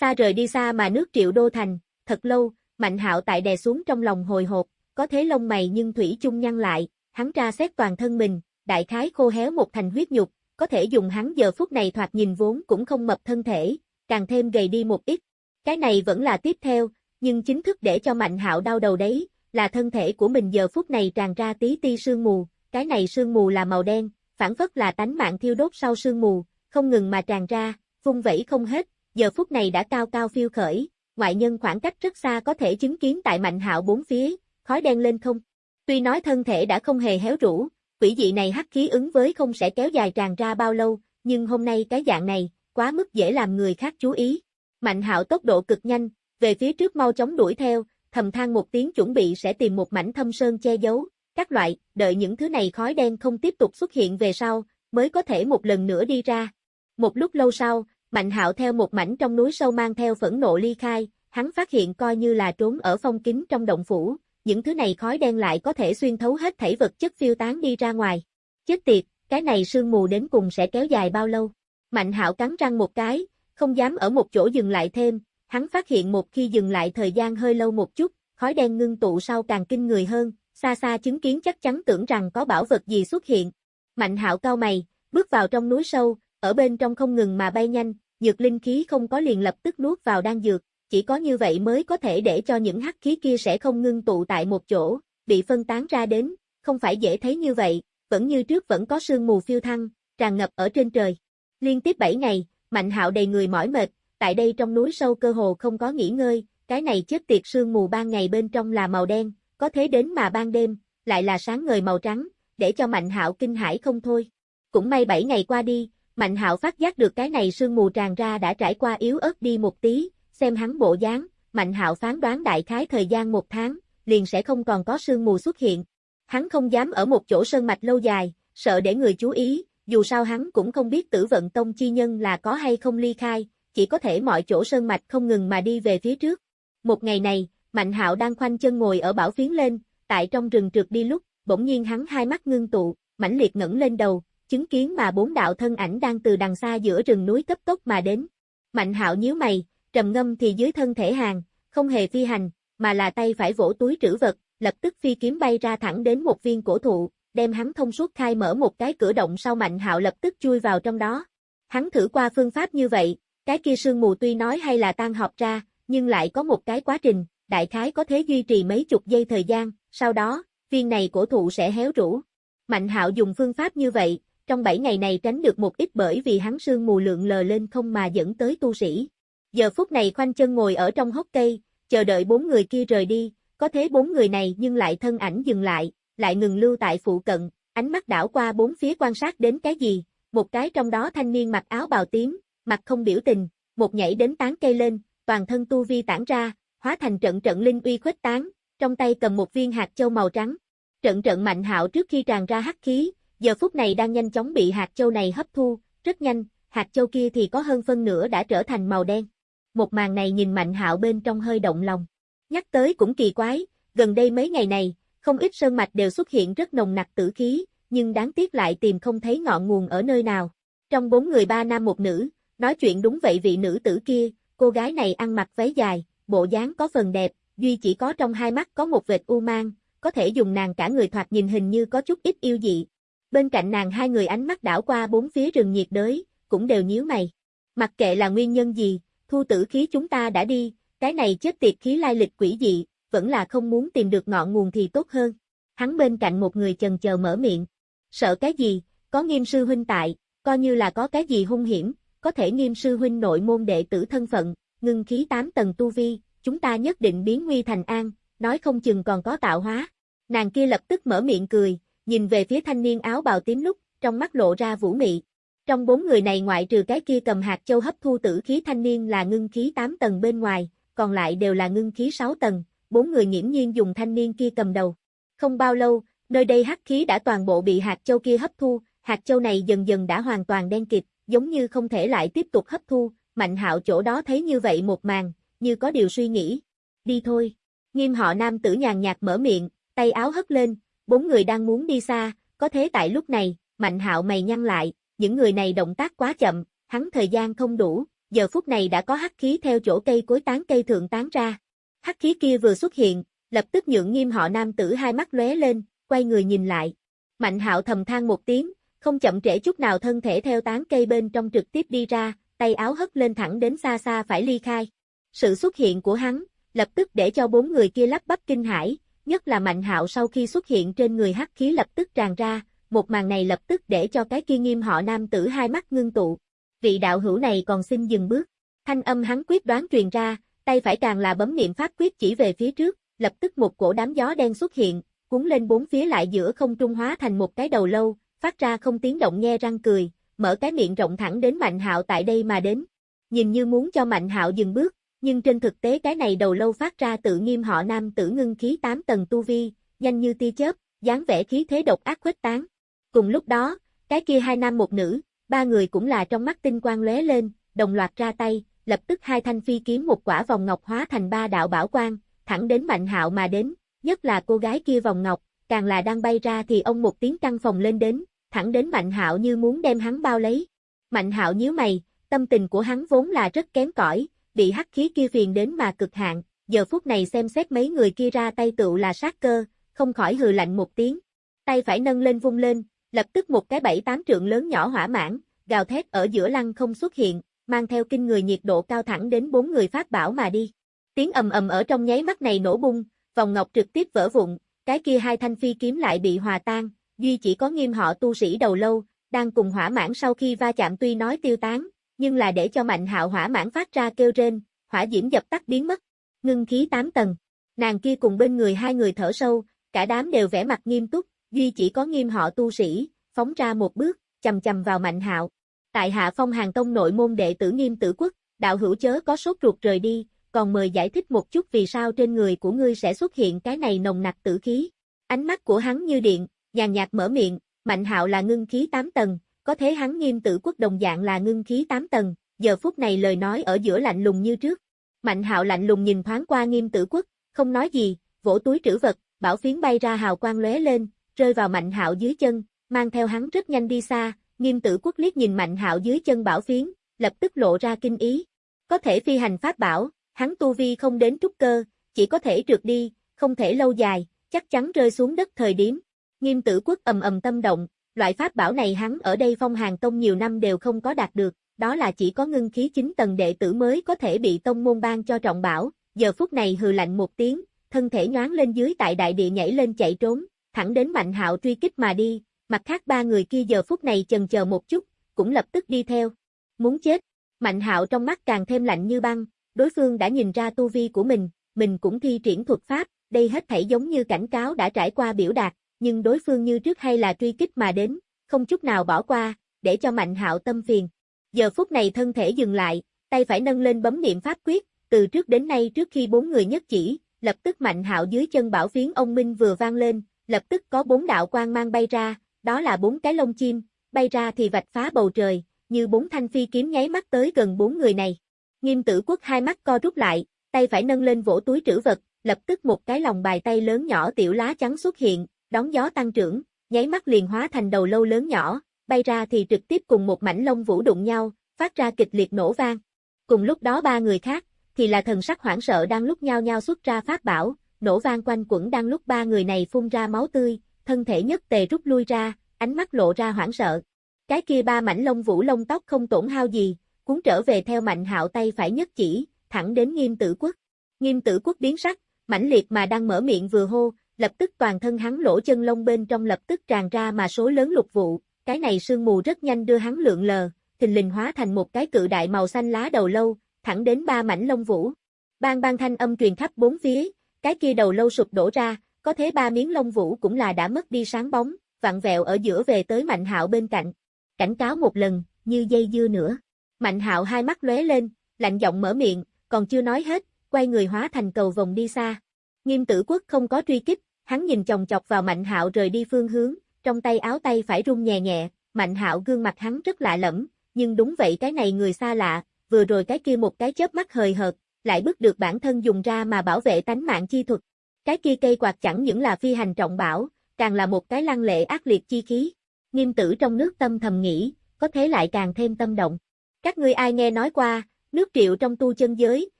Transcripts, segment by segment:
Xa rời đi xa mà nước triệu đô thành, thật lâu, Mạnh Hạo tại đè xuống trong lòng hồi hộp, có thế lông mày nhưng thủy chung nhăn lại, hắn tra xét toàn thân mình, đại khái khô héo một thành huyết nhục, có thể dùng hắn giờ phút này thoạt nhìn vốn cũng không mập thân thể, càng thêm gầy đi một ít. Cái này vẫn là tiếp theo, nhưng chính thức để cho Mạnh Hạo đau đầu đấy, là thân thể của mình giờ phút này tràn ra tí ti sương mù, cái này sương mù là màu đen, phản phất là tánh mạng thiêu đốt sau sương mù, không ngừng mà tràn ra, vung vẩy không hết, giờ phút này đã cao cao phiêu khởi, ngoại nhân khoảng cách rất xa có thể chứng kiến tại Mạnh Hạo bốn phía, khói đen lên không. Tuy nói thân thể đã không hề héo rũ, quỷ dị này hắc khí ứng với không sẽ kéo dài tràn ra bao lâu, nhưng hôm nay cái dạng này, quá mức dễ làm người khác chú ý. Mạnh Hạo tốc độ cực nhanh, về phía trước mau chóng đuổi theo, thầm than một tiếng chuẩn bị sẽ tìm một mảnh thâm sơn che giấu, các loại, đợi những thứ này khói đen không tiếp tục xuất hiện về sau, mới có thể một lần nữa đi ra. Một lúc lâu sau, Mạnh Hạo theo một mảnh trong núi sâu mang theo phẫn nộ ly khai, hắn phát hiện coi như là trốn ở phong kính trong động phủ, những thứ này khói đen lại có thể xuyên thấu hết thảy vật chất phiêu tán đi ra ngoài. Chết tiệt, cái này sương mù đến cùng sẽ kéo dài bao lâu? Mạnh Hạo cắn răng một cái, không dám ở một chỗ dừng lại thêm, hắn phát hiện một khi dừng lại thời gian hơi lâu một chút, khói đen ngưng tụ sau càng kinh người hơn, xa xa chứng kiến chắc chắn tưởng rằng có bảo vật gì xuất hiện. Mạnh Hạo cao mày, bước vào trong núi sâu, ở bên trong không ngừng mà bay nhanh, dược linh khí không có liền lập tức nuốt vào đan dược, chỉ có như vậy mới có thể để cho những hắc khí kia sẽ không ngưng tụ tại một chỗ, bị phân tán ra đến, không phải dễ thấy như vậy, vẫn như trước vẫn có sương mù phiêu thăng, tràn ngập ở trên trời. Liên tiếp 7 ngày, Mạnh Hạo đầy người mỏi mệt, tại đây trong núi sâu cơ hồ không có nghỉ ngơi, cái này chết tiệt sương mù ban ngày bên trong là màu đen, có thế đến mà ban đêm, lại là sáng ngời màu trắng, để cho Mạnh Hạo kinh hãi không thôi. Cũng may 7 ngày qua đi, Mạnh Hạo phát giác được cái này sương mù tràn ra đã trải qua yếu ớt đi một tí, xem hắn bộ dáng, Mạnh Hạo phán đoán đại khái thời gian một tháng, liền sẽ không còn có sương mù xuất hiện. Hắn không dám ở một chỗ sơn mạch lâu dài, sợ để người chú ý, dù sao hắn cũng không biết tử vận tông chi nhân là có hay không ly khai, chỉ có thể mọi chỗ sơn mạch không ngừng mà đi về phía trước. Một ngày này, Mạnh Hạo đang khoanh chân ngồi ở bảo phiến lên, tại trong rừng trượt đi lúc, bỗng nhiên hắn hai mắt ngưng tụ, mãnh liệt ngẩng lên đầu, chứng kiến mà bốn đạo thân ảnh đang từ đằng xa giữa rừng núi cấp tốc mà đến. Mạnh Hạo nhíu mày, trầm ngâm thì dưới thân thể hàng, không hề phi hành, mà là tay phải vỗ túi trữ vật, lập tức phi kiếm bay ra thẳng đến một viên cổ thụ, đem hắn thông suốt khai mở một cái cửa động sau Mạnh Hạo lập tức chui vào trong đó. Hắn thử qua phương pháp như vậy, cái kia sương mù tuy nói hay là tan họp ra, nhưng lại có một cái quá trình, đại khái có thể duy trì mấy chục giây thời gian, sau đó, viên này cổ thụ sẽ héo rũ. Mạnh hạo dùng phương pháp như vậy, trong 7 ngày này tránh được một ít bởi vì hắn sương mù lượng lờ lên không mà dẫn tới tu sĩ. Giờ phút này khoanh chân ngồi ở trong hốc cây, chờ đợi bốn người kia rời đi, có thế bốn người này nhưng lại thân ảnh dừng lại, lại ngừng lưu tại phụ cận, ánh mắt đảo qua bốn phía quan sát đến cái gì, một cái trong đó thanh niên mặc áo bào tím, mặt không biểu tình, một nhảy đến tán cây lên, toàn thân tu vi tản ra, hóa thành trận trận linh uy khuếch tán, trong tay cầm một viên hạt châu màu trắng. Trận trận mạnh hạo trước khi tràn ra hắc khí, giờ phút này đang nhanh chóng bị hạt châu này hấp thu, rất nhanh, hạt châu kia thì có hơn phân nửa đã trở thành màu đen. Một màn này nhìn mạnh hạo bên trong hơi động lòng. Nhắc tới cũng kỳ quái, gần đây mấy ngày này, không ít sơn mạch đều xuất hiện rất nồng nặc tử khí, nhưng đáng tiếc lại tìm không thấy ngọn nguồn ở nơi nào. Trong bốn người ba nam một nữ, nói chuyện đúng vậy vị nữ tử kia, cô gái này ăn mặc váy dài, bộ dáng có phần đẹp, duy chỉ có trong hai mắt có một vệt u mang, có thể dùng nàng cả người thoạt nhìn hình như có chút ít yêu dị. Bên cạnh nàng hai người ánh mắt đảo qua bốn phía rừng nhiệt đới, cũng đều nhíu mày. Mặc kệ là nguyên nhân gì, thu tử khí chúng ta đã đi, cái này chết tiệt khí lai lịch quỷ dị, vẫn là không muốn tìm được ngọn nguồn thì tốt hơn. Hắn bên cạnh một người chần chờ mở miệng. Sợ cái gì, có nghiêm sư huynh tại, coi như là có cái gì hung hiểm, có thể nghiêm sư huynh nội môn đệ tử thân phận, ngưng khí 8 tầng tu vi, chúng ta nhất định biến nguy thành an, nói không chừng còn có tạo hóa. Nàng kia lập tức mở miệng cười, nhìn về phía thanh niên áo bào tím lúc, trong mắt lộ ra vũ mị. Trong bốn người này ngoại trừ cái kia cầm hạt châu hấp thu tử khí thanh niên là ngưng khí 8 tầng bên ngoài, còn lại đều là ngưng khí 6 tầng, bốn người nghiễm nhiên dùng thanh niên kia cầm đầu. Không bao lâu, nơi đây hắc khí đã toàn bộ bị hạt châu kia hấp thu, hạt châu này dần dần đã hoàn toàn đen kịt, giống như không thể lại tiếp tục hấp thu, Mạnh hạo chỗ đó thấy như vậy một màn, như có điều suy nghĩ. Đi thôi. Nghiêm họ nam tử nhàn nhạt mở miệng, tay áo hất lên, bốn người đang muốn đi xa, có thế tại lúc này, mạnh hạo mày nhăn lại, những người này động tác quá chậm, hắn thời gian không đủ, giờ phút này đã có hắc khí theo chỗ cây cối tán cây thượng tán ra. Hắc khí kia vừa xuất hiện, lập tức nhượng nghiêm họ nam tử hai mắt lóe lên, quay người nhìn lại. Mạnh hạo thầm than một tiếng, không chậm trễ chút nào thân thể theo tán cây bên trong trực tiếp đi ra, tay áo hất lên thẳng đến xa xa phải ly khai. Sự xuất hiện của hắn, lập tức để cho bốn người kia lắp bắp kinh hãi, nhất là Mạnh Hạo sau khi xuất hiện trên người hắc khí lập tức tràn ra, một màn này lập tức để cho cái kia nghiêm họ nam tử hai mắt ngưng tụ. Vị đạo hữu này còn xin dừng bước. Thanh âm hắn quyết đoán truyền ra, tay phải càng là bấm niệm pháp quyết chỉ về phía trước, lập tức một cổ đám gió đen xuất hiện, cuốn lên bốn phía lại giữa không trung hóa thành một cái đầu lâu, phát ra không tiếng động nghe răng cười, mở cái miệng rộng thẳng đến Mạnh Hạo tại đây mà đến. Nhìn như muốn cho Mạnh Hạo dừng bước, nhưng trên thực tế cái này đầu lâu phát ra tự nghiêm họ nam tử ngưng khí 8 tầng tu vi, nhanh như tia chớp, dáng vẻ khí thế độc ác khuếch tán. Cùng lúc đó, cái kia hai nam một nữ, ba người cũng là trong mắt tinh quang lóe lên, đồng loạt ra tay, lập tức hai thanh phi kiếm một quả vòng ngọc hóa thành ba đạo bảo quang, thẳng đến Mạnh Hạo mà đến, nhất là cô gái kia vòng ngọc, càng là đang bay ra thì ông một tiếng căng phòng lên đến, thẳng đến Mạnh Hạo như muốn đem hắn bao lấy. Mạnh Hạo nhíu mày, tâm tình của hắn vốn là rất kém cỏi, bị hắc khí kia phiền đến mà cực hạn, giờ phút này xem xét mấy người kia ra tay tựu là sát cơ, không khỏi hừ lạnh một tiếng. Tay phải nâng lên vung lên, lập tức một cái bảy tám trượng lớn nhỏ hỏa mãn, gào thét ở giữa lăng không xuất hiện, mang theo kinh người nhiệt độ cao thẳng đến bốn người phát bảo mà đi. Tiếng ầm ầm ở trong nháy mắt này nổ bung, vòng ngọc trực tiếp vỡ vụn, cái kia hai thanh phi kiếm lại bị hòa tan, duy chỉ có nghiêm họ tu sĩ đầu lâu, đang cùng hỏa mãn sau khi va chạm tuy nói tiêu tán, nhưng là để cho mạnh hạo hỏa mãn phát ra kêu rên, hỏa diễm dập tắt biến mất. Ngưng khí 8 tầng. Nàng kia cùng bên người hai người thở sâu, cả đám đều vẻ mặt nghiêm túc, duy chỉ có nghiêm họ tu sĩ, phóng ra một bước, chầm chầm vào mạnh hạo. Tại hạ phong hàng tông nội môn đệ tử nghiêm tử quốc, đạo hữu chớ có sốt ruột rời đi, còn mời giải thích một chút vì sao trên người của ngươi sẽ xuất hiện cái này nồng nặc tử khí. Ánh mắt của hắn như điện, nhàn nhạt mở miệng, mạnh hạo là ngưng khí 8 tầng, có thế hắn nghiêm tử quốc đồng dạng là ngưng khí 8 tầng, giờ phút này lời nói ở giữa lạnh lùng như trước. Mạnh hạo lạnh lùng nhìn thoáng qua nghiêm tử quốc, không nói gì, vỗ túi trữ vật, bảo phiến bay ra hào quang lóe lên, rơi vào mạnh hạo dưới chân, mang theo hắn rất nhanh đi xa, nghiêm tử quốc liếc nhìn mạnh hạo dưới chân bảo phiến, lập tức lộ ra kinh ý. Có thể phi hành pháp bảo, hắn tu vi không đến trúc cơ, chỉ có thể trượt đi, không thể lâu dài, chắc chắn rơi xuống đất thời điểm. Nghiêm tử quốc ầm ầm tâm động, loại pháp bảo này hắn ở đây phong hàng tông nhiều năm đều không có đạt được, đó là chỉ có ngưng khí 9 tầng đệ tử mới có thể bị tông môn ban cho trọng bảo, giờ phút này hừ lạnh một tiếng, thân thể nhoáng lên dưới tại đại địa nhảy lên chạy trốn, thẳng đến Mạnh Hạo truy kích mà đi, mặt khác ba người kia giờ phút này chần chờ một chút, cũng lập tức đi theo. Muốn chết, Mạnh Hạo trong mắt càng thêm lạnh như băng, đối phương đã nhìn ra tu vi của mình, mình cũng thi triển thuật pháp, đây hết thảy giống như cảnh cáo đã trải qua biểu đạt, nhưng đối phương như trước hay là truy kích mà đến, không chút nào bỏ qua, để cho Mạnh Hạo tâm phiền. Giờ phút này thân thể dừng lại, tay phải nâng lên bấm niệm pháp quyết, từ trước đến nay trước khi bốn người nhất chỉ, lập tức Mạnh Hạo dưới chân bảo phiến ông Minh vừa vang lên, lập tức có bốn đạo quang mang bay ra, đó là bốn cái lông chim, bay ra thì vạch phá bầu trời, như bốn thanh phi kiếm nháy mắt tới gần bốn người này. Nghiêm tử quốc hai mắt co rút lại, tay phải nâng lên vỗ túi trữ vật, lập tức một cái lòng bài tay lớn nhỏ tiểu lá trắng xuất hiện, đón gió tăng trưởng, nháy mắt liền hóa thành đầu lâu lớn nhỏ, bay ra thì trực tiếp cùng một mảnh lông vũ đụng nhau, phát ra kịch liệt nổ vang. Cùng lúc đó ba người khác, thì là thần sắc hoảng sợ đang lúc nhau nhau xuất ra pháp bảo, nổ vang quanh quẩn đang lúc ba người này phun ra máu tươi, thân thể nhất tề rút lui ra, ánh mắt lộ ra hoảng sợ. Cái kia ba mảnh lông vũ lông tóc không tổn hao gì, cuốn trở về theo mạnh hạo tay phải nhất chỉ, thẳng đến nghiêm tử quốc. Nghiêm tử quốc biến sắc, mãnh liệt mà đang mở miệng vừa hô, lập tức toàn thân hắn lỗ chân lông bên trong lập tức tràn ra mà số lớn lục vụ, cái này sương mù rất nhanh đưa hắn lượng lờ, thình lình hóa thành một cái cự đại màu xanh lá đầu lâu, thẳng đến ba mảnh lông vũ. Bang bang thanh âm truyền khắp bốn phía, cái kia đầu lâu sụp đổ ra, có thế ba miếng lông vũ cũng là đã mất đi sáng bóng, vặn vẹo ở giữa về tới Mạnh Hạo bên cạnh. Cảnh cáo một lần, như dây dưa nữa. Mạnh Hạo hai mắt lóe lên, lạnh giọng mở miệng, còn chưa nói hết, quay người hóa thành cầu vòng đi xa. Nghiêm Tử Quốc không có truy kích, hắn nhìn chồng chọc vào Mạnh Hạo rời đi phương hướng, trong tay áo tay phải rung nhẹ nhẹ, Mạnh Hạo gương mặt hắn rất lạ lẫm, nhưng đúng vậy cái này người xa lạ, vừa rồi cái kia một cái chớp mắt hời hợt, lại bức được bản thân dùng ra mà bảo vệ tánh mạng chi thuật. Cái kia cây quạt chẳng những là phi hành trọng bảo, càng là một cái lăng lệ ác liệt chi khí. Nghiêm tử trong nước tâm thầm nghĩ, có thế lại càng thêm tâm động. Các ngươi ai nghe nói qua, Nước triệu trong tu chân giới,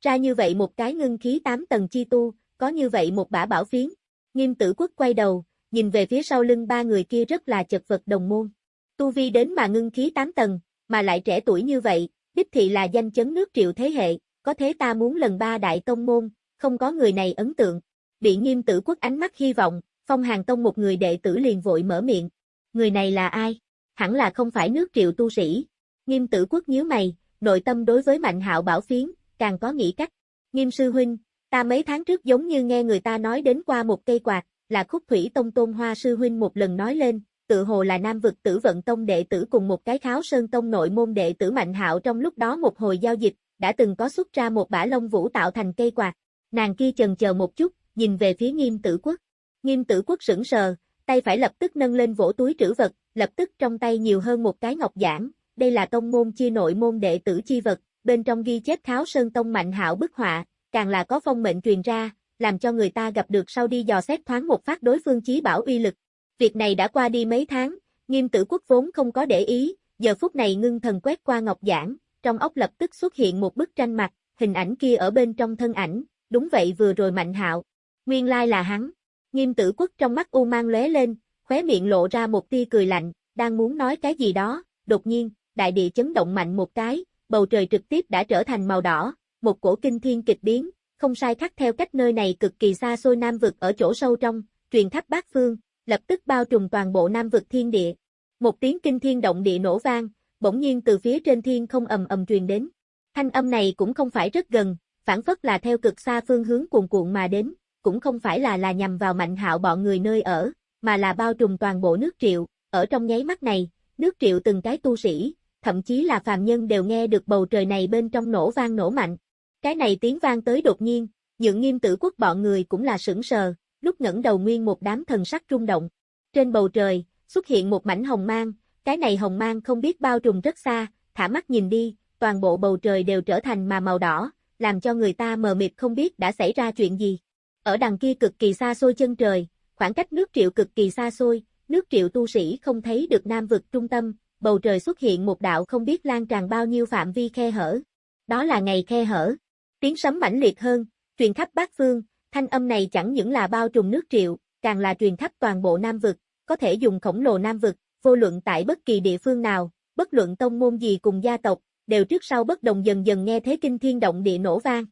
ra như vậy một cái ngưng khí 8 tầng chi tu, có như vậy một bả bảo phiến. Nghiêm tử quốc quay đầu, nhìn về phía sau lưng ba người kia rất là chật vật đồng môn. Tu vi đến mà ngưng khí 8 tầng, mà lại trẻ tuổi như vậy, đích thị là danh chấn nước triệu thế hệ, có thế ta muốn lần ba đại tông môn, không có người này ấn tượng. Bị nghiêm tử quốc ánh mắt hy vọng, phong hàng tông một người đệ tử liền vội mở miệng. Người này là ai? Hẳn là không phải nước triệu tu sĩ. Nghiêm tử quốc nhíu mày, nội tâm đối với mạnh hạo bảo phiến, càng có nghĩ cách. Nghiêm sư huynh, ta mấy tháng trước giống như nghe người ta nói đến qua một cây quạt, là khúc thủy tông tôn hoa sư huynh một lần nói lên, tự hồ là nam vực tử vận tông đệ tử cùng một cái kháo sơn tông nội môn đệ tử mạnh hạo trong lúc đó một hồi giao dịch, đã từng có xuất ra một bả lông vũ tạo thành cây quạt. Nàng kia chần chờ một chút, nhìn về phía nghiêm tử quốc. Nghiêm tử quốc sững sờ, tay phải lập tức nâng lên vỗ túi trữ vật, lập tức trong tay nhiều hơn một cái ngọc giản, đây là tông môn chia nội môn đệ tử chi vật, bên trong ghi chép kháo sơn tông mạnh hạo bức họa, càng là có phong mệnh truyền ra, làm cho người ta gặp được sau đi dò xét thoáng một phát đối phương chí bảo uy lực. Việc này đã qua đi mấy tháng, nghiêm tử quốc vốn không có để ý, giờ phút này ngưng thần quét qua ngọc giảng, trong ốc lập tức xuất hiện một bức tranh mặt, hình ảnh kia ở bên trong thân ảnh, đúng vậy vừa rồi mạnh hạo. Nguyên lai là hắn. Nghiêm tử quốc trong mắt u mang lóe lên, khóe miệng lộ ra một tia cười lạnh, đang muốn nói cái gì đó, đột nhiên, đại địa chấn động mạnh một cái, bầu trời trực tiếp đã trở thành màu đỏ, một cổ kinh thiên kịch biến, không sai khắc theo cách nơi này cực kỳ xa xôi nam vực ở chỗ sâu trong, truyền khắp bát phương, lập tức bao trùm toàn bộ nam vực thiên địa. Một tiếng kinh thiên động địa nổ vang, bỗng nhiên từ phía trên thiên không ầm ầm truyền đến. Thanh âm này cũng không phải rất gần, phản phất là theo cực xa phương hướng cuồn cuộn mà đến, cũng không phải là là nhằm vào mạnh hạo bọn người nơi ở, mà là bao trùm toàn bộ nước triệu, ở trong nháy mắt này, nước triệu từng cái tu sĩ, thậm chí là phàm nhân đều nghe được bầu trời này bên trong nổ vang nổ mạnh. Cái này tiếng vang tới đột nhiên, những nghiêm tử quốc bọn người cũng là sững sờ, lúc ngẩng đầu nguyên một đám thần sắc rung động. Trên bầu trời, xuất hiện một mảnh hồng mang, cái này hồng mang không biết bao trùm rất xa, thả mắt nhìn đi, toàn bộ bầu trời đều trở thành mà màu đỏ, làm cho người ta mờ mịt không biết đã xảy ra chuyện gì. Ở đằng kia cực kỳ xa xôi chân trời, khoảng cách nước triệu cực kỳ xa xôi, nước triệu tu sĩ không thấy được nam vực trung tâm, bầu trời xuất hiện một đạo không biết lan tràn bao nhiêu phạm vi khe hở. Đó là ngày khe hở. Tiếng sấm mãnh liệt hơn, truyền khắp bát phương, thanh âm này chẳng những là bao trùm nước triệu, càng là truyền khắp toàn bộ Nam vực, có thể dùng khổng lồ Nam vực, vô luận tại bất kỳ địa phương nào, bất luận tông môn gì cùng gia tộc, đều trước sau bất đồng dần dần nghe thế kinh thiên động địa nổ vang.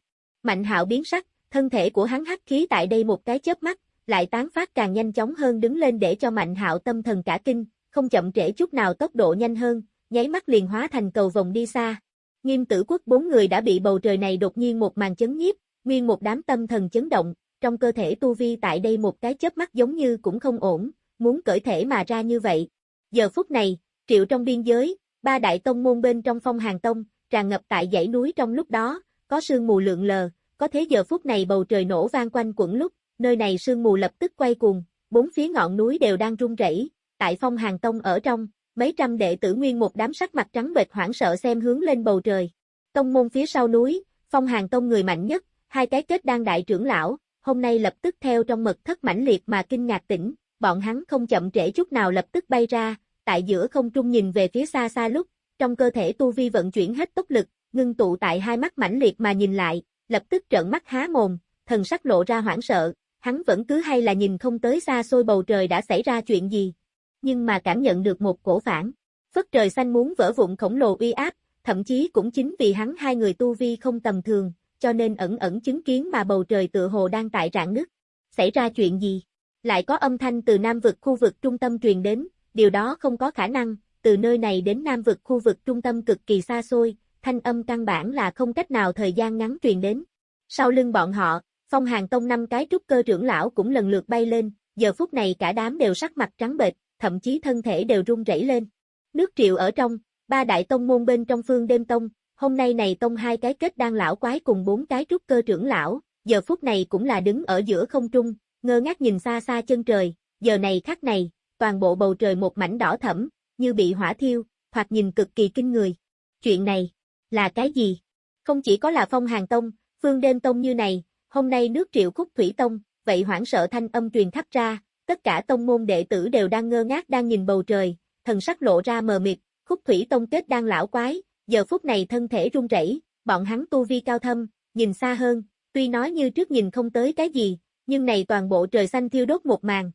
Mạnh hạo biến sắc, thân thể của hắn hắc khí tại đây một cái chớp mắt, lại tán phát càng nhanh chóng hơn đứng lên để cho mạnh hạo tâm thần cả kinh, không chậm trễ chút nào tốc độ nhanh hơn, nháy mắt liền hóa thành cầu vòng đi xa. Nghiêm tử quốc bốn người đã bị bầu trời này đột nhiên một màn chấn nhiếp, nguyên một đám tâm thần chấn động, trong cơ thể tu vi tại đây một cái chớp mắt giống như cũng không ổn, muốn cởi thể mà ra như vậy. Giờ phút này, triệu trong biên giới, ba đại tông môn bên trong phong hàng tông, tràn ngập tại dãy núi trong lúc đó, có sương mù lượng lờ, có thế giờ phút này bầu trời nổ vang quanh quẩn lúc, nơi này sương mù lập tức quay cuồng, bốn phía ngọn núi đều đang rung rẩy, tại phong hàng tông ở trong, mấy trăm đệ tử nguyên một đám sắc mặt trắng bệch hoảng sợ xem hướng lên bầu trời. Tông môn phía sau núi, phong hàng tông người mạnh nhất, hai cái kết đang đại trưởng lão, hôm nay lập tức theo trong mật thất mãnh liệt mà kinh ngạc tỉnh, bọn hắn không chậm trễ chút nào lập tức bay ra, tại giữa không trung nhìn về phía xa xa lúc, trong cơ thể tu vi vận chuyển hết tốc lực, ngưng tụ tại hai mắt mãnh liệt mà nhìn lại, lập tức trợn mắt há mồm, thần sắc lộ ra hoảng sợ, hắn vẫn cứ hay là nhìn không tới xa xôi bầu trời đã xảy ra chuyện gì. Nhưng mà cảm nhận được một cổ phản, phất trời xanh muốn vỡ vụn khổng lồ uy áp, thậm chí cũng chính vì hắn hai người tu vi không tầm thường, cho nên ẩn ẩn chứng kiến mà bầu trời tựa hồ đang tại rạn nứt. Xảy ra chuyện gì? Lại có âm thanh từ nam vực khu vực trung tâm truyền đến, điều đó không có khả năng, từ nơi này đến nam vực khu vực trung tâm cực kỳ xa xôi, thanh âm căn bản là không cách nào thời gian ngắn truyền đến. Sau lưng bọn họ, phong hàng tông năm cái trúc cơ trưởng lão cũng lần lượt bay lên, giờ phút này cả đám đều sắc mặt trắng bệch, thậm chí thân thể đều run rẩy lên. Nước triệu ở trong, ba đại tông môn bên trong phương đêm tông, hôm nay này tông hai cái kết đang lão quái cùng bốn cái trúc cơ trưởng lão, giờ phút này cũng là đứng ở giữa không trung, ngơ ngác nhìn xa xa chân trời, giờ này khắc này, toàn bộ bầu trời một mảnh đỏ thẫm, như bị hỏa thiêu, hoặc nhìn cực kỳ kinh người. Chuyện này, là cái gì? Không chỉ có là phong hàng tông, phương đêm tông như này, hôm nay nước triệu khúc thủy tông, vậy hoảng sợ thanh âm truyền khắp ra, tất cả tông môn đệ tử đều đang ngơ ngác đang nhìn bầu trời, thần sắc lộ ra mờ mịt, khúc thủy tông kết đang lão quái, giờ phút này thân thể run rẩy, Bọn hắn tu vi cao thâm, nhìn xa hơn, tuy nói như trước nhìn không tới cái gì, nhưng này toàn bộ trời xanh thiêu đốt một màn.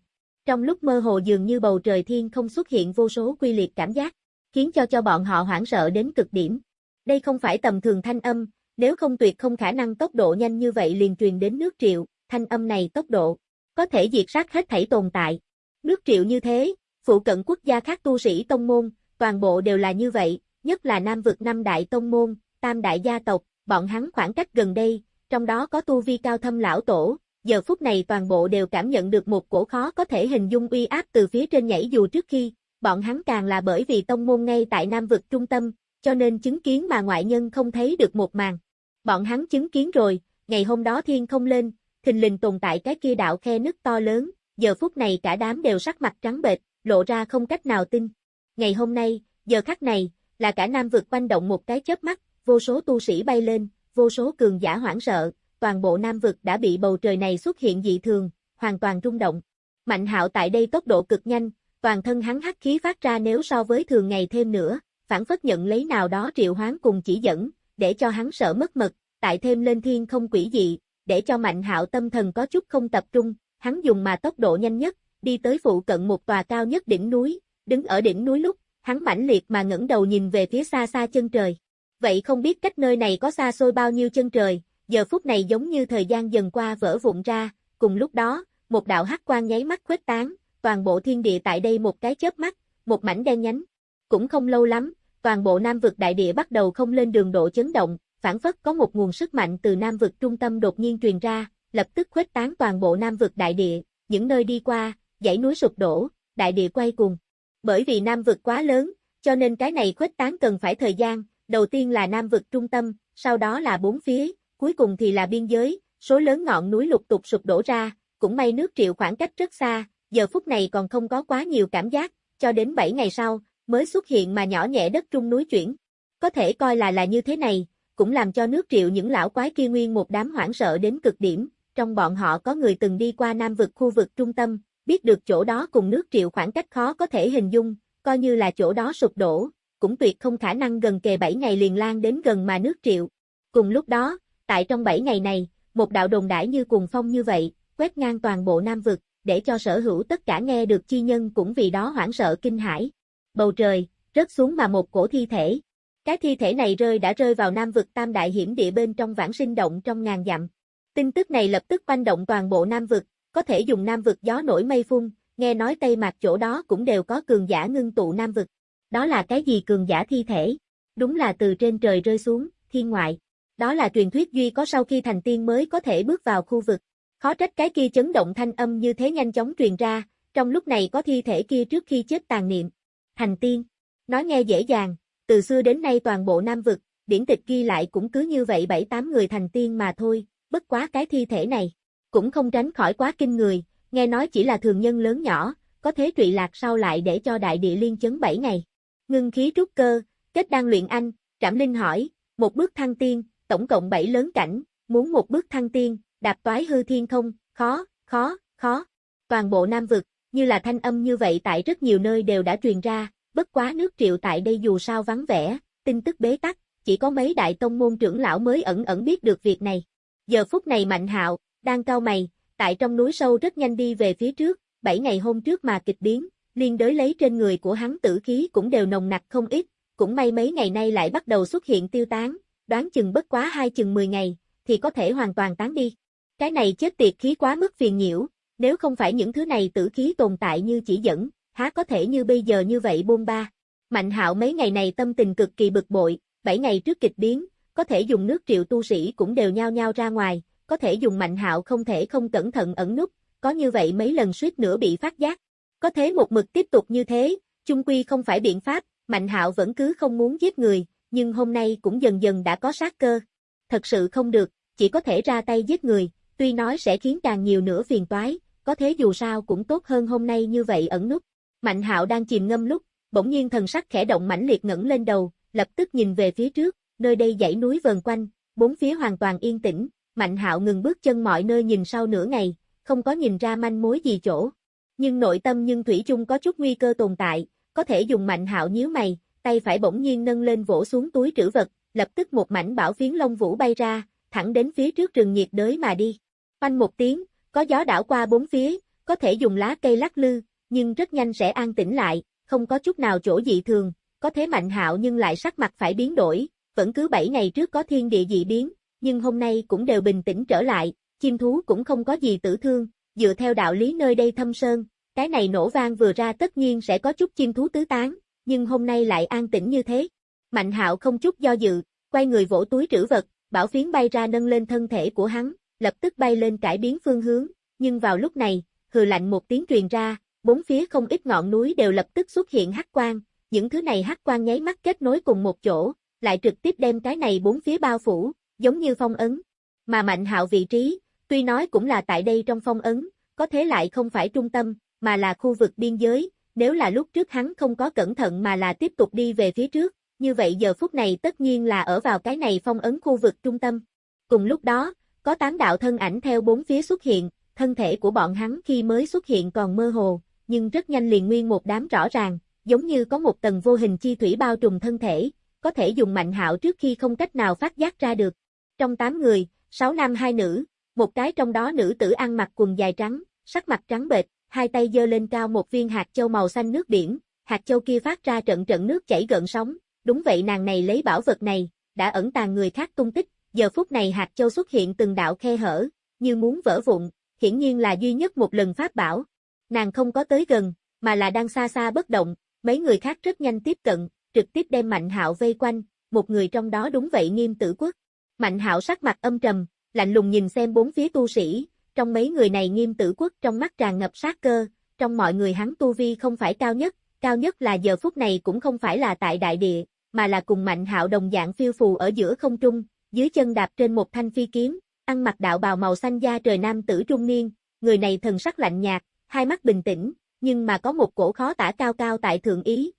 Trong lúc mơ hồ dường như bầu trời thiên không xuất hiện vô số quy liệt cảm giác, khiến cho cho bọn họ hoảng sợ đến cực điểm. Đây không phải tầm thường thanh âm, nếu không tuyệt không khả năng tốc độ nhanh như vậy liền truyền đến nước triệu, thanh âm này tốc độ, có thể diệt sát hết thảy tồn tại. Nước triệu như thế, phụ cận quốc gia khác tu sĩ tông môn, toàn bộ đều là như vậy, nhất là Nam vực năm đại tông môn, tam đại gia tộc, bọn hắn khoảng cách gần đây, trong đó có tu vi cao thâm lão tổ, giờ phút này toàn bộ đều cảm nhận được một cổ khó có thể hình dung uy áp từ phía trên nhảy dù trước khi, bọn hắn càng là bởi vì tông môn ngay tại Nam vực trung tâm, cho nên chứng kiến mà ngoại nhân không thấy được một màn. Bọn hắn chứng kiến rồi, ngày hôm đó thiên không lên, thình lình tồn tại cái kia đạo khe nứt to lớn, giờ phút này cả đám đều sắc mặt trắng bệch, lộ ra không cách nào tin. Ngày hôm nay, giờ khắc này, là cả Nam vực quanh động một cái chớp mắt, vô số tu sĩ bay lên, vô số cường giả hoảng sợ, toàn bộ Nam vực đã bị bầu trời này xuất hiện dị thường, hoàn toàn rung động. Mạnh hạo tại đây tốc độ cực nhanh, toàn thân hắn hắc khí phát ra nếu so với thường ngày thêm nữa, phản phất nhận lấy nào đó triệu hoán cùng chỉ dẫn, để cho hắn sợ mất mật, tại thêm lên thiên không quỷ dị, để cho mạnh hạo tâm thần có chút không tập trung, hắn dùng mà tốc độ nhanh nhất, đi tới phụ cận một tòa cao nhất đỉnh núi, đứng ở đỉnh núi lúc, hắn mãnh liệt mà ngẩng đầu nhìn về phía xa xa chân trời. Vậy không biết cách nơi này có xa xôi bao nhiêu chân trời, giờ phút này giống như thời gian dần qua vỡ vụn ra, cùng lúc đó, một đạo hắc quang nháy mắt khuếch tán, toàn bộ thiên địa tại đây một cái chớp mắt, một mảnh đen nhánh. Cũng không lâu lắm, toàn bộ Nam vực đại địa bắt đầu không lên đường độ chấn động, phản phất có một nguồn sức mạnh từ Nam vực trung tâm đột nhiên truyền ra, lập tức khuếch tán toàn bộ Nam vực đại địa, những nơi đi qua, dãy núi sụp đổ, đại địa quay cuồng. Bởi vì Nam vực quá lớn, cho nên cái này khuếch tán cần phải thời gian, đầu tiên là Nam vực trung tâm, sau đó là bốn phía, cuối cùng thì là biên giới, số lớn ngọn núi lục tục sụp đổ ra, cũng may nước triệu khoảng cách rất xa, giờ phút này còn không có quá nhiều cảm giác, cho đến 7 ngày sau, mới xuất hiện mà nhỏ nhẹ đất trung núi chuyển. Có thể coi là là như thế này, cũng làm cho nước triệu những lão quái kia nguyên một đám hoảng sợ đến cực điểm, trong bọn họ có người từng đi qua Nam vực khu vực trung tâm, biết được chỗ đó cùng nước triệu khoảng cách khó có thể hình dung, coi như là chỗ đó sụp đổ, cũng tuyệt không khả năng gần kề 7 ngày liền lan đến gần mà nước triệu. Cùng lúc đó, tại trong 7 ngày này, một đạo đồn đãi như cùng phong như vậy, quét ngang toàn bộ Nam vực, để cho sở hữu tất cả nghe được chi nhân cũng vì đó hoảng sợ kinh hãi. Bầu trời, rớt xuống mà một cổ thi thể. Cái thi thể này rơi đã rơi vào Nam vực tam đại hiểm địa bên trong vãng sinh động trong ngàn dặm. Tin tức này lập tức quanh động toàn bộ Nam vực, có thể dùng Nam vực gió nổi mây phun, nghe nói Tây Mạc chỗ đó cũng đều có cường giả ngưng tụ Nam vực. Đó là cái gì cường giả thi thể? Đúng là từ trên trời rơi xuống, thiên ngoại. Đó là truyền thuyết duy có sau khi thành tiên mới có thể bước vào khu vực. Khó trách cái kia chấn động thanh âm như thế nhanh chóng truyền ra, trong lúc này có thi thể kia trước khi chết tàn niệm. Thành tiên. Nói nghe dễ dàng, từ xưa đến nay toàn bộ Nam vực, điển tịch ghi lại cũng cứ như vậy bảy tám người thành tiên mà thôi, bất quá cái thi thể này, cũng không tránh khỏi quá kinh người, nghe nói chỉ là thường nhân lớn nhỏ, có thế trụy lạc sau lại để cho đại địa liên chấn 7 ngày. Ngưng khí trúc cơ, kết đang luyện anh, Trảm Linh hỏi, một bước thăng tiên, tổng cộng 7 lớn cảnh, muốn một bước thăng tiên, đạp toái hư thiên không, khó, khó, khó. Toàn bộ Nam vực, như là thanh âm như vậy tại rất nhiều nơi đều đã truyền ra, bất quá nước triệu tại đây dù sao vắng vẻ, tin tức bế tắc, chỉ có mấy đại tông môn trưởng lão mới ẩn ẩn biết được việc này. Giờ phút này Mạnh Hạo, đang cao mày, tại trong núi sâu rất nhanh đi về phía trước, 7 ngày hôm trước mà kịch biến, liên đới lấy trên người của hắn tử khí cũng đều nồng nặc không ít, cũng may mấy ngày nay lại bắt đầu xuất hiện tiêu tán, đoán chừng bất quá hai chừng 10 ngày, thì có thể hoàn toàn tán đi. Cái này chết tiệt khí quá mức phiền nhiễu, nếu không phải những thứ này tử khí tồn tại như chỉ dẫn, há có thể như bây giờ như vậy bôn ba. Mạnh hạo mấy ngày này tâm tình cực kỳ bực bội, 7 ngày trước kịch biến, có thể dùng nước triệu tu sĩ cũng đều nhao nhao ra ngoài, có thể dùng mạnh hạo không thể không cẩn thận ẩn nút, có như vậy mấy lần suýt nữa bị phát giác. Có thế một mực tiếp tục như thế, chung quy không phải biện pháp, mạnh hạo vẫn cứ không muốn giết người, nhưng hôm nay cũng dần dần đã có sát cơ. Thật sự không được, chỉ có thể ra tay giết người, tuy nói sẽ khiến càng nhiều nữa phiền toái, có thế dù sao cũng tốt hơn hôm nay như vậy ẩn nút. Mạnh hạo đang chìm ngâm lúc, bỗng nhiên thần sắc khẽ động mãnh liệt ngẩng lên đầu, lập tức nhìn về phía trước, nơi đây dãy núi vờn quanh, bốn phía hoàn toàn yên tĩnh, Mạnh hạo ngừng bước chân mọi nơi nhìn sau nửa ngày, không có nhìn ra manh mối gì chỗ. Nhưng nội tâm nhưng Thủy chung có chút nguy cơ tồn tại, có thể dùng mạnh hạo nhíu mày, tay phải bỗng nhiên nâng lên vỗ xuống túi trữ vật, lập tức một mảnh bảo phiến lông vũ bay ra, thẳng đến phía trước rừng nhiệt đới mà đi. Quanh một tiếng, có gió đảo qua bốn phía, có thể dùng lá cây lắc lư, nhưng rất nhanh sẽ an tĩnh lại, không có chút nào chỗ dị thường, có thế mạnh hạo nhưng lại sắc mặt phải biến đổi, vẫn cứ 7 ngày trước có thiên địa dị biến, nhưng hôm nay cũng đều bình tĩnh trở lại, chim thú cũng không có gì tử thương, dựa theo đạo lý nơi đây thâm sơn, cái này nổ vang vừa ra tất nhiên sẽ có chút chim thú tứ tán, nhưng hôm nay lại an tĩnh như thế. Mạnh hạo không chút do dự, quay người vỗ túi trữ vật, bảo phiến bay ra nâng lên thân thể của hắn, lập tức bay lên cải biến phương hướng, nhưng vào lúc này, hừ lạnh một tiếng truyền ra, bốn phía không ít ngọn núi đều lập tức xuất hiện hắc quang, những thứ này hắc quang nháy mắt kết nối cùng một chỗ, lại trực tiếp đem cái này bốn phía bao phủ, giống như phong ấn. Mà Mạnh Hạo vị trí, tuy nói cũng là tại đây trong phong ấn, có thế lại không phải trung tâm, mà là khu vực biên giới, nếu là lúc trước hắn không có cẩn thận mà là tiếp tục đi về phía trước, như vậy giờ phút này tất nhiên là ở vào cái này phong ấn khu vực trung tâm. Cùng lúc đó, có tám đạo thân ảnh theo bốn phía xuất hiện, thân thể của bọn hắn khi mới xuất hiện còn mơ hồ, nhưng rất nhanh liền nguyên một đám rõ ràng, giống như có một tầng vô hình chi thủy bao trùm thân thể, có thể dùng mạnh hạo trước khi không cách nào phát giác ra được. Trong 8 người, 6 nam hai nữ, một cái trong đó nữ tử ăn mặc quần dài trắng, sắc mặt trắng bệch, hai tay giơ lên cao một viên hạt châu màu xanh nước biển, hạt châu kia phát ra trận trận nước chảy gợn sóng, đúng vậy nàng này lấy bảo vật này, đã ẩn tàng người khác tung tích, giờ phút này hạt châu xuất hiện từng đạo khe hở, như muốn vỡ vụn, hiển nhiên là duy nhất một lần phát bảo. Nàng không có tới gần, mà là đang xa xa bất động, mấy người khác rất nhanh tiếp cận, trực tiếp đem Mạnh Hạo vây quanh, một người trong đó đúng vậy Nghiêm Tử Quốc. Mạnh Hạo sắc mặt âm trầm, lạnh lùng nhìn xem bốn phía tu sĩ, trong mấy người này Nghiêm Tử Quốc trong mắt tràn ngập sát cơ, trong mọi người hắn tu vi không phải cao nhất, cao nhất là giờ phút này cũng không phải là tại đại địa, mà là cùng Mạnh Hạo đồng dạng phiêu phù ở giữa không trung, dưới chân đạp trên một thanh phi kiếm, ăn mặc đạo bào màu xanh da trời nam tử trung niên, người này thần sắc lạnh nhạt, hai mắt bình tĩnh, nhưng mà có một cổ khó tả cao cao tại thượng ý.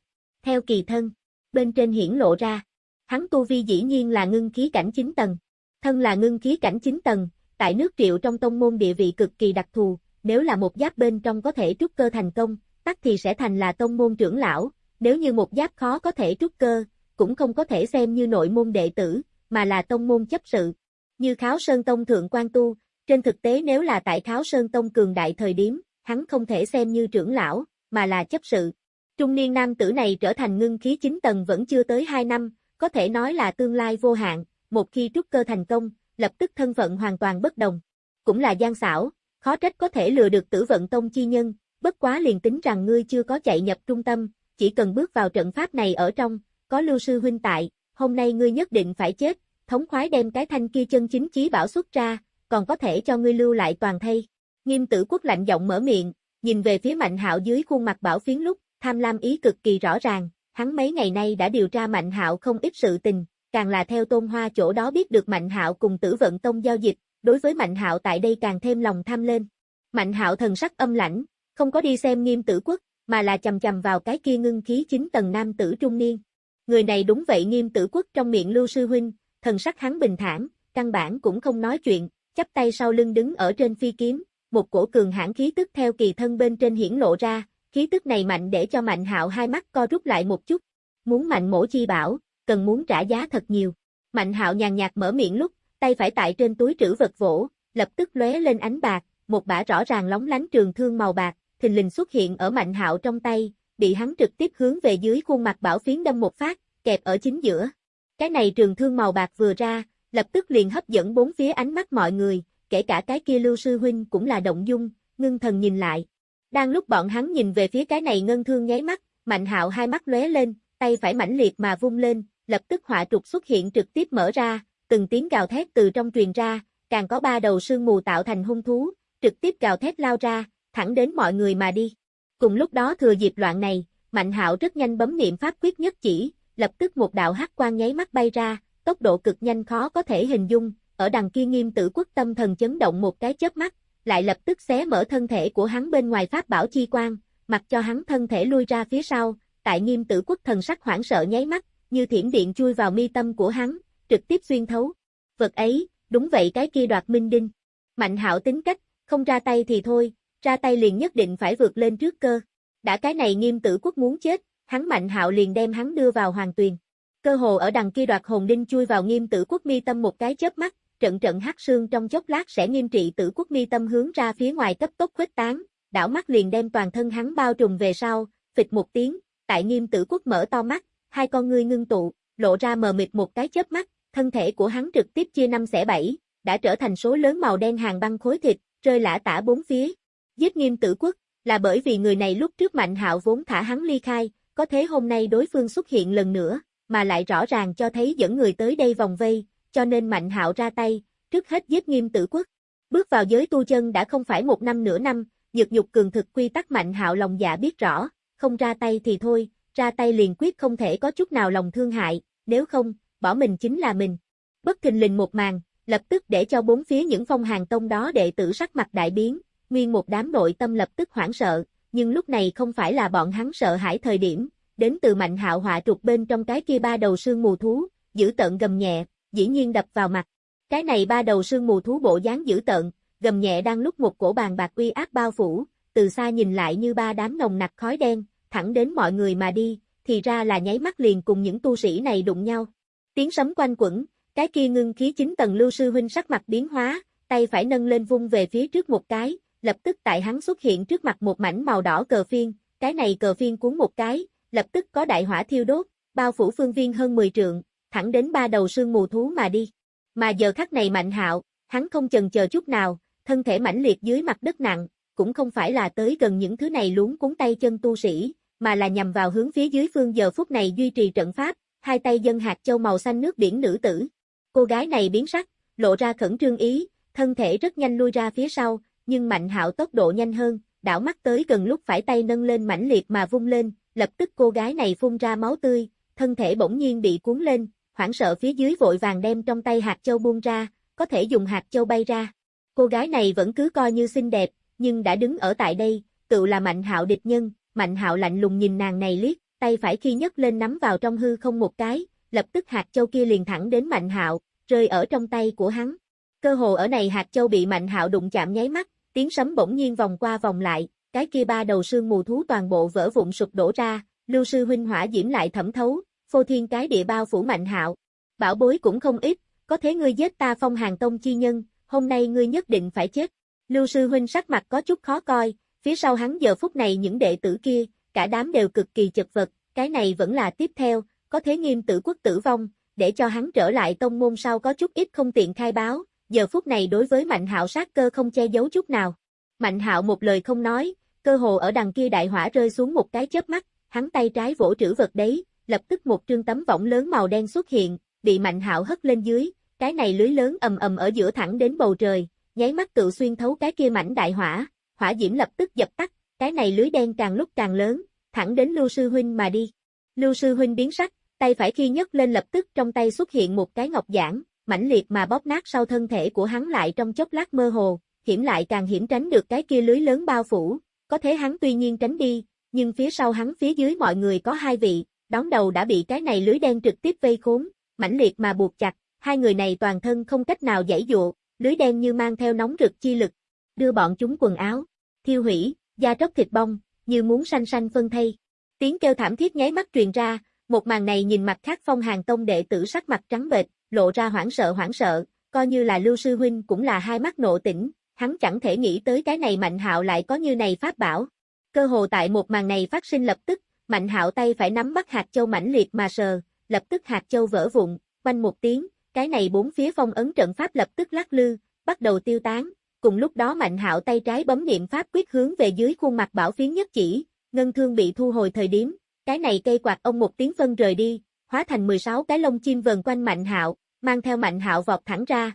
Theo kỳ thân, bên trên hiển lộ ra, hắn tu vi dĩ nhiên là ngưng khí cảnh 9 tầng. Thân là ngưng khí cảnh 9 tầng, tại nước triệu trong tông môn địa vị cực kỳ đặc thù, nếu là một giáp bên trong có thể trúc cơ thành công, tắc thì sẽ thành là tông môn trưởng lão, nếu như một giáp khó có thể trúc cơ, cũng không có thể xem như nội môn đệ tử, mà là tông môn chấp sự. Như Kháo Sơn Tông Thượng quan Tu, trên thực tế nếu là tại Kháo Sơn Tông cường đại thời điểm, hắn không thể xem như trưởng lão, mà là chấp sự. Trung niên nam tử này trở thành ngưng khí 9 tầng vẫn chưa tới 2 năm, có thể nói là tương lai vô hạn, một khi trúc cơ thành công, lập tức thân phận hoàn toàn bất đồng. Cũng là gian xảo, khó trách có thể lừa được tử vận tông chi nhân, bất quá liền tính rằng ngươi chưa có chạy nhập trung tâm, chỉ cần bước vào trận pháp này ở trong, có lưu sư huynh tại, hôm nay ngươi nhất định phải chết, thống khoái đem cái thanh kia chân chính chí bảo xuất ra, còn có thể cho ngươi lưu lại toàn thây. Nghiêm tử quốc lạnh giọng mở miệng, nhìn về phía Mạnh Hạo dưới khuôn mặt bảo phiến lúc, tham lam ý cực kỳ rõ ràng, hắn mấy ngày nay đã điều tra Mạnh Hạo không ít sự tình, càng là theo Tôn Hoa chỗ đó biết được Mạnh Hạo cùng Tử Vận Tông giao dịch, đối với Mạnh Hạo tại đây càng thêm lòng tham lên. Mạnh Hạo thần sắc âm lãnh, không có đi xem Nghiêm Tử Quốc, mà là chầm chầm vào cái kia ngưng khí chính tầng nam tử trung niên. Người này đúng vậy Nghiêm Tử Quốc trong miệng Lưu sư huynh, thần sắc hắn bình thản, căn bản cũng không nói chuyện, chắp tay sau lưng đứng ở trên phi kiếm, một cổ cường hãn khí tức theo kỳ thân bên trên hiển lộ ra, khí tức này mạnh để cho Mạnh Hạo hai mắt co rút lại một chút. Muốn mạnh mổ chi bảo, cần muốn trả giá thật nhiều. Mạnh Hạo nhàn nhạt mở miệng lúc, tay phải tại trên túi trữ vật vỗ, lập tức lóe lên ánh bạc, một bả rõ ràng lóng lánh trường thương màu bạc, thình lình xuất hiện ở Mạnh Hạo trong tay, bị hắn trực tiếp hướng về dưới khuôn mặt bảo phiến đâm một phát, kẹp ở chính giữa. Cái này trường thương màu bạc vừa ra, lập tức liền hấp dẫn bốn phía ánh mắt mọi người, kể cả cái kia Lưu sư huynh cũng là động dung, ngưng thần nhìn lại. Đang lúc bọn hắn nhìn về phía cái này ngân thương nháy mắt, Mạnh Hạo hai mắt lóe lên, tay phải mãnh liệt mà vung lên, lập tức họa trục xuất hiện trực tiếp mở ra, từng tiếng gào thét từ trong truyền ra, càng có ba đầu sương mù tạo thành hung thú, trực tiếp gào thét lao ra, thẳng đến mọi người mà đi. Cùng lúc đó thừa dịp loạn này, Mạnh Hạo rất nhanh bấm niệm pháp quyết nhất chỉ, lập tức một đạo hắc quang nháy mắt bay ra, tốc độ cực nhanh khó có thể hình dung, ở đằng kia nghiêm tử quốc tâm thần chấn động một cái chớp mắt, lại lập tức xé mở thân thể của hắn bên ngoài pháp bảo chi quang, mặc cho hắn thân thể lui ra phía sau, tại nghiêm tử quốc thần sắc hoảng sợ nháy mắt, như thiểm điện chui vào mi tâm của hắn, trực tiếp xuyên thấu. Vật ấy, đúng vậy cái kia đoạt minh đinh. Mạnh hạo tính cách, không ra tay thì thôi, ra tay liền nhất định phải vượt lên trước cơ. Đã cái này nghiêm tử quốc muốn chết, hắn mạnh hạo liền đem hắn đưa vào hoàng tuyền. Cơ hồ ở đằng kia đoạt hồn đinh chui vào nghiêm tử quốc mi tâm một cái chớp mắt, trận trận hắc sương trong chốc lát sẽ nghiêm trị tử quốc mi tâm hướng ra phía ngoài cấp tốc khuếch tán, đảo mắt liền đem toàn thân hắn bao trùm về sau, phịch một tiếng, tại nghiêm tử quốc mở to mắt, hai con ngươi ngưng tụ, lộ ra mờ mịt một cái chớp mắt, thân thể của hắn trực tiếp chia năm xẻ bảy, đã trở thành số lớn màu đen hàng băng khối thịt, rơi lả tả bốn phía. Giết nghiêm tử quốc, là bởi vì người này lúc trước Mạnh Hạo vốn thả hắn ly khai, có thế hôm nay đối phương xuất hiện lần nữa, mà lại rõ ràng cho thấy dẫn người tới đây vòng vây, cho nên Mạnh Hạo ra tay, trước hết giết nghiêm tử quốc. Bước vào giới tu chân đã không phải một năm nửa năm, nhược nhục cường thực quy tắc Mạnh Hạo lòng dạ biết rõ, không ra tay thì thôi, ra tay liền quyết không thể có chút nào lòng thương hại, nếu không, bỏ mình chính là mình. Bất thình lình một màn, lập tức để cho bốn phía những phong hàng tông đó đệ tử sắc mặt đại biến, nguyên một đám nội tâm lập tức hoảng sợ, nhưng lúc này không phải là bọn hắn sợ hãi thời điểm, đến từ mạnh hạo họa trục bên trong cái kia ba đầu sương mù thú, giữ tận gầm nhẹ, dĩ nhiên đập vào mặt. Cái này ba đầu sương mù thú bộ dáng dữ tợn, gầm nhẹ đang lúc một cổ bàn bạc uy áp bao phủ, từ xa nhìn lại như ba đám nồng nặc khói đen, thẳng đến mọi người mà đi, thì ra là nháy mắt liền cùng những tu sĩ này đụng nhau. Tiếng sấm quanh quẩn, cái kia ngưng khí chính tầng lưu sư huynh sắc mặt biến hóa, tay phải nâng lên vung về phía trước một cái, lập tức tại hắn xuất hiện trước mặt một mảnh màu đỏ cờ phiên, cái này cờ phiên cuốn một cái, lập tức có đại hỏa thiêu đốt, bao phủ phương viên hơn 10 trượng, thẳng đến ba đầu sương mù thú mà đi. Mà giờ khắc này mạnh hạo, hắn không chần chờ chút nào, thân thể mãnh liệt dưới mặt đất nặng, cũng không phải là tới gần những thứ này luống cuốn tay chân tu sĩ, mà là nhằm vào hướng phía dưới phương giờ phút này duy trì trận pháp, hai tay dân hạt châu màu xanh nước biển nữ tử. Cô gái này biến sắc, lộ ra khẩn trương ý, thân thể rất nhanh lui ra phía sau, nhưng Mạnh Hạo tốc độ nhanh hơn, đảo mắt tới gần lúc phải tay nâng lên mãnh liệt mà vung lên, lập tức cô gái này phun ra máu tươi, thân thể bỗng nhiên bị cuốn lên, hoảng sợ phía dưới vội vàng đem trong tay hạt châu buông ra, có thể dùng hạt châu bay ra. Cô gái này vẫn cứ coi như xinh đẹp, nhưng đã đứng ở tại đây, tự là Mạnh Hạo địch nhân, Mạnh Hạo lạnh lùng nhìn nàng này liếc, tay phải khi nhấc lên nắm vào trong hư không một cái, lập tức hạt châu kia liền thẳng đến Mạnh Hạo, rơi ở trong tay của hắn. Cơ hồ ở này hạt châu bị Mạnh Hạo đụng chạm nháy mắt, tiếng sấm bỗng nhiên vòng qua vòng lại, cái kia ba đầu sương mù thú toàn bộ vỡ vụn sụp đổ ra, Lưu sư huynh hỏa diễm lại thẩm thấu, phô thiên cái địa bao phủ Mạnh Hạo. Bảo bối cũng không ít, có thế ngươi giết ta Phong Hàng Tông chi nhân, hôm nay ngươi nhất định phải chết. Lưu sư huynh sắc mặt có chút khó coi, phía sau hắn giờ phút này những đệ tử kia, cả đám đều cực kỳ chật vật, cái này vẫn là tiếp theo, có thế nghiêm tử quốc tử vong, để cho hắn trở lại tông môn sau có chút ít không tiện khai báo, giờ phút này đối với Mạnh Hạo sát cơ không che giấu chút nào. Mạnh Hạo một lời không nói, cơ hồ ở đằng kia đại hỏa rơi xuống một cái chớp mắt, hắn tay trái vỗ trữ vật đấy, lập tức một trương tấm võng lớn màu đen xuất hiện, bị Mạnh Hạo hất lên dưới, cái này lưới lớn ầm ầm ở giữa thẳng đến bầu trời, nháy mắt tự xuyên thấu cái kia mảnh đại hỏa, hỏa diễm lập tức dập tắt, cái này lưới đen càng lúc càng lớn, thẳng đến Lưu sư huynh mà đi. Lưu sư huynh biến sắc, tay phải khi nhấc lên lập tức trong tay xuất hiện một cái ngọc giản, mãnh liệt mà bóp nát sau thân thể của hắn lại trong chốc lát mơ hồ, hiểm lại càng hiểm tránh được cái kia lưới lớn bao phủ, có thế hắn tuy nhiên tránh đi, nhưng phía sau hắn phía dưới mọi người có hai vị, đón đầu đã bị cái này lưới đen trực tiếp vây khốn, mãnh liệt mà buộc chặt, hai người này toàn thân không cách nào giải dụ, lưới đen như mang theo nóng rực chi lực, đưa bọn chúng quần áo, thiêu hủy, da tróc thịt bong, như muốn xanh xanh phân thay. Tiếng kêu thảm thiết nháy mắt truyền ra, một màn này nhìn mặt khác phong hàng tông đệ tử sắc mặt trắng bệch, lộ ra hoảng sợ hoảng sợ, coi như là Lưu Sư Huynh cũng là hai mắt nộ tỉnh, hắn chẳng thể nghĩ tới cái này Mạnh Hạo lại có như này pháp bảo. Cơ hồ tại một màn này phát sinh lập tức, Mạnh Hạo tay phải nắm bắt hạt châu mãnh liệt mà sờ, lập tức hạt châu vỡ vụn, quanh một tiếng, cái này bốn phía phong ấn trận pháp lập tức lắc lư, bắt đầu tiêu tán. Cùng lúc đó Mạnh Hạo tay trái bấm niệm pháp quyết hướng về dưới khuôn mặt bảo phiến nhất chỉ, ngân thương bị thu hồi thời điểm, cái này cây quạt ông một tiếng phân rời đi, hóa thành 16 cái lông chim vần quanh Mạnh Hạo, mang theo Mạnh Hạo vọt thẳng ra,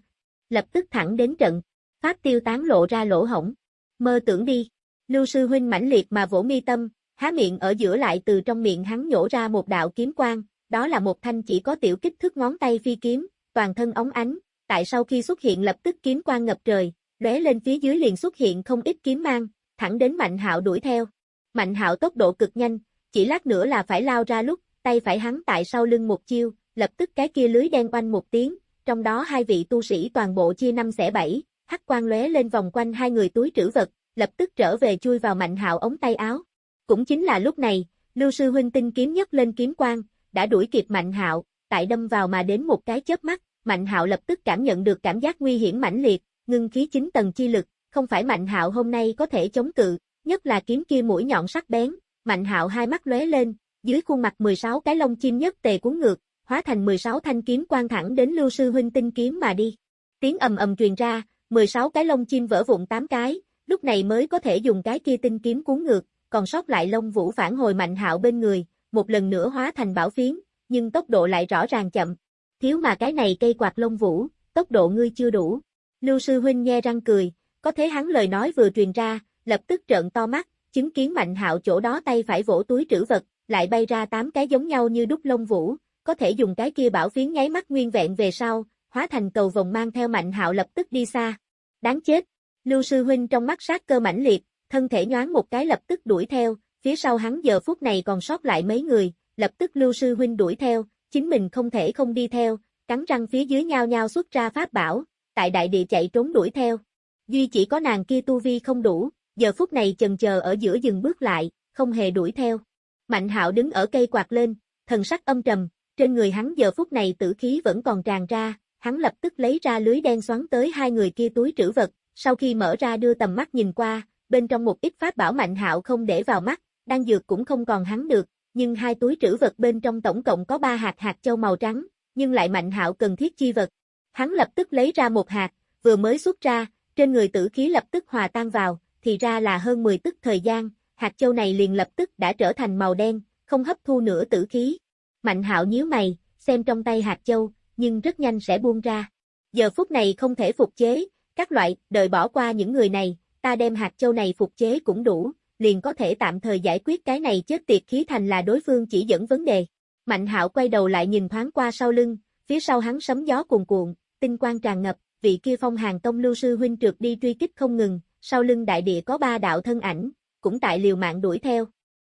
lập tức thẳng đến trận, pháp tiêu tán lộ ra lỗ hổng. Mơ tưởng đi, Lưu sư huynh mãnh liệt mà vỗ mi tâm, há miệng ở giữa lại từ trong miệng hắn nhổ ra một đạo kiếm quang, đó là một thanh chỉ có tiểu kích thước ngón tay phi kiếm, toàn thân ống ánh, tại sau khi xuất hiện lập tức kiếm quang ngập trời, lóe lên phía dưới liền xuất hiện không ít kiếm mang, thẳng đến Mạnh Hạo đuổi theo. Mạnh Hạo tốc độ cực nhanh, chỉ lát nữa là phải lao ra lúc, tay phải hắn tại sau lưng một chiêu, lập tức cái kia lưới đen quanh một tiếng, trong đó hai vị tu sĩ toàn bộ chia năm xẻ bảy, hắc quang lóe lên vòng quanh hai người túi trữ vật, lập tức trở về chui vào Mạnh Hạo ống tay áo. Cũng chính là lúc này, Lưu sư huynh tinh kiếm nhất lên kiếm quang, đã đuổi kịp Mạnh Hạo, tại đâm vào mà đến một cái chớp mắt, Mạnh Hạo lập tức cảm nhận được cảm giác nguy hiểm mãnh liệt, ngưng khí chính tầng chi lực, không phải Mạnh Hạo hôm nay có thể chống cự, nhất là kiếm kia mũi nhọn sắc bén, Mạnh Hạo hai mắt lóe lên, dưới khuôn mặt 16 cái lông chim nhất tề cuốn ngược, hóa thành 16 thanh kiếm quang thẳng đến Lưu sư huynh tinh kiếm mà đi. Tiếng ầm ầm truyền ra, 16 cái lông chim vỡ vụn 8 cái, lúc này mới có thể dùng cái kia tinh kiếm cuốn ngược, còn sót lại lông vũ phản hồi Mạnh Hạo bên người, một lần nữa hóa thành bảo phiến, nhưng tốc độ lại rõ ràng chậm. Thiếu mà cái này cây quạt lông vũ, tốc độ ngươi chưa đủ. Lưu sư huynh nghe răng cười, có thế hắn lời nói vừa truyền ra, lập tức trợn to mắt, chứng kiến Mạnh Hạo chỗ đó tay phải vỗ túi trữ vật, lại bay ra tám cái giống nhau như đúc lông vũ, có thể dùng cái kia bảo phiến nháy mắt nguyên vẹn về sau, hóa thành cầu vòng mang theo Mạnh Hạo lập tức đi xa. Đáng chết. Lưu sư huynh trong mắt sát cơ mãnh liệt, thân thể nhoáng một cái lập tức đuổi theo, phía sau hắn giờ phút này còn sót lại mấy người, lập tức Lưu sư huynh đuổi theo, chính mình không thể không đi theo, cắn răng phía dưới nhao nhao xuất ra pháp bảo, tại đại địa chạy trốn đuổi theo. Duy chỉ có nàng kia tu vi không đủ, giờ phút này chần chờ ở giữa dừng bước lại, không hề đuổi theo. Mạnh hạo đứng ở cây quạt lên, thần sắc âm trầm, trên người hắn giờ phút này tử khí vẫn còn tràn ra, hắn lập tức lấy ra lưới đen xoắn tới hai người kia túi trữ vật, sau khi mở ra đưa tầm mắt nhìn qua, bên trong một ít pháp bảo mạnh hạo không để vào mắt, đang dược cũng không còn hắn được, nhưng hai túi trữ vật bên trong tổng cộng có ba hạt hạt châu màu trắng, nhưng lại mạnh hạo cần thiết chi vật. Hắn lập tức lấy ra một hạt, vừa mới xuất ra, trên người tử khí lập tức hòa tan vào, thì ra là hơn 10 tức thời gian, hạt châu này liền lập tức đã trở thành màu đen, không hấp thu nữa tử khí. Mạnh hạo nhíu mày, xem trong tay hạt châu, nhưng rất nhanh sẽ buông ra. Giờ phút này không thể phục chế, các loại, đợi bỏ qua những người này, ta đem hạt châu này phục chế cũng đủ, liền có thể tạm thời giải quyết cái này chết tiệt khí thành là đối phương chỉ dẫn vấn đề. Mạnh hạo quay đầu lại nhìn thoáng qua sau lưng, phía sau hắn sấm gió cuồn cuộn, tinh quang tràn ngập, vị kia phong hàng tông lưu sư huynh trượt đi truy kích không ngừng, sau lưng đại địa có ba đạo thân ảnh, cũng tại liều mạng đuổi theo.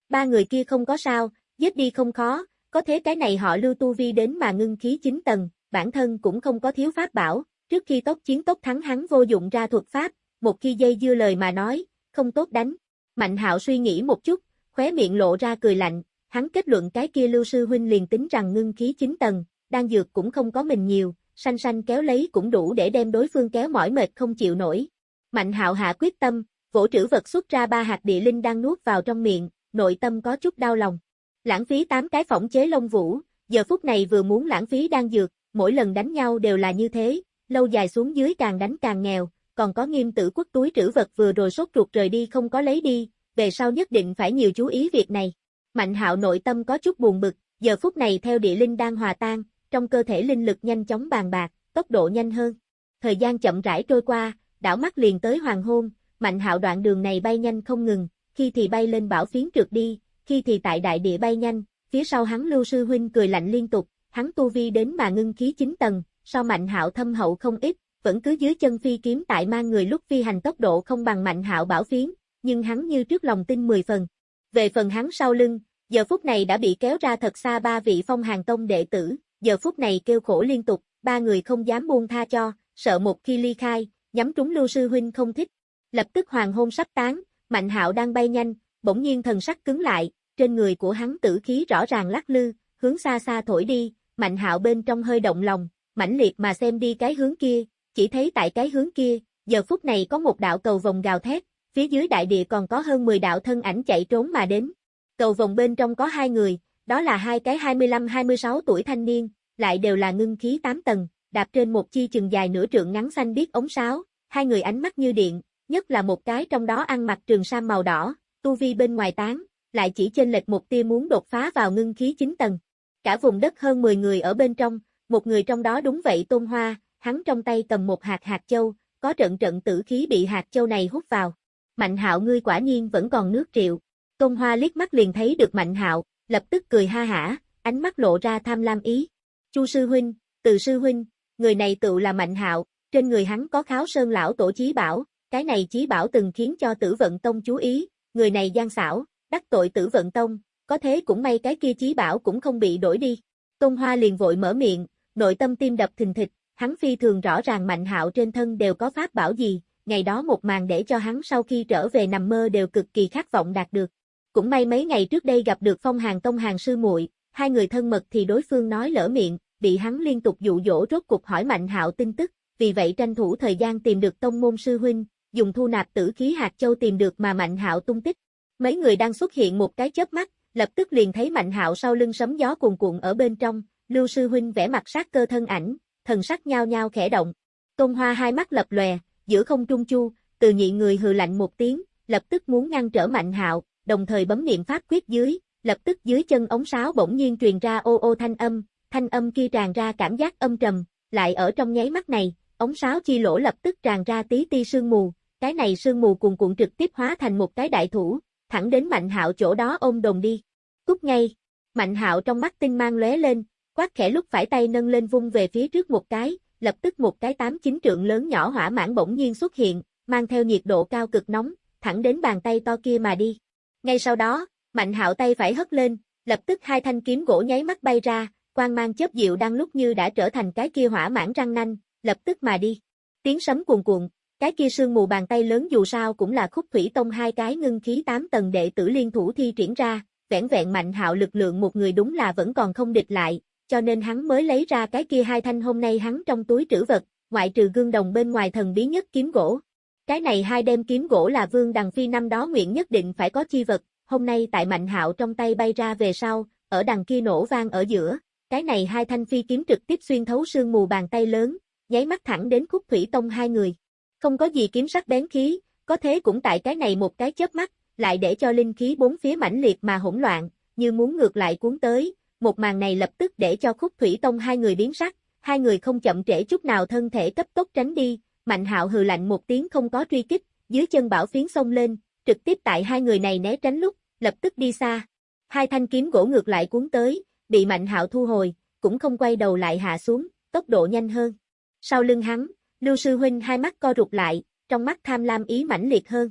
Ba người kia không có sao, giết đi không khó, có thế cái này họ lưu tu vi đến mà ngưng khí 9 tầng, bản thân cũng không có thiếu pháp bảo, trước khi tốc chiến tốc thắng hắn vô dụng ra thuật pháp, một khi dây dưa lời mà nói, không tốt đánh. Mạnh hạo suy nghĩ một chút, khóe miệng lộ ra cười lạnh, hắn kết luận cái kia lưu sư huynh liền tính rằng ngưng khí 9 tầng, đang dược cũng không có mình nhiều, xanh xanh kéo lấy cũng đủ để đem đối phương kéo mỏi mệt không chịu nổi. Mạnh hạo hạ quyết tâm, vỗ trữ vật xuất ra ba hạt địa linh đang nuốt vào trong miệng, nội tâm có chút đau lòng. Lãng phí tám cái phỏng chế lông vũ, giờ phút này vừa muốn lãng phí đang dược, mỗi lần đánh nhau đều là như thế, lâu dài xuống dưới càng đánh càng nghèo, còn có nghiêm tử quốc túi trữ vật vừa rồi sốt ruột rời đi không có lấy đi, về sau nhất định phải nhiều chú ý việc này. Mạnh hạo nội tâm có chút buồn bực, giờ phút này theo địa linh đang hòa tan, trong cơ thể linh lực nhanh chóng bàn bạc, tốc độ nhanh hơn. Thời gian chậm rãi trôi qua, đảo mắt liền tới hoàng hôn, mạnh hạo đoạn đường này bay nhanh không ngừng, khi thì bay lên bảo phiến trượt đi, khi thì tại đại địa bay nhanh, phía sau hắn lưu sư huynh cười lạnh liên tục, hắn tu vi đến mà ngưng khí 9 tầng, so mạnh hạo thâm hậu không ít, vẫn cứ dưới chân phi kiếm tại mang người lúc phi hành tốc độ không bằng mạnh hạo bảo phiến, nhưng hắn như trước lòng tin 10 phần. Về phần hắn sau lưng, giờ phút này đã bị kéo ra thật xa ba vị phong hàng tông đệ tử, giờ phút này kêu khổ liên tục, ba người không dám buông tha cho, sợ một khi ly khai, nhắm trúng lưu sư huynh không thích. Lập tức hoàng hôn sắp tán, mạnh hạo đang bay nhanh, bỗng nhiên thần sắc cứng lại, trên người của hắn tử khí rõ ràng lắc lư, hướng xa xa thổi đi, mạnh hạo bên trong hơi động lòng, mãnh liệt mà xem đi cái hướng kia, chỉ thấy tại cái hướng kia, giờ phút này có một đạo cầu vòng gào thét, phía dưới đại địa còn có hơn 10 đạo thân ảnh chạy trốn mà đến. Cầu vòng bên trong có hai người, đó là hai cái 25-26 tuổi thanh niên, lại đều là ngưng khí 8 tầng, đạp trên một chi chừng dài nửa trượng ngắn xanh biết ống sáo, hai người ánh mắt như điện, nhất là một cái trong đó ăn mặc trường sam màu đỏ, tu vi bên ngoài tán, lại chỉ trên lệch một tia muốn đột phá vào ngưng khí 9 tầng. Cả vùng đất hơn 10 người ở bên trong, một người trong đó đúng vậy Tôn Hoa, hắn trong tay cầm một hạt hạt châu, có trận trận tử khí bị hạt châu này hút vào. Mạnh hạo ngươi quả nhiên vẫn còn nước triệu. Tôn Hoa liếc mắt liền thấy được Mạnh hạo, lập tức cười ha hả, ánh mắt lộ ra tham lam ý. Chu sư huynh, từ sư huynh, người này tự là Mạnh hạo, trên người hắn có kháo sơn lão tổ chí bảo, cái này chí bảo từng khiến cho tử vận tông chú ý, người này gian xảo, đắc tội tử vận tông, có thế cũng may cái kia chí bảo cũng không bị đổi đi. Tôn Hoa liền vội mở miệng, nội tâm tim đập thình thịch, hắn phi thường rõ ràng mạnh hạo trên thân đều có pháp bảo gì, ngày đó một màn để cho hắn sau khi trở về nằm mơ đều cực kỳ khát vọng đạt được. Cũng may mấy ngày trước đây gặp được phong hàng tông hàng sư muội, hai người thân mật thì đối phương nói lỡ miệng, bị hắn liên tục dụ dỗ rốt cuộc hỏi Mạnh Hạo tin tức, vì vậy tranh thủ thời gian tìm được tông môn sư huynh, dùng thu nạp tử khí hạt châu tìm được mà Mạnh Hạo tung tích. Mấy người đang xuất hiện một cái chớp mắt, lập tức liền thấy Mạnh Hạo sau lưng sấm gió cuồn cuộn ở bên trong, Lưu sư huynh vẽ mặt sát cơ thân ảnh, thần sắc nhao nhao khẽ động. Tôn Hoa hai mắt lập lòe, giữa không trung chu, từ nhị người hừ lạnh một tiếng, lập tức muốn ngăn trở Mạnh Hạo, đồng thời bấm niệm pháp quyết dưới, lập tức dưới chân ống sáo bỗng nhiên truyền ra ô ô thanh âm, thanh âm kia tràn ra cảm giác âm trầm, lại ở trong nháy mắt này, ống sáo chi lỗ lập tức tràn ra tí ti sương mù, cái này sương mù cuồn cuộn trực tiếp hóa thành một cái đại thủ, thẳng đến Mạnh Hạo chỗ đó ôm đồn đi. Cút ngay. Mạnh Hạo trong mắt tinh mang lóe lên, quát khẽ lúc phải tay nâng lên vung về phía trước một cái, lập tức một cái tám chín trượng lớn nhỏ hỏa mãn bỗng nhiên xuất hiện, mang theo nhiệt độ cao cực nóng, thẳng đến bàn tay to kia mà đi. Ngay sau đó, Mạnh Hạo tay phải hất lên, lập tức hai thanh kiếm gỗ nháy mắt bay ra, quang mang chớp diệu đang lúc như đã trở thành cái kia hỏa mãn răng nanh, lập tức mà đi. Tiếng sấm cuồn cuộn, cái kia sương mù bàn tay lớn dù sao cũng là khúc thủy tông hai cái ngưng khí tám tầng đệ tử liên thủ thi triển ra, vẻn vẹn mạnh hạo lực lượng một người đúng là vẫn còn không địch lại, cho nên hắn mới lấy ra cái kia hai thanh hôm nay hắn trong túi trữ vật, ngoại trừ gương đồng bên ngoài thần bí nhất kiếm gỗ. Cái này hai đem kiếm gỗ là Vương Đằng Phi năm đó nguyện nhất định phải có chi vật, hôm nay tại Mạnh Hạo trong tay bay ra về sau, ở đằng kia nổ vang ở giữa, cái này hai thanh phi kiếm trực tiếp xuyên thấu sương mù bàn tay lớn, nháy mắt thẳng đến khúc thủy tông hai người. Không có gì kiếm sắc bén khí, có thế cũng tại cái này một cái chớp mắt, lại để cho linh khí bốn phía mãnh liệt mà hỗn loạn, như muốn ngược lại cuốn tới, một màn này lập tức để cho khúc thủy tông hai người biến sắc, hai người không chậm trễ chút nào thân thể cấp tốc tránh đi, mạnh hạo hừ lạnh một tiếng không có truy kích, dưới chân bảo phiến xông lên, trực tiếp tại hai người này né tránh lúc, lập tức đi xa. Hai thanh kiếm gỗ ngược lại cuốn tới, bị mạnh hạo thu hồi, cũng không quay đầu lại hạ xuống, tốc độ nhanh hơn. Sau lưng hắn, Lưu Sư Huynh hai mắt co rụt lại, trong mắt tham lam ý mãnh liệt hơn.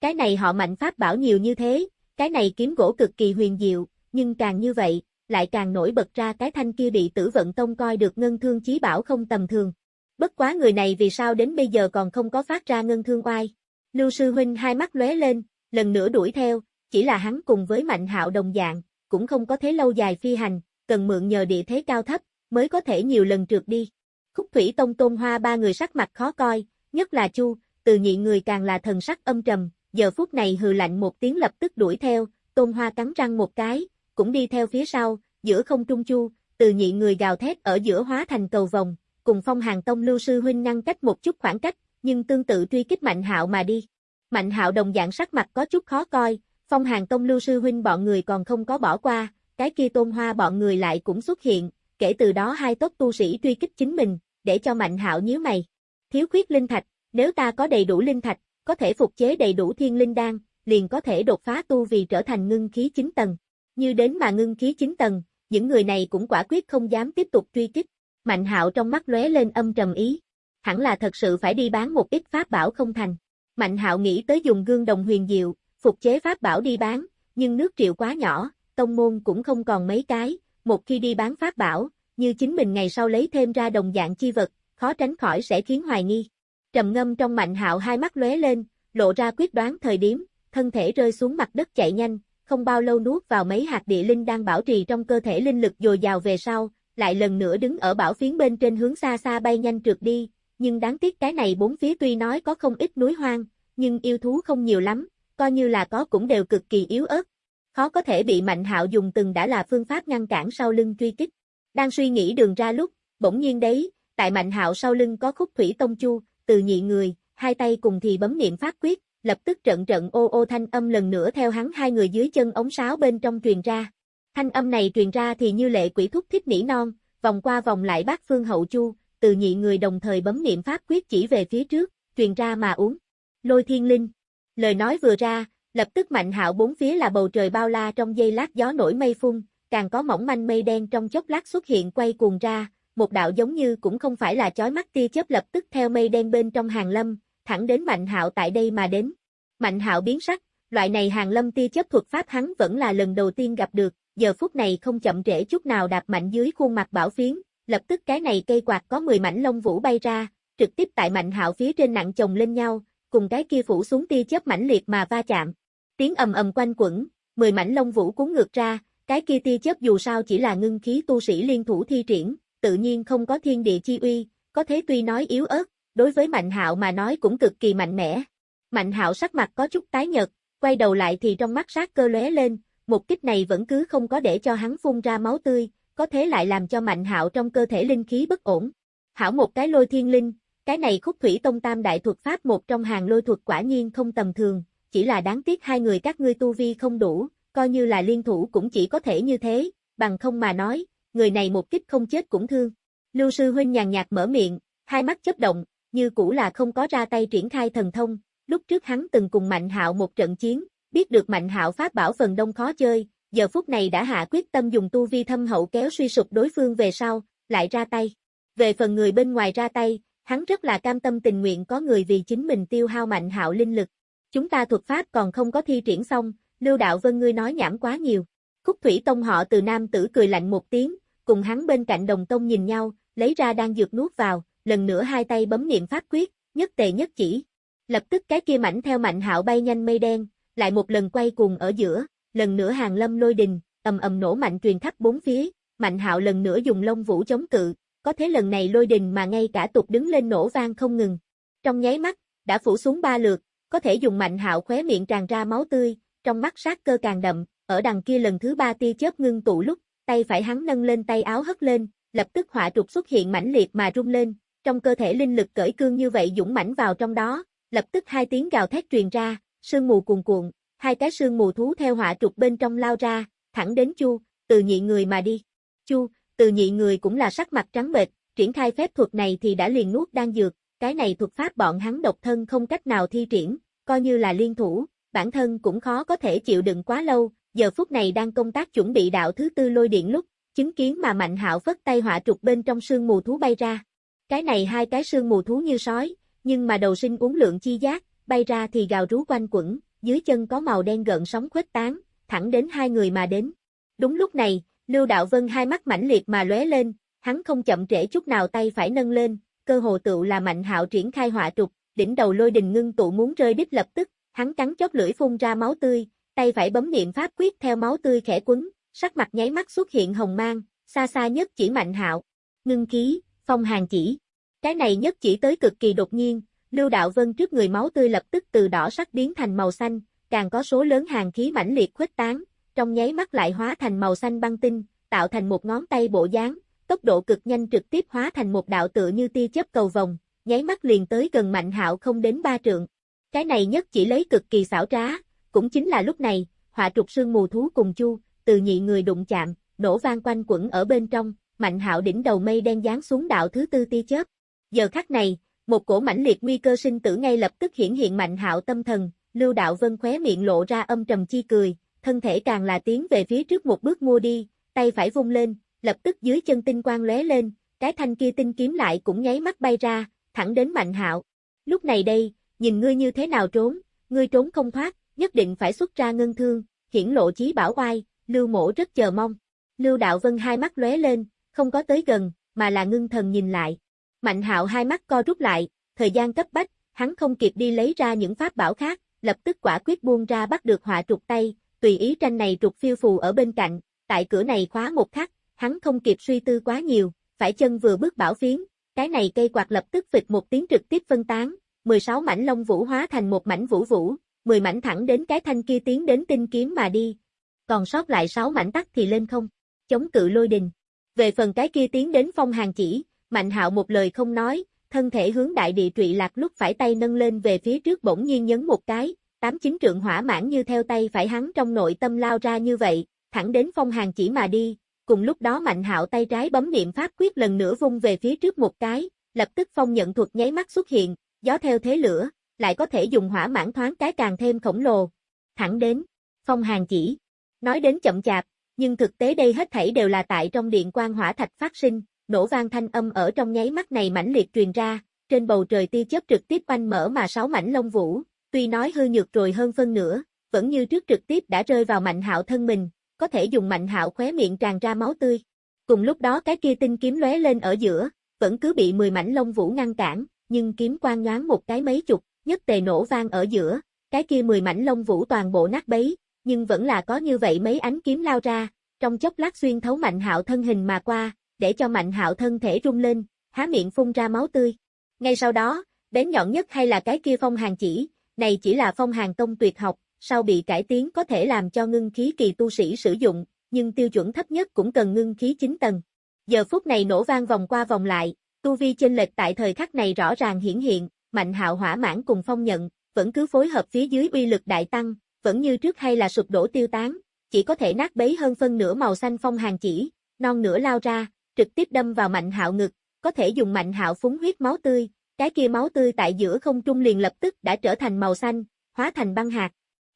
Cái này họ mạnh pháp bảo nhiều như thế, cái này kiếm gỗ cực kỳ huyền diệu, nhưng càng như vậy, lại càng nổi bật ra cái thanh kia bị tử vận tông coi được ngân thương chí bảo không tầm thường. Bất quá người này vì sao đến bây giờ còn không có phát ra ngân thương oai. Lưu Sư Huynh hai mắt lóe lên, lần nữa đuổi theo, chỉ là hắn cùng với Mạnh Hạo đồng dạng, cũng không có thế lâu dài phi hành, cần mượn nhờ địa thế cao thấp, mới có thể nhiều lần trượt đi. Khúc Thủy Tông Tôn Hoa ba người sắc mặt khó coi, nhất là Chu, từ nhị người càng là thần sắc âm trầm, giờ phút này hừ lạnh một tiếng lập tức đuổi theo, Tôn Hoa cắn răng một cái, cũng đi theo phía sau, giữa không trung Chu, từ nhị người gào thét ở giữa hóa thành cầu vòng, cùng Phong Hàng Tông Lưu sư huynh ngăn cách một chút khoảng cách, nhưng tương tự truy kích Mạnh Hạo mà đi. Mạnh Hạo đồng dạng sắc mặt có chút khó coi, Phong Hàng Tông Lưu sư huynh bọn người còn không có bỏ qua, cái kia Tôn Hoa bọn người lại cũng xuất hiện, kể từ đó hai tốt tu sĩ truy kích chính mình, để cho Mạnh Hạo nhíu mày. Thiếu khuyết linh thạch, nếu ta có đầy đủ linh thạch, có thể phục chế đầy đủ thiên linh đan, liền có thể đột phá tu vì trở thành ngưng khí 9 tầng. Như đến mà ngưng khí 9 tầng, những người này cũng quả quyết không dám tiếp tục truy kích. Mạnh Hạo trong mắt lóe lên âm trầm ý. Hẳn là thật sự phải đi bán một ít pháp bảo không thành. Mạnh Hạo nghĩ tới dùng gương đồng huyền diệu, phục chế pháp bảo đi bán, nhưng nước triệu quá nhỏ, tông môn cũng không còn mấy cái, một khi đi bán pháp bảo, như chính mình ngày sau lấy thêm ra đồng dạng chi vật, khó tránh khỏi sẽ khiến hoài nghi. Trầm ngâm trong mạnh hạo hai mắt lóe lên, lộ ra quyết đoán thời điểm, thân thể rơi xuống mặt đất chạy nhanh, không bao lâu nuốt vào mấy hạt địa linh đang bảo trì trong cơ thể linh lực dồi dào về sau, lại lần nữa đứng ở bảo phiến bên trên hướng xa xa bay nhanh trượt đi, nhưng đáng tiếc cái này bốn phía tuy nói có không ít núi hoang, nhưng yêu thú không nhiều lắm, coi như là có cũng đều cực kỳ yếu ớt. Khó có thể bị Mạnh Hạo dùng từng đã là phương pháp ngăn cản sau lưng truy kích. Đang suy nghĩ đường ra lúc, bỗng nhiên đấy, tại Mạnh Hạo sau lưng có khúc thủy tông chu, từ nhị người, hai tay cùng thì bấm niệm pháp quyết, lập tức trận trận ô ô thanh âm lần nữa theo hắn hai người dưới chân ống sáo bên trong truyền ra. Thanh âm này truyền ra thì như lệ quỷ thúc thích nỉ non, vòng qua vòng lại bát phương hậu chu, từ nhị người đồng thời bấm niệm pháp quyết chỉ về phía trước, truyền ra mà uống. Lôi thiên linh. Lời nói vừa ra, lập tức mạnh hạo bốn phía là bầu trời bao la trong giây lát gió nổi mây phun, càng có mỏng manh mây đen trong chốc lát xuất hiện quay cuồng ra, một đạo giống như cũng không phải là chói mắt tia chớp lập tức theo mây đen bên trong hàng lâm, thẳng đến Mạnh Hạo tại đây mà đến. Mạnh Hạo biến sắc, loại này hàng lâm tia chấp thuật pháp hắn vẫn là lần đầu tiên gặp được, giờ phút này không chậm trễ chút nào đạp mạnh dưới khuôn mặt bảo phiến, lập tức cái này cây quạt có 10 mảnh lông vũ bay ra, trực tiếp tại Mạnh Hạo phía trên nặng chồng lên nhau, cùng cái kia phủ xuống tia chớp mãnh liệt mà va chạm. Tiếng ầm ầm quanh quẩn, 10 mảnh lông vũ cuốn ngược ra, cái kia tia chớp dù sao chỉ là ngưng khí tu sĩ liên thủ thi triển, tự nhiên không có thiên địa chi uy, có thế tuy nói yếu ớt, đối với Mạnh Hạo mà nói cũng cực kỳ mạnh mẽ. Mạnh Hạo sắc mặt có chút tái nhợt, quay đầu lại thì trong mắt sát cơ lóe lên, một kích này vẫn cứ không có để cho hắn phun ra máu tươi, có thế lại làm cho Mạnh Hạo trong cơ thể linh khí bất ổn. Hảo một cái lôi thiên linh, cái này khúc thủy tông tam đại thuật pháp một trong hàng lôi thuật quả nhiên không tầm thường, chỉ là đáng tiếc hai người các ngươi tu vi không đủ, coi như là liên thủ cũng chỉ có thể như thế, bằng không mà nói, người này một kích không chết cũng thương. Lưu sư huynh nhàn nhạt mở miệng, hai mắt chớp động, như cũ là không có ra tay triển khai thần thông, lúc trước hắn từng cùng Mạnh Hạo một trận chiến, biết được Mạnh Hạo pháp bảo phần đông khó chơi, giờ phút này đã hạ quyết tâm dùng tu vi thâm hậu kéo suy sụp đối phương về sau, lại ra tay. Về phần người bên ngoài ra tay, hắn rất là cam tâm tình nguyện có người vì chính mình tiêu hao Mạnh Hạo linh lực. Chúng ta thuật pháp còn không có thi triển xong, Lưu Đạo Vân ngươi nói nhảm quá nhiều. Khúc Thủy Tông họ từ nam tử cười lạnh một tiếng, cùng hắn bên cạnh đồng tông nhìn nhau, lấy ra đang dược nuốt vào, lần nữa hai tay bấm niệm pháp quyết, nhất tề nhất chỉ. Lập tức cái kia mảnh theo mạnh hạo bay nhanh mây đen, lại một lần quay cùng ở giữa, lần nữa hàng lâm lôi đình, ầm ầm nổ mạnh truyền khắp bốn phía, mạnh hạo lần nữa dùng lông vũ chống cự, có thế lần này lôi đình mà ngay cả tục đứng lên nổ vang không ngừng. Trong nháy mắt, đã phủ xuống ba lượt, có thể dùng mạnh hạo khóe miệng tràn ra máu tươi, trong mắt sát cơ càng đậm, ở đằng kia lần thứ ba tia chớp ngưng tụ lúc, tay phải hắn nâng lên tay áo hất lên, lập tức hỏa trục xuất hiện mãnh liệt mà rung lên, trong cơ thể linh lực cởi cương như vậy dũng mãnh vào trong đó, lập tức hai tiếng gào thét truyền ra, sương mù cuồn cuộn, hai cái sương mù thú theo hỏa trục bên trong lao ra, thẳng đến Chu, từ nhị người mà đi. Chu, từ nhị người cũng là sắc mặt trắng bệch, triển khai phép thuật này thì đã liền nuốt đang dược, cái này thuật pháp bọn hắn độc thân không cách nào thi triển, coi như là liên thủ, bản thân cũng khó có thể chịu đựng quá lâu, giờ phút này đang công tác chuẩn bị đạo thứ tư lôi điện lúc, chứng kiến mà Mạnh Hạo phất tay hỏa trục bên trong sương mù thú bay ra. Cái này hai cái sương mù thú như sói, nhưng mà đầu sinh uống lượng chi giác, bay ra thì gào rú quanh quẩn, dưới chân có màu đen gợn sóng khuếch tán, thẳng đến hai người mà đến. Đúng lúc này, Lưu Đạo Vân hai mắt mãnh liệt mà lóe lên, hắn không chậm trễ chút nào tay phải nâng lên, cơ hồ tựu là Mạnh Hạo triển khai hỏa trục, đỉnh đầu lôi đình ngưng tụ muốn rơi đích lập tức, hắn cắn chóp lưỡi phun ra máu tươi, tay phải bấm niệm pháp quyết theo máu tươi khẽ quấn, sắc mặt nháy mắt xuất hiện hồng mang, xa xa nhất chỉ Mạnh Hạo. Ngưng khí, phong hàng chỉ. Cái này nhất chỉ tới cực kỳ đột nhiên, Lưu Đạo Vân trước người máu tươi lập tức từ đỏ sắc biến thành màu xanh, càng có số lớn hàng khí mãnh liệt khuếch tán, trong nháy mắt lại hóa thành màu xanh băng tinh, tạo thành một ngón tay bộ dáng, tốc độ cực nhanh trực tiếp hóa thành một đạo tựa như tia chớp cầu vòng, nháy mắt liền tới gần Mạnh Hạo không đến ba trượng. Cái này nhất chỉ lấy cực kỳ xảo trá, cũng chính là lúc này, họa trục sương mù thú cùng chu, từ nhị người đụng chạm, nổ vang quanh quẩn ở bên trong, Mạnh Hạo đỉnh đầu mây đen giáng xuống đạo thứ tư tia chớp. Giờ khắc này, một cổ mãnh liệt nguy cơ sinh tử ngay lập tức hiển hiện Mạnh Hạo tâm thần, Lưu Đạo Vân khóe miệng lộ ra âm trầm chi cười, thân thể càng là tiến về phía trước một bước mua đi, tay phải vung lên, lập tức dưới chân tinh quang lóe lên, cái thanh kia tinh kiếm lại cũng nháy mắt bay ra, thẳng đến Mạnh Hạo. Lúc này đây, nhìn ngươi như thế nào trốn, ngươi trốn không thoát, nhất định phải xuất ra ngân thương, hiển lộ chí bảo oai, Lưu Mộ rất chờ mong. Lưu Đạo Vân hai mắt lóe lên, không có tới gần, mà là ngưng thần nhìn lại. Mạnh Hạo hai mắt co rút lại, thời gian cấp bách, hắn không kịp đi lấy ra những pháp bảo khác, lập tức quả quyết buông ra bắt được họa trục tay, tùy ý tranh này trục phiêu phù ở bên cạnh, tại cửa này khóa một khắc, hắn không kịp suy tư quá nhiều, phải chân vừa bước bảo phiến, cái này cây quạt lập tức vịt một tiếng trực tiếp phân tán, 16 mảnh lông vũ hóa thành một mảnh vũ vũ, 10 mảnh thẳng đến cái thanh kia tiến đến tinh kiếm mà đi. Còn sót lại 6 mảnh tắt thì lên không, chống cự lôi đình. Về phần cái kia tiến đến phong hàng chỉ, Mạnh hạo một lời không nói, thân thể hướng đại địa trụy lạc lúc phải tay nâng lên về phía trước bỗng nhiên nhấn một cái, tám chín trượng hỏa mãn như theo tay phải hắn trong nội tâm lao ra như vậy, thẳng đến phong hàng chỉ mà đi, cùng lúc đó mạnh hạo tay trái bấm niệm pháp quyết lần nữa vung về phía trước một cái, lập tức phong nhận thuật nháy mắt xuất hiện, gió theo thế lửa, lại có thể dùng hỏa mãn thoáng cái càng thêm khổng lồ. Thẳng đến, phong hàng chỉ. Nói đến chậm chạp, nhưng thực tế đây hết thảy đều là tại trong điện quang hỏa thạch phát sinh, nổ vang thanh âm ở trong nháy mắt này mãnh liệt truyền ra, trên bầu trời tia chớp trực tiếp quanh mở mà sáu mảnh lông vũ, tuy nói hư nhược rồi hơn phân nửa, vẫn như trước trực tiếp đã rơi vào mạnh hạo thân mình, có thể dùng mạnh hạo khóe miệng tràn ra máu tươi. Cùng lúc đó cái kia tinh kiếm lóe lên ở giữa, vẫn cứ bị 10 mảnh lông vũ ngăn cản, nhưng kiếm quang nhoáng một cái mấy chục, nhất tề nổ vang ở giữa, cái kia 10 mảnh lông vũ toàn bộ nát bấy, nhưng vẫn là có như vậy mấy ánh kiếm lao ra, trong chốc lát xuyên thấu mạnh hạo thân hình mà qua, để cho Mạnh Hạo thân thể rung lên, há miệng phun ra máu tươi. Ngay sau đó, bén nhọn nhất hay là cái kia phong hàng chỉ, này chỉ là phong hàng tông tuyệt học, sau bị cải tiến có thể làm cho ngưng khí kỳ tu sĩ sử dụng, nhưng tiêu chuẩn thấp nhất cũng cần ngưng khí 9 tầng. Giờ phút này nổ vang vòng qua vòng lại, tu vi chênh lệch tại thời khắc này rõ ràng hiển hiện, Mạnh Hạo hỏa mãn cùng phong nhận, vẫn cứ phối hợp phía dưới uy lực đại tăng, vẫn như trước hay là sụp đổ tiêu tán, chỉ có thể nát bấy hơn phân nửa màu xanh phong hàng chỉ, non nửa lao ra, trực tiếp đâm vào Mạnh Hạo ngực, có thể dùng Mạnh Hạo phúng huyết máu tươi, cái kia máu tươi tại giữa không trung liền lập tức đã trở thành màu xanh, hóa thành băng hạt.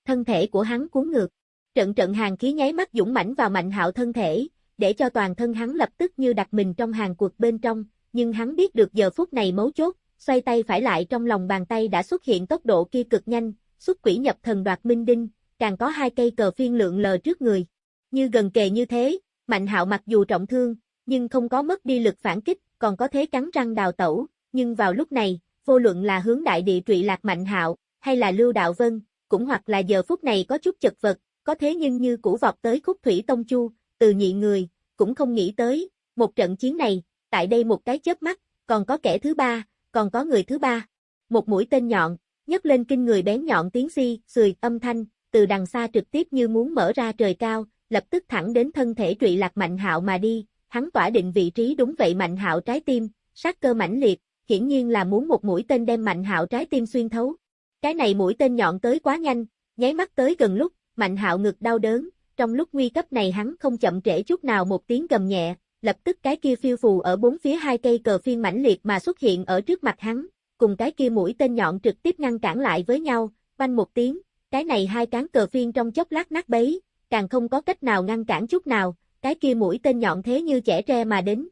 Thân thể của hắn cuốn ngược, trận trận hàng khí nháy mắt dũng mãnh vào Mạnh Hạo thân thể, để cho toàn thân hắn lập tức như đặt mình trong hàng cuộc bên trong, nhưng hắn biết được giờ phút này mấu chốt, xoay tay phải lại trong lòng bàn tay đã xuất hiện tốc độ kia cực nhanh, xuất quỷ nhập thần đoạt minh đinh, càng có hai cây cờ phiên lượng lờ trước người. Như gần kề như thế, Mạnh Hạo mặc dù trọng thương, nhưng không có mất đi lực phản kích, còn có thế cắn răng đào tẩu, nhưng vào lúc này, vô luận là hướng đại địa trụy lạc Mạnh Hạo, hay là Lưu Đạo Vân, cũng hoặc là giờ phút này có chút chật vật, có thế nhưng như cũ vọt tới khúc thủy tông chu, từ nhị người, cũng không nghĩ tới, một trận chiến này, tại đây một cái chớp mắt, còn có kẻ thứ ba, còn có người thứ ba. Một mũi tên nhọn, nhấc lên kinh người bén nhọn tiếng si, sùi, âm thanh, từ đằng xa trực tiếp như muốn mở ra trời cao, lập tức thẳng đến thân thể trụy lạc Mạnh Hạo mà đi, hắn tỏa định vị trí đúng vậy Mạnh Hạo trái tim, sát cơ mãnh liệt, hiển nhiên là muốn một mũi tên đem Mạnh Hạo trái tim xuyên thấu. Cái này mũi tên nhọn tới quá nhanh, nháy mắt tới gần lúc, Mạnh Hạo ngực đau đớn, trong lúc nguy cấp này hắn không chậm trễ chút nào một tiếng gầm nhẹ, lập tức cái kia phiêu phù ở bốn phía hai cây cờ phiên mãnh liệt mà xuất hiện ở trước mặt hắn, cùng cái kia mũi tên nhọn trực tiếp ngăn cản lại với nhau, banh một tiếng, cái này hai cán cờ phiên trong chốc lát nát bấy, càng không có cách nào ngăn cản chút nào, cái kia mũi tên nhọn thế như trẻ tre mà đến.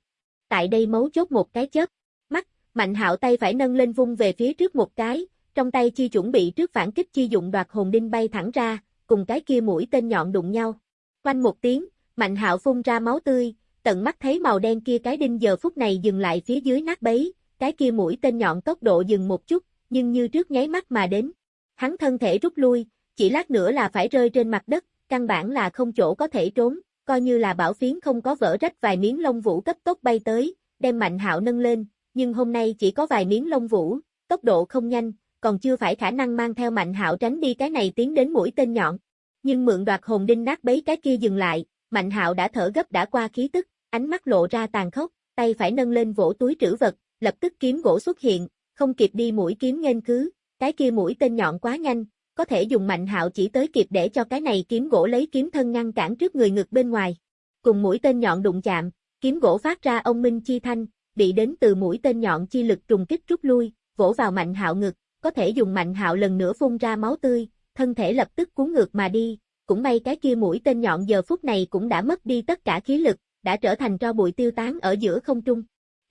Tại đây mấu chốt một cái chớp, mắt, Mạnh Hạo tay phải nâng lên vung về phía trước một cái, trong tay chi chuẩn bị trước phản kích chi dụng đoạt hồn đinh bay thẳng ra, cùng cái kia mũi tên nhọn đụng nhau. Quanh một tiếng, Mạnh Hạo phun ra máu tươi, tận mắt thấy màu đen kia cái đinh giờ phút này dừng lại phía dưới nát bấy, cái kia mũi tên nhọn tốc độ dừng một chút, nhưng như trước nháy mắt mà đến. Hắn thân thể rút lui, chỉ lát nữa là phải rơi trên mặt đất, căn bản là không chỗ có thể trốn, coi như là bảo phiến không có vỡ rách vài miếng lông vũ cấp tốc bay tới, đem Mạnh Hạo nâng lên, nhưng hôm nay chỉ có vài miếng lông vũ, tốc độ không nhanh, còn chưa phải khả năng mang theo Mạnh Hạo tránh đi cái này tiến đến mũi tên nhọn. Nhưng mượn đoạt hồn đinh nát bấy cái kia dừng lại, Mạnh Hạo đã thở gấp đã qua khí tức, ánh mắt lộ ra tàn khốc, tay phải nâng lên vỗ túi trữ vật, lập tức kiếm gỗ xuất hiện, không kịp đi mũi kiếm nghênh cứ, cái kia mũi tên nhọn quá nhanh, có thể dùng mạnh hạo chỉ tới kịp để cho cái này kiếm gỗ lấy kiếm thân ngăn cản trước người ngực bên ngoài. Cùng mũi tên nhọn đụng chạm, kiếm gỗ phát ra ông minh chi thanh, bị đến từ mũi tên nhọn chi lực trùng kích rút lui, vỗ vào mạnh hạo ngực, có thể dùng mạnh hạo lần nữa phun ra máu tươi, thân thể lập tức cuốn ngược mà đi, cũng may cái kia mũi tên nhọn giờ phút này cũng đã mất đi tất cả khí lực, đã trở thành tro bụi tiêu tán ở giữa không trung.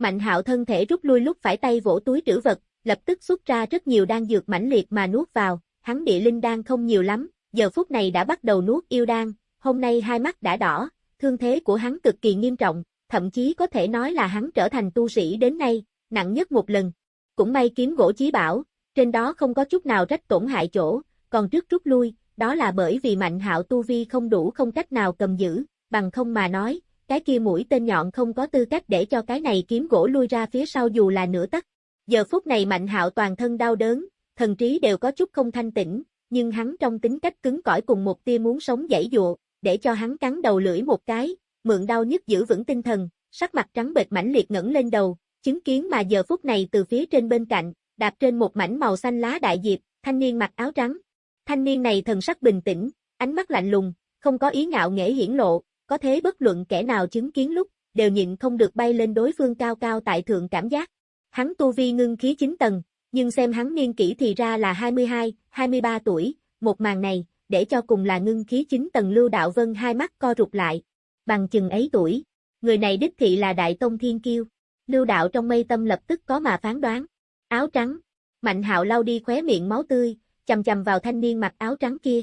Mạnh hạo thân thể rút lui lúc phải tay vỗ túi trữ vật, lập tức xuất ra rất nhiều đan dược mãnh liệt mà nuốt vào, hắn địa linh đan không nhiều lắm, giờ phút này đã bắt đầu nuốt yêu đan, hôm nay hai mắt đã đỏ, thương thế của hắn cực kỳ nghiêm trọng, thậm chí có thể nói là hắn trở thành tu sĩ đến nay, nặng nhất một lần. Cũng may kiếm gỗ chí bảo, trên đó không có chút nào rách tổn hại chỗ, còn trước rút lui, đó là bởi vì mạnh hạo tu vi không đủ không cách nào cầm giữ, bằng không mà nói, cái kia mũi tên nhọn không có tư cách để cho cái này kiếm gỗ lui ra phía sau dù là nửa tấc. Giờ phút này Mạnh Hạo toàn thân đau đớn, thần trí đều có chút không thanh tĩnh, nhưng hắn trong tính cách cứng cỏi cùng một tia muốn sống dãy dụa, để cho hắn cắn đầu lưỡi một cái, mượn đau nhức giữ vững tinh thần, sắc mặt trắng bệch mãnh liệt ngẩng lên đầu, chứng kiến mà giờ phút này từ phía trên bên cạnh, đạp trên một mảnh màu xanh lá đại diệp, thanh niên mặc áo trắng. Thanh niên này thần sắc bình tĩnh, ánh mắt lạnh lùng, không có ý ngạo nghễ hiển lộ, có thế bất luận kẻ nào chứng kiến lúc, đều nhịn không được bay lên đối phương cao cao tại thượng cảm giác. Hắn tu vi ngưng khí 9 tầng, nhưng xem hắn niên kỷ thì ra là 22, 23 tuổi, một màn này, để cho cùng là ngưng khí 9 tầng Lưu Đạo Vân hai mắt co rụt lại. Bằng chừng ấy tuổi, người này đích thị là Đại Tông Thiên Kiêu. Lưu Đạo trong mây tâm lập tức có mà phán đoán. Áo trắng, Mạnh hạo lau đi khóe miệng máu tươi, chầm chầm vào thanh niên mặc áo trắng kia.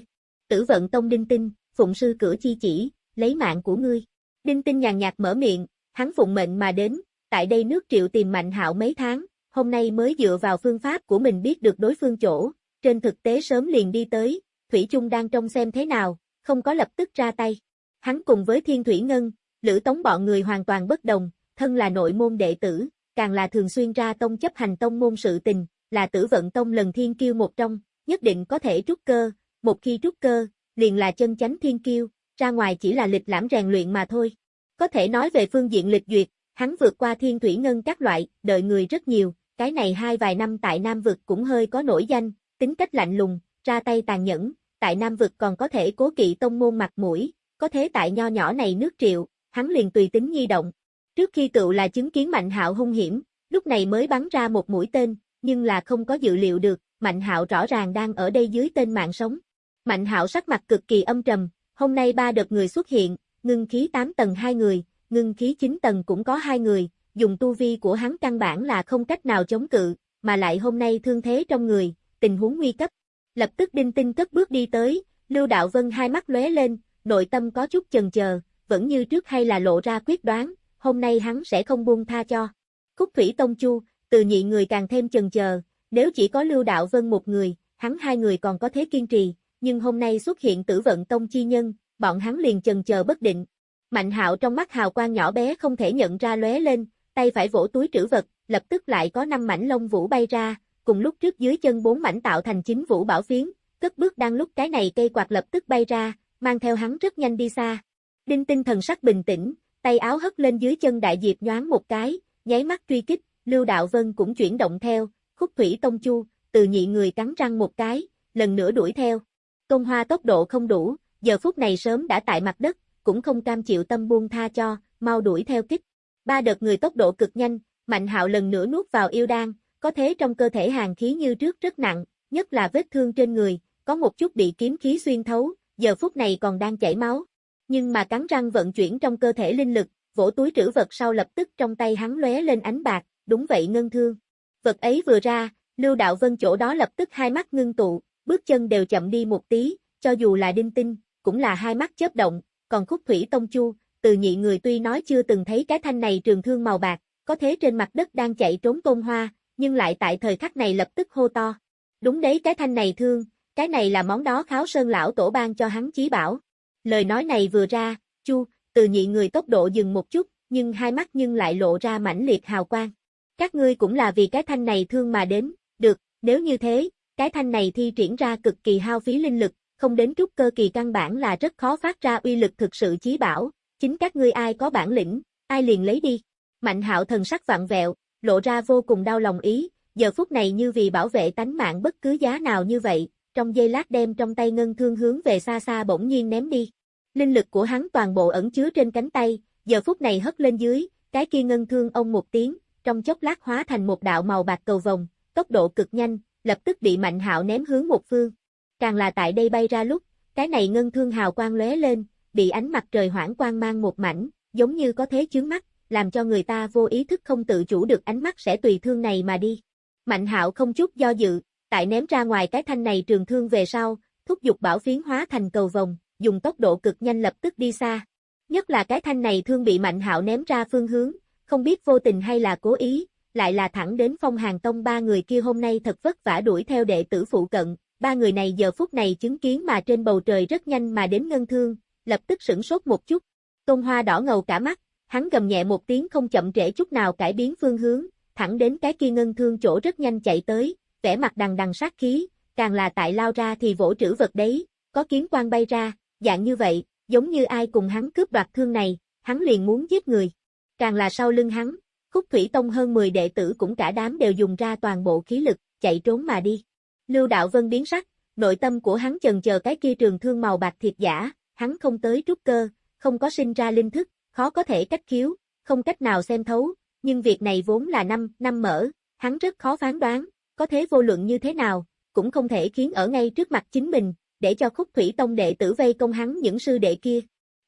Tử vận Tông Đinh Tinh, Phụng Sư cửa chi chỉ, lấy mạng của ngươi. Đinh Tinh nhàn nhạt mở miệng, hắn phụng mệnh mà đến, tại đây nước triệu tìm Mạnh Hạo mấy tháng, hôm nay mới dựa vào phương pháp của mình biết được đối phương chỗ, trên thực tế sớm liền đi tới, Thủy Trung đang trông xem thế nào, không có lập tức ra tay. Hắn cùng với Thiên Thủy Ngân, Lữ Tống bọn người hoàn toàn bất đồng, thân là nội môn đệ tử, càng là thường xuyên ra tông chấp hành tông môn sự tình, là tử vận tông lần thiên kiêu một trong, nhất định có thể trúc cơ, một khi trúc cơ, liền là chân chánh thiên kiêu, ra ngoài chỉ là lịch lãm rèn luyện mà thôi. Có thể nói về phương diện lịch duyệt, hắn vượt qua thiên thủy ngân các loại, đợi người rất nhiều, cái này hai vài năm tại Nam Vực cũng hơi có nổi danh, tính cách lạnh lùng, ra tay tàn nhẫn, tại Nam Vực còn có thể cố kỵ tông môn mặt mũi, có thế tại nho nhỏ này nước triệu, hắn liền tùy tính nhi động. Trước khi cựu là chứng kiến Mạnh Hạo hung hiểm, lúc này mới bắn ra một mũi tên, nhưng là không có dự liệu được, Mạnh Hạo rõ ràng đang ở đây dưới tên mạng sống. Mạnh Hạo sắc mặt cực kỳ âm trầm, hôm nay ba đợt người xuất hiện, ngưng khí 8 tầng hai người, ngưng khí 9 tầng cũng có hai người, dùng tu vi của hắn căn bản là không cách nào chống cự, mà lại hôm nay thương thế trong người, tình huống nguy cấp. Lập tức đinh tinh cất bước đi tới, Lưu Đạo Vân hai mắt lóe lên, nội tâm có chút chần chờ, vẫn như trước hay là lộ ra quyết đoán, hôm nay hắn sẽ không buông tha cho. Khúc Thủy Tông Chu, từ nhị người càng thêm chần chờ, nếu chỉ có Lưu Đạo Vân một người, hắn hai người còn có thế kiên trì, nhưng hôm nay xuất hiện tử vận tông chi nhân, bọn hắn liền chần chờ bất định. Mạnh hạo trong mắt hào quang nhỏ bé không thể nhận ra lóe lên, tay phải vỗ túi trữ vật, lập tức lại có năm mảnh lông vũ bay ra, cùng lúc trước dưới chân bốn mảnh tạo thành chính vũ bảo phiến, cất bước đang lúc cái này cây quạt lập tức bay ra, mang theo hắn rất nhanh đi xa. Đinh tinh thần sắc bình tĩnh, tay áo hất lên dưới chân đại diệp nhoáng một cái, nháy mắt truy kích, Lưu Đạo Vân cũng chuyển động theo, khúc thủy tông chu, từ nhị người cắn răng một cái, lần nữa đuổi theo. Công hoa tốc độ không đủ, giờ phút này sớm đã tại mặt đất, cũng không cam chịu tâm buông tha cho, mau đuổi theo kích. Ba đợt người tốc độ cực nhanh, Mạnh Hạo lần nữa nuốt vào yêu đan, có thế trong cơ thể hàng khí như trước rất nặng, nhất là vết thương trên người, có một chút bị kiếm khí xuyên thấu, giờ phút này còn đang chảy máu. Nhưng mà cắn răng vận chuyển trong cơ thể linh lực, vỗ túi trữ vật sau lập tức trong tay hắn lóe lên ánh bạc, đúng vậy ngân thương. Vật ấy vừa ra, Lưu Đạo Vân chỗ đó lập tức hai mắt ngưng tụ, bước chân đều chậm đi một tí, cho dù là đinh tinh, cũng là hai mắt chớp động, còn khúc thủy tông chu, từ nhị người tuy nói chưa từng thấy cái thanh này trường thương màu bạc, có thế trên mặt đất đang chạy trốn công hoa, nhưng lại tại thời khắc này lập tức hô to. Đúng đấy cái thanh này thương, cái này là món đó kháo sơn lão tổ ban cho hắn chí bảo. Lời nói này vừa ra, chu, từ nhị người tốc độ dừng một chút, nhưng hai mắt nhưng lại lộ ra mãnh liệt hào quang. Các ngươi cũng là vì cái thanh này thương mà đến, được, nếu như thế, cái thanh này thi triển ra cực kỳ hao phí linh lực, không đến trúc cơ kỳ căn bản là rất khó phát ra uy lực thực sự chí bảo, chính các ngươi ai có bản lĩnh, ai liền lấy đi. Mạnh hạo thần sắc vặn vẹo, lộ ra vô cùng đau lòng ý, giờ phút này như vì bảo vệ tánh mạng bất cứ giá nào như vậy, trong giây lát đem trong tay ngân thương hướng về xa xa bỗng nhiên ném đi. Linh lực của hắn toàn bộ ẩn chứa trên cánh tay, giờ phút này hất lên dưới, cái kia ngân thương ông một tiếng, trong chốc lát hóa thành một đạo màu bạc cầu vòng, tốc độ cực nhanh, lập tức bị Mạnh Hạo ném hướng một phương. Càng là tại đây bay ra lúc, cái này ngân thương hào quang lóe lên, bị ánh mặt trời hoảng quang mang một mảnh, giống như có thế chướng mắt, làm cho người ta vô ý thức không tự chủ được ánh mắt sẽ tùy thương này mà đi. Mạnh Hạo không chút do dự, tại ném ra ngoài cái thanh này trường thương về sau, thúc giục bảo phiến hóa thành cầu vòng, dùng tốc độ cực nhanh lập tức đi xa. Nhất là cái thanh này thương bị Mạnh Hạo ném ra phương hướng, không biết vô tình hay là cố ý, lại là thẳng đến phong hàng tông ba người kia hôm nay thật vất vả đuổi theo đệ tử phụ cận, ba người này giờ phút này chứng kiến mà trên bầu trời rất nhanh mà đến ngân thương, lập tức sửng sốt một chút. Tôn Hoa đỏ ngầu cả mắt, hắn gầm nhẹ một tiếng không chậm trễ chút nào cải biến phương hướng, thẳng đến cái kia ngân thương chỗ rất nhanh chạy tới, vẻ mặt đằng đằng sát khí, càng là tại lao ra thì vỗ trữ vật đấy, có kiếm quang bay ra, dạng như vậy, giống như ai cùng hắn cướp đoạt thương này, hắn liền muốn giết người. Càng là sau lưng hắn, khúc thủy tông hơn 10 đệ tử cũng cả đám đều dùng ra toàn bộ khí lực, chạy trốn mà đi. Lưu Đạo Vân biến sắc, nội tâm của hắn chần chờ cái kia trường thương màu bạc thiệt giả, hắn không tới trúc cơ, không có sinh ra linh thức, khó có thể cách khiếu, không cách nào xem thấu, nhưng việc này vốn là năm, năm mở, hắn rất khó phán đoán, có thế vô luận như thế nào, cũng không thể khiến ở ngay trước mặt chính mình, để cho khúc thủy tông đệ tử vây công hắn những sư đệ kia.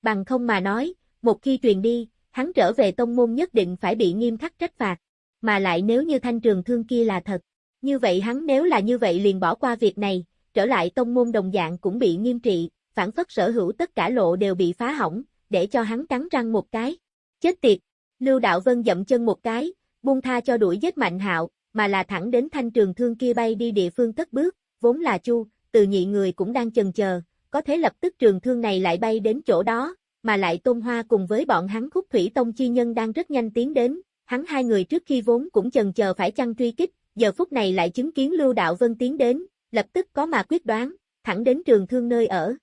Bằng không mà nói, một khi truyền đi, hắn trở về tông môn nhất định phải bị nghiêm khắc trách phạt. Mà lại nếu như thanh trường thương kia là thật, như vậy hắn nếu là như vậy liền bỏ qua việc này, trở lại tông môn đồng dạng cũng bị nghiêm trị, phản phất sở hữu tất cả lộ đều bị phá hỏng, để cho hắn cắn răng một cái. Chết tiệt! Lưu Đạo Vân dậm chân một cái, buông tha cho đuổi giết Mạnh Hạo, mà là thẳng đến thanh trường thương kia bay đi địa phương tất bước, vốn là Chu, từ nhị người cũng đang chần chờ, có thế lập tức trường thương này lại bay đến chỗ đó, mà lại Tôn Hoa cùng với bọn hắn khúc thủy tông chi nhân đang rất nhanh tiến đến, hắn hai người trước khi vốn cũng chần chờ phải chăng truy kích, giờ phút này lại chứng kiến Lưu Đạo Vân tiến đến, lập tức có mà quyết đoán, thẳng đến trường thương nơi ở.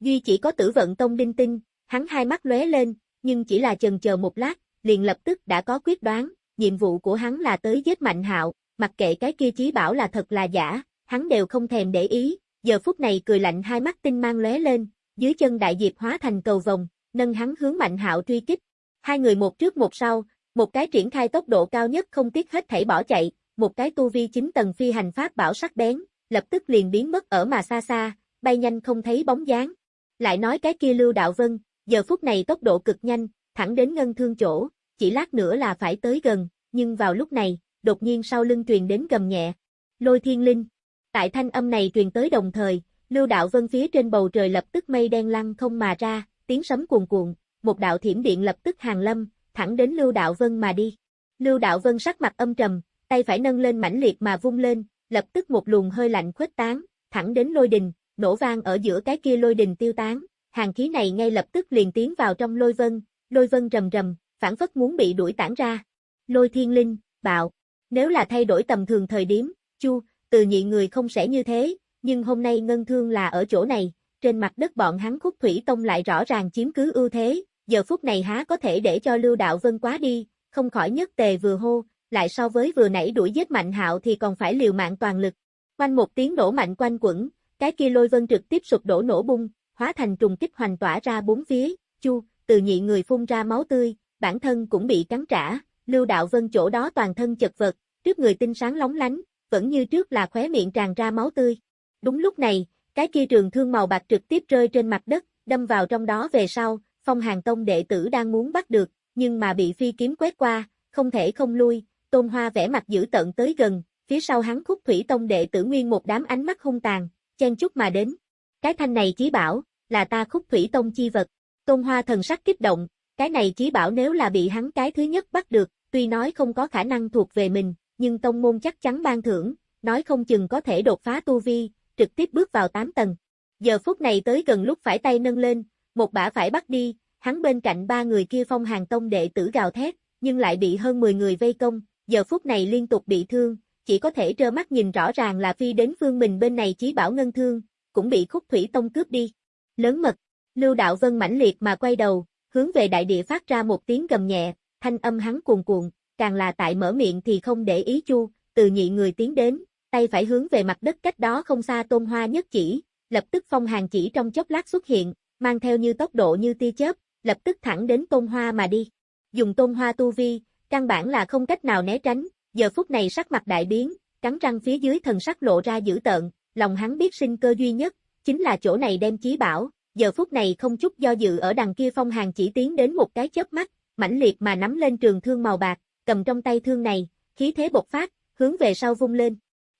Duy chỉ có tử vận tông đinh tinh, hắn hai mắt lóe lên, nhưng chỉ là chần chờ một lát, liền lập tức đã có quyết đoán, nhiệm vụ của hắn là tới giết Mạnh Hạo, mặc kệ cái kia chí bảo là thật là giả, hắn đều không thèm để ý, giờ phút này cười lạnh hai mắt tinh mang lóe lên, dưới chân đại diệp hóa thành cầu vòng, nâng hắn hướng Mạnh Hạo truy kích. Hai người một trước một sau, một cái triển khai tốc độ cao nhất không tiếc hết thảy bỏ chạy, một cái tu vi chính tầng phi hành pháp bảo sắc bén, lập tức liền biến mất ở mà xa xa, bay nhanh không thấy bóng dáng. Lại nói cái kia Lưu Đạo Vân, giờ phút này tốc độ cực nhanh, thẳng đến ngân thương chỗ, chỉ lát nữa là phải tới gần, nhưng vào lúc này, đột nhiên sau lưng truyền đến gầm nhẹ. Lôi thiên linh. Tại thanh âm này truyền tới đồng thời, Lưu Đạo Vân phía trên bầu trời lập tức mây đen lăn không mà ra, tiếng sấm cuồn cuộn, một đạo thiểm điện lập tức hàng lâm, thẳng đến Lưu Đạo Vân mà đi. Lưu Đạo Vân sắc mặt âm trầm, tay phải nâng lên mãnh liệt mà vung lên, lập tức một luồng hơi lạnh khuếch tán, thẳng đến lôi đình, nổ vang ở giữa cái kia lôi đình tiêu tán, hàng khí này ngay lập tức liền tiến vào trong lôi vân, lôi vân rầm rầm, phản phất muốn bị đuổi tản ra. Lôi thiên linh, bạo, nếu là thay đổi tầm thường thời điểm, chu, từ nhị người không sẽ như thế, nhưng hôm nay ngân thương là ở chỗ này, trên mặt đất bọn hắn khúc thủy tông lại rõ ràng chiếm cứ ưu thế, giờ phút này há có thể để cho lưu đạo vân quá đi, không khỏi nhất tề vừa hô, lại so với vừa nãy đuổi giết mạnh hạo thì còn phải liều mạng toàn lực. Quanh một tiếng nổ mạnh quanh quẩn, cái kia lôi vân trực tiếp sụp đổ nổ bung, hóa thành trùng kích hoành tỏa ra bốn phía, chu, từ nhị người phun ra máu tươi, bản thân cũng bị cắn trả, lưu đạo vân chỗ đó toàn thân chật vật, trước người tinh sáng lóng lánh, vẫn như trước là khóe miệng tràn ra máu tươi. Đúng lúc này, cái kia trường thương màu bạc trực tiếp rơi trên mặt đất, đâm vào trong đó về sau, phong hàng tông đệ tử đang muốn bắt được, nhưng mà bị phi kiếm quét qua, không thể không lui, tôn hoa vẽ mặt dữ tận tới gần, phía sau hắn khúc thủy tông đệ tử nguyên một đám ánh mắt hung tàn, chen chút mà đến. Cái thanh này chí bảo, là ta khúc thủy tông chi vật. Tôn hoa thần sắc kích động, cái này chí bảo nếu là bị hắn cái thứ nhất bắt được, tuy nói không có khả năng thuộc về mình, nhưng tông môn chắc chắn ban thưởng, nói không chừng có thể đột phá tu vi, trực tiếp bước vào 8 tầng. Giờ phút này tới gần lúc phải tay nâng lên, một bả phải bắt đi, hắn bên cạnh ba người kia phong hàng tông đệ tử gào thét, nhưng lại bị hơn 10 người vây công, giờ phút này liên tục bị thương, chỉ có thể trơ mắt nhìn rõ ràng là phi đến phương mình bên này chí bảo ngân thương, cũng bị khúc thủy tông cướp đi. Lớn mật, Lưu Đạo Vân mãnh liệt mà quay đầu, hướng về đại địa phát ra một tiếng gầm nhẹ, thanh âm hắn cuồn cuộn, càng là tại mở miệng thì không để ý chu, từ nhị người tiến đến, tay phải hướng về mặt đất cách đó không xa tôn hoa nhất chỉ, lập tức phong hàng chỉ trong chốc lát xuất hiện, mang theo như tốc độ như tia chớp, lập tức thẳng đến tôn hoa mà đi. Dùng tôn hoa tu vi, căn bản là không cách nào né tránh, giờ phút này sắc mặt đại biến, cắn răng phía dưới thần sắc lộ ra dữ tợn, lòng hắn biết sinh cơ duy nhất, chính là chỗ này đem chí bảo, giờ phút này không chút do dự ở đằng kia phong hàng chỉ tiến đến một cái chớp mắt, mãnh liệt mà nắm lên trường thương màu bạc, cầm trong tay thương này, khí thế bộc phát, hướng về sau vung lên.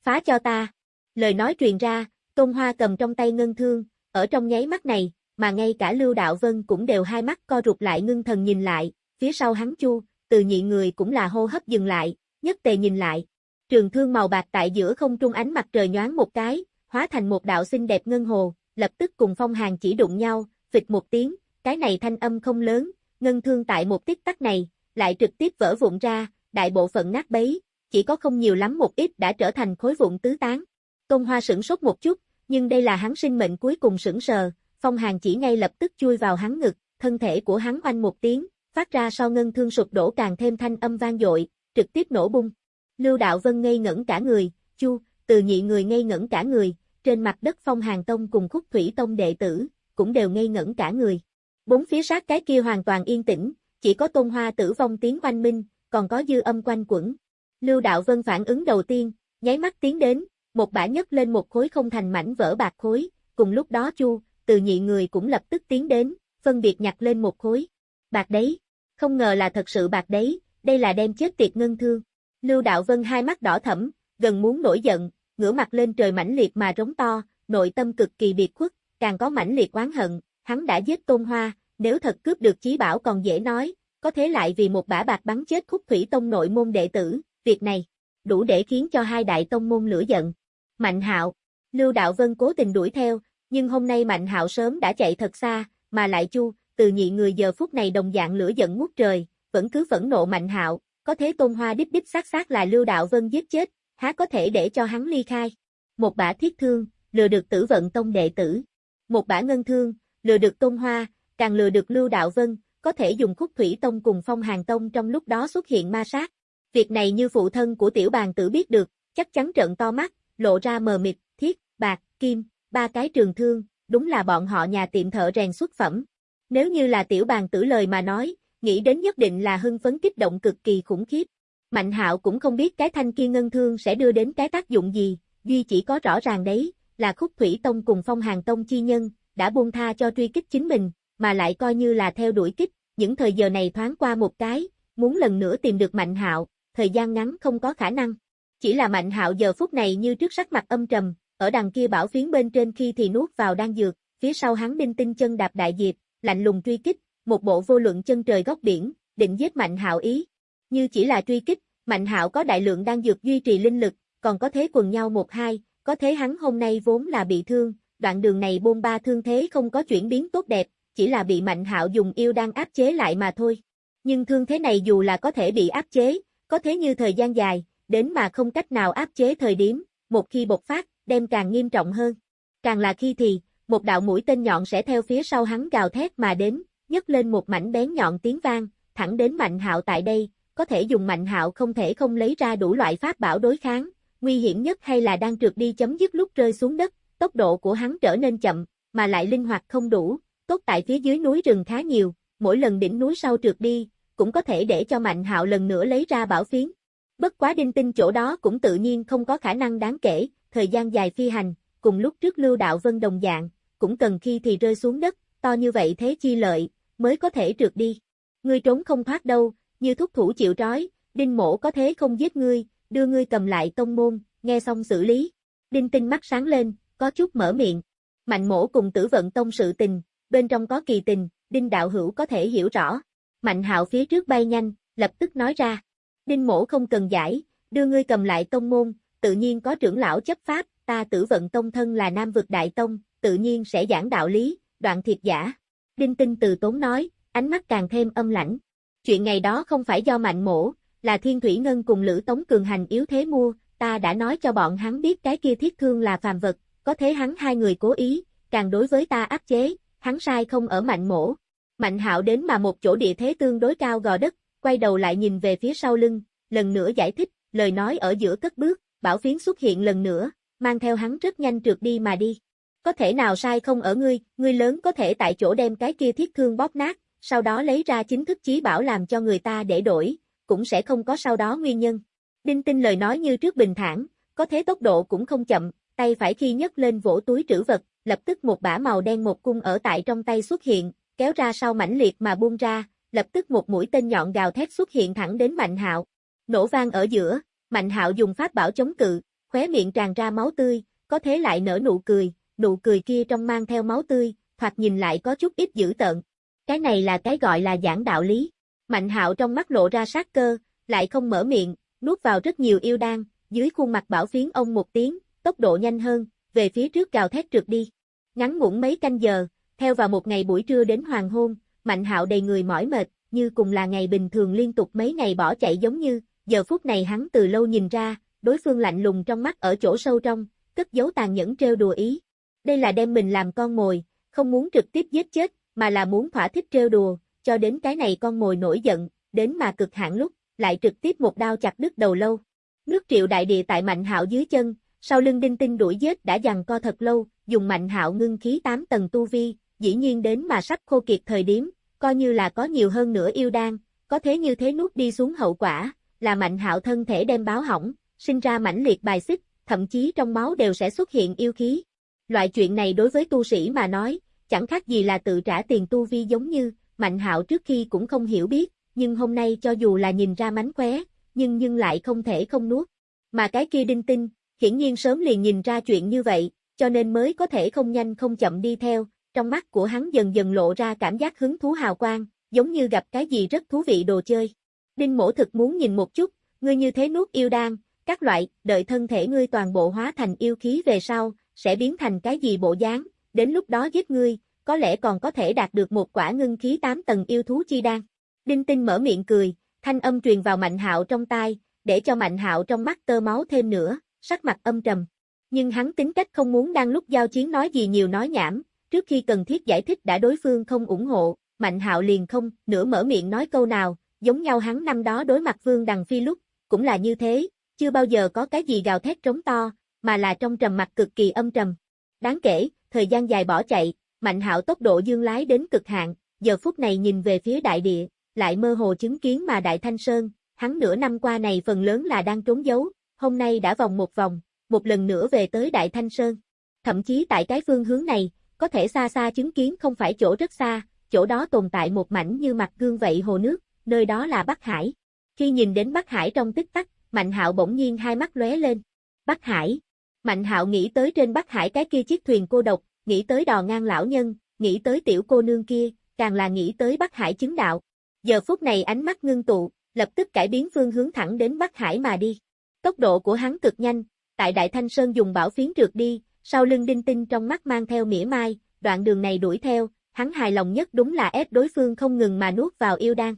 Phá cho ta. Lời nói truyền ra, Tôn Hoa cầm trong tay ngân thương, ở trong nháy mắt này, mà ngay cả Lưu Đạo Vân cũng đều hai mắt co rụt lại ngưng thần nhìn lại, phía sau hắn chu, từ nhị người cũng là hô hấp dừng lại, nhất tề nhìn lại. Trường thương màu bạc tại giữa không trung ánh mặt trời nhoáng một cái, hóa thành một đạo xinh đẹp ngân hồ, lập tức cùng phong hàng chỉ đụng nhau, phịch một tiếng, cái này thanh âm không lớn, ngân thương tại một tiết tắc này, lại trực tiếp vỡ vụn ra, đại bộ phận nát bấy, chỉ có không nhiều lắm một ít đã trở thành khối vụn tứ tán. Tôn Hoa sửng sốt một chút, nhưng đây là hắn sinh mệnh cuối cùng sững sờ, phong hàng chỉ ngay lập tức chui vào hắn ngực, thân thể của hắn oanh một tiếng, phát ra sau ngân thương sụp đổ càng thêm thanh âm vang dội, trực tiếp nổ bung. Lưu Đạo Vân ngây ngẩn cả người, chu, từ nhị người ngây ngẩn cả người, trên mặt đất phong hàng tông cùng khúc thủy tông đệ tử, cũng đều ngây ngẩn cả người. Bốn phía sát cái kia hoàn toàn yên tĩnh, chỉ có tôn hoa tử vong tiếng oanh minh, còn có dư âm quanh quẩn. Lưu Đạo Vân phản ứng đầu tiên, nháy mắt tiến đến, một bả nhấc lên một khối không thành mảnh vỡ bạc khối, cùng lúc đó Chu, từ nhị người cũng lập tức tiến đến, phân biệt nhặt lên một khối. Bạc đấy, không ngờ là thật sự bạc đấy, đây là đem chết tiệt ngân thương. Lưu Đạo Vân hai mắt đỏ thẫm, gần muốn nổi giận, ngửa mặt lên trời mãnh liệt mà rống to, nội tâm cực kỳ biệt khuất, càng có mãnh liệt oán hận, hắn đã giết Tôn Hoa, nếu thật cướp được chí bảo còn dễ nói, có thế lại vì một bả bạc bắn chết khúc thủy tông nội môn đệ tử, việc này, đủ để khiến cho hai đại tông môn lửa giận. Mạnh hạo, Lưu Đạo Vân cố tình đuổi theo, nhưng hôm nay Mạnh hạo sớm đã chạy thật xa, mà lại chu, từ nhị người giờ phút này đồng dạng lửa giận ngút trời, vẫn cứ phẫn nộ Mạnh Hạo, có thế Tôn Hoa đích đích xác xác là Lưu Đạo Vân giết chết, há có thể để cho hắn ly khai. Một bả thiết thương, lừa được tử vận tông đệ tử. Một bả ngân thương, lừa được Tôn Hoa, càng lừa được Lưu Đạo Vân, có thể dùng khúc thủy tông cùng phong hàng tông trong lúc đó xuất hiện ma sát. Việc này như phụ thân của tiểu bàn tử biết được, chắc chắn trợn to mắt, lộ ra mờ mịt, thiết, bạc, kim, ba cái trường thương, đúng là bọn họ nhà tiệm thợ rèn xuất phẩm. Nếu như là tiểu bàn tử lời mà nói, nghĩ đến nhất định là hưng phấn kích động cực kỳ khủng khiếp. Mạnh hạo cũng không biết cái thanh kia ngân thương sẽ đưa đến cái tác dụng gì, duy chỉ có rõ ràng đấy, là khúc thủy tông cùng phong hàng tông chi nhân, đã buông tha cho truy kích chính mình, mà lại coi như là theo đuổi kích, những thời giờ này thoáng qua một cái, muốn lần nữa tìm được Mạnh Hạo, thời gian ngắn không có khả năng. Chỉ là Mạnh Hạo giờ phút này như trước sắc mặt âm trầm, ở đằng kia bảo phiến bên trên khi thì nuốt vào đang dược, phía sau hắn đinh tinh chân đạp đại diệp, lạnh lùng truy kích, một bộ vô luận chân trời góc biển, định giết Mạnh Hạo ý. Như chỉ là truy kích, Mạnh Hạo có đại lượng đang dược duy trì linh lực, còn có thế quần nhau một hai, có thế hắn hôm nay vốn là bị thương, đoạn đường này bôn ba thương thế không có chuyển biến tốt đẹp, chỉ là bị Mạnh Hạo dùng yêu đang áp chế lại mà thôi. Nhưng thương thế này dù là có thể bị áp chế, có thế như thời gian dài, đến mà không cách nào áp chế thời điểm, một khi bộc phát, đem càng nghiêm trọng hơn. Càng là khi thì, một đạo mũi tên nhọn sẽ theo phía sau hắn gào thét mà đến, nhấc lên một mảnh bén nhọn tiếng vang, thẳng đến Mạnh Hạo tại đây, có thể dùng Mạnh Hạo không thể không lấy ra đủ loại pháp bảo đối kháng, nguy hiểm nhất hay là đang trượt đi chấm dứt lúc rơi xuống đất, tốc độ của hắn trở nên chậm, mà lại linh hoạt không đủ, tốt tại phía dưới núi rừng khá nhiều, mỗi lần đỉnh núi sau trượt đi, cũng có thể để cho Mạnh Hạo lần nữa lấy ra bảo phiến. Bất quá đinh tinh chỗ đó cũng tự nhiên không có khả năng đáng kể, thời gian dài phi hành, cùng lúc trước lưu đạo vân đồng dạng, cũng cần khi thì rơi xuống đất, to như vậy thế chi lợi, mới có thể trượt đi. Ngươi trốn không thoát đâu, như thúc thủ chịu trói, đinh mổ có thế không giết ngươi, đưa ngươi cầm lại tông môn, nghe xong xử lý. Đinh tinh mắt sáng lên, có chút mở miệng. Mạnh mổ cùng tử vận tông sự tình, bên trong có kỳ tình, đinh đạo hữu có thể hiểu rõ. Mạnh hạo phía trước bay nhanh, lập tức nói ra. Đinh mổ không cần giải, đưa ngươi cầm lại tông môn, tự nhiên có trưởng lão chấp pháp, ta tử vận tông thân là nam vực đại tông, tự nhiên sẽ giảng đạo lý, đoạn thiệt giả. Đinh tinh từ tốn nói, ánh mắt càng thêm âm lãnh. Chuyện ngày đó không phải do mạnh mổ, là thiên thủy ngân cùng lữ tống cường hành yếu thế mua, ta đã nói cho bọn hắn biết cái kia thiết thương là phàm vật, có thế hắn hai người cố ý, càng đối với ta áp chế, hắn sai không ở mạnh mổ. Mạnh hạo đến mà một chỗ địa thế tương đối cao gò đất, quay đầu lại nhìn về phía sau lưng, lần nữa giải thích, lời nói ở giữa cất bước, bảo phiến xuất hiện lần nữa, mang theo hắn rất nhanh trượt đi mà đi. Có thể nào sai không ở ngươi, ngươi lớn có thể tại chỗ đem cái kia thiết thương bóp nát, sau đó lấy ra chính thức chí bảo làm cho người ta để đổi, cũng sẽ không có sau đó nguyên nhân. Đinh tinh lời nói như trước bình thản, có thế tốc độ cũng không chậm, tay phải khi nhấc lên vỗ túi trữ vật, lập tức một bả màu đen một cung ở tại trong tay xuất hiện, kéo ra sau mãnh liệt mà buông ra, lập tức một mũi tên nhọn gào thét xuất hiện thẳng đến Mạnh Hạo. Nổ vang ở giữa, Mạnh Hạo dùng pháp bảo chống cự, khóe miệng tràn ra máu tươi, có thế lại nở nụ cười, nụ cười kia trong mang theo máu tươi, thoạt nhìn lại có chút ít dữ tợn. Cái này là cái gọi là giảng đạo lý. Mạnh Hạo trong mắt lộ ra sát cơ, lại không mở miệng, nuốt vào rất nhiều yêu đan, dưới khuôn mặt bảo phiến ông một tiếng, tốc độ nhanh hơn, về phía trước gào thét trượt đi. Ngắn ngủn mấy canh giờ, theo vào một ngày buổi trưa đến hoàng hôn, Mạnh Hạo đầy người mỏi mệt, như cùng là ngày bình thường liên tục mấy ngày bỏ chạy giống như, giờ phút này hắn từ lâu nhìn ra, đối phương lạnh lùng trong mắt ở chỗ sâu trong, cất giấu tàn nhẫn trêu đùa ý. Đây là đem mình làm con mồi, không muốn trực tiếp giết chết, mà là muốn thỏa thích trêu đùa, cho đến cái này con mồi nổi giận, đến mà cực hạn lúc, lại trực tiếp một đao chặt đứt đầu lâu. Nước triệu đại địa tại Mạnh Hạo dưới chân, sau lưng đinh tinh đuổi giết đã dằn co thật lâu, dùng Mạnh Hạo ngưng khí 8 tầng tu vi, dĩ nhiên đến mà sắp khô kiệt thời điểm, coi như là có nhiều hơn nữa yêu đan, có thế như thế nuốt đi xuống hậu quả, là Mạnh Hạo thân thể đem báo hỏng, sinh ra mãnh liệt bài xích, thậm chí trong máu đều sẽ xuất hiện yêu khí. Loại chuyện này đối với tu sĩ mà nói, chẳng khác gì là tự trả tiền tu vi giống như, Mạnh Hạo trước khi cũng không hiểu biết, nhưng hôm nay cho dù là nhìn ra mánh khóe, nhưng nhưng lại không thể không nuốt. Mà cái kia đinh tinh, hiển nhiên sớm liền nhìn ra chuyện như vậy, cho nên mới có thể không nhanh không chậm đi theo, trong mắt của hắn dần dần lộ ra cảm giác hứng thú hào quang, giống như gặp cái gì rất thú vị đồ chơi. Đinh mổ thực muốn nhìn một chút, ngươi như thế nuốt yêu đan, các loại, đợi thân thể ngươi toàn bộ hóa thành yêu khí về sau, sẽ biến thành cái gì bộ dáng, đến lúc đó giết ngươi, có lẽ còn có thể đạt được một quả ngưng khí 8 tầng yêu thú chi đan. Đinh Tinh mở miệng cười, thanh âm truyền vào Mạnh Hạo trong tai, để cho Mạnh Hạo trong mắt tơ máu thêm nữa, sắc mặt âm trầm. Nhưng hắn tính cách không muốn đang lúc giao chiến nói gì nhiều nói nhảm, trước khi cần thiết giải thích đã đối phương không ủng hộ, Mạnh Hạo liền không, nửa mở miệng nói câu nào, giống nhau hắn năm đó đối mặt Vương Đằng Phi lúc, cũng là như thế, chưa bao giờ có cái gì gào thét trống to, mà là trong trầm mặt cực kỳ âm trầm. Đáng kể, thời gian dài bỏ chạy, Mạnh Hạo tốc độ dương lái đến cực hạn, giờ phút này nhìn về phía đại địa, lại mơ hồ chứng kiến mà Đại Thanh Sơn, hắn nửa năm qua này phần lớn là đang trốn giấu, hôm nay đã vòng một vòng, một lần nữa về tới Đại Thanh Sơn. Thậm chí tại cái phương hướng này, có thể xa xa chứng kiến không phải chỗ rất xa, chỗ đó tồn tại một mảnh như mặt gương vậy hồ nước, nơi đó là Bắc Hải. Khi nhìn đến Bắc Hải trong tích tắc, Mạnh Hạo bỗng nhiên hai mắt lóe lên. Bắc Hải. Mạnh Hạo nghĩ tới trên Bắc Hải cái kia chiếc thuyền cô độc, nghĩ tới đò ngang lão nhân, nghĩ tới tiểu cô nương kia, càng là nghĩ tới Bắc Hải chứng đạo. Giờ phút này ánh mắt ngưng tụ, lập tức cải biến phương hướng thẳng đến Bắc Hải mà đi. Tốc độ của hắn cực nhanh, tại Đại Thanh Sơn dùng bảo phiến trượt đi, sau lưng đinh tinh trong mắt mang theo mỉa mai, đoạn đường này đuổi theo, hắn hài lòng nhất đúng là ép đối phương không ngừng mà nuốt vào yêu đan.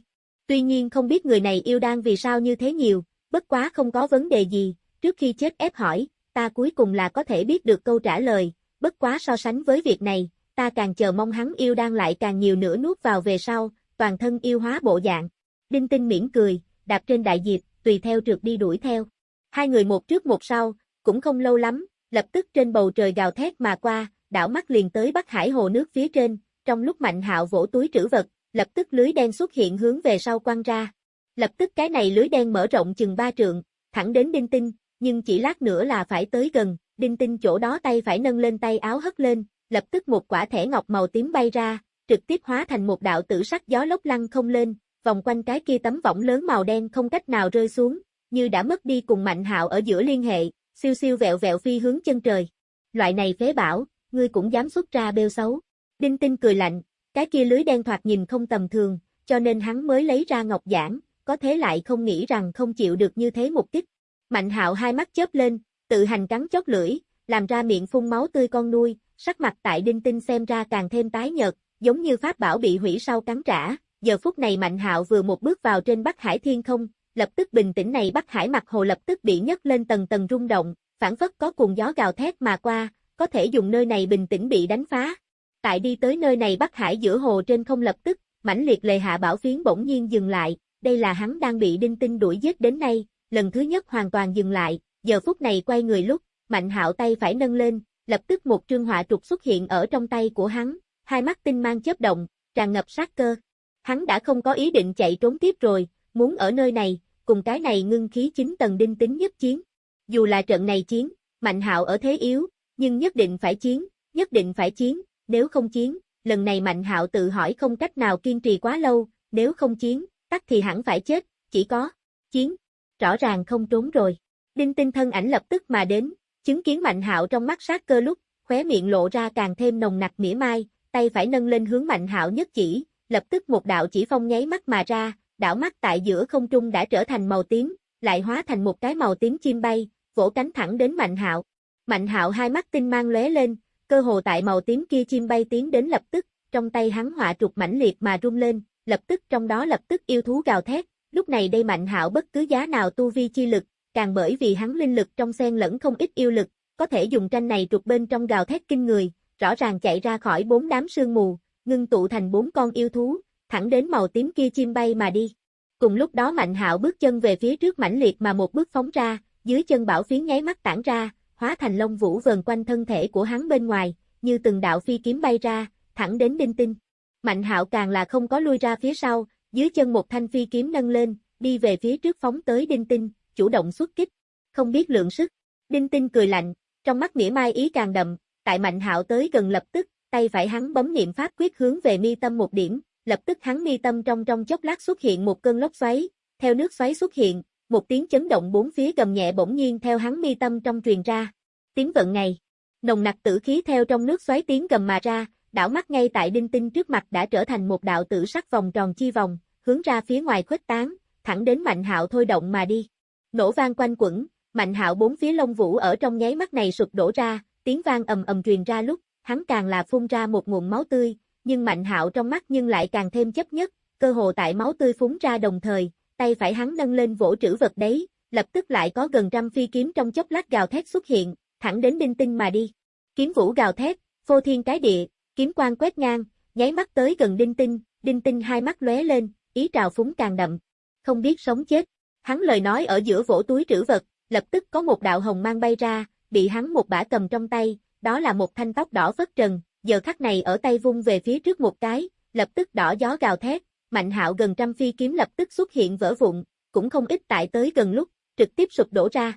Tuy nhiên không biết người này yêu đan vì sao như thế nhiều, bất quá không có vấn đề gì, trước khi chết ép hỏi, ta cuối cùng là có thể biết được câu trả lời, bất quá so sánh với việc này, ta càng chờ mong hắn yêu đan lại càng nhiều nữa nuốt vào về sau, toàn thân yêu hóa bộ dạng. Đinh tinh miễn cười, đạp trên đại diệp, tùy theo trượt đi đuổi theo. Hai người một trước một sau, cũng không lâu lắm, lập tức trên bầu trời gào thét mà qua, đảo mắt liền tới Bắc Hải hồ nước phía trên, trong lúc Mạnh Hạo vỗ túi trữ vật, lập tức lưới đen xuất hiện hướng về sau quăng ra. Lập tức cái này lưới đen mở rộng chừng ba trượng, thẳng đến Đinh Tinh, nhưng chỉ lát nữa là phải tới gần, Đinh Tinh chỗ đó tay phải nâng lên tay áo hất lên, lập tức một quả thẻ ngọc màu tím bay ra, trực tiếp hóa thành một đạo tử sắc gió lốc lăn không lên, vòng quanh cái kia tấm võng lớn màu đen không cách nào rơi xuống, như đã mất đi cùng Mạnh Hạo ở giữa liên hệ, siêu siêu vẹo vẹo phi hướng chân trời. Loại này phế bảo, ngươi cũng dám xuất ra bêu xấu. Đinh Tinh cười lạnh, cái kia lưới đen thoạt nhìn không tầm thường, cho nên hắn mới lấy ra ngọc giản có thế lại không nghĩ rằng không chịu được như thế một kích. Mạnh hạo hai mắt chớp lên, tự hành cắn chót lưỡi, làm ra miệng phun máu tươi con nuôi, sắc mặt tại đinh tinh xem ra càng thêm tái nhợt, giống như pháp bảo bị hủy sau cắn trả. Giờ phút này Mạnh hạo vừa một bước vào trên Bắc Hải thiên không, lập tức bình tĩnh này Bắc Hải mặt hồ lập tức bị nhấc lên tầng tầng rung động, phản phất có cuồng gió gào thét mà qua, có thể dùng nơi này bình tĩnh bị đánh phá. Tại đi tới nơi này Bắc Hải giữa hồ trên không lập tức, mãnh liệt lề hạ bảo phiến bỗng nhiên dừng lại, đây là hắn đang bị đinh tinh đuổi giết đến nay, lần thứ nhất hoàn toàn dừng lại, giờ phút này quay người lúc, mạnh hạo tay phải nâng lên, lập tức một trương họa trục xuất hiện ở trong tay của hắn, hai mắt tinh mang chớp động, tràn ngập sát cơ. Hắn đã không có ý định chạy trốn tiếp rồi, muốn ở nơi này, cùng cái này ngưng khí chính tầng đinh tính nhất chiến. Dù là trận này chiến, Mạnh Hạo ở thế yếu, nhưng nhất định phải chiến, nhất định phải chiến, nếu không chiến, lần này Mạnh Hạo tự hỏi không cách nào kiên trì quá lâu, nếu không chiến, tắt thì hẳn phải chết, chỉ có chiến, rõ ràng không trốn rồi. Đinh tinh thân ảnh lập tức mà đến, chứng kiến Mạnh Hạo trong mắt sát cơ lúc, khóe miệng lộ ra càng thêm nồng nặc mỉa mai, tay phải nâng lên hướng Mạnh Hạo nhất chỉ, lập tức một đạo chỉ phong nháy mắt mà ra, đảo mắt tại giữa không trung đã trở thành màu tím, lại hóa thành một cái màu tím chim bay, vỗ cánh thẳng đến Mạnh Hạo. Mạnh Hạo hai mắt tinh mang lóe lên, cơ hồ tại màu tím kia chim bay tiến đến lập tức, trong tay hắn họa trục mãnh liệt mà rung lên, lập tức trong đó lập tức yêu thú gào thét, lúc này đây Mạnh Hạo bất cứ giá nào tu vi chi lực, càng bởi vì hắn linh lực trong xen lẫn không ít yêu lực, có thể dùng tranh này trục bên trong gào thét kinh người, rõ ràng chạy ra khỏi bốn đám sương mù, ngưng tụ thành bốn con yêu thú, thẳng đến màu tím kia chim bay mà đi. Cùng lúc đó Mạnh Hạo bước chân về phía trước mãnh liệt mà một bước phóng ra, dưới chân bảo phiến nháy mắt tản ra, hóa thành lông vũ vờn quanh thân thể của hắn bên ngoài, như từng đạo phi kiếm bay ra, thẳng đến đinh tinh. Mạnh Hạo càng là không có lui ra phía sau, dưới chân một thanh phi kiếm nâng lên, đi về phía trước phóng tới đinh tinh, chủ động xuất kích, không biết lượng sức. Đinh tinh cười lạnh, trong mắt mỉa mai ý càng đậm, tại Mạnh Hạo tới gần lập tức, tay phải hắn bấm niệm pháp quyết hướng về mi tâm một điểm, lập tức hắn mi tâm trong trong chốc lát xuất hiện một cơn lốc xoáy, theo nước xoáy xuất hiện, một tiếng chấn động bốn phía gầm nhẹ bỗng nhiên theo hắn mi tâm trong truyền ra. Tiếng vận này nồng nặc tử khí theo trong nước xoáy tiếng gầm mà ra, đảo mắt ngay tại đinh tinh trước mặt đã trở thành một đạo tử sắc vòng tròn chi vòng, hướng ra phía ngoài khuếch tán, thẳng đến Mạnh Hạo thôi động mà đi. Nổ vang quanh quẩn, Mạnh Hạo bốn phía lông vũ ở trong nháy mắt này sụp đổ ra, tiếng vang ầm ầm truyền ra lúc, hắn càng là phun ra một nguồn máu tươi, nhưng Mạnh Hạo trong mắt nhưng lại càng thêm chấp nhất, cơ hồ tại máu tươi phúng ra đồng thời, tay phải hắn nâng lên vỗ trữ vật đấy, lập tức lại có gần trăm phi kiếm trong chốc lát gào thét xuất hiện, thẳng đến đinh tinh mà đi. Kiếm vũ gào thét, phô thiên cái địa, kiếm quang quét ngang, nháy mắt tới gần đinh tinh, đinh tinh hai mắt lóe lên, ý trào phúng càng đậm. Không biết sống chết. Hắn lời nói ở giữa vỗ túi trữ vật, lập tức có một đạo hồng mang bay ra, bị hắn một bả cầm trong tay, đó là một thanh tóc đỏ phất trần, giờ khắc này ở tay vung về phía trước một cái, lập tức đỏ gió gào thét, Mạnh Hạo gần trăm phi kiếm lập tức xuất hiện vỡ vụn, cũng không ít tại tới gần lúc, trực tiếp sụp đổ ra.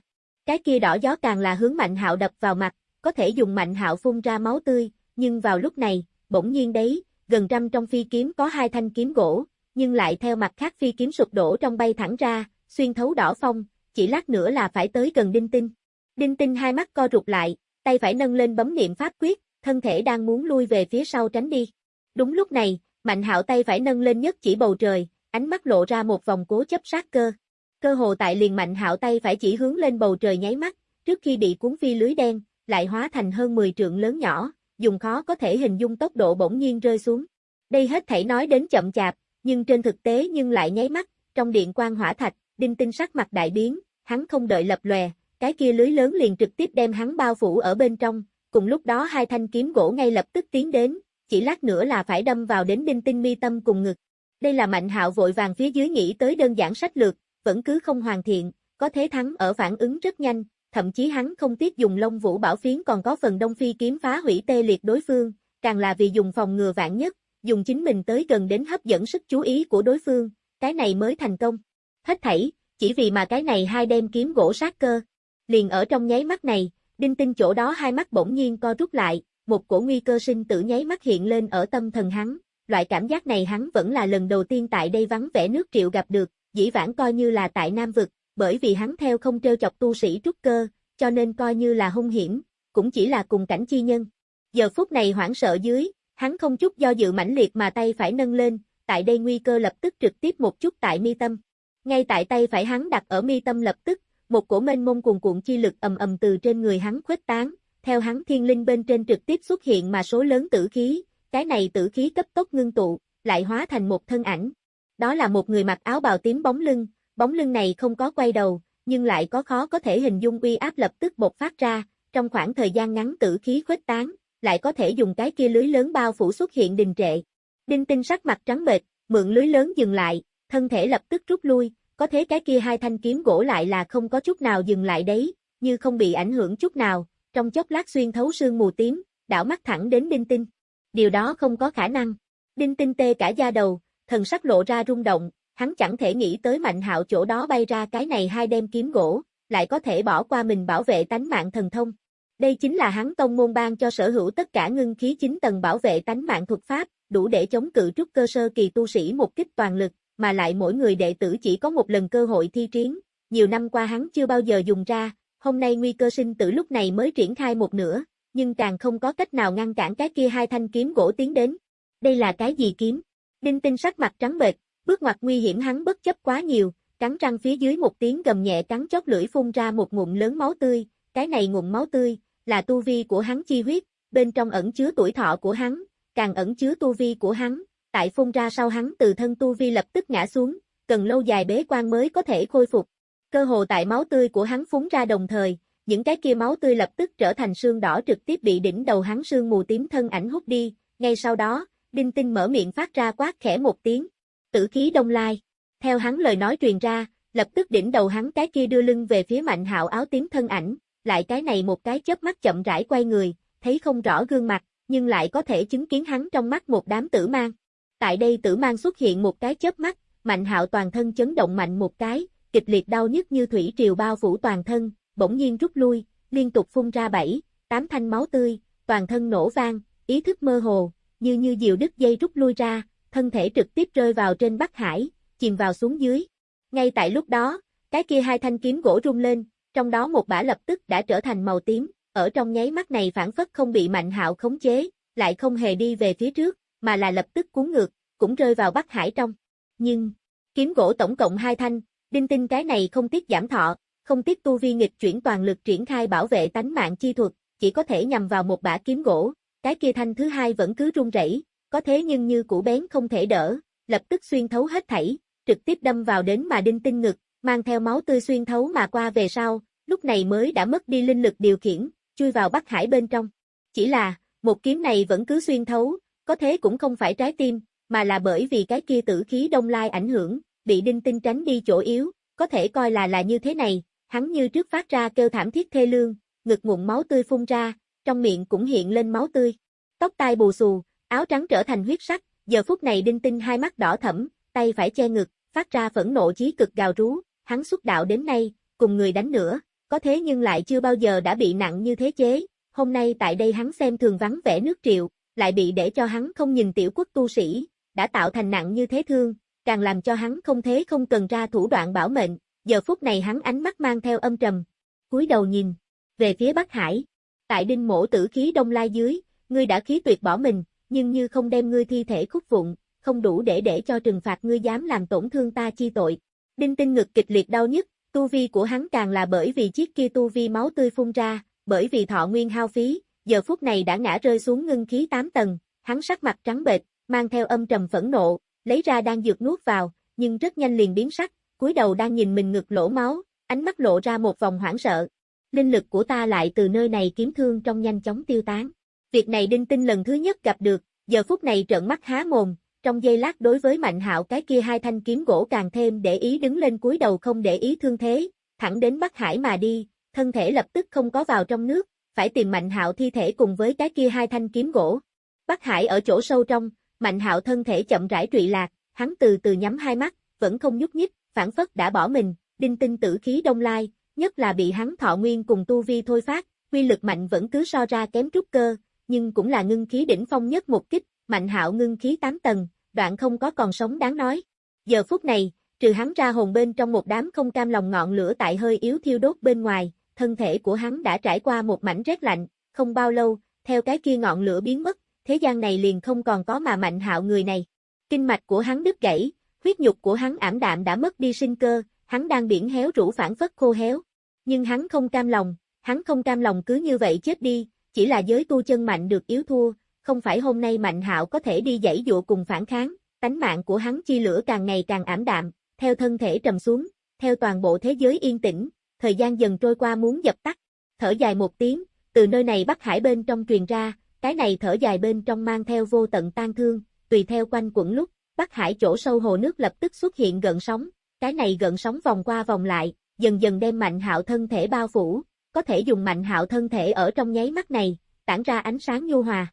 Cái kia đỏ gió càng là hướng Mạnh Hạo đập vào mặt, có thể dùng Mạnh Hạo phun ra máu tươi, nhưng vào lúc này, bỗng nhiên đấy, gần trăm trong phi kiếm có hai thanh kiếm gỗ, nhưng lại theo mặt khác phi kiếm sụp đổ trong bay thẳng ra, xuyên thấu đỏ phong, chỉ lát nữa là phải tới gần Đinh Tinh. Đinh Tinh hai mắt co rụt lại, tay phải nâng lên bấm niệm pháp quyết, thân thể đang muốn lui về phía sau tránh đi. Đúng lúc này, Mạnh Hạo tay phải nâng lên nhất chỉ bầu trời, ánh mắt lộ ra một vòng cố chấp sát cơ. Cơ hồ tại liền Mạnh Hạo tay phải chỉ hướng lên bầu trời nháy mắt, trước khi bị cuốn phi lưới đen, lại hóa thành hơn 10 trượng lớn nhỏ, dùng khó có thể hình dung tốc độ bỗng nhiên rơi xuống. Đây hết thảy nói đến chậm chạp, nhưng trên thực tế nhưng lại nháy mắt, trong điện quang hỏa thạch, đinh tinh sắc mặt đại biến, hắn không đợi lập lòe, cái kia lưới lớn liền trực tiếp đem hắn bao phủ ở bên trong, cùng lúc đó hai thanh kiếm gỗ ngay lập tức tiến đến, chỉ lát nữa là phải đâm vào đến đinh tinh mi tâm cùng ngực. Đây là mạnh hạo vội vàng phía dưới nghĩ tới đơn giản sách lược, vẫn cứ không hoàn thiện, có thế thắng ở phản ứng rất nhanh, thậm chí hắn không tiếc dùng lông vũ bảo phiến còn có phần đông phi kiếm phá hủy tê liệt đối phương, càng là vì dùng phòng ngừa vạn nhất, dùng chính mình tới gần đến hấp dẫn sức chú ý của đối phương, cái này mới thành công. Hết thảy, chỉ vì mà cái này hai đem kiếm gỗ sát cơ. Liền ở trong nháy mắt này, đinh tinh chỗ đó hai mắt bỗng nhiên co rút lại, một cổ nguy cơ sinh tử nháy mắt hiện lên ở tâm thần hắn, loại cảm giác này hắn vẫn là lần đầu tiên tại đây vắng vẻ nước triệu gặp được, dĩ vãng coi như là tại Nam Vực, bởi vì hắn theo không trêu chọc tu sĩ trúc cơ, cho nên coi như là hung hiểm, cũng chỉ là cùng cảnh chi nhân. Giờ phút này hoảng sợ dưới, hắn không chút do dự mãnh liệt mà tay phải nâng lên, tại đây nguy cơ lập tức trực tiếp một chút tại mi tâm. Ngay tại tay phải hắn đặt ở mi tâm lập tức, một cổ mênh mông cuồn cuộn chi lực ầm ầm từ trên người hắn khuếch tán, theo hắn thiên linh bên trên trực tiếp xuất hiện mà số lớn tử khí, cái này tử khí cấp tốc ngưng tụ, lại hóa thành một thân ảnh. Đó là một người mặc áo bào tím bóng lưng, bóng lưng này không có quay đầu, nhưng lại có khó có thể hình dung uy áp lập tức bộc phát ra, trong khoảng thời gian ngắn tử khí khuếch tán, lại có thể dùng cái kia lưới lớn bao phủ xuất hiện đình trệ. Đinh tinh sắc mặt trắng bệch, mượn lưới lớn dừng lại, thân thể lập tức rút lui, có thế cái kia hai thanh kiếm gỗ lại là không có chút nào dừng lại đấy, như không bị ảnh hưởng chút nào, trong chốc lát xuyên thấu sương mù tím, đảo mắt thẳng đến đinh tinh. Điều đó không có khả năng. Đinh tinh tê cả da đầu, thần sắc lộ ra rung động, hắn chẳng thể nghĩ tới mạnh hạo chỗ đó bay ra cái này hai đem kiếm gỗ, lại có thể bỏ qua mình bảo vệ tánh mạng thần thông. Đây chính là hắn tông môn ban cho sở hữu tất cả ngưng khí chính tầng bảo vệ tánh mạng thuật pháp, đủ để chống cự trúc cơ sơ kỳ tu sĩ một kích toàn lực, mà lại mỗi người đệ tử chỉ có một lần cơ hội thi triển. Nhiều năm qua hắn chưa bao giờ dùng ra, hôm nay nguy cơ sinh tử lúc này mới triển khai một nửa, nhưng càng không có cách nào ngăn cản cái kia hai thanh kiếm gỗ tiến đến. Đây là cái gì kiếm? Đinh tinh sắc mặt trắng bệch, bước ngoặt nguy hiểm hắn bất chấp quá nhiều, cắn răng phía dưới một tiếng gầm nhẹ cắn chót lưỡi phun ra một ngụm lớn máu tươi, cái này ngụm máu tươi, là tu vi của hắn chi huyết, bên trong ẩn chứa tuổi thọ của hắn, càng ẩn chứa tu vi của hắn, tại phun ra sau hắn từ thân tu vi lập tức ngã xuống, cần lâu dài bế quan mới có thể khôi phục. Cơ hồ tại máu tươi của hắn phúng ra đồng thời, những cái kia máu tươi lập tức trở thành xương đỏ trực tiếp bị đỉnh đầu hắn sương mù tím thân ảnh hút đi, ngay sau đó, Đinh Tinh mở miệng phát ra quát khẽ một tiếng, tử khí đông lai. Theo hắn lời nói truyền ra, lập tức đỉnh đầu hắn cái kia đưa lưng về phía mạnh hạo áo tím thân ảnh, lại cái này một cái chớp mắt chậm rãi quay người, thấy không rõ gương mặt, nhưng lại có thể chứng kiến hắn trong mắt một đám tử mang. Tại đây tử mang xuất hiện một cái chớp mắt, mạnh hạo toàn thân chấn động mạnh một cái, kịch liệt đau nhức như thủy triều bao phủ toàn thân, bỗng nhiên rút lui, liên tục phun ra bảy, tám thanh máu tươi, toàn thân nổ vang, ý thức mơ hồ, như như diều đứt dây rút lui ra, thân thể trực tiếp rơi vào trên Bắc Hải, chìm vào xuống dưới. Ngay tại lúc đó, cái kia hai thanh kiếm gỗ rung lên, trong đó một bả lập tức đã trở thành màu tím, ở trong nháy mắt này phản phất không bị Mạnh Hạo khống chế, lại không hề đi về phía trước, mà là lập tức cuốn ngược, cũng rơi vào Bắc Hải trong. Nhưng, kiếm gỗ tổng cộng hai thanh, đinh tinh cái này không tiếc giảm thọ, không tiếc tu vi nghịch chuyển toàn lực triển khai bảo vệ tánh mạng chi thuật, chỉ có thể nhằm vào một bả kiếm gỗ, cái kia thanh thứ hai vẫn cứ run rẩy, có thế nhưng như củ bén không thể đỡ, lập tức xuyên thấu hết thảy, trực tiếp đâm vào đến mà đinh tinh ngực, mang theo máu tươi xuyên thấu mà qua về sau, lúc này mới đã mất đi linh lực điều khiển, chui vào Bắc Hải bên trong. Chỉ là, một kiếm này vẫn cứ xuyên thấu, có thế cũng không phải trái tim, mà là bởi vì cái kia tử khí đông lai ảnh hưởng, bị đinh tinh tránh đi chỗ yếu, có thể coi là là như thế này, hắn như trước phát ra kêu thảm thiết thê lương, ngực ngụm máu tươi phun ra, trong miệng cũng hiện lên máu tươi. Tóc tai bù xù, áo trắng trở thành huyết sắc, giờ phút này đinh tinh hai mắt đỏ thẫm, tay phải che ngực, phát ra phẫn nộ chí cực gào rú, hắn xuất đạo đến nay, cùng người đánh nữa, có thế nhưng lại chưa bao giờ đã bị nặng như thế chế, hôm nay tại đây hắn xem thường vắng vẻ nước triệu, lại bị để cho hắn không nhìn tiểu quốc tu sĩ, đã tạo thành nặng như thế thương, càng làm cho hắn không thế không cần ra thủ đoạn bảo mệnh, giờ phút này hắn ánh mắt mang theo âm trầm, cúi đầu nhìn, về phía Bắc Hải, tại đinh mổ tử khí đông lai dưới, ngươi đã khí tuyệt bỏ mình, nhưng như không đem ngươi thi thể khúc vụn, không đủ để để cho trừng phạt ngươi dám làm tổn thương ta chi tội. Đinh tinh ngực kịch liệt đau nhất tu vi của hắn càng là bởi vì chiếc kia tu vi máu tươi phun ra, bởi vì thọ nguyên hao phí, giờ phút này đã ngã rơi xuống ngưng khí 8 tầng, hắn sắc mặt trắng bệch, mang theo âm trầm phẫn nộ, lấy ra đang dược nuốt vào, nhưng rất nhanh liền biến sắc, cúi đầu đang nhìn mình ngực lỗ máu, ánh mắt lộ ra một vòng hoảng sợ. Linh lực của ta lại từ nơi này kiếm thương trong nhanh chóng tiêu tán. Việc này đinh tinh lần thứ nhất gặp được, giờ phút này trợn mắt há mồm, trong giây lát đối với Mạnh Hạo cái kia hai thanh kiếm gỗ càng thêm để ý đứng lên cúi đầu không để ý thương thế, thẳng đến Bắc Hải mà đi, thân thể lập tức không có vào trong nước, phải tìm Mạnh Hạo thi thể cùng với cái kia hai thanh kiếm gỗ. Bắc Hải ở chỗ sâu trong, Mạnh Hạo thân thể chậm rãi trụy lạc, hắn từ từ nhắm hai mắt, vẫn không nhúc nhích, phản phất đã bỏ mình, đinh tinh tử khí đông lai, nhất là bị hắn thọ nguyên cùng tu vi thôi phát, quy lực mạnh vẫn cứ so ra kém trúc cơ, nhưng cũng là ngưng khí đỉnh phong nhất một kích, Mạnh Hạo ngưng khí 8 tầng, đoạn không có còn sống đáng nói. Giờ phút này, trừ hắn ra hồn bên trong một đám không cam lòng ngọn lửa tại hơi yếu thiêu đốt bên ngoài, thân thể của hắn đã trải qua một mảnh rét lạnh, không bao lâu, theo cái kia ngọn lửa biến mất, thế gian này liền không còn có mà mạnh hạo người này. Kinh mạch của hắn đứt gãy, huyết nhục của hắn ảm đạm đã mất đi sinh cơ, hắn đang biển héo rũ phản phất khô héo. Nhưng hắn không cam lòng, hắn không cam lòng cứ như vậy chết đi, chỉ là giới tu chân mạnh được yếu thua, không phải hôm nay Mạnh Hạo có thể đi dãy dụa cùng phản kháng, tánh mạng của hắn chi lửa càng ngày càng ảm đạm, theo thân thể trầm xuống, theo toàn bộ thế giới yên tĩnh, thời gian dần trôi qua muốn dập tắt. Thở dài một tiếng, từ nơi này Bắc Hải bên trong truyền ra, cái này thở dài bên trong mang theo vô tận tan thương, tùy theo quanh quẩn lúc, Bắc Hải chỗ sâu hồ nước lập tức xuất hiện gợn sóng, cái này gợn sóng vòng qua vòng lại, dần dần đem Mạnh Hạo thân thể bao phủ, có thể dùng Mạnh Hạo thân thể ở trong nháy mắt này, tản ra ánh sáng nhu hòa.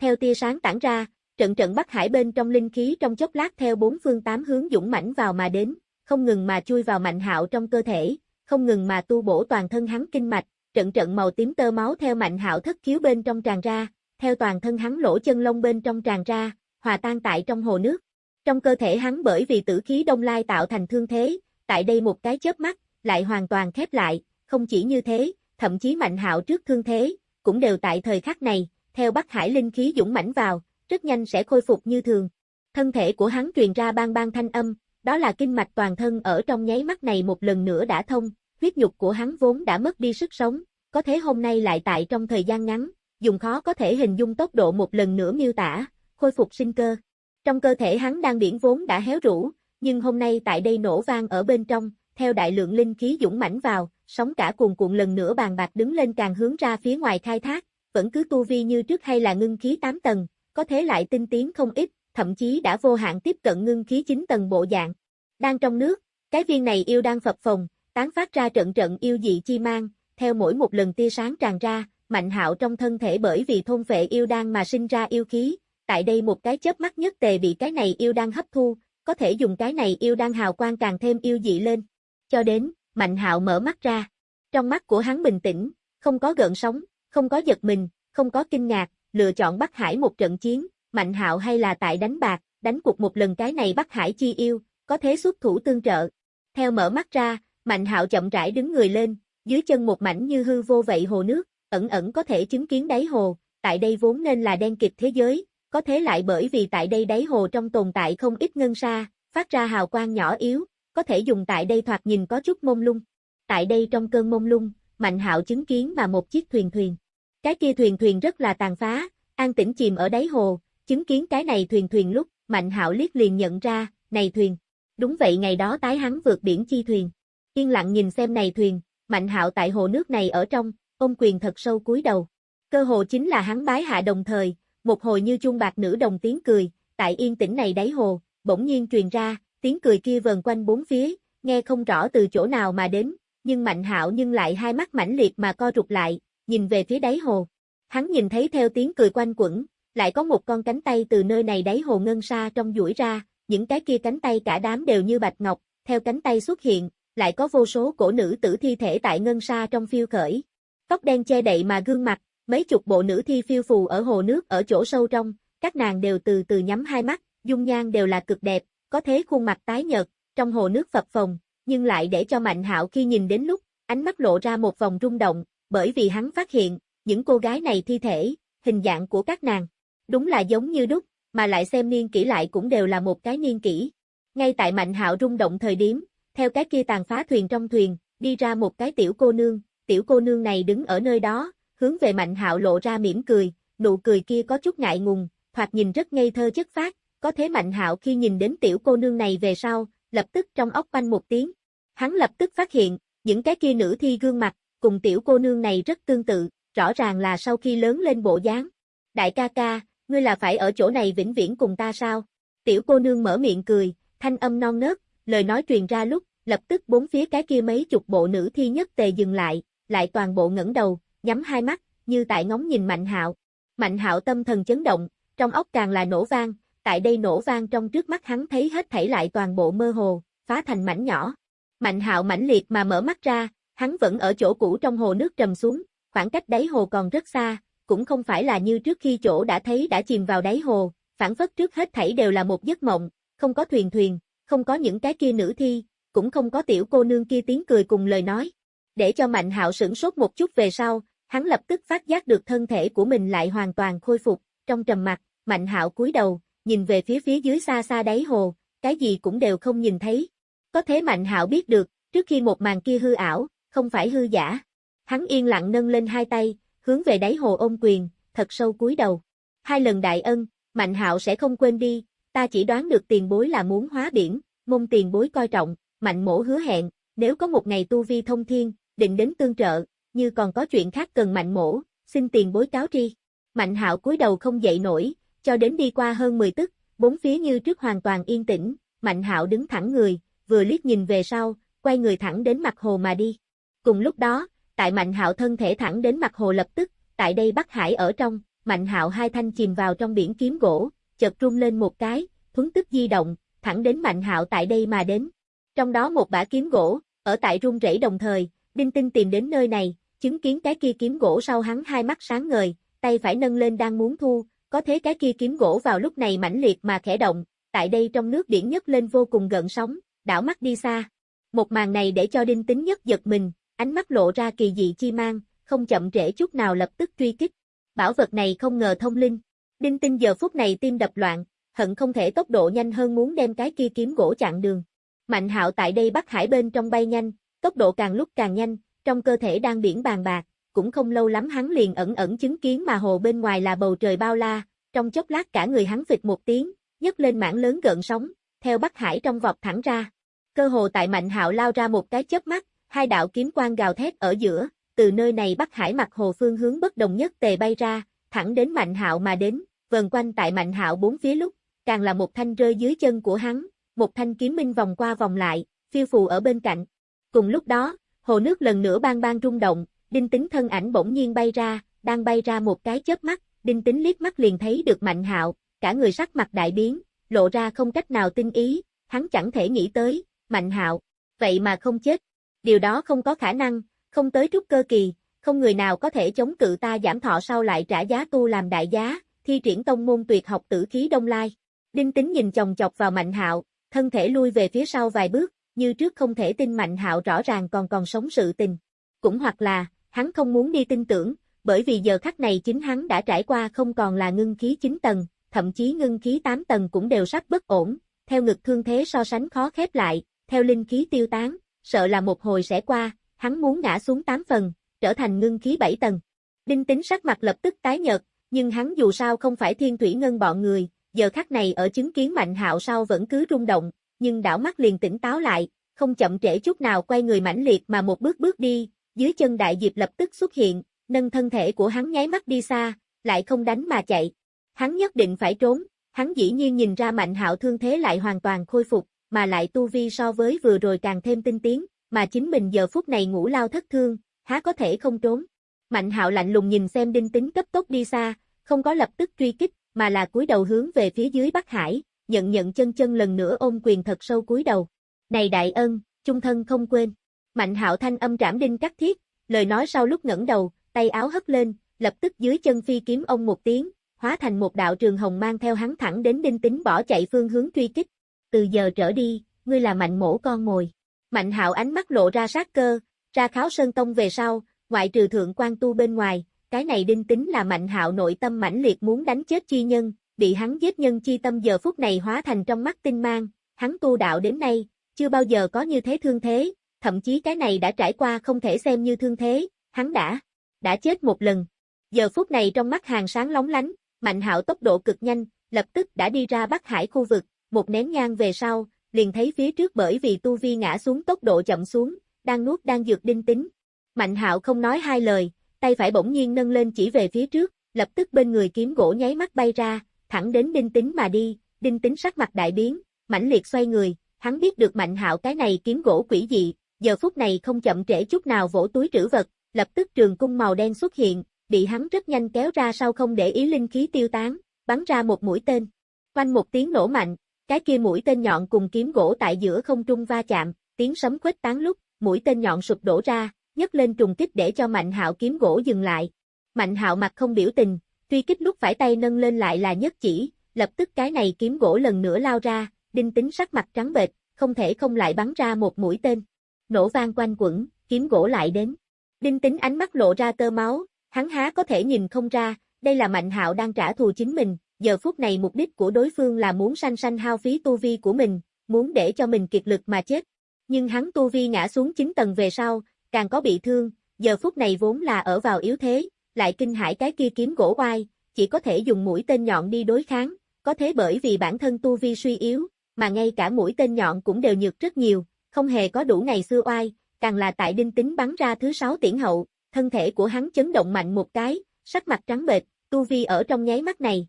Theo tia sáng tản ra, trận trận Bắc Hải bên trong linh khí trong chốc lát theo bốn phương tám hướng dũng mãnh vào mà đến, không ngừng mà chui vào Mạnh Hạo trong cơ thể, không ngừng mà tu bổ toàn thân hắn kinh mạch, trận trận màu tím tơ máu theo Mạnh Hạo thất khiếu bên trong tràn ra, theo toàn thân hắn lỗ chân lông bên trong tràn ra, hòa tan tại trong hồ nước. Trong cơ thể hắn bởi vì tử khí đông lai tạo thành thương thế, tại đây một cái chớp mắt, lại hoàn toàn khép lại, không chỉ như thế, thậm chí Mạnh Hạo trước thương thế, cũng đều tại thời khắc này, theo Bắc Hải linh khí dũng mãnh vào, rất nhanh sẽ khôi phục như thường. Thân thể của hắn truyền ra bang bang thanh âm, đó là kinh mạch toàn thân ở trong nháy mắt này một lần nữa đã thông, huyết nhục của hắn vốn đã mất đi sức sống, có thế hôm nay lại tại trong thời gian ngắn, dùng khó có thể hình dung tốc độ một lần nữa miêu tả, khôi phục sinh cơ. Trong cơ thể hắn đang biển vốn đã héo rũ, nhưng hôm nay tại đây nổ vang ở bên trong, theo đại lượng linh khí dũng mãnh vào, sóng cả cuồn cuộn lần nữa bàn bạc đứng lên càng hướng ra phía ngoài khai thác, vẫn cứ tu vi như trước hay là ngưng khí 8 tầng, có thế lại tinh tiến không ít, thậm chí đã vô hạn tiếp cận ngưng khí 9 tầng bộ dạng. Đang trong nước, cái viên này yêu đang phập phồng, tán phát ra trận trận yêu dị chi mang, theo mỗi một lần tia sáng tràn ra, mạnh hạo trong thân thể bởi vì thôn vệ yêu đan mà sinh ra yêu khí, tại đây một cái chớp mắt nhất tề bị cái này yêu đan hấp thu, có thể dùng cái này yêu đan hào quang càng thêm yêu dị lên. Cho đến, mạnh hạo mở mắt ra. Trong mắt của hắn bình tĩnh, không có gợn sóng, không có giật mình, không có kinh ngạc, lựa chọn Bắc Hải một trận chiến, Mạnh Hạo hay là tại đánh bạc, đánh cuộc một lần cái này Bắc Hải chi yêu, có thế xuất thủ tương trợ. Theo mở mắt ra, Mạnh Hạo chậm rãi đứng người lên, dưới chân một mảnh như hư vô vậy hồ nước, ẩn ẩn có thể chứng kiến đáy hồ, tại đây vốn nên là đen kịch thế giới, có thế lại bởi vì tại đây đáy hồ trong tồn tại không ít ngân sa, phát ra hào quang nhỏ yếu, có thể dùng tại đây thoạt nhìn có chút mông lung. Tại đây trong cơn mông lung, Mạnh Hạo chứng kiến mà một chiếc thuyền thuyền. Cái kia thuyền thuyền rất là tàn phá, An tĩnh chìm ở đáy hồ, chứng kiến cái này thuyền thuyền lúc, Mạnh Hạo liếc liền nhận ra, này thuyền. Đúng vậy ngày đó tái hắn vượt biển chi thuyền. Yên lặng nhìn xem này thuyền, Mạnh Hạo tại hồ nước này ở trong, ôm quyền thật sâu cúi đầu. Cơ hồ chính là hắn bái hạ đồng thời, một hồi như chuông bạc nữ đồng tiếng cười, tại yên tĩnh này đáy hồ, bỗng nhiên truyền ra, tiếng cười kia vần quanh bốn phía, nghe không rõ từ chỗ nào mà đến, nhưng Mạnh Hạo nhưng lại hai mắt mãnh liệt mà co rụt lại, nhìn về phía đáy hồ. Hắn nhìn thấy theo tiếng cười quanh quẩn, lại có một con cánh tay từ nơi này đáy hồ ngân sa trong duỗi ra, những cái kia cánh tay cả đám đều như bạch ngọc, theo cánh tay xuất hiện, lại có vô số cổ nữ tử thi thể tại ngân sa trong phiêu khởi. Tóc đen che đậy mà gương mặt, mấy chục bộ nữ thi phiêu phù ở hồ nước ở chỗ sâu trong, các nàng đều từ từ nhắm hai mắt, dung nhan đều là cực đẹp, có thế khuôn mặt tái nhợt, trong hồ nước phập phồng, nhưng lại để cho Mạnh Hạo khi nhìn đến lúc, ánh mắt lộ ra một vòng rung động, bởi vì hắn phát hiện, những cô gái này thi thể, hình dạng của các nàng, đúng là giống như đúc, mà lại xem niên kỹ lại cũng đều là một cái niên kỹ. Ngay tại Mạnh Hạo rung động thời điểm, theo cái kia tàn phá thuyền trong thuyền, đi ra một cái tiểu cô nương, tiểu cô nương này đứng ở nơi đó, hướng về Mạnh Hạo lộ ra mỉm cười, nụ cười kia có chút ngại ngùng, thoạt nhìn rất ngây thơ chất phát, có thế Mạnh Hạo khi nhìn đến tiểu cô nương này về sau, lập tức trong óc quanh một tiếng. Hắn lập tức phát hiện, những cái kia nữ thi gương mặt, cùng tiểu cô nương này rất tương tự, rõ ràng là sau khi lớn lên bộ dáng. Đại ca ca, ngươi là phải ở chỗ này vĩnh viễn cùng ta sao? Tiểu cô nương mở miệng cười, thanh âm non nớt, lời nói truyền ra lúc, lập tức bốn phía cái kia mấy chục bộ nữ thi nhất tề dừng lại, lại toàn bộ ngẩng đầu, nhắm hai mắt, như tại ngóng nhìn Mạnh Hạo. Mạnh Hạo tâm thần chấn động, trong óc càng là nổ vang, tại đây nổ vang trong trước mắt hắn thấy hết thảy lại toàn bộ mơ hồ, phá thành mảnh nhỏ. Mạnh Hạo mãnh liệt mà mở mắt ra, hắn vẫn ở chỗ cũ trong hồ nước trầm xuống, khoảng cách đáy hồ còn rất xa, cũng không phải là như trước khi chỗ đã thấy đã chìm vào đáy hồ, phản phất trước hết thảy đều là một giấc mộng, không có thuyền thuyền, không có những cái kia nữ thi, cũng không có tiểu cô nương kia tiếng cười cùng lời nói. Để cho Mạnh Hạo sửng sốt một chút về sau, hắn lập tức phát giác được thân thể của mình lại hoàn toàn khôi phục, trong trầm mặt, Mạnh Hạo cúi đầu, nhìn về phía phía dưới xa xa đáy hồ, cái gì cũng đều không nhìn thấy. Có thế Mạnh Hạo biết được, trước khi một màn kia hư ảo, không phải hư giả. Hắn yên lặng nâng lên hai tay, hướng về đáy hồ ôm quyền, thật sâu cúi đầu. Hai lần đại ân, Mạnh Hạo sẽ không quên đi, ta chỉ đoán được tiền bối là muốn hóa biển, mong tiền bối coi trọng, Mạnh Mỗ hứa hẹn, nếu có một ngày tu vi thông thiên, định đến tương trợ, như còn có chuyện khác cần Mạnh Mỗ, xin tiền bối cáo tri. Mạnh Hạo cúi đầu không dậy nổi, cho đến đi qua hơn 10 tức, bốn phía như trước hoàn toàn yên tĩnh, Mạnh Hạo đứng thẳng người, vừa liếc nhìn về sau, quay người thẳng đến mặt hồ mà đi. Cùng lúc đó, tại Mạnh Hạo thân thể thẳng đến mặt hồ lập tức, tại đây Bắc Hải ở trong, Mạnh Hạo hai thanh chìm vào trong biển kiếm gỗ, chợt rung lên một cái, thuấn tức di động, thẳng đến Mạnh Hạo tại đây mà đến. Trong đó một bả kiếm gỗ, ở tại rung rẩy đồng thời, Đinh Tinh tìm đến nơi này, chứng kiến cái kia kiếm gỗ sau hắn hai mắt sáng ngời, tay phải nâng lên đang muốn thu, có thế cái kia kiếm gỗ vào lúc này mãnh liệt mà khẽ động, tại đây trong nước biển nhấc lên vô cùng gợn sóng, đảo mắt đi xa. Một màn này để cho Đinh Tính nhất giật mình, ánh mắt lộ ra kỳ dị chi mang, không chậm trễ chút nào lập tức truy kích. Bảo vật này không ngờ thông linh. Đinh Tinh giờ phút này tim đập loạn, hận không thể tốc độ nhanh hơn muốn đem cái kia kiếm gỗ chặn đường. Mạnh hạo tại đây bắt hải bên trong bay nhanh, tốc độ càng lúc càng nhanh, trong cơ thể đang biển bàn bạc, cũng không lâu lắm hắn liền ẩn ẩn chứng kiến mà hồ bên ngoài là bầu trời bao la, trong chốc lát cả người hắn phịch một tiếng, nhấc lên mảng lớn gợn sóng, theo Bắc Hải trong vọt thẳng ra. Cơ hồ tại Mạnh Hạo lao ra một cái chớp mắt, hai đạo kiếm quang gào thét ở giữa, từ nơi này Bắc Hải mặt hồ phương hướng bất đồng nhất tề bay ra, thẳng đến Mạnh Hạo mà đến, vần quanh tại Mạnh Hạo bốn phía lúc, càng là một thanh rơi dưới chân của hắn, một thanh kiếm minh vòng qua vòng lại, phiêu phù ở bên cạnh. Cùng lúc đó, hồ nước lần nữa bang bang rung động, Đinh Tính thân ảnh bỗng nhiên bay ra, đang bay ra một cái chớp mắt, Đinh Tính liếc mắt liền thấy được Mạnh Hạo, cả người sắc mặt đại biến, lộ ra không cách nào tinh ý, hắn chẳng thể nghĩ tới, Mạnh Hạo, vậy mà không chết. Điều đó không có khả năng, không tới trúc cơ kỳ, không người nào có thể chống cự ta giảm thọ sau lại trả giá tu làm đại giá, thi triển tông môn tuyệt học tử khí đông lai. Đinh Tính nhìn chồng chọc vào Mạnh Hạo, thân thể lui về phía sau vài bước, như trước không thể tin Mạnh Hạo rõ ràng còn còn sống sự tình. Cũng hoặc là, hắn không muốn đi tin tưởng, bởi vì giờ khắc này chính hắn đã trải qua không còn là ngưng khí 9 tầng, thậm chí ngưng khí 8 tầng cũng đều sắp bất ổn, theo ngực thương thế so sánh khó khép lại, theo linh khí tiêu tán, sợ là một hồi sẽ qua, hắn muốn ngã xuống 8 phần, trở thành ngưng khí 7 tầng. Đinh tính sắc mặt lập tức tái nhợt, Nhưng hắn dù sao không phải thiên thủy ngân bọn người, giờ khắc này ở chứng kiến Mạnh Hạo sau vẫn cứ rung động, nhưng đảo mắt liền tỉnh táo lại, không chậm trễ chút nào quay người mãnh liệt mà một bước bước đi, dưới chân đại diệp lập tức xuất hiện, nâng thân thể của hắn nháy mắt đi xa, lại không đánh mà chạy. Hắn nhất định phải trốn, hắn dĩ nhiên nhìn ra Mạnh Hạo thương thế lại hoàn toàn khôi phục, mà lại tu vi so với vừa rồi càng thêm tinh tiến, mà chính mình giờ phút này ngủ lao thất thương, há có thể không trốn. Mạnh Hạo lạnh lùng nhìn xem Đinh Tính cấp tốc đi xa, không có lập tức truy kích, mà là cúi đầu hướng về phía dưới Bắc Hải, nhận nhận chân chân lần nữa ôm quyền thật sâu cúi đầu. Này đại ân, chung thân không quên. Mạnh Hạo thanh âm trảm đinh cắt thiết, lời nói sau lúc ngẩng đầu, tay áo hất lên, lập tức dưới chân phi kiếm ông một tiếng, hóa thành một đạo trường hồng mang theo hắn thẳng đến đinh tính bỏ chạy phương hướng truy kích. Từ giờ trở đi, ngươi là mạnh mổ con mồi. Mạnh hạo ánh mắt lộ ra sát cơ, ra kháo sơn tông về sau, ngoại trừ thượng quan tu bên ngoài, cái này đinh tính là mạnh hạo nội tâm mãnh liệt muốn đánh chết chi nhân, bị hắn giết nhân chi tâm giờ phút này hóa thành trong mắt tinh mang, hắn tu đạo đến nay, chưa bao giờ có như thế thương thế, thậm chí cái này đã trải qua không thể xem như thương thế, hắn đã, đã chết một lần. Giờ phút này trong mắt hàng sáng lóng lánh, mạnh hạo tốc độ cực nhanh, lập tức đã đi ra Bắc Hải khu vực, một nén nhang về sau, liền thấy phía trước bởi vì tu vi ngã xuống tốc độ chậm xuống, đang nuốt đang dược đinh tính. Mạnh hạo không nói hai lời, tay phải bỗng nhiên nâng lên chỉ về phía trước, lập tức bên người kiếm gỗ nháy mắt bay ra, thẳng đến đinh tính mà đi, đinh tính sắc mặt đại biến, mãnh liệt xoay người, hắn biết được mạnh hạo cái này kiếm gỗ quỷ dị, giờ phút này không chậm trễ chút nào vỗ túi trữ vật, lập tức trường cung màu đen xuất hiện, bị hắn rất nhanh kéo ra sau không để ý linh khí tiêu tán, bắn ra một mũi tên. Quanh một tiếng nổ mạnh, cái kia mũi tên nhọn cùng kiếm gỗ tại giữa không trung va chạm, tiếng sấm khuếch tán lúc, mũi tên nhọn sụp đổ ra, nhấc lên trùng kích để cho Mạnh Hạo kiếm gỗ dừng lại. Mạnh Hạo mặt không biểu tình, truy kích lúc phải tay nâng lên lại là nhất chỉ, lập tức cái này kiếm gỗ lần nữa lao ra, đinh tính sắc mặt trắng bệch, không thể không lại bắn ra một mũi tên. Nổ vang quanh quẩn, kiếm gỗ lại đến. Đinh tính ánh mắt lộ ra tơ máu, hắn há có thể nhìn không ra, đây là Mạnh Hạo đang trả thù chính mình, giờ phút này mục đích của đối phương là muốn sanh sanh hao phí tu vi của mình, muốn để cho mình kiệt lực mà chết. Nhưng hắn tu vi ngã xuống 9 tầng về sau, càng có bị thương, giờ phút này vốn là ở vào yếu thế, lại kinh hãi cái kia kiếm gỗ oai, chỉ có thể dùng mũi tên nhọn đi đối kháng, có thế bởi vì bản thân tu vi suy yếu, mà ngay cả mũi tên nhọn cũng đều nhược rất nhiều, không hề có đủ ngày xưa oai, càng là tại đinh tính bắn ra thứ sáu tiễn hậu, thân thể của hắn chấn động mạnh một cái, sắc mặt trắng bệch, tu vi ở trong nháy mắt này,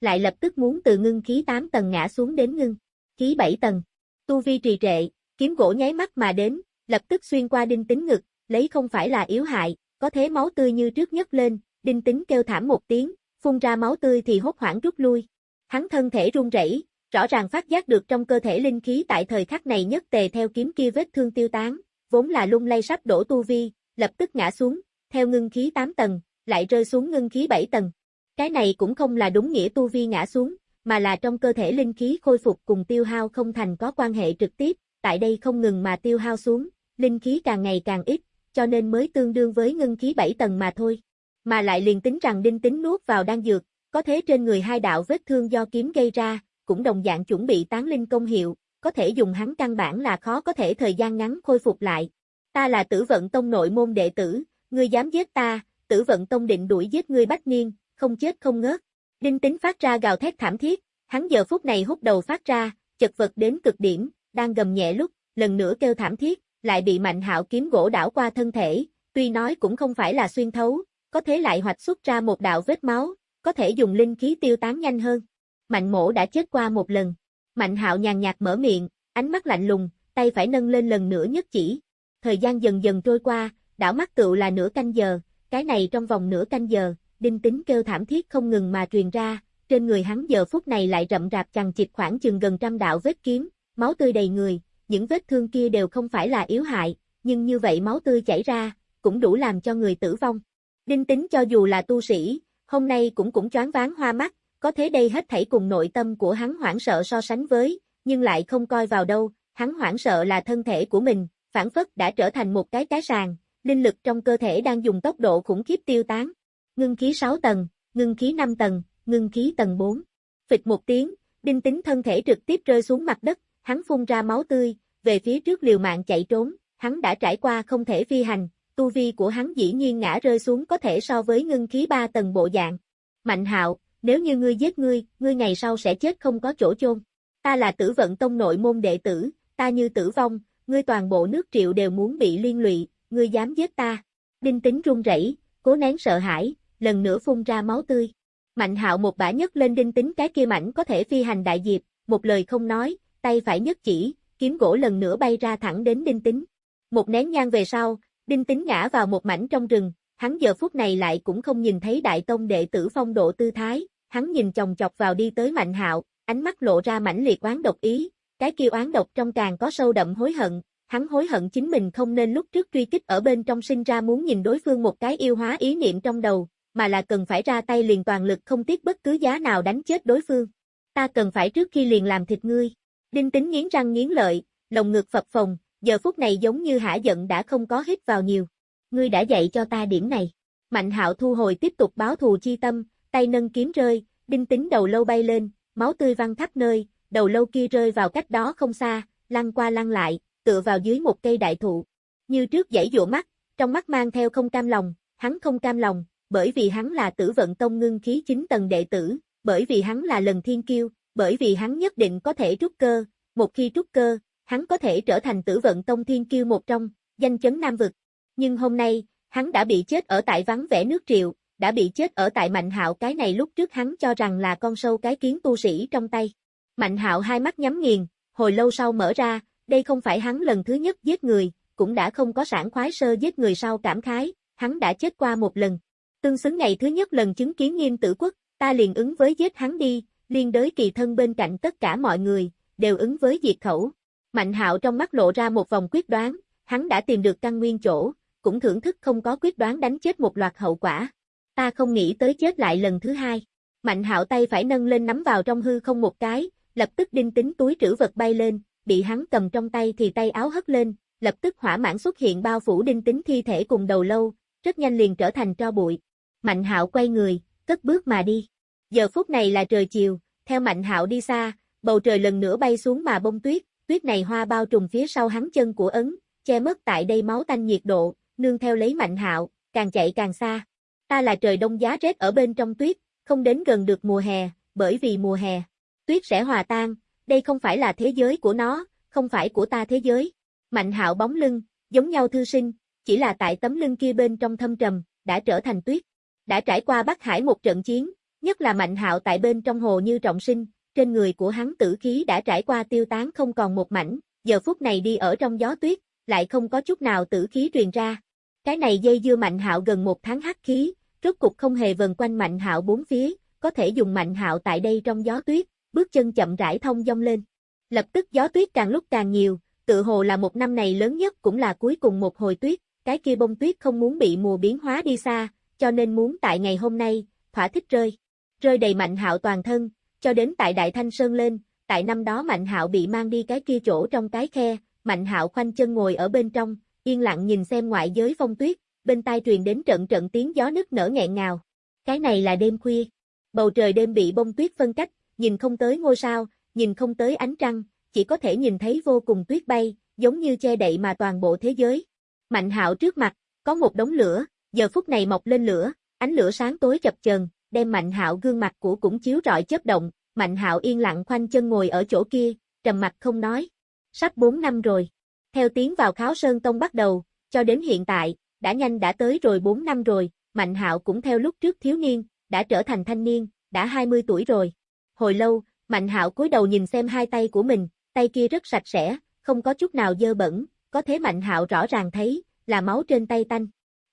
lại lập tức muốn từ ngưng khí 8 tầng ngã xuống đến ngưng khí 7 tầng. Tu vi trì trệ, kiếm gỗ nháy mắt mà đến, lập tức xuyên qua đinh tính ngực, lấy không phải là yếu hại, có thế máu tươi như trước nhất lên, đinh tính kêu thảm một tiếng, phun ra máu tươi thì hốt hoảng rút lui. Hắn thân thể run rẩy, rõ ràng phát giác được trong cơ thể linh khí tại thời khắc này nhất tề theo kiếm kia vết thương tiêu tán, vốn là lung lay sắp đổ tu vi, lập tức ngã xuống, theo ngưng khí 8 tầng, lại rơi xuống ngưng khí 7 tầng. Cái này cũng không là đúng nghĩa tu vi ngã xuống, mà là trong cơ thể linh khí khôi phục cùng tiêu hao không thành có quan hệ trực tiếp, tại đây không ngừng mà tiêu hao xuống, linh khí càng ngày càng ít, cho nên mới tương đương với ngưng khí 7 tầng mà thôi. Mà lại liền tính rằng đinh tính nuốt vào đan dược, có thế trên người hai đạo vết thương do kiếm gây ra, cũng đồng dạng chuẩn bị tán linh công hiệu, có thể dùng hắn căn bản là khó có thể thời gian ngắn khôi phục lại. Ta là tử vận tông nội môn đệ tử, ngươi dám giết ta, tử vận tông định đuổi giết ngươi bách niên, không chết không ngớt. Đinh tính phát ra gào thét thảm thiết, hắn giờ phút này hút đầu phát ra, chật vật đến cực điểm, đang gầm nhẹ lúc, lần nữa kêu thảm thiết, lại bị mạnh hạo kiếm gỗ đảo qua thân thể, tuy nói cũng không phải là xuyên thấu, có thế lại hoạch xuất ra một đạo vết máu, có thể dùng linh khí tiêu tán nhanh hơn. Mạnh mỗ đã chết qua một lần. Mạnh hạo nhàn nhạt mở miệng, ánh mắt lạnh lùng, tay phải nâng lên lần nữa nhất chỉ. Thời gian dần dần trôi qua, đảo mắt tựu là nửa canh giờ, cái này trong vòng nửa canh giờ, đinh tính kêu thảm thiết không ngừng mà truyền ra, trên người hắn giờ phút này lại rậm rạp chằng chịt khoảng chừng gần trăm đạo vết kiếm, máu tươi đầy người, những vết thương kia đều không phải là yếu hại, nhưng như vậy máu tươi chảy ra, cũng đủ làm cho người tử vong. Đinh tính cho dù là tu sĩ, hôm nay cũng cũng choáng váng hoa mắt, có thế đây hết thảy cùng nội tâm của hắn hoảng sợ so sánh với, nhưng lại không coi vào đâu, hắn hoảng sợ là thân thể của mình, phản phất đã trở thành một cái cái sàn, linh lực trong cơ thể đang dùng tốc độ khủng khiếp tiêu tán. Ngưng khí 6 tầng, ngưng khí 5 tầng, ngưng khí tầng 4. Phịch một tiếng, đinh tính thân thể trực tiếp rơi xuống mặt đất, hắn phun ra máu tươi, về phía trước liều mạng chạy trốn, hắn đã trải qua không thể phi hành, tu vi của hắn dĩ nhiên ngã rơi xuống có thể so với ngưng khí 3 tầng bộ dạng. Mạnh hạo, nếu như ngươi giết ngươi, ngươi ngày sau sẽ chết không có chỗ chôn. Ta là tử vận tông nội môn đệ tử, ta như tử vong, ngươi toàn bộ nước triệu đều muốn bị liên lụy, ngươi dám giết ta. Đinh tính run rẩy, cố nén sợ hãi, lần nữa phun ra máu tươi. Mạnh hạo một bả nhấc lên đinh tính cái kia mảnh có thể phi hành đại diệp, một lời không nói, tay phải nhấc chỉ, kiếm gỗ lần nữa bay ra thẳng đến đinh tính. Một nén nhang về sau, đinh tính ngã vào một mảnh trong rừng, hắn giờ phút này lại cũng không nhìn thấy đại tông đệ tử phong độ tư thái, hắn nhìn chồng chọc vào đi tới mạnh hạo, ánh mắt lộ ra mãnh liệt oán độc ý, cái kia oán độc trong càng có sâu đậm hối hận, hắn hối hận chính mình không nên lúc trước truy kích ở bên trong sinh ra muốn nhìn đối phương một cái yêu hóa ý niệm trong đầu, mà là cần phải ra tay liền toàn lực không tiếc bất cứ giá nào đánh chết đối phương. Ta cần phải trước khi liền làm thịt ngươi. Đinh tính nghiến răng nghiến lợi, lồng ngực phập phồng, giờ phút này giống như hả giận đã không có hít vào nhiều. Ngươi đã dạy cho ta điểm này. Mạnh hạo thu hồi tiếp tục báo thù chi tâm, tay nâng kiếm rơi, đinh tính đầu lâu bay lên, máu tươi văng khắp nơi, đầu lâu kia rơi vào cách đó không xa, lăn qua lăn lại, tựa vào dưới một cây đại thụ. Như trước dãy dụa mắt, trong mắt mang theo không cam lòng, hắn không cam lòng, bởi vì hắn là tử vận tông ngưng khí chính tầng đệ tử, bởi vì hắn là lần thiên kiêu, bởi vì hắn nhất định có thể trúc cơ, một khi trúc cơ, hắn có thể trở thành tử vận tông thiên kiêu một trong, danh chấn Nam Vực. Nhưng hôm nay, hắn đã bị chết ở tại vắng vẻ nước triệu, đã bị chết ở tại Mạnh Hạo cái này lúc trước hắn cho rằng là con sâu cái kiến tu sĩ trong tay. Mạnh Hạo hai mắt nhắm nghiền, hồi lâu sau mở ra, đây không phải hắn lần thứ nhất giết người, cũng đã không có sản khoái sơ giết người sau cảm khái, hắn đã chết qua một lần. Tương xứng ngày thứ nhất lần chứng kiến nghiêm tử quốc, ta liền ứng với giết hắn đi, liên đới kỳ thân bên cạnh tất cả mọi người, đều ứng với diệt khẩu. Mạnh hạo trong mắt lộ ra một vòng quyết đoán, hắn đã tìm được căn nguyên chỗ, cũng thưởng thức không có quyết đoán đánh chết một loạt hậu quả. Ta không nghĩ tới chết lại lần thứ hai. Mạnh hạo tay phải nâng lên nắm vào trong hư không một cái, lập tức đinh tính túi trữ vật bay lên, bị hắn cầm trong tay thì tay áo hất lên, lập tức hỏa mãn xuất hiện bao phủ đinh tính thi thể cùng đầu lâu, rất nhanh liền trở thành tro bụi. Mạnh hạo quay người, cất bước mà đi. Giờ phút này là trời chiều, theo Mạnh hạo đi xa, bầu trời lần nữa bay xuống mà bông tuyết, tuyết này hoa bao trùm phía sau hắn chân của ấn, che mất tại đây máu tanh nhiệt độ, nương theo lấy Mạnh hạo, càng chạy càng xa. Ta là trời đông giá rét ở bên trong tuyết, không đến gần được mùa hè, bởi vì mùa hè, tuyết sẽ hòa tan, đây không phải là thế giới của nó, không phải của ta thế giới. Mạnh hạo bóng lưng, giống nhau thư sinh, chỉ là tại tấm lưng kia bên trong thâm trầm, đã trở thành tuyết. Đã trải qua Bắc Hải một trận chiến, nhất là Mạnh hạo tại bên trong hồ như trọng sinh, trên người của hắn tử khí đã trải qua tiêu tán không còn một mảnh, giờ phút này đi ở trong gió tuyết, lại không có chút nào tử khí truyền ra. Cái này dây dưa Mạnh hạo gần một tháng hắc khí, rốt cục không hề vần quanh Mạnh hạo bốn phía, có thể dùng Mạnh hạo tại đây trong gió tuyết, bước chân chậm rãi thông dong lên. Lập tức gió tuyết càng lúc càng nhiều, tự hồ là một năm này lớn nhất cũng là cuối cùng một hồi tuyết, cái kia bông tuyết không muốn bị mùa biến hóa đi xa, cho nên muốn tại ngày hôm nay, thỏa thích rơi. Rơi đầy mạnh hạo toàn thân, cho đến tại Đại Thanh Sơn lên, tại năm đó Mạnh Hạo bị mang đi cái kia chỗ trong cái khe, Mạnh Hạo khoanh chân ngồi ở bên trong, yên lặng nhìn xem ngoại giới phong tuyết, bên tai truyền đến trận trận tiếng gió nức nở nghẹn ngào. Cái này là đêm khuya. Bầu trời đêm bị bông tuyết phân cách, nhìn không tới ngôi sao, nhìn không tới ánh trăng, chỉ có thể nhìn thấy vô cùng tuyết bay, giống như che đậy mà toàn bộ thế giới. Mạnh hạo trước mặt, có một đống lửa, giờ phút này mọc lên lửa, ánh lửa sáng tối chập chờn, đem Mạnh Hạo gương mặt của cũng chiếu rọi chớp động, Mạnh Hạo yên lặng khoanh chân ngồi ở chỗ kia, trầm mặt không nói. Sắp 4 năm rồi. Theo tiếng vào Kháo Sơn Tông bắt đầu, cho đến hiện tại, đã nhanh đã tới rồi 4 năm rồi, Mạnh Hạo cũng theo lúc trước thiếu niên, đã trở thành thanh niên, đã 20 tuổi rồi. Hồi lâu, Mạnh Hạo cúi đầu nhìn xem hai tay của mình, tay kia rất sạch sẽ, không có chút nào dơ bẩn, có thế Mạnh Hạo rõ ràng thấy, là máu trên tay tanh.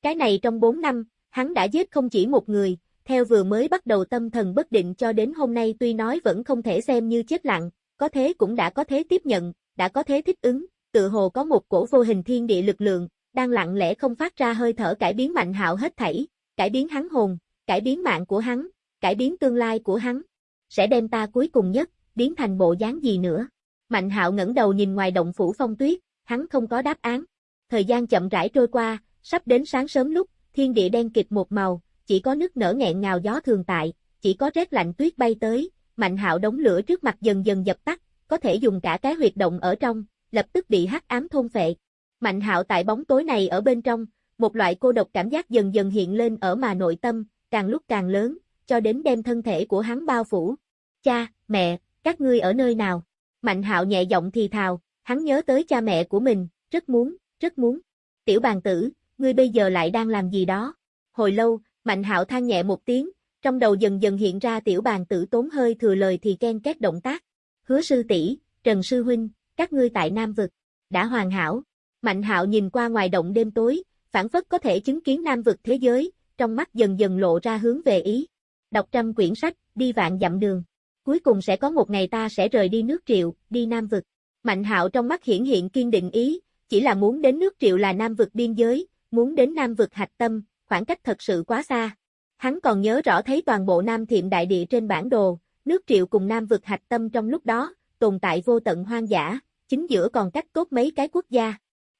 Cái này trong 4 năm, hắn đã giết không chỉ một người, theo vừa mới bắt đầu tâm thần bất định cho đến hôm nay tuy nói vẫn không thể xem như chết lặng, có thế cũng đã có thế tiếp nhận, đã có thế thích ứng, tự hồ có một cổ vô hình thiên địa lực lượng, đang lặng lẽ không phát ra hơi thở cải biến Mạnh Hạo hết thảy, cải biến hắn hồn, cải biến mạng của hắn, cải biến tương lai của hắn sẽ đem ta cuối cùng nhất, biến thành bộ dáng gì nữa. Mạnh hạo ngẩng đầu nhìn ngoài động phủ phong tuyết, hắn không có đáp án. Thời gian chậm rãi trôi qua, sắp đến sáng sớm lúc, thiên địa đen kịch một màu, chỉ có nước nở nghẹn ngào gió thường tại, chỉ có rét lạnh tuyết bay tới, mạnh hạo đống lửa trước mặt dần dần dập tắt, có thể dùng cả cái huyệt động ở trong, lập tức bị hắc ám thôn phệ. Mạnh hạo tại bóng tối này ở bên trong, một loại cô độc cảm giác dần dần hiện lên ở mà nội tâm, càng lúc càng lớn, cho đến đem thân thể của hắn bao phủ. Cha, mẹ, các ngươi ở nơi nào? Mạnh hạo nhẹ giọng thì thào, hắn nhớ tới cha mẹ của mình, rất muốn, rất muốn. Tiểu bàn tử, ngươi bây giờ lại đang làm gì đó? Hồi lâu, Mạnh hạo than nhẹ một tiếng, trong đầu dần dần hiện ra tiểu bàn tử tốn hơi thừa lời thì ken két động tác. Hứa sư tỷ, Trần sư huynh, các ngươi tại Nam vực, đã hoàn hảo. Mạnh hạo nhìn qua ngoài động đêm tối, phản phất có thể chứng kiến Nam vực thế giới, trong mắt dần dần lộ ra hướng về ý. Đọc trăm quyển sách, đi vạn dặm đường. Cuối cùng sẽ có một ngày ta sẽ rời đi nước triệu, đi Nam vực. Mạnh hạo trong mắt hiển hiện kiên định ý, chỉ là muốn đến nước triệu là Nam vực biên giới, muốn đến Nam vực hạch tâm, khoảng cách thật sự quá xa. Hắn còn nhớ rõ thấy toàn bộ Nam Thiệm đại địa trên bản đồ, nước triệu cùng Nam vực hạch tâm trong lúc đó, tồn tại vô tận hoang dã, chính giữa còn cách cốt mấy cái quốc gia.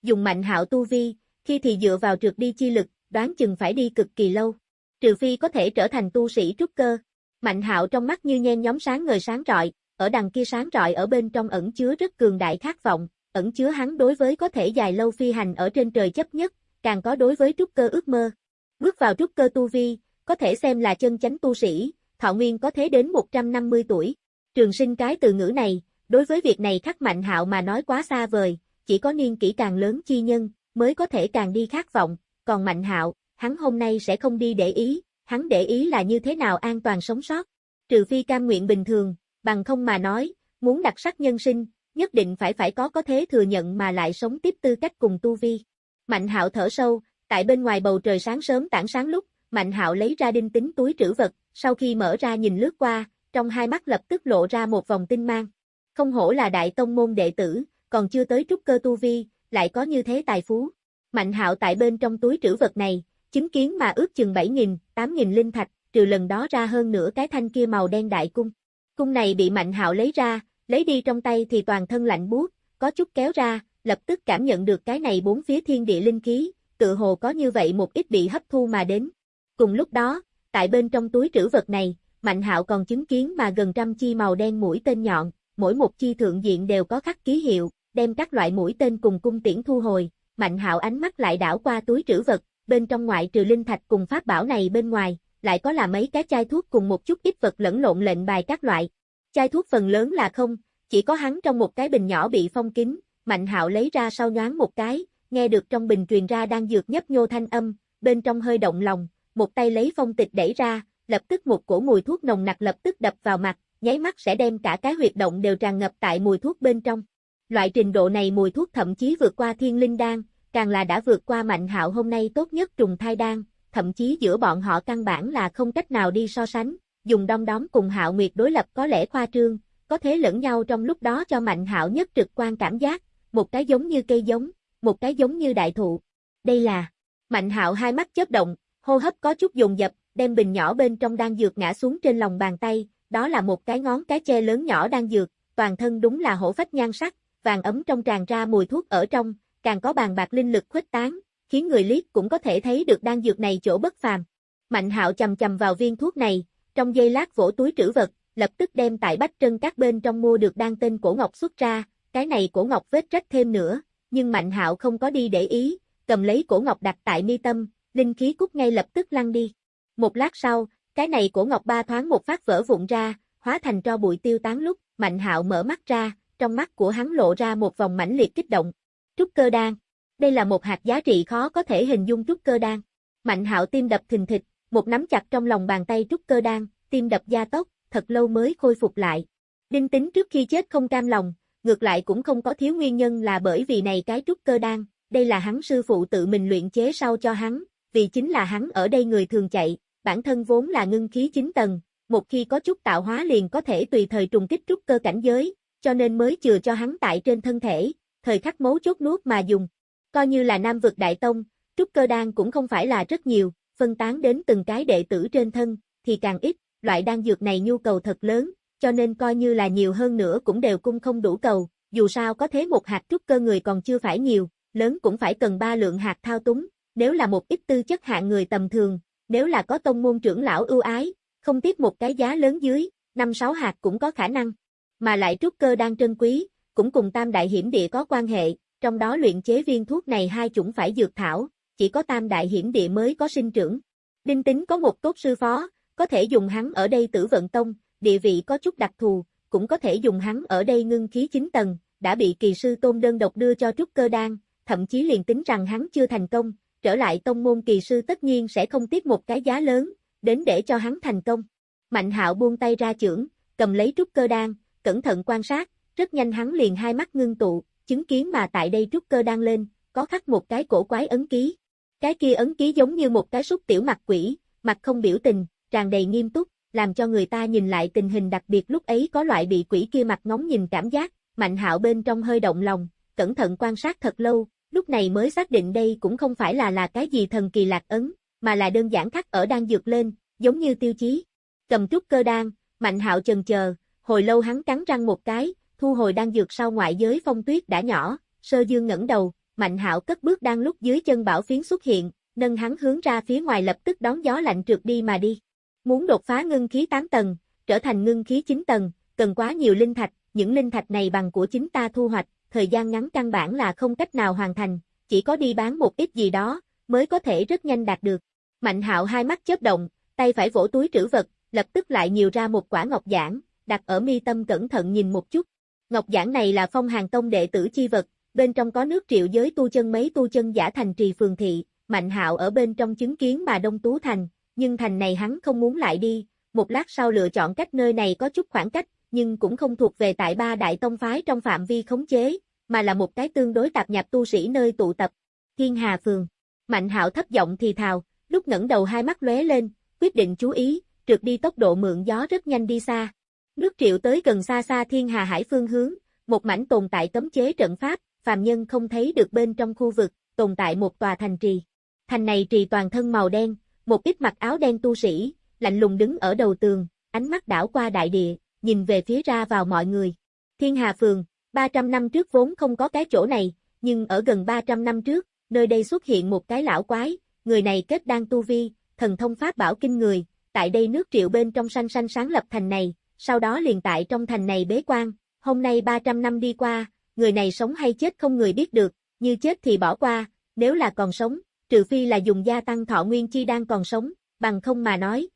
Dùng mạnh hạo tu vi, khi thì dựa vào trượt đi chi lực, đoán chừng phải đi cực kỳ lâu. Trừ phi có thể trở thành tu sĩ trúc cơ. Mạnh hạo trong mắt như nhen nhóm sáng ngời sáng rọi, ở đằng kia sáng rọi ở bên trong ẩn chứa rất cường đại khát vọng, ẩn chứa hắn đối với có thể dài lâu phi hành ở trên trời chấp nhất, càng có đối với trúc cơ ước mơ. Bước vào trúc cơ tu vi, có thể xem là chân chánh tu sĩ, thọ nguyên có thế đến 150 tuổi. Trường sinh cái từ ngữ này, đối với việc này khắc mạnh hạo mà nói quá xa vời, chỉ có niên kỷ càng lớn chi nhân, mới có thể càng đi khát vọng, còn mạnh hạo, hắn hôm nay sẽ không đi để ý, hắn để ý là như thế nào an toàn sống sót. Trừ phi cam nguyện bình thường, bằng không mà nói, muốn đặc sắc nhân sinh, nhất định phải phải có có thế thừa nhận mà lại sống tiếp tư cách cùng tu vi. Mạnh hạo thở sâu, tại bên ngoài bầu trời sáng sớm tảng sáng lúc, Mạnh hạo lấy ra đinh tính túi trữ vật, sau khi mở ra nhìn lướt qua, trong hai mắt lập tức lộ ra một vòng tinh mang. Không hổ là đại tông môn đệ tử, còn chưa tới trúc cơ tu vi, lại có như thế tài phú. Mạnh hạo tại bên trong túi trữ vật này, chứng kiến mà ước chừng 7.000, 8.000 linh thạch, trừ lần đó ra hơn nửa cái thanh kia màu đen đại cung. Cung này bị mạnh hạo lấy ra, lấy đi trong tay thì toàn thân lạnh buốt, có chút kéo ra, lập tức cảm nhận được cái này bốn phía thiên địa linh khí, tự hồ có như vậy một ít bị hấp thu mà đến. Cùng lúc đó, tại bên trong túi trữ vật này, Mạnh Hạo còn chứng kiến mà gần trăm chi màu đen mũi tên nhọn, mỗi một chi thượng diện đều có khắc ký hiệu, đem các loại mũi tên cùng cung tiễn thu hồi, Mạnh Hạo ánh mắt lại đảo qua túi trữ vật, bên trong ngoại trừ linh thạch cùng pháp bảo này bên ngoài, lại có là mấy cái chai thuốc cùng một chút ít vật lẫn lộn lệnh bài các loại. Chai thuốc phần lớn là không, chỉ có hắn trong một cái bình nhỏ bị phong kín, Mạnh Hạo lấy ra sau nhoáng một cái, nghe được trong bình truyền ra đang dược nhấp nhô thanh âm, bên trong hơi động lòng, một tay lấy phong tịch đẩy ra, lập tức một cổ mùi thuốc nồng nặc lập tức đập vào mặt, nháy mắt sẽ đem cả cái huyệt động đều tràn ngập tại mùi thuốc bên trong. Loại trình độ này mùi thuốc thậm chí vượt qua thiên linh đan, càng là đã vượt qua mạnh hạo hôm nay tốt nhất trùng thai đan, thậm chí giữa bọn họ căn bản là không cách nào đi so sánh, dùng đom đóm cùng hạo nguyệt đối lập có lẽ khoa trương, có thế lẫn nhau trong lúc đó cho mạnh hạo nhất trực quan cảm giác, một cái giống như cây giống, một cái giống như đại thụ. Đây là, mạnh hạo hai mắt chớp động, hô hấp có chút dồn dập, đem bình nhỏ bên trong đang dược ngã xuống trên lòng bàn tay, đó là một cái ngón cái che lớn nhỏ đang dược, toàn thân đúng là hổ phách nhan sắc, vàng ấm trong tràn ra mùi thuốc ở trong, càng có bàn bạc linh lực khuếch tán, khiến người liếc cũng có thể thấy được đan dược này chỗ bất phàm. Mạnh hạo chầm chầm vào viên thuốc này, trong giây lát vỗ túi trữ vật, lập tức đem tại bách trân các bên trong mua được đan tên cổ ngọc xuất ra, cái này cổ ngọc vết rách thêm nữa, nhưng Mạnh hạo không có đi để ý, cầm lấy cổ ngọc đặt tại mi tâm, linh khí cút ngay lập tức lăn đi. Một lát sau, cái này cổ ngọc ba thoáng một phát vỡ vụn ra, hóa thành tro bụi tiêu tán lúc, Mạnh hạo mở mắt ra, trong mắt của hắn lộ ra một vòng mãnh liệt kích động. Trúc cơ đan. Đây là một hạt giá trị khó có thể hình dung trúc cơ đan. Mạnh hạo tim đập thình thịch, một nắm chặt trong lòng bàn tay trúc cơ đan, tim đập gia tốc, thật lâu mới khôi phục lại. Đinh tính trước khi chết không cam lòng, ngược lại cũng không có thiếu nguyên nhân là bởi vì này cái trúc cơ đan, đây là hắn sư phụ tự mình luyện chế sau cho hắn, vì chính là hắn ở đây người thường chạy, bản thân vốn là ngưng khí 9 tầng, một khi có chút tạo hóa liền có thể tùy thời trùng kích trúc cơ cảnh giới, cho nên mới chừa cho hắn tại trên thân thể, thời khắc mấu chốt nuốt mà dùng. Coi như là nam vực đại tông, trúc cơ đan cũng không phải là rất nhiều, phân tán đến từng cái đệ tử trên thân, thì càng ít, loại đan dược này nhu cầu thật lớn, cho nên coi như là nhiều hơn nữa cũng đều cung không đủ cầu, dù sao có thế một hạt trúc cơ người còn chưa phải nhiều, lớn cũng phải cần ba lượng hạt thao túng, nếu là một ít tư chất hạng người tầm thường, nếu là có tông môn trưởng lão ưu ái, không tiếp một cái giá lớn dưới, năm sáu hạt cũng có khả năng. Mà lại trúc cơ đang trân quý, cũng cùng tam đại hiểm địa có quan hệ, trong đó luyện chế viên thuốc này hai chủng phải dược thảo, chỉ có tam đại hiểm địa mới có sinh trưởng. Đinh tính có một tốt sư phó, có thể dùng hắn ở đây tử vận tông, địa vị có chút đặc thù, cũng có thể dùng hắn ở đây ngưng khí 9 tầng, đã bị kỳ sư tôn đơn độc đưa cho trúc cơ đan, thậm chí liền tính rằng hắn chưa thành công, trở lại tông môn kỳ sư tất nhiên sẽ không tiếc một cái giá lớn, đến để cho hắn thành công. Mạnh hạo buông tay ra trưởng, cầm lấy trúc cơ đan, cẩn thận quan sát, rất nhanh hắn liền hai mắt ngưng tụ, chứng kiến mà tại đây trúc cơ đan lên, có khắc một cái cổ quái ấn ký. Cái kia ấn ký giống như một cái xúc tiểu mặt quỷ, mặt không biểu tình, tràn đầy nghiêm túc, làm cho người ta nhìn lại tình hình đặc biệt lúc ấy có loại bị quỷ kia mặt ngóng nhìn cảm giác, mạnh hạo bên trong hơi động lòng, cẩn thận quan sát thật lâu, lúc này mới xác định đây cũng không phải là là cái gì thần kỳ lạc ấn, mà là đơn giản khắc ở đang dược lên, giống như tiêu chí. Cầm trúc cơ đan, mạnh hạo chần chờ, hồi lâu hắn cắn răng một cái, thu hồi đang dược sau ngoại giới phong tuyết đã nhỏ, sơ dương ngẩng đầu, mạnh hạo cất bước đang lúc dưới chân bảo phiến xuất hiện, nâng hắn hướng ra phía ngoài lập tức đón gió lạnh trượt đi mà đi. Muốn đột phá ngưng khí 8 tầng, trở thành ngưng khí 9 tầng, cần quá nhiều linh thạch, những linh thạch này bằng của chính ta thu hoạch, thời gian ngắn căn bản là không cách nào hoàn thành, chỉ có đi bán một ít gì đó, mới có thể rất nhanh đạt được. Mạnh hạo hai mắt chớp động, tay phải vỗ túi trữ vật, lập tức lại nhiều ra một quả ngọc giản, đặt ở mi tâm cẩn thận nhìn một chút. Ngọc giản này là phong hàng tông đệ tử chi vật, bên trong có nước triệu giới tu chân mấy tu chân giả thành trì phường thị, Mạnh hạo ở bên trong chứng kiến mà Đông Tú Thành, nhưng thành này hắn không muốn lại đi, một lát sau lựa chọn cách nơi này có chút khoảng cách, nhưng cũng không thuộc về tại ba đại tông phái trong phạm vi khống chế, mà là một cái tương đối tạp nhạp tu sĩ nơi tụ tập. Thiên Hà Phường. Mạnh hạo thấp giọng thì thào, lúc ngẩng đầu hai mắt lóe lên, quyết định chú ý, trượt đi tốc độ mượn gió rất nhanh đi xa. Nước triệu tới gần xa xa Thiên Hà Hải phương hướng, một mảnh tồn tại cấm chế trận pháp, phàm nhân không thấy được bên trong khu vực, tồn tại một tòa thành trì. Thành này trì toàn thân màu đen, một ít mặc áo đen tu sĩ, lạnh lùng đứng ở đầu tường, ánh mắt đảo qua đại địa, nhìn về phía ra vào mọi người. Thiên Hà Phường, 300 năm trước vốn không có cái chỗ này, nhưng ở gần 300 năm trước, nơi đây xuất hiện một cái lão quái, người này kết đan tu vi, thần thông pháp bảo kinh người, tại đây nước triệu bên trong xanh xanh sáng lập thành này, sau đó liền tại trong thành này bế quan, hôm nay 300 năm đi qua, người này sống hay chết không người biết được, như chết thì bỏ qua, nếu là còn sống, trừ phi là dùng gia tăng thọ nguyên chi đang còn sống, bằng không mà nói.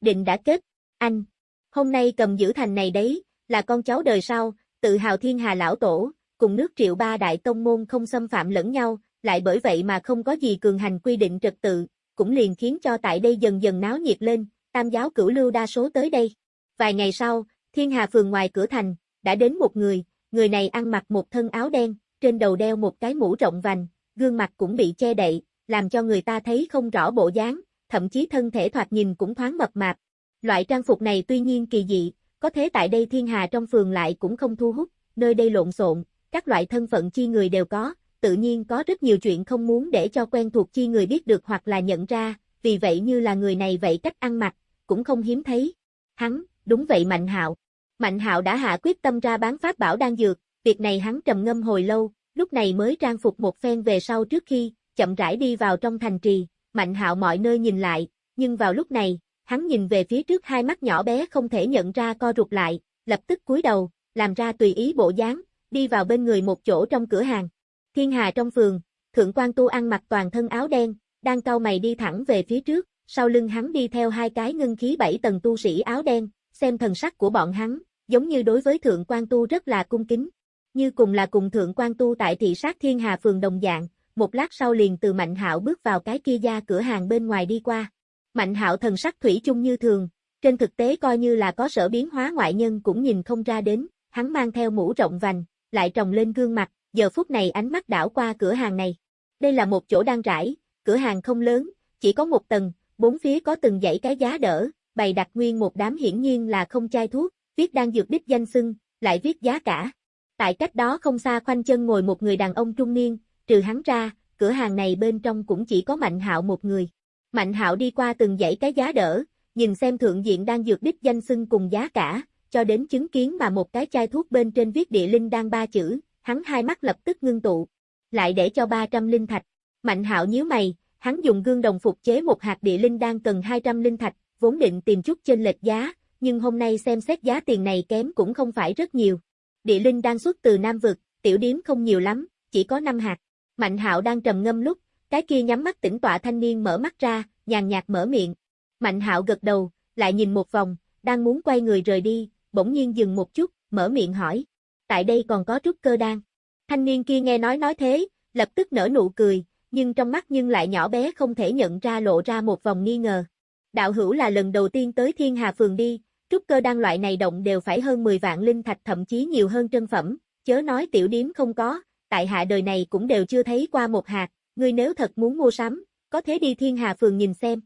Định đã kết, anh, hôm nay cầm giữ thành này đấy, là con cháu đời sau, tự hào thiên hà lão tổ, cùng nước triệu ba đại tông môn không xâm phạm lẫn nhau, lại bởi vậy mà không có gì cường hành quy định trật tự, cũng liền khiến cho tại đây dần dần náo nhiệt lên, tam giáo cửu lưu đa số tới đây. Vài ngày sau, thiên hà phường ngoài cửa thành, đã đến một người, người này ăn mặc một thân áo đen, trên đầu đeo một cái mũ rộng vành, gương mặt cũng bị che đậy, làm cho người ta thấy không rõ bộ dáng, thậm chí thân thể thoạt nhìn cũng thoáng mập mạp. Loại trang phục này tuy nhiên kỳ dị, có thế tại đây thiên hà trong phường lại cũng không thu hút, nơi đây lộn xộn, các loại thân phận chi người đều có, tự nhiên có rất nhiều chuyện không muốn để cho quen thuộc chi người biết được hoặc là nhận ra, vì vậy như là người này vậy cách ăn mặc, cũng không hiếm thấy. Hắn, đúng vậy Mạnh Hạo. Mạnh Hạo đã hạ quyết tâm ra bán pháp bảo đang dược, việc này hắn trầm ngâm hồi lâu, lúc này mới trang phục một phen về sau trước khi, chậm rãi đi vào trong thành trì, Mạnh Hạo mọi nơi nhìn lại, nhưng vào lúc này, hắn nhìn về phía trước hai mắt nhỏ bé không thể nhận ra co rụt lại, lập tức cúi đầu, làm ra tùy ý bộ dáng, đi vào bên người một chỗ trong cửa hàng. Thiên Hà trong phường, Thượng quan Tu ăn mặc toàn thân áo đen, đang cau mày đi thẳng về phía trước, sau lưng hắn đi theo hai cái ngưng khí bảy tầng tu sĩ áo đen, xem thần sắc của bọn hắn, giống như đối với Thượng quan Tu rất là cung kính. Như cùng là cùng Thượng quan Tu tại thị sát Thiên Hà phường đồng dạng, một lát sau liền từ Mạnh Hạo bước vào cái kia gia cửa hàng bên ngoài đi qua. Mạnh Hạo thần sắc thủy chung như thường, trên thực tế coi như là có sở biến hóa ngoại nhân cũng nhìn không ra đến, hắn mang theo mũ rộng vành, lại trồng lên gương mặt, giờ phút này ánh mắt đảo qua cửa hàng này. Đây là một chỗ đang rải, cửa hàng không lớn, chỉ có một tầng, bốn phía có từng dãy cái giá đỡ, bày đặt nguyên một đám hiển nhiên là không chai thuốc, viết đang dược đích danh xưng, lại viết giá cả. Tại cách đó không xa khoanh chân ngồi một người đàn ông trung niên, trừ hắn ra, cửa hàng này bên trong cũng chỉ có Mạnh Hạo một người. Mạnh Hạo đi qua từng dãy cái giá đỡ, nhìn xem thượng diện đang dược đích danh xưng cùng giá cả, cho đến chứng kiến mà một cái chai thuốc bên trên viết địa linh đang ba chữ, hắn hai mắt lập tức ngưng tụ, lại để cho 300 linh thạch. Mạnh Hạo nhíu mày, hắn dùng gương đồng phục chế một hạt địa linh đang cần 200 linh thạch, vốn định tìm chút trên lệch giá, nhưng hôm nay xem xét giá tiền này kém cũng không phải rất nhiều. Địa linh đang xuất từ Nam vực, tiểu điếm không nhiều lắm, chỉ có 5 hạt. Mạnh hạo đang trầm ngâm lúc, cái kia nhắm mắt tỉnh tọa thanh niên mở mắt ra, nhàn nhạt mở miệng. Mạnh hạo gật đầu, lại nhìn một vòng, đang muốn quay người rời đi, bỗng nhiên dừng một chút, mở miệng hỏi. Tại đây còn có trúc cơ đan. Thanh niên kia nghe nói nói thế, lập tức nở nụ cười, nhưng trong mắt nhưng lại nhỏ bé không thể nhận ra lộ ra một vòng nghi ngờ. Đạo hữu là lần đầu tiên tới Thiên Hà Phường đi, trúc cơ đan loại này động đều phải hơn 10 vạn linh thạch thậm chí nhiều hơn trân phẩm, chớ nói tiểu điếm không có, tại hạ đời này cũng đều chưa thấy qua một hạt, ngươi nếu thật muốn mua sắm, có thể đi Thiên Hà Phường nhìn xem.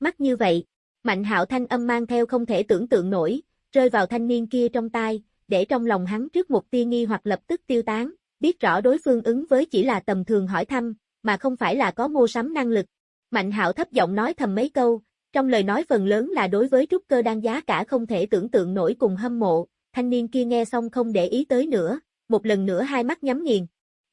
Mắt như vậy, Mạnh hạo thanh âm mang theo không thể tưởng tượng nổi, rơi vào thanh niên kia trong tai, để trong lòng hắn trước một tia nghi hoặc lập tức tiêu tán, biết rõ đối phương ứng với chỉ là tầm thường hỏi thăm, mà không phải là có mua sắm năng lực. Mạnh hạo thấp giọng nói thầm mấy câu, trong lời nói phần lớn là đối với trúc cơ đang giá cả không thể tưởng tượng nổi cùng hâm mộ, thanh niên kia nghe xong không để ý tới nữa, một lần nữa hai mắt nhắm nghiền.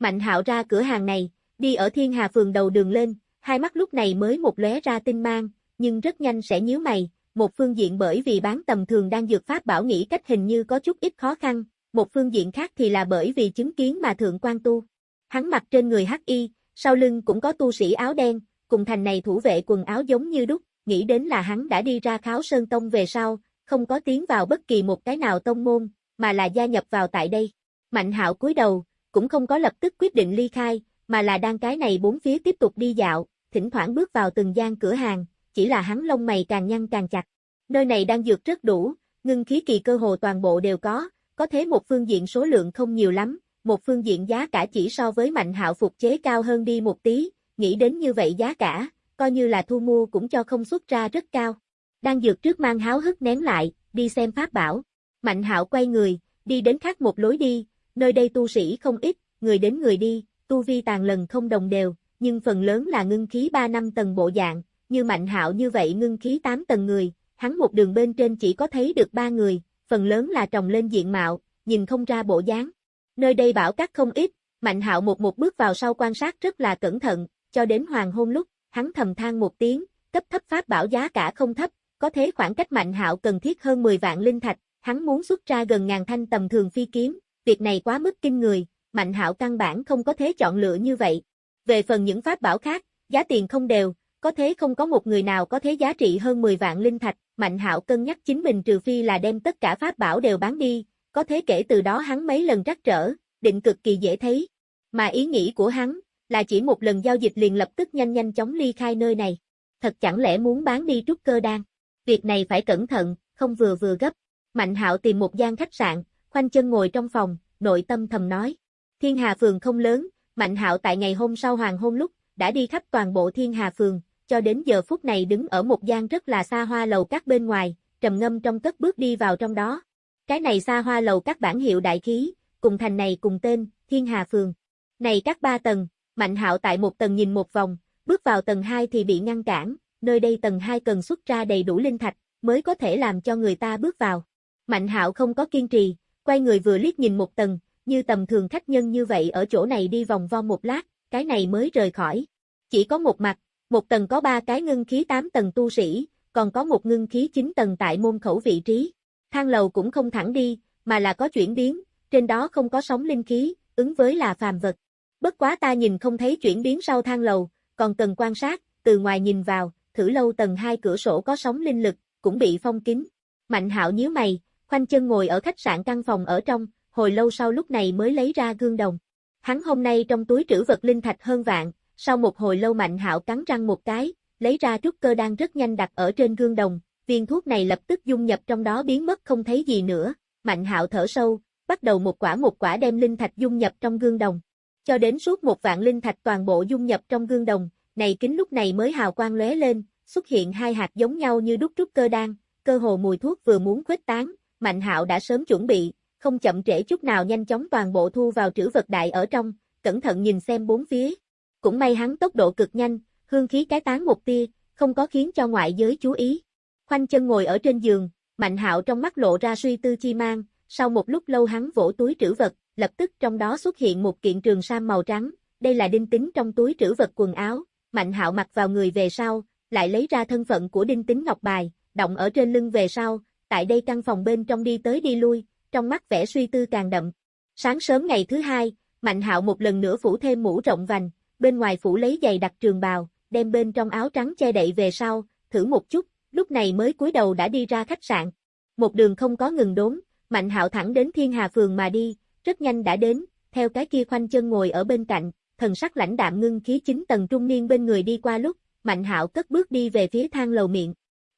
Mạnh hạo ra cửa hàng này, đi ở thiên hà phường đầu đường lên, hai mắt lúc này mới một lóe ra tinh mang, nhưng rất nhanh sẽ nhíu mày, một phương diện bởi vì bán tầm thường đang dược pháp bảo nghĩ cách hình như có chút ít khó khăn, một phương diện khác thì là bởi vì chứng kiến mà thượng quan tu. Hắn mặc trên người hắc y, sau lưng cũng có tu sĩ áo đen, cùng thành này thủ vệ quần áo giống như đúc, nghĩ đến là hắn đã đi ra kháo sơn tông về sau, không có tiến vào bất kỳ một cái nào tông môn, mà là gia nhập vào tại đây. Mạnh hạo cúi đầu, cũng không có lập tức quyết định ly khai, mà là đang cái này bốn phía tiếp tục đi dạo, thỉnh thoảng bước vào từng gian cửa hàng, chỉ là hắn lông mày càng nhăn càng chặt. Nơi này đang dược rất đủ, ngưng khí kỳ cơ hồ toàn bộ đều có, có thế một phương diện số lượng không nhiều lắm, một phương diện giá cả chỉ so với mạnh hạo phục chế cao hơn đi một tí, nghĩ đến như vậy giá cả, coi như là thu mua cũng cho không xuất ra rất cao. Đang dược trước mang háo hức nén lại, đi xem pháp bảo. Mạnh hạo quay người, đi đến khác một lối đi, nơi đây tu sĩ không ít, người đến người đi, tu vi tàn lần không đồng đều, nhưng phần lớn là ngưng khí 3 năm tầng bộ dạng, như Mạnh Hạo như vậy ngưng khí 8 tầng người, hắn một đường bên trên chỉ có thấy được ba người, phần lớn là trồng lên diện mạo, nhìn không ra bộ dáng. Nơi đây bảo các không ít, Mạnh Hạo một một bước vào sau quan sát rất là cẩn thận, cho đến hoàng hôn lúc, hắn thầm than một tiếng, cấp thấp pháp bảo giá cả không thấp, có thế khoảng cách Mạnh Hạo cần thiết hơn 10 vạn linh thạch, hắn muốn xuất ra gần ngàn thanh tầm thường phi kiếm, việc này quá mức kinh người, Mạnh Hạo căn bản không có thế chọn lựa như vậy. Về phần những pháp bảo khác, giá tiền không đều, có thế không có một người nào có thế giá trị hơn 10 vạn linh thạch, Mạnh Hạo cân nhắc chính mình trừ phi là đem tất cả pháp bảo đều bán đi, có thế kể từ đó hắn mấy lần rắc trở, định cực kỳ dễ thấy. Mà ý nghĩ của hắn, là chỉ một lần giao dịch liền lập tức nhanh nhanh chóng ly khai nơi này. Thật chẳng lẽ muốn bán đi trúc cơ đan. Việc này phải cẩn thận, không vừa vừa gấp. Mạnh Hạo tìm một gian khách sạn, khoanh chân ngồi trong phòng, nội tâm thầm nói. Thiên Hà Phường không lớn, Mạnh Hạo tại ngày hôm sau hoàng hôn lúc, đã đi khắp toàn bộ Thiên Hà Phường, cho đến giờ phút này đứng ở một gian rất là xa hoa lầu các bên ngoài, trầm ngâm trong cất bước đi vào trong đó. Cái này xa hoa lầu các bản hiệu đại khí, cùng thành này cùng tên, Thiên Hà Phường. Này các ba tầng, Mạnh Hạo tại một tầng nhìn một vòng, bước vào tầng 2 thì bị ngăn cản, nơi đây tầng 2 cần xuất ra đầy đủ linh thạch, mới có thể làm cho người ta bước vào. Mạnh Hạo không có kiên trì, quay người vừa liếc nhìn một tầng, như tầm thường khách nhân như vậy ở chỗ này đi vòng vo một lát, cái này mới rời khỏi. Chỉ có một mặt, một tầng có ba cái ngưng khí 8 tầng tu sĩ, còn có một ngưng khí 9 tầng tại môn khẩu vị trí. Thang lầu cũng không thẳng đi, mà là có chuyển biến, trên đó không có sóng linh khí, ứng với là phàm vật. Bất quá ta nhìn không thấy chuyển biến sau thang lầu, còn cần quan sát, từ ngoài nhìn vào, thử lâu tầng hai cửa sổ có sóng linh lực, cũng bị phong kín. Mạnh hạo nhíu mày, khoanh chân ngồi ở khách sạn căn phòng ở trong, hồi lâu sau lúc này mới lấy ra gương đồng. Hắn hôm nay trong túi trữ vật linh thạch hơn vạn, sau một hồi lâu Mạnh Hạo cắn răng một cái, lấy ra trúc cơ đan rất nhanh đặt ở trên gương đồng, viên thuốc này lập tức dung nhập trong đó biến mất không thấy gì nữa. Mạnh Hạo thở sâu, bắt đầu một quả một quả đem linh thạch dung nhập trong gương đồng. Cho đến suốt một vạn linh thạch toàn bộ dung nhập trong gương đồng, này kính lúc này mới hào quang lóe lên, xuất hiện hai hạt giống nhau như đúc trúc cơ đan, cơ hồ mùi thuốc vừa muốn khuếch tán, Mạnh Hạo đã sớm chuẩn bị, không chậm trễ chút nào nhanh chóng toàn bộ thu vào trữ vật đại ở trong, cẩn thận nhìn xem bốn phía, cũng may hắn tốc độ cực nhanh, hương khí cái tán một tia, không có khiến cho ngoại giới chú ý. Khoanh chân ngồi ở trên giường, Mạnh Hạo trong mắt lộ ra suy tư chi mang, sau một lúc lâu hắn vỗ túi trữ vật, lập tức trong đó xuất hiện một kiện trường sam màu trắng, đây là đinh tính trong túi trữ vật quần áo, Mạnh Hạo mặc vào người về sau, lại lấy ra thân phận của đinh tính ngọc bài, động ở trên lưng về sau, tại đây căn phòng bên trong đi tới đi lui, trong mắt vẻ suy tư càng đậm. Sáng sớm ngày thứ hai, Mạnh Hạo một lần nữa phủ thêm mũ rộng vành, bên ngoài phủ lấy giày đặt trường bào, đem bên trong áo trắng che đậy về sau, thử một chút, lúc này mới cúi đầu đã đi ra khách sạn. Một đường không có ngừng đốn, Mạnh Hạo thẳng đến Thiên Hà Phường mà đi, rất nhanh đã đến, theo cái kia khoanh chân ngồi ở bên cạnh, thần sắc lãnh đạm ngưng khí chính tầng trung niên bên người đi qua lúc, Mạnh Hạo cất bước đi về phía thang lầu miệng.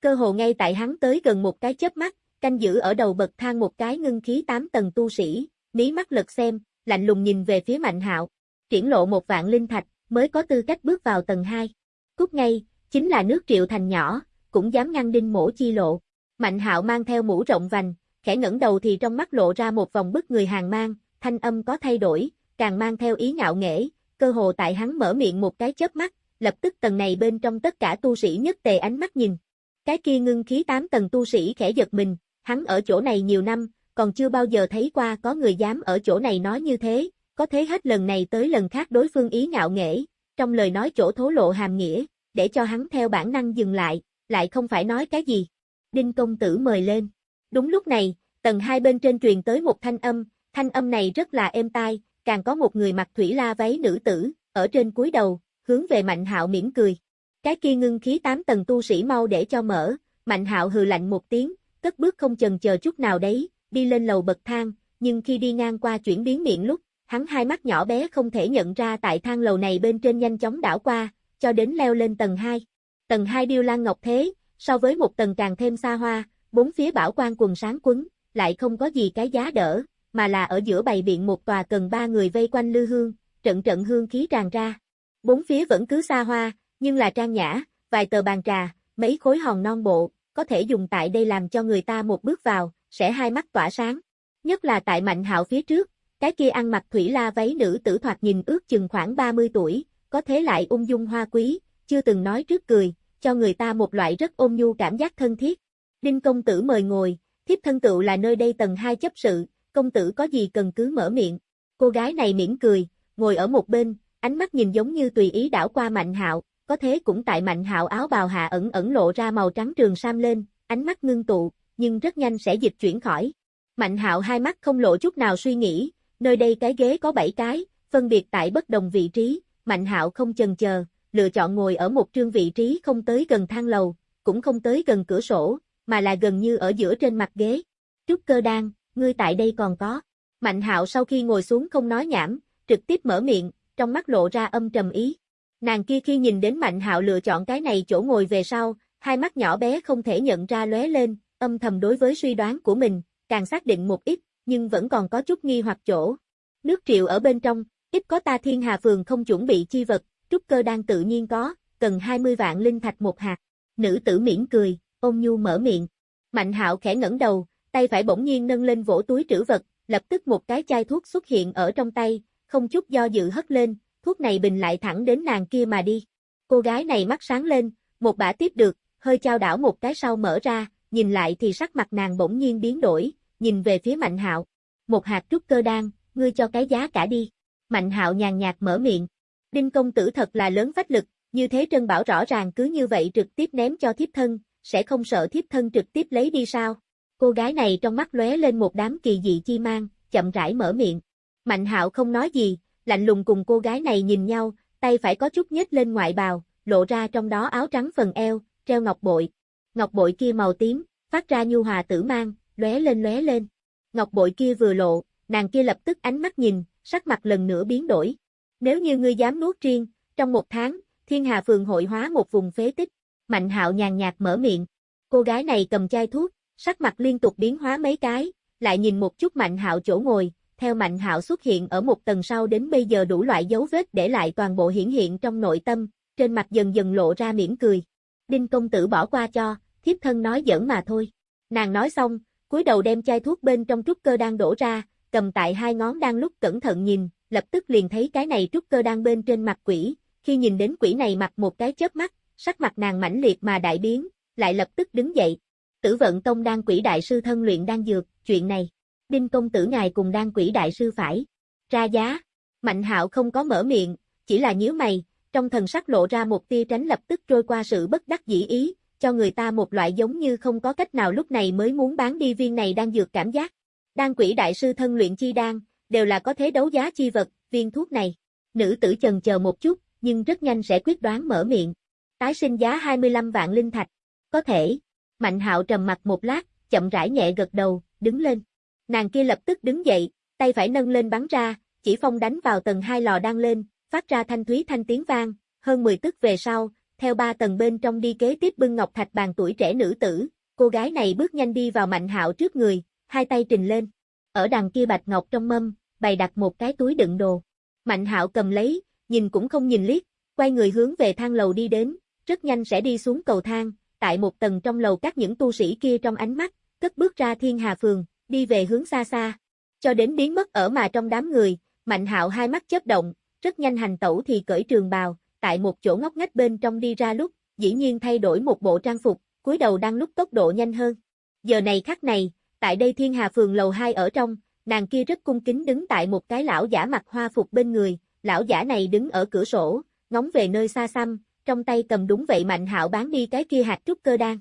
Cơ hồ ngay tại hắn tới gần một cái chớp mắt, canh giữ ở đầu bậc thang một cái ngưng khí 8 tầng tu sĩ, mí mắt lật xem, lạnh lùng nhìn về phía Mạnh Hạo, triển lộ một vạn linh thạch, mới có tư cách bước vào tầng 2. Cút ngay, chính là nước triệu thành nhỏ, cũng dám ngăn đinh mổ chi lộ. Mạnh Hạo mang theo mũ rộng vành, khẽ ngẩng đầu thì trong mắt lộ ra một vòng bức người hàng mang, thanh âm có thay đổi, càng mang theo ý ngạo nghễ, cơ hồ tại hắn mở miệng một cái chớp mắt, lập tức tầng này bên trong tất cả tu sĩ nhất tề ánh mắt nhìn. Cái kia ngưng khí tám tầng tu sĩ khẽ giật mình, hắn ở chỗ này nhiều năm, còn chưa bao giờ thấy qua có người dám ở chỗ này nói như thế, có thế hết lần này tới lần khác đối phương ý ngạo nghễ, trong lời nói chỗ thố lộ hàm nghĩa, để cho hắn theo bản năng dừng lại, lại không phải nói cái gì. Đinh công tử mời lên. Đúng lúc này, tầng hai bên trên truyền tới một thanh âm, thanh âm này rất là êm tai, càng có một người mặc thủy la váy nữ tử, ở trên cuối đầu, hướng về Mạnh Hạo mỉm cười. Cái kia ngưng khí tám tầng tu sĩ mau để cho mở, Mạnh Hạo hừ lạnh một tiếng, cất bước không chần chờ chút nào đấy, đi lên lầu bậc thang, nhưng khi đi ngang qua chuyển biến miệng lúc, hắn hai mắt nhỏ bé không thể nhận ra tại thang lầu này bên trên nhanh chóng đảo qua, cho đến leo lên tầng 2. Tầng 2 điêu lan ngọc thế, so với một tầng càng thêm xa hoa, bốn phía bảo quan quần sáng quấn, lại không có gì cái giá đỡ, mà là ở giữa bày biện một tòa cần ba người vây quanh lư hương, trận trận hương khí tràn ra. Bốn phía vẫn cứ xa hoa, nhưng là trang nhã, vài tờ bàn trà, mấy khối hòn non bộ, có thể dùng tại đây làm cho người ta một bước vào, sẽ hai mắt tỏa sáng. Nhất là tại Mạnh Hạo phía trước, cái kia ăn mặc thủy la váy nữ tử thoạt nhìn ước chừng khoảng 30 tuổi, có thế lại ung dung hoa quý, chưa từng nói trước cười, cho người ta một loại rất ôn nhu cảm giác thân thiết. Đinh công tử mời ngồi, thiếp thân tựu là nơi đây tầng 2 chấp sự, công tử có gì cần cứ mở miệng. Cô gái này mỉm cười, ngồi ở một bên, ánh mắt nhìn giống như tùy ý đảo qua Mạnh Hạo, có thế cũng tại Mạnh Hạo áo bào hạ ẩn ẩn lộ ra màu trắng trường sam lên, ánh mắt ngưng tụ, nhưng rất nhanh sẽ dịch chuyển khỏi. Mạnh Hạo hai mắt không lộ chút nào suy nghĩ, nơi đây cái ghế có 7 cái, phân biệt tại bất đồng vị trí, Mạnh Hạo không chần chờ, lựa chọn ngồi ở một trương vị trí không tới gần thang lầu, cũng không tới gần cửa sổ, mà là gần như ở giữa trên mặt ghế. Trúc cơ đan, ngươi tại đây còn có. Mạnh hạo sau khi ngồi xuống không nói nhảm, trực tiếp mở miệng, trong mắt lộ ra âm trầm ý. Nàng kia khi nhìn đến Mạnh hạo lựa chọn cái này chỗ ngồi về sau, hai mắt nhỏ bé không thể nhận ra lóe lên, âm thầm đối với suy đoán của mình, càng xác định một ít, nhưng vẫn còn có chút nghi hoặc chỗ. Nước triệu ở bên trong, ít có ta thiên hà phường không chuẩn bị chi vật, trúc cơ đang tự nhiên có, cần 20 vạn linh thạch một hạt. Nữ tử miễn cười, ôn nhu mở miệng. Mạnh hạo khẽ ngẩng đầu, tay phải bỗng nhiên nâng lên vỗ túi trữ vật, lập tức một cái chai thuốc xuất hiện ở trong tay, không chút do dự hất lên, thuốc này bình lại thẳng đến nàng kia mà đi. Cô gái này mắt sáng lên, một bả tiếp được, hơi trao đảo một cái sau mở ra, nhìn lại thì sắc mặt nàng bỗng nhiên biến đổi, nhìn về phía Mạnh Hạo. Một hạt trúc cơ đan, ngươi cho cái giá cả đi. Mạnh Hạo nhàn nhạt mở miệng. Đinh công tử thật là lớn phách lực, như thế Trân Bảo rõ ràng cứ như vậy trực tiếp ném cho thiếp thân, sẽ không sợ thiếp thân trực tiếp lấy đi sao? Cô gái này trong mắt lóe lên một đám kỳ dị chi mang, chậm rãi mở miệng. Mạnh hạo không nói gì, lạnh lùng cùng cô gái này nhìn nhau, tay phải có chút nhếch lên ngoại bào, lộ ra trong đó áo trắng phần eo, treo ngọc bội. Ngọc bội kia màu tím, phát ra nhu hòa tử mang, lóe lên lóe lên. Ngọc bội kia vừa lộ, nàng kia lập tức ánh mắt nhìn, sắc mặt lần nữa biến đổi. Nếu như ngươi dám nuốt riêng, trong một tháng, thiên hà phường hội hóa một vùng phế tích. Mạnh hạo nhàn nhạt mở miệng. Cô gái này cầm chai thuốc, sắc mặt liên tục biến hóa mấy cái, lại nhìn một chút Mạnh Hạo chỗ ngồi, theo Mạnh Hạo xuất hiện ở một tầng sau đến bây giờ đủ loại dấu vết để lại toàn bộ hiển hiện trong nội tâm, trên mặt dần dần lộ ra mỉm cười. Đinh công tử bỏ qua cho, thiếp thân nói giỡn mà thôi. Nàng nói xong, cúi đầu đem chai thuốc bên trong trúc cơ đang đổ ra, cầm tại hai ngón đang lúc cẩn thận nhìn, lập tức liền thấy cái này trúc cơ đang bên trên mặt quỷ, khi nhìn đến quỷ này mặt một cái chớp mắt, sắc mặt nàng mãnh liệt mà đại biến, lại lập tức đứng dậy, Tử vận tông đang quỷ đại sư thân luyện đang dược, chuyện này. Đinh công tử ngài cùng đan quỷ đại sư phải. Ra giá. Mạnh hạo không có mở miệng, chỉ là nhíu mày, trong thần sắc lộ ra một tia tránh lập tức trôi qua sự bất đắc dĩ ý, cho người ta một loại giống như không có cách nào lúc này mới muốn bán đi viên này đang dược cảm giác. Đan quỷ đại sư thân luyện chi đan, đều là có thế đấu giá chi vật, viên thuốc này. Nữ tử chần chờ một chút, nhưng rất nhanh sẽ quyết đoán mở miệng. Tái sinh giá 25 vạn linh thạch. Có thể. Mạnh hạo trầm mặt một lát, chậm rãi nhẹ gật đầu, đứng lên. Nàng kia lập tức đứng dậy, tay phải nâng lên bắn ra, chỉ phong đánh vào tầng hai lò đang lên, phát ra thanh thúy thanh tiếng vang, hơn 10 tức về sau, theo ba tầng bên trong đi kế tiếp bưng ngọc thạch bàn tuổi trẻ nữ tử, cô gái này bước nhanh đi vào Mạnh Hạo trước người, hai tay trình lên. Ở đằng kia bạch ngọc trong mâm, bày đặt một cái túi đựng đồ. Mạnh Hạo cầm lấy, nhìn cũng không nhìn liếc, quay người hướng về thang lầu đi đến, rất nhanh sẽ đi xuống cầu thang, tại một tầng trong lầu các những tu sĩ kia trong ánh mắt, cất bước ra Thiên Hà phường, đi về hướng xa xa, cho đến biến mất ở mà trong đám người, Mạnh Hạo hai mắt chớp động, rất nhanh hành tẩu thì cởi trường bào, tại một chỗ ngóc ngách bên trong đi ra lúc, dĩ nhiên thay đổi một bộ trang phục, cúi đầu đang lúc tốc độ nhanh hơn. Giờ này khắc này, tại đây Thiên Hà phường lầu 2 ở trong, nàng kia rất cung kính đứng tại một cái lão giả mặc hoa phục bên người, lão giả này đứng ở cửa sổ, ngóng về nơi xa xăm, trong tay cầm đúng vậy Mạnh Hạo bán đi cái kia hạt trúc cơ đan.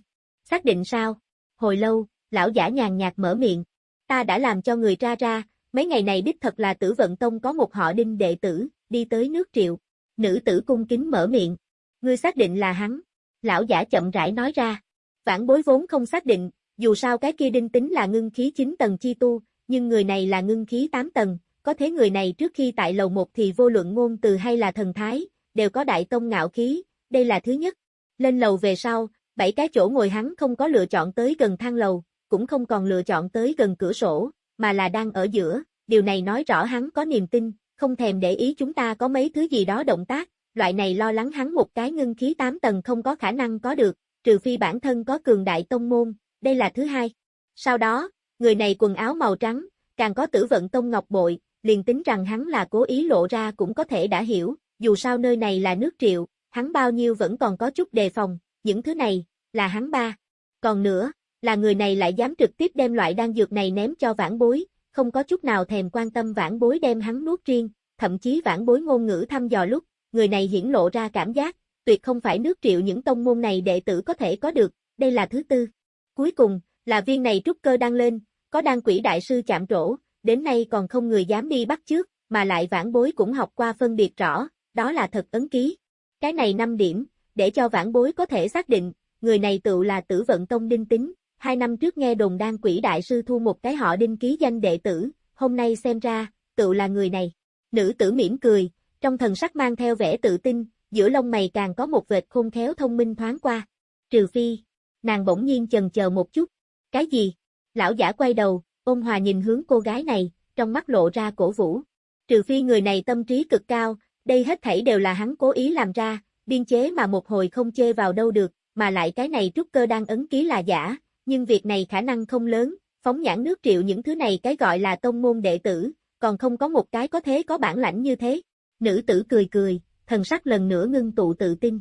Xác định sao? Hồi lâu, lão giả nhàn nhạt mở miệng. Ta đã làm cho người ra ra, mấy ngày này đích thật là tử vận tông có một họ đinh đệ tử, đi tới nước triệu. Nữ tử cung kính mở miệng. Ngươi xác định là hắn. Lão giả chậm rãi nói ra. Vãn bối vốn không xác định, dù sao cái kia đinh tính là ngưng khí 9 tầng chi tu, nhưng người này là ngưng khí 8 tầng, có thế người này trước khi tại lầu 1 thì vô luận ngôn từ hay là thần thái, đều có đại tông ngạo khí, đây là thứ nhất. Lên lầu về sau, bảy cái chỗ ngồi hắn không có lựa chọn tới gần thang lầu, cũng không còn lựa chọn tới gần cửa sổ, mà là đang ở giữa, điều này nói rõ hắn có niềm tin, không thèm để ý chúng ta có mấy thứ gì đó động tác, loại này lo lắng hắn một cái ngưng khí 8 tầng không có khả năng có được, trừ phi bản thân có cường đại tông môn, đây là thứ hai. Sau đó, người này quần áo màu trắng, càng có tử vận tông ngọc bội, liền tính rằng hắn là cố ý lộ ra cũng có thể đã hiểu, dù sao nơi này là nước triệu, hắn bao nhiêu vẫn còn có chút đề phòng, những thứ này, là hắn ba. Còn nữa, là người này lại dám trực tiếp đem loại đan dược này ném cho vãn bối, không có chút nào thèm quan tâm vãn bối đem hắn nuốt riêng, thậm chí vãn bối ngôn ngữ thăm dò lúc, người này hiển lộ ra cảm giác, tuyệt không phải nước triệu những tông môn này đệ tử có thể có được, đây là thứ tư. Cuối cùng, là viên này trúc cơ đang lên, có đan quỷ đại sư chạm trổ, đến nay còn không người dám đi bắt trước, mà lại vãn bối cũng học qua phân biệt rõ, đó là thật ấn ký. Cái này 5 điểm, để cho vãn bối có thể xác định, người này tự là tử vận tông đinh tính, hai năm trước nghe đồn đan quỷ đại sư thu một cái họ đinh ký danh đệ tử, hôm nay xem ra, tự là người này. Nữ tử mỉm cười, trong thần sắc mang theo vẻ tự tin, giữa lông mày càng có một vệt khôn khéo thông minh thoáng qua. Trừ phi, nàng bỗng nhiên chần chờ một chút. Cái gì? Lão giả quay đầu, ôn hòa nhìn hướng cô gái này, trong mắt lộ ra cổ vũ. Trừ phi người này tâm trí cực cao, đây hết thảy đều là hắn cố ý làm ra, biên chế mà một hồi không chê vào đâu được, mà lại cái này trúc cơ đang ấn ký là giả, nhưng việc này khả năng không lớn, phóng nhãn nước triệu những thứ này cái gọi là tông môn đệ tử, còn không có một cái có thế có bản lãnh như thế. Nữ tử cười cười, thần sắc lần nữa ngưng tụ tự tin.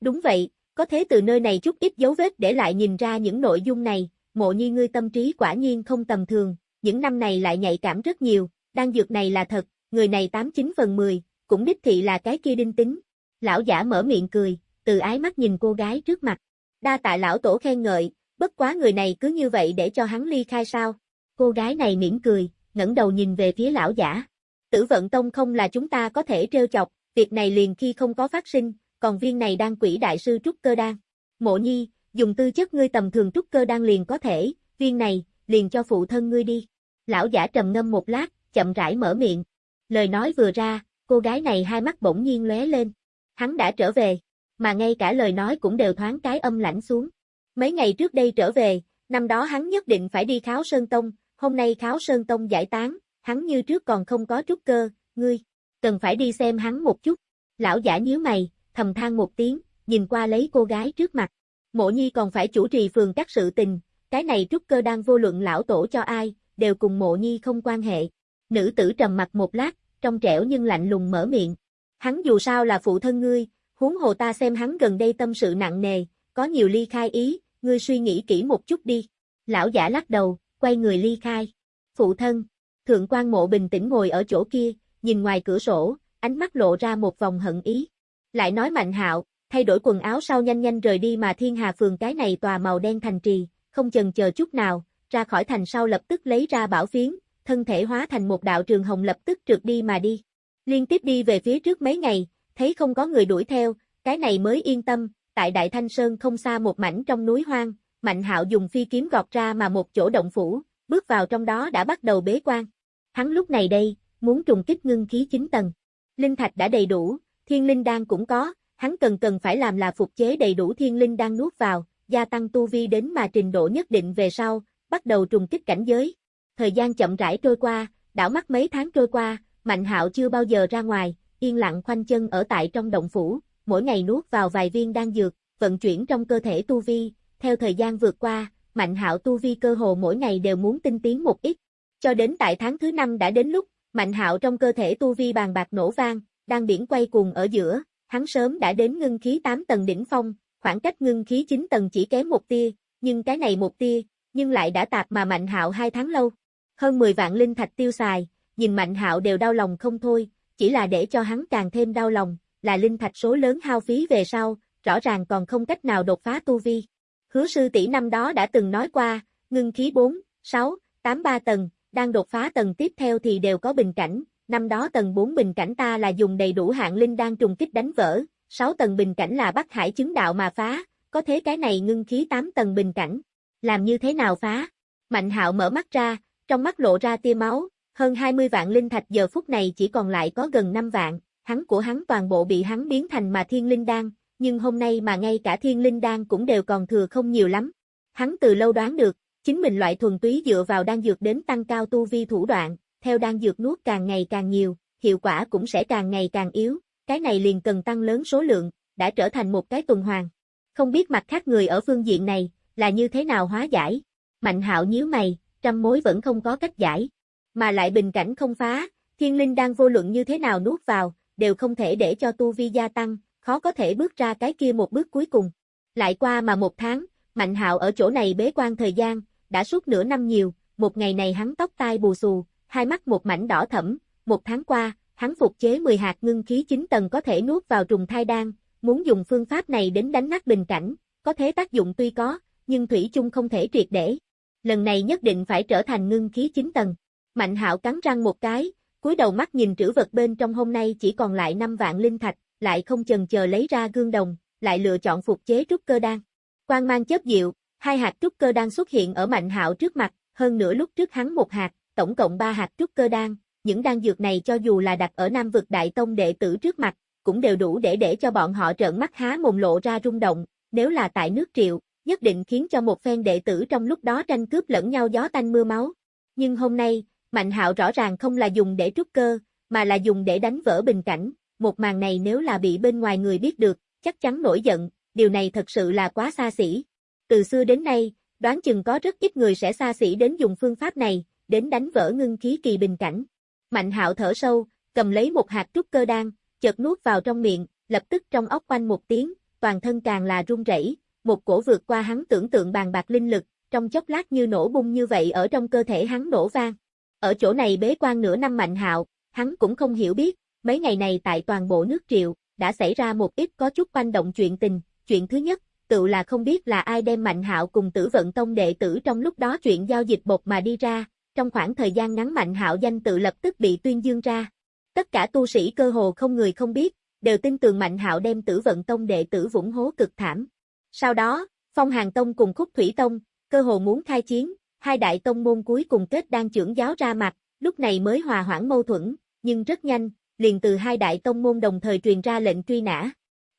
Đúng vậy, có thế từ nơi này chút ít dấu vết để lại nhìn ra những nội dung này, mộ nhi ngươi tâm trí quả nhiên không tầm thường, những năm này lại nhạy cảm rất nhiều, đan dược này là thật, người này 89 phần 10, cũng đích thị là cái kia đinh tính. Lão giả mở miệng cười, từ ái mắt nhìn cô gái trước mặt. Đa tạ lão tổ khen ngợi, bất quá người này cứ như vậy để cho hắn ly khai sao. Cô gái này mỉm cười, ngẩng đầu nhìn về phía lão giả. Tử vận tông không là chúng ta có thể trêu chọc, việc này liền khi không có phát sinh, còn viên này đang quỷ đại sư trúc cơ đan. Mộ nhi, dùng tư chất ngươi tầm thường trúc cơ đan liền có thể, viên này, liền cho phụ thân ngươi đi. Lão giả trầm ngâm một lát, chậm rãi mở miệng. Lời nói vừa ra, cô gái này hai mắt bỗng nhiên lóe lên. Hắn đã trở về, mà ngay cả lời nói cũng đều thoáng cái âm lãnh xuống. Mấy ngày trước đây trở về, năm đó hắn nhất định phải đi kháo Sơn Tông, hôm nay kháo Sơn Tông giải tán, hắn như trước còn không có trúc cơ, ngươi, cần phải đi xem hắn một chút. Lão giả nhíu mày, thầm than một tiếng, nhìn qua lấy cô gái trước mặt. Mộ nhi còn phải chủ trì phường các sự tình, cái này trúc cơ đang vô luận lão tổ cho ai, đều cùng mộ nhi không quan hệ. Nữ tử trầm mặt một lát, trong trẻo nhưng lạnh lùng mở miệng. Hắn dù sao là phụ thân ngươi, huống hồ ta xem hắn gần đây tâm sự nặng nề, có nhiều ly khai ý, ngươi suy nghĩ kỹ một chút đi. Lão giả lắc đầu, quay người ly khai. Phụ thân, thượng quan mộ bình tĩnh ngồi ở chỗ kia, nhìn ngoài cửa sổ, ánh mắt lộ ra một vòng hận ý. Lại nói mạnh hạo, thay đổi quần áo sau nhanh nhanh rời đi mà thiên hà phường cái này tòa màu đen thành trì, không chần chờ chút nào, ra khỏi thành sau lập tức lấy ra bảo phiến, thân thể hóa thành một đạo trường hồng lập tức trượt đi mà đi. Liên tiếp đi về phía trước mấy ngày, thấy không có người đuổi theo, cái này mới yên tâm, tại Đại Thanh Sơn không xa một mảnh trong núi hoang, Mạnh Hạo dùng phi kiếm gọt ra mà một chỗ động phủ, bước vào trong đó đã bắt đầu bế quan. Hắn lúc này đây, muốn trùng kích ngưng khí 9 tầng. Linh thạch đã đầy đủ, thiên linh đan cũng có, hắn cần cần phải làm là phục chế đầy đủ thiên linh đan nuốt vào, gia tăng tu vi đến mà trình độ nhất định về sau, bắt đầu trùng kích cảnh giới. Thời gian chậm rãi trôi qua, đảo mắt mấy tháng trôi qua, Mạnh Hạo chưa bao giờ ra ngoài, yên lặng khoanh chân ở tại trong động phủ, mỗi ngày nuốt vào vài viên đan dược, vận chuyển trong cơ thể tu vi, theo thời gian vượt qua, Mạnh Hạo tu vi cơ hồ mỗi ngày đều muốn tinh tiến một ít. Cho đến tại tháng thứ năm đã đến lúc, Mạnh Hạo trong cơ thể tu vi bàn bạc nổ vang, đang biển quay cuồng ở giữa, hắn sớm đã đến ngưng khí 8 tầng đỉnh phong, khoảng cách ngưng khí 9 tầng chỉ kém một tia, nhưng cái này một tia, nhưng lại đã tạp mà Mạnh Hạo hai tháng lâu. Hơn 10 vạn linh thạch tiêu xài, nhìn Mạnh Hạo đều đau lòng không thôi, chỉ là để cho hắn càng thêm đau lòng, là linh thạch số lớn hao phí về sau, rõ ràng còn không cách nào đột phá tu vi. Hứa sư tỷ năm đó đã từng nói qua, ngưng khí 4, 6, 8 3 tầng, đang đột phá tầng tiếp theo thì đều có bình cảnh, năm đó tầng 4 bình cảnh ta là dùng đầy đủ hạng linh đang trùng kích đánh vỡ, 6 tầng bình cảnh là bắt hải chứng đạo mà phá, có thế cái này ngưng khí 8 tầng bình cảnh. Làm như thế nào phá? Mạnh hạo mở mắt ra, trong mắt lộ ra tia máu, hơn 20 vạn linh thạch giờ phút này chỉ còn lại có gần 5 vạn, hắn của hắn toàn bộ bị hắn biến thành mà thiên linh đan, nhưng hôm nay mà ngay cả thiên linh đan cũng đều còn thừa không nhiều lắm. Hắn từ lâu đoán được, chính mình loại thuần túy dựa vào đan dược đến tăng cao tu vi thủ đoạn, theo đan dược nuốt càng ngày càng nhiều, hiệu quả cũng sẽ càng ngày càng yếu, cái này liền cần tăng lớn số lượng, đã trở thành một cái tuần hoàn. Không biết mặt khác người ở phương diện này, là như thế nào hóa giải. Mạnh hạo nhíu mày, trăm mối vẫn không có cách giải. Mà lại bình cảnh không phá, thiên linh đang vô luận như thế nào nuốt vào, đều không thể để cho tu vi gia tăng, khó có thể bước ra cái kia một bước cuối cùng. Lại qua mà một tháng, Mạnh hạo ở chỗ này bế quan thời gian, đã suốt nửa năm nhiều, một ngày này hắn tóc tai bù xù, hai mắt một mảnh đỏ thẫm, một tháng qua, hắn phục chế 10 hạt ngưng khí 9 tầng có thể nuốt vào trùng thai đan, muốn dùng phương pháp này đến đánh nát bình cảnh, có thế tác dụng tuy có, nhưng thủy chung không thể triệt để. Lần này nhất định phải trở thành ngưng khí 9 tầng. Mạnh hạo cắn răng một cái, cúi đầu mắt nhìn trữ vật bên trong hôm nay chỉ còn lại 5 vạn linh thạch, lại không chần chờ lấy ra gương đồng, lại lựa chọn phục chế trúc cơ đan. Quang mang chớp diệu, hai hạt trúc cơ đan xuất hiện ở Mạnh Hạo trước mặt, hơn nữa lúc trước hắn một hạt, tổng cộng ba hạt trúc cơ đan, những đan dược này cho dù là đặt ở Nam vực Đại Tông đệ tử trước mặt, cũng đều đủ để để cho bọn họ trợn mắt há mồm lộ ra rung động, nếu là tại nước Triệu, nhất định khiến cho một phen đệ tử trong lúc đó tranh cướp lẫn nhau gió tanh mưa máu. Nhưng hôm nay, Mạnh Hạo rõ ràng không là dùng để trúc cơ, mà là dùng để đánh vỡ bình cảnh, một màn này nếu là bị bên ngoài người biết được, chắc chắn nổi giận, điều này thật sự là quá xa xỉ. Từ xưa đến nay, đoán chừng có rất ít người sẽ xa xỉ đến dùng phương pháp này, đến đánh vỡ ngưng khí kỳ bình cảnh. Mạnh hạo thở sâu, cầm lấy một hạt trúc cơ đan, chợt nuốt vào trong miệng, lập tức trong óc quanh một tiếng, toàn thân càng là run rẩy, một cổ vượt qua hắn tưởng tượng bàn bạc linh lực, trong chốc lát như nổ bung như vậy ở trong cơ thể hắn nổ vang. Ở chỗ này bế quan nửa năm mạnh hạo, hắn cũng không hiểu biết, mấy ngày này tại toàn bộ nước triệu, đã xảy ra một ít có chút quanh động chuyện tình, chuyện thứ nhất, tự là không biết là ai đem Mạnh Hạo cùng Tử Vận Tông đệ tử trong lúc đó chuyện giao dịch bột mà đi ra, trong khoảng thời gian ngắn Mạnh Hạo danh tự lập tức bị tuyên dương ra. Tất cả tu sĩ cơ hồ không người không biết, đều tin tưởng Mạnh Hạo đem Tử Vận Tông đệ tử vũng hố cực thảm. Sau đó, Phong Hàng Tông cùng Khúc Thủy Tông, cơ hồ muốn khai chiến, hai đại tông môn cuối cùng kết đang trưởng giáo ra mặt, lúc này mới hòa hoãn mâu thuẫn, nhưng rất nhanh, liền từ hai đại tông môn đồng thời truyền ra lệnh truy nã.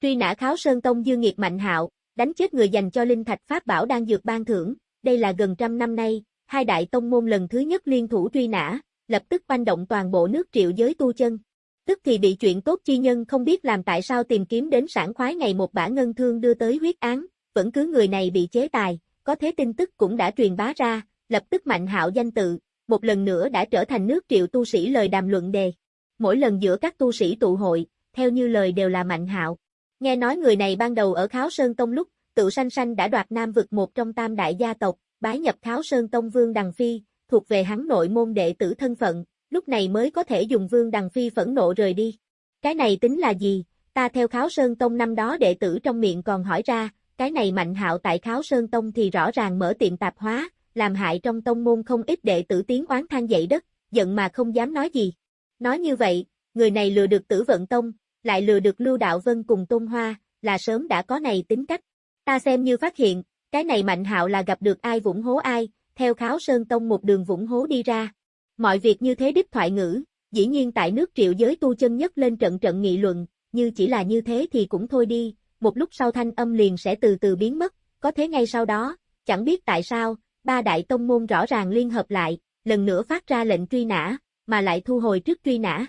Truy nã Kháo Sơn Tông Dương Nghiệt Mạnh Hạo, đánh chết người dành cho linh thạch pháp bảo đang dược ban thưởng, đây là gần trăm năm nay, hai đại tông môn lần thứ nhất liên thủ truy nã, lập tức banh động toàn bộ nước triệu giới tu chân. Tức thì bị chuyện tốt chi nhân không biết làm tại sao tìm kiếm đến sản khoái ngày một bả ngân thương đưa tới huyết án, vẫn cứ người này bị chế tài, có thế tin tức cũng đã truyền bá ra, lập tức mạnh hạo danh tự, một lần nữa đã trở thành nước triệu tu sĩ lời đàm luận đề. Mỗi lần giữa các tu sĩ tụ hội, theo như lời đều là mạnh hạo. Nghe nói người này ban đầu ở Kháo Sơn Tông lúc, tự sanh sanh đã đoạt Nam vực một trong tam đại gia tộc, bái nhập Kháo Sơn Tông Vương Đằng Phi, thuộc về hắn nội môn đệ tử thân phận, lúc này mới có thể dùng Vương Đằng Phi phẫn nộ rời đi. Cái này tính là gì? Ta theo Kháo Sơn Tông năm đó đệ tử trong miệng còn hỏi ra, cái này mạnh hạo tại Kháo Sơn Tông thì rõ ràng mở tiệm tạp hóa, làm hại trong tông môn không ít đệ tử tiếng oán than dậy đất, giận mà không dám nói gì. Nói như vậy, người này lừa được tử vận tông, lại lừa được Lưu Đạo Vân cùng Tôn Hoa, là sớm đã có này tính cách. Ta xem như phát hiện, Cái này Mạnh Hạo là gặp được ai vũng hố ai, theo Kháo Sơn Tông một đường vũng hố đi ra. Mọi việc như thế đích thoại ngữ, dĩ nhiên tại nước triệu giới tu chân nhất lên trận trận nghị luận, như chỉ là như thế thì cũng thôi đi, một lúc sau thanh âm liền sẽ từ từ biến mất, có thế ngay sau đó, chẳng biết tại sao, ba đại tông môn rõ ràng liên hợp lại, lần nữa phát ra lệnh truy nã, mà lại thu hồi trước truy nã.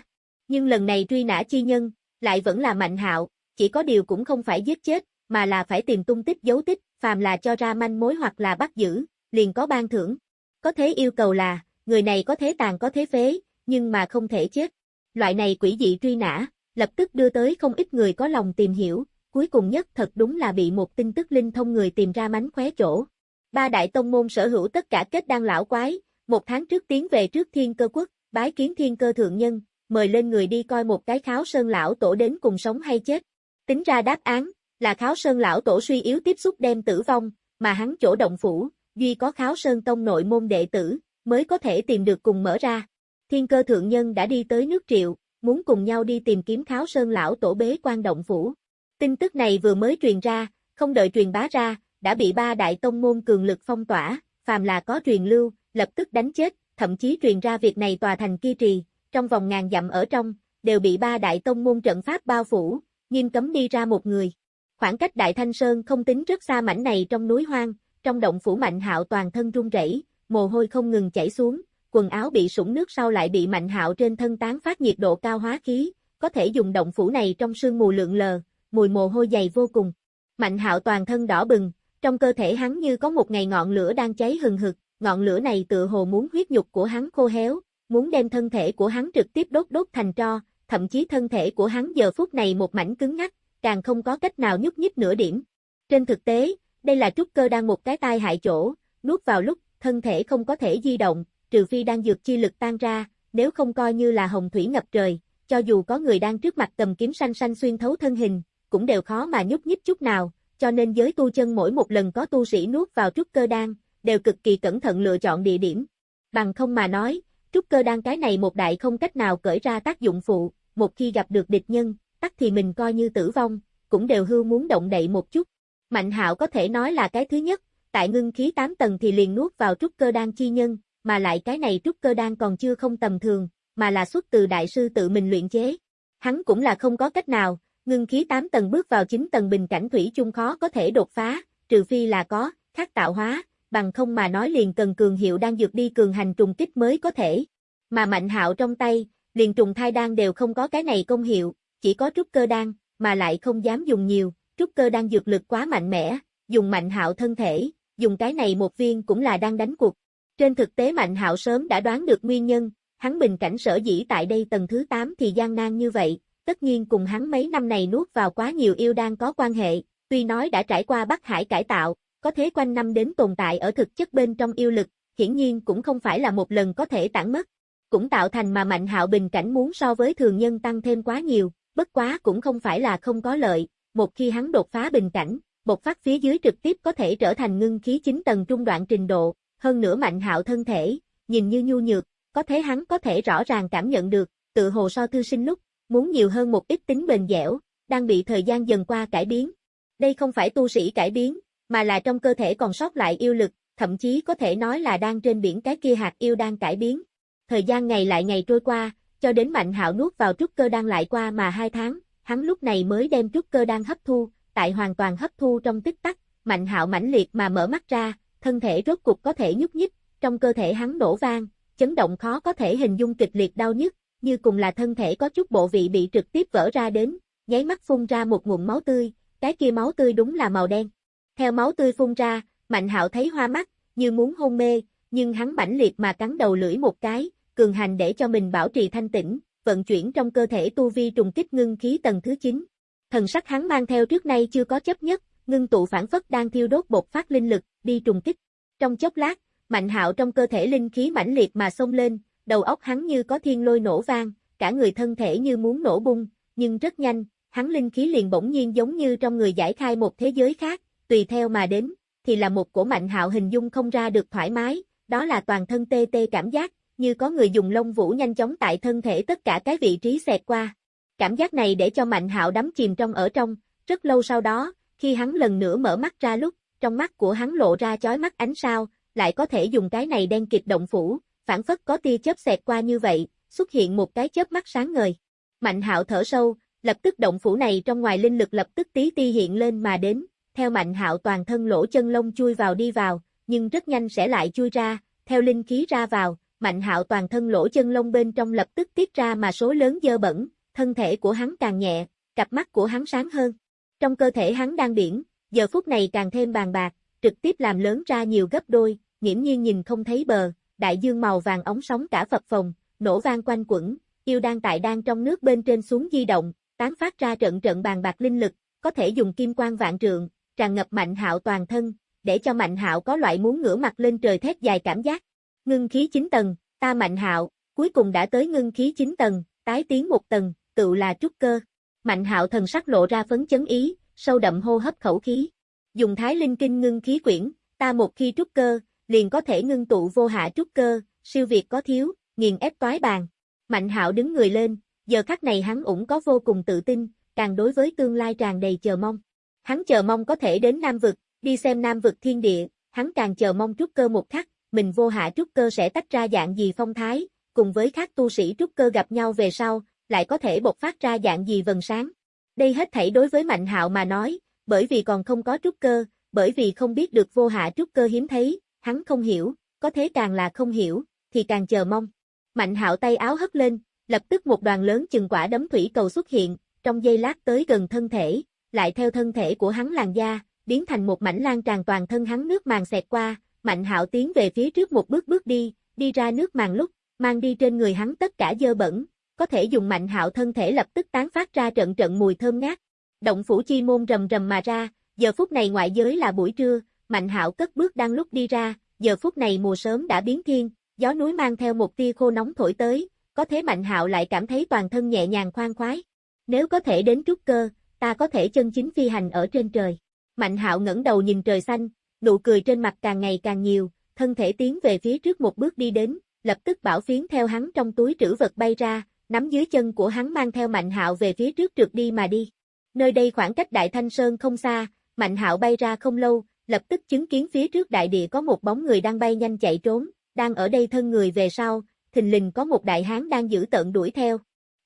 Nhưng lần này truy nã chi nhân, lại vẫn là Mạnh Hạo, chỉ có điều cũng không phải giết chết, mà là phải tìm tung tích dấu tích, phàm là cho ra manh mối hoặc là bắt giữ, liền có ban thưởng. Có thế yêu cầu là, người này có thế tàn có thế phế, nhưng mà không thể chết. Loại này quỷ dị truy nã, lập tức đưa tới không ít người có lòng tìm hiểu, cuối cùng nhất thật đúng là bị một tin tức linh thông người tìm ra mánh khóe chỗ. Ba đại tông môn sở hữu tất cả kết đăng lão quái, một tháng trước tiến về trước thiên cơ quốc, bái kiến thiên cơ thượng nhân, mời lên người đi coi một cái kháo sơn lão tổ đến cùng sống hay chết. Tính ra đáp án, là kháo sơn lão tổ suy yếu tiếp xúc đem tử vong, mà hắn chỗ động phủ, duy có kháo sơn tông nội môn đệ tử, mới có thể tìm được cùng mở ra. Thiên cơ thượng nhân đã đi tới nước triệu, muốn cùng nhau đi tìm kiếm kháo sơn lão tổ bế quan động phủ. Tin tức này vừa mới truyền ra, không đợi truyền bá ra, đã bị ba đại tông môn cường lực phong tỏa, phàm là có truyền lưu, lập tức đánh chết, thậm chí truyền ra việc này tòa thành kia trì, trong vòng ngàn dặm ở trong, đều bị ba đại tông môn trận pháp bao phủ, nghiêm cấm đi ra một người. Khoảng cách Đại Thanh Sơn không tính rất xa mảnh này trong núi hoang, trong động phủ Mạnh Hạo toàn thân run rẩy, mồ hôi không ngừng chảy xuống, quần áo bị sũng nước sau lại bị Mạnh Hạo trên thân tán phát nhiệt độ cao hóa khí, có thể dùng động phủ này trong sương mù lượng lờ, mùi mồ hôi dày vô cùng. Mạnh Hạo toàn thân đỏ bừng, trong cơ thể hắn như có một ngày ngọn lửa đang cháy hừng hực, ngọn lửa này tựa hồ muốn huyết nhục của hắn khô héo, muốn đem thân thể của hắn trực tiếp đốt đốt thành tro, thậm chí thân thể của hắn giờ phút này một mảnh cứng ngắc, càng không có cách nào nhúc nhích nửa điểm. Trên thực tế, đây là trúc cơ đang một cái tai hại chỗ, nuốt vào lúc, thân thể không có thể di động, trừ phi đang dược chi lực tan ra, nếu không coi như là hồng thủy ngập trời, cho dù có người đang trước mặt cầm kiếm xanh xanh xuyên thấu thân hình, cũng đều khó mà nhúc nhích chút nào, cho nên giới tu chân mỗi một lần có tu sĩ nuốt vào trúc cơ đan, đều cực kỳ cẩn thận lựa chọn địa điểm. Bằng không mà nói, trúc cơ đan cái này một đại không cách nào cởi ra tác dụng phụ, một khi gặp được địch nhân, tắc thì mình coi như tử vong, cũng đều hưu muốn động đậy một chút. Mạnh hạo có thể nói là cái thứ nhất, tại ngưng khí 8 tầng thì liền nuốt vào trúc cơ đan chi nhân, mà lại cái này trúc cơ đan còn chưa không tầm thường, mà là xuất từ đại sư tự mình luyện chế. Hắn cũng là không có cách nào, ngưng khí 8 tầng bước vào 9 tầng bình cảnh thủy chung khó có thể đột phá, trừ phi là có, khắc tạo hóa, bằng không mà nói liền cần cường hiệu đang dược đi cường hành trùng kích mới có thể. Mà mạnh hạo trong tay, liền trùng thai đan đều không có cái này công hiệu, chỉ có trúc cơ đan, mà lại không dám dùng nhiều, trúc cơ đan dược lực quá mạnh mẽ, dùng mạnh hạo thân thể, dùng cái này một viên cũng là đang đánh cuộc. Trên thực tế mạnh hạo sớm đã đoán được nguyên nhân, hắn bình cảnh sở dĩ tại đây tầng thứ 8 thì gian nan như vậy, tất nhiên cùng hắn mấy năm này nuốt vào quá nhiều yêu đan có quan hệ, tuy nói đã trải qua Bắc Hải cải tạo, có thế quanh năm đến tồn tại ở thực chất bên trong yêu lực, hiển nhiên cũng không phải là một lần có thể tản mất. Cũng tạo thành mà mạnh hạo bình cảnh muốn so với thường nhân tăng thêm quá nhiều, bất quá cũng không phải là không có lợi, một khi hắn đột phá bình cảnh, bộc phát phía dưới trực tiếp có thể trở thành ngưng khí 9 tầng trung đoạn trình độ, hơn nữa mạnh hạo thân thể, nhìn như nhu nhược, có thế hắn có thể rõ ràng cảm nhận được, tự hồ so thư sinh lúc, muốn nhiều hơn một ít tính bền dẻo, đang bị thời gian dần qua cải biến. Đây không phải tu sĩ cải biến, mà là trong cơ thể còn sót lại yêu lực, thậm chí có thể nói là đang trên biển cái kia hạt yêu đang cải biến. Thời gian ngày lại ngày trôi qua, cho đến Mạnh Hạo nuốt vào trúc cơ đang lại qua mà hai tháng, hắn lúc này mới đem trúc cơ đang hấp thu, tại hoàn toàn hấp thu trong tích tắc, Mạnh Hạo mãnh liệt mà mở mắt ra, thân thể rốt cục có thể nhúc nhích, trong cơ thể hắn nổ vang, chấn động khó có thể hình dung kịch liệt đau nhức, như cùng là thân thể có chút bộ vị bị trực tiếp vỡ ra đến, nháy mắt phun ra một nguồn máu tươi, cái kia máu tươi đúng là màu đen. Theo máu tươi phun ra, Mạnh Hạo thấy hoa mắt, như muốn hôn mê, nhưng hắn bảnh liệt mà cắn đầu lưỡi một cái, cường hành để cho mình bảo trì thanh tĩnh, vận chuyển trong cơ thể tu vi trùng kích ngưng khí tầng thứ 9. Thần sắc hắn mang theo trước nay chưa có chấp nhất, ngưng tụ phản phất đang thiêu đốt bột phát linh lực, đi trùng kích. Trong chốc lát, Mạnh Hạo trong cơ thể linh khí mãnh liệt mà xông lên, đầu óc hắn như có thiên lôi nổ vang, cả người thân thể như muốn nổ bung, nhưng rất nhanh, hắn linh khí liền bỗng nhiên giống như trong người giải khai một thế giới khác, tùy theo mà đến, thì là một cổ mạnh hạo hình dung không ra được thoải mái, đó là toàn thân tê tê cảm giác, như có người dùng lông vũ nhanh chóng tại thân thể tất cả cái vị trí xẹt qua. Cảm giác này để cho mạnh hạo đắm chìm trong ở trong, rất lâu sau đó, khi hắn lần nữa mở mắt ra lúc, trong mắt của hắn lộ ra chói mắt ánh sao, lại có thể dùng cái này đen kịch động phủ, phản phất có tia chớp xẹt qua như vậy, xuất hiện một cái chớp mắt sáng ngời. Mạnh hạo thở sâu, lập tức động phủ này trong ngoài linh lực lập tức tí ti hiện lên mà đến, theo mạnh hạo toàn thân lỗ chân lông chui vào đi vào, nhưng rất nhanh sẽ lại chui ra, theo linh khí ra vào, mạnh hạo toàn thân lỗ chân lông bên trong lập tức tiết ra mà số lớn dơ bẩn, thân thể của hắn càng nhẹ, cặp mắt của hắn sáng hơn. Trong cơ thể hắn đang biển, giờ phút này càng thêm bàn bạc, trực tiếp làm lớn ra nhiều gấp đôi, nghiễm nhiên nhìn không thấy bờ, đại dương màu vàng ống sóng cả phập phồng, nổ vang quanh quẩn, yêu đang tại đang trong nước bên trên xuống di động, tán phát ra trận trận bàn bạc linh lực, có thể dùng kim quang vạn trượng, tràn ngập mạnh hạo toàn thân, để cho mạnh hạo có loại muốn ngửa mặt lên trời thét dài cảm giác. Ngưng khí 9 tầng, ta mạnh hạo, cuối cùng đã tới ngưng khí 9 tầng, tái tiến một tầng, tự là trúc cơ. Mạnh hạo thần sắc lộ ra phấn chấn ý, sâu đậm hô hấp khẩu khí. Dùng thái linh kinh ngưng khí quyển, ta một khi trúc cơ, liền có thể ngưng tụ vô hạ trúc cơ, siêu việt có thiếu, nghiền ép toái bàn. Mạnh hạo đứng người lên, giờ khắc này hắn ủng có vô cùng tự tin, càng đối với tương lai tràn đầy chờ mong. Hắn chờ mong có thể đến Nam Vực, đi xem Nam Vực thiên địa, hắn càng chờ mong trúc cơ một khắc, mình vô hạ trúc cơ sẽ tách ra dạng gì phong thái, cùng với các tu sĩ trúc cơ gặp nhau về sau, lại có thể bộc phát ra dạng gì vần sáng. Đây hết thảy đối với Mạnh Hạo mà nói, bởi vì còn không có trúc cơ, bởi vì không biết được vô hạ trúc cơ hiếm thấy, hắn không hiểu, có thế càng là không hiểu, thì càng chờ mong. Mạnh Hạo tay áo hất lên, lập tức một đoàn lớn chừng quả đấm thủy cầu xuất hiện, trong giây lát tới gần thân thể, lại theo thân thể của hắn làn da, biến thành một mảnh lan tràn toàn thân hắn nước màng xẹt qua, Mạnh Hạo tiến về phía trước một bước bước đi, đi ra nước màng lúc, mang đi trên người hắn tất cả dơ bẩn, có thể dùng Mạnh Hạo thân thể lập tức tán phát ra trận trận mùi thơm ngát. Động phủ chi môn rầm rầm mà ra, giờ phút này ngoại giới là buổi trưa, Mạnh Hạo cất bước đang lúc đi ra, giờ phút này mùa sớm đã biến thiên, gió núi mang theo một tia khô nóng thổi tới, có thế Mạnh Hạo lại cảm thấy toàn thân nhẹ nhàng khoan khoái. Nếu có thể đến trúc cơ, ta có thể chân chính phi hành ở trên trời. Mạnh Hạo ngẩng đầu nhìn trời xanh, nụ cười trên mặt càng ngày càng nhiều, thân thể tiến về phía trước một bước đi đến, lập tức bảo phiến theo hắn trong túi trữ vật bay ra, nắm dưới chân của hắn mang theo Mạnh Hạo về phía trước trượt đi mà đi. Nơi đây khoảng cách Đại Thanh Sơn không xa, Mạnh Hạo bay ra không lâu, lập tức chứng kiến phía trước đại địa có một bóng người đang bay nhanh chạy trốn, đang ở đây thân người về sau, thình lình có một đại hán đang giữ tận đuổi theo.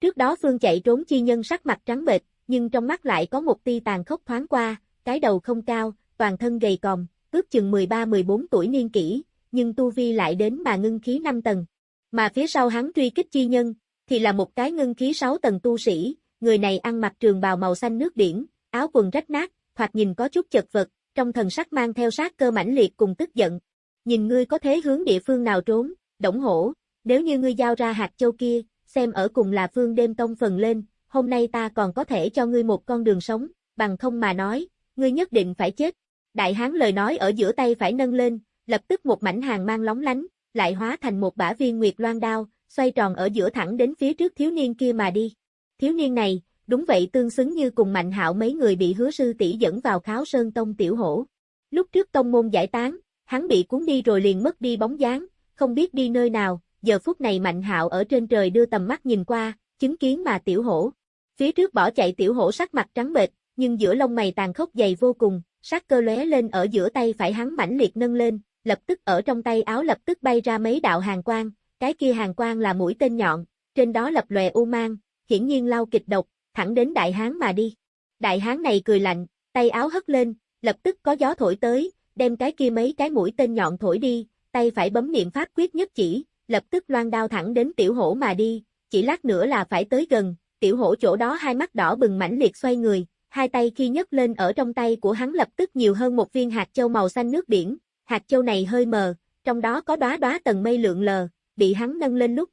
Trước đó Phương chạy trốn chi nhân sắc mặt trắng bệch, nhưng trong mắt lại có một tia tàn khốc thoáng qua, cái đầu không cao, toàn thân gầy còm, ước chừng 13-14 tuổi niên kỷ, nhưng tu vi lại đến mà ngưng khí 5 tầng. Mà phía sau hắn truy kích chi nhân, thì là một cái ngưng khí 6 tầng tu sĩ, người này ăn mặc trường bào màu xanh nước biển, áo quần rách nát, thoạt nhìn có chút chật vật, trong thần sắc mang theo sát cơ mãnh liệt cùng tức giận. Nhìn ngươi có thế hướng địa phương nào trốn, động hổ, nếu như ngươi giao ra hạt châu kia, xem ở cùng là phương đêm tông phần lên, hôm nay ta còn có thể cho ngươi một con đường sống, bằng không mà nói, ngươi nhất định phải chết. Đại hán lời nói ở giữa tay phải nâng lên, lập tức một mảnh hàng mang lóng lánh, lại hóa thành một bả viên nguyệt loan đao, xoay tròn ở giữa thẳng đến phía trước thiếu niên kia mà đi. Thiếu niên này, đúng vậy tương xứng như cùng mạnh hạo mấy người bị hứa sư tỷ dẫn vào kháo sơn tông tiểu hổ. Lúc trước tông môn giải tán, hắn bị cuốn đi rồi liền mất đi bóng dáng, không biết đi nơi nào, giờ phút này mạnh hạo ở trên trời đưa tầm mắt nhìn qua, chứng kiến mà tiểu hổ. Phía trước bỏ chạy tiểu hổ sắc mặt trắng bệch, nhưng giữa lông mày tàn khốc dày vô cùng, sát cơ lóe lên ở giữa tay phải hắn mãnh liệt nâng lên, lập tức ở trong tay áo lập tức bay ra mấy đạo hàng quang, cái kia hàng quang là mũi tên nhọn, trên đó lập lòe u mang, hiển nhiên lao kịch độc, thẳng đến đại hán mà đi. Đại hán này cười lạnh, tay áo hất lên, lập tức có gió thổi tới, đem cái kia mấy cái mũi tên nhọn thổi đi, tay phải bấm niệm pháp quyết nhất chỉ, lập tức loan đao thẳng đến tiểu hổ mà đi, chỉ lát nữa là phải tới gần, tiểu hổ chỗ đó hai mắt đỏ bừng mãnh liệt xoay người, hai tay khi nhấc lên ở trong tay của hắn lập tức nhiều hơn một viên hạt châu màu xanh nước biển, hạt châu này hơi mờ, trong đó có đóa đóa tầng mây lượn lờ, bị hắn nâng lên lúc,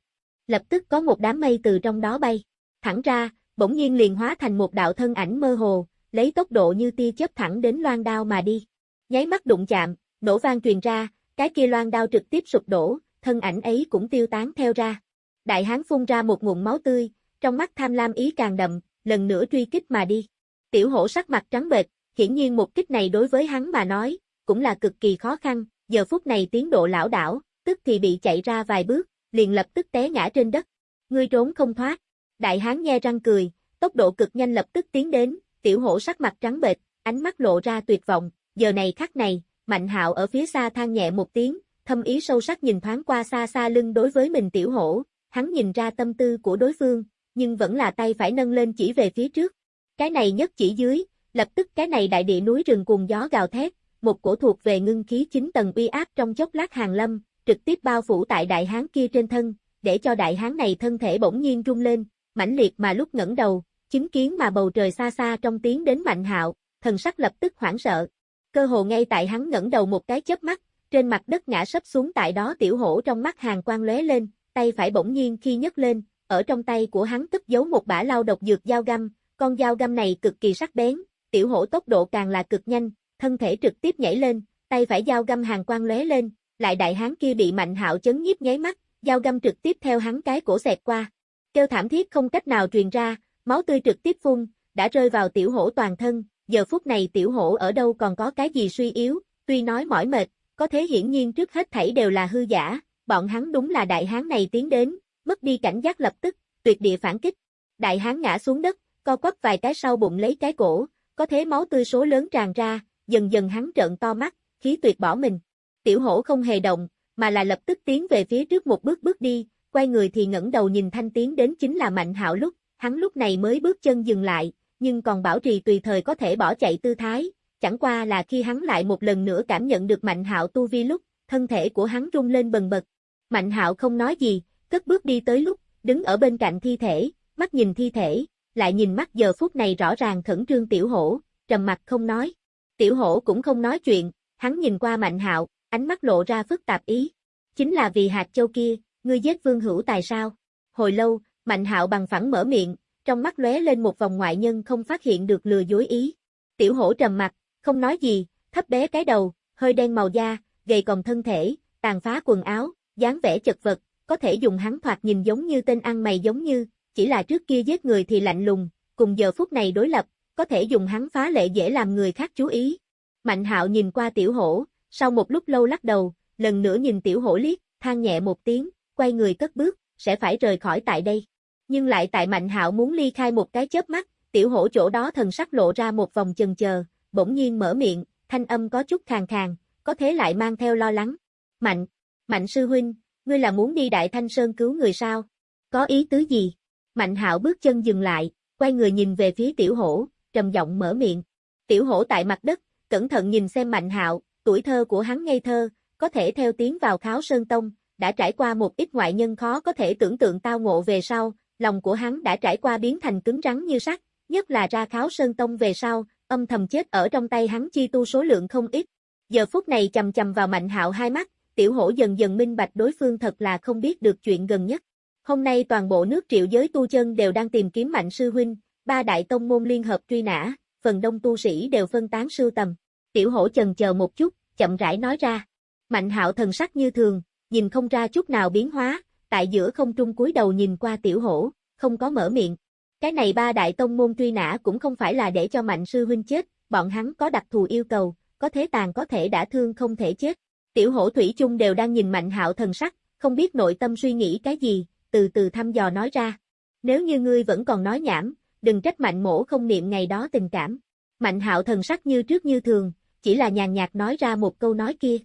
lập tức có một đám mây từ trong đó bay, thẳng ra, bỗng nhiên liền hóa thành một đạo thân ảnh mơ hồ, lấy tốc độ như tia chớp thẳng đến loan đao mà đi. Nháy mắt đụng chạm, nổ vang truyền ra, cái kia loan đao trực tiếp sụp đổ, thân ảnh ấy cũng tiêu tán theo ra. Đại hán phun ra một nguồn máu tươi, trong mắt tham lam ý càng đậm, lần nữa truy kích mà đi. Tiểu hổ sắc mặt trắng bệch, hiển nhiên một kích này đối với hắn mà nói, cũng là cực kỳ khó khăn, giờ phút này tiến độ lão đảo, tức thì bị chạy ra vài bước, liền lập tức té ngã trên đất. Ngươi trốn không thoát. Đại hán nghe răng cười, tốc độ cực nhanh lập tức tiến đến, tiểu hổ sắc mặt trắng bệch, ánh mắt lộ ra tuyệt vọng, giờ này khắc này, Mạnh Hạo ở phía xa than nhẹ một tiếng, thâm ý sâu sắc nhìn thoáng qua xa xa lưng đối với mình tiểu hổ, hắn nhìn ra tâm tư của đối phương, nhưng vẫn là tay phải nâng lên chỉ về phía trước. Cái này nhất chỉ dưới, lập tức cái này đại địa núi rừng cùng gió gào thét, một cổ thuộc về ngưng khí chính tầng uy áp trong chốc lát hàng lâm, trực tiếp bao phủ tại đại hán kia trên thân, để cho đại hán này thân thể bỗng nhiên rung lên, mãnh liệt mà lúc ngẩng đầu, chứng kiến mà bầu trời xa xa trong tiếng đến mạnh hạo, thần sắc lập tức hoảng sợ. Cơ hồ ngay tại hắn ngẩng đầu một cái chớp mắt, trên mặt đất ngã sấp xuống tại đó tiểu hổ trong mắt hàng quang lóe lên, tay phải bỗng nhiên khi nhấc lên, ở trong tay của hắn tức giấu một bả lao độc dược dao găm, con dao găm này cực kỳ sắc bén, tiểu hổ tốc độ càng là cực nhanh, thân thể trực tiếp nhảy lên, tay phải dao găm hàng quang lóe lên, lại đại hán kia bị mạnh hạo chấn nhiếp nháy mắt, dao găm trực tiếp theo hắn cái cổ xẹt qua. Kêu thảm thiết không cách nào truyền ra, máu tươi trực tiếp phun, đã rơi vào tiểu hổ toàn thân, giờ phút này tiểu hổ ở đâu còn có cái gì suy yếu, tuy nói mỏi mệt, có thế hiển nhiên trước hết thảy đều là hư giả, bọn hắn đúng là đại hán này tiến đến, mất đi cảnh giác lập tức, tuyệt địa phản kích. Đại hán ngã xuống đất, co quắp vài cái sau bụng lấy cái cổ, có thế máu tươi số lớn tràn ra, dần dần hắn trợn to mắt, khí tuyệt bỏ mình. Tiểu hổ không hề động, mà là lập tức tiến về phía trước một bước bước đi, quay người thì ngẩng đầu nhìn thanh tiến đến chính là Mạnh Hạo lúc, hắn lúc này mới bước chân dừng lại, nhưng còn bảo trì tùy thời có thể bỏ chạy tư thái, chẳng qua là khi hắn lại một lần nữa cảm nhận được Mạnh Hạo tu vi lúc, thân thể của hắn rung lên bần bật. Mạnh Hạo không nói gì, cất bước đi tới lúc, đứng ở bên cạnh thi thể, mắt nhìn thi thể, lại nhìn mắt giờ phút này rõ ràng khẩn trương tiểu hổ, trầm mặt không nói. Tiểu hổ cũng không nói chuyện, hắn nhìn qua Mạnh Hạo, ánh mắt lộ ra phức tạp ý. Chính là vì hạt châu kia, ngươi giết vương hữu tài sao? Hồi lâu, Mạnh Hạo bằng phẳng mở miệng, trong mắt lóe lên một vòng ngoại nhân không phát hiện được lừa dối ý. Tiểu hổ trầm mặt, không nói gì, thấp bé cái đầu, hơi đen màu da, gầy còng thân thể, tàn phá quần áo, dáng vẻ chật vật, có thể dùng hắn thoạt nhìn giống như tên ăn mày giống như, chỉ là trước kia giết người thì lạnh lùng, cùng giờ phút này đối lập, có thể dùng hắn phá lệ dễ làm người khác chú ý. Mạnh hạo nhìn qua tiểu hổ, sau một lúc lâu lắc đầu, lần nữa nhìn tiểu hổ liếc, than nhẹ một tiếng, quay người cất bước, sẽ phải rời khỏi tại đây. Nhưng lại tại Mạnh hạo muốn ly khai một cái chớp mắt, tiểu hổ chỗ đó thần sắc lộ ra một vòng chần chờ, bỗng nhiên mở miệng, thanh âm có chút khàn khàn, có thế lại mang theo lo lắng. Mạnh, Mạnh sư huynh, ngươi là muốn đi Đại Thanh Sơn cứu người sao? Có ý tứ gì? Mạnh hạo bước chân dừng lại, quay người nhìn về phía tiểu hổ, trầm giọng mở miệng. Tiểu hổ tại mặt đất, cẩn thận nhìn xem mạnh hạo, tuổi thơ của hắn ngây thơ, có thể theo tiếng vào kháo sơn tông, đã trải qua một ít ngoại nhân khó có thể tưởng tượng tao ngộ về sau, lòng của hắn đã trải qua biến thành cứng rắn như sắt, nhất là ra kháo sơn tông về sau, âm thầm chết ở trong tay hắn chi tu số lượng không ít. Giờ phút này chầm chầm vào mạnh hạo hai mắt, tiểu hổ dần dần minh bạch đối phương thật là không biết được chuyện gần nhất. Hôm nay toàn bộ nước triệu giới tu chân đều đang tìm kiếm mạnh sư huynh, ba đại tông môn liên hợp truy nã, phần đông tu sĩ đều phân tán sưu tầm. Tiểu hổ chần chờ một chút, chậm rãi nói ra. Mạnh hạo thần sắc như thường, nhìn không ra chút nào biến hóa, tại giữa không trung cúi đầu nhìn qua tiểu hổ, không có mở miệng. Cái này ba đại tông môn truy nã cũng không phải là để cho mạnh sư huynh chết, bọn hắn có đặc thù yêu cầu, có thế tàn có thể đã thương không thể chết. Tiểu hổ thủy chung đều đang nhìn mạnh hạo thần sắc, không biết nội tâm suy nghĩ cái gì, từ từ thăm dò nói ra. Nếu như ngươi vẫn còn nói nhảm, đừng trách mạnh mổ không niệm ngày đó tình cảm. Mạnh hạo thần sắc như trước như thường, chỉ là nhàn nhạt nói ra một câu nói kia.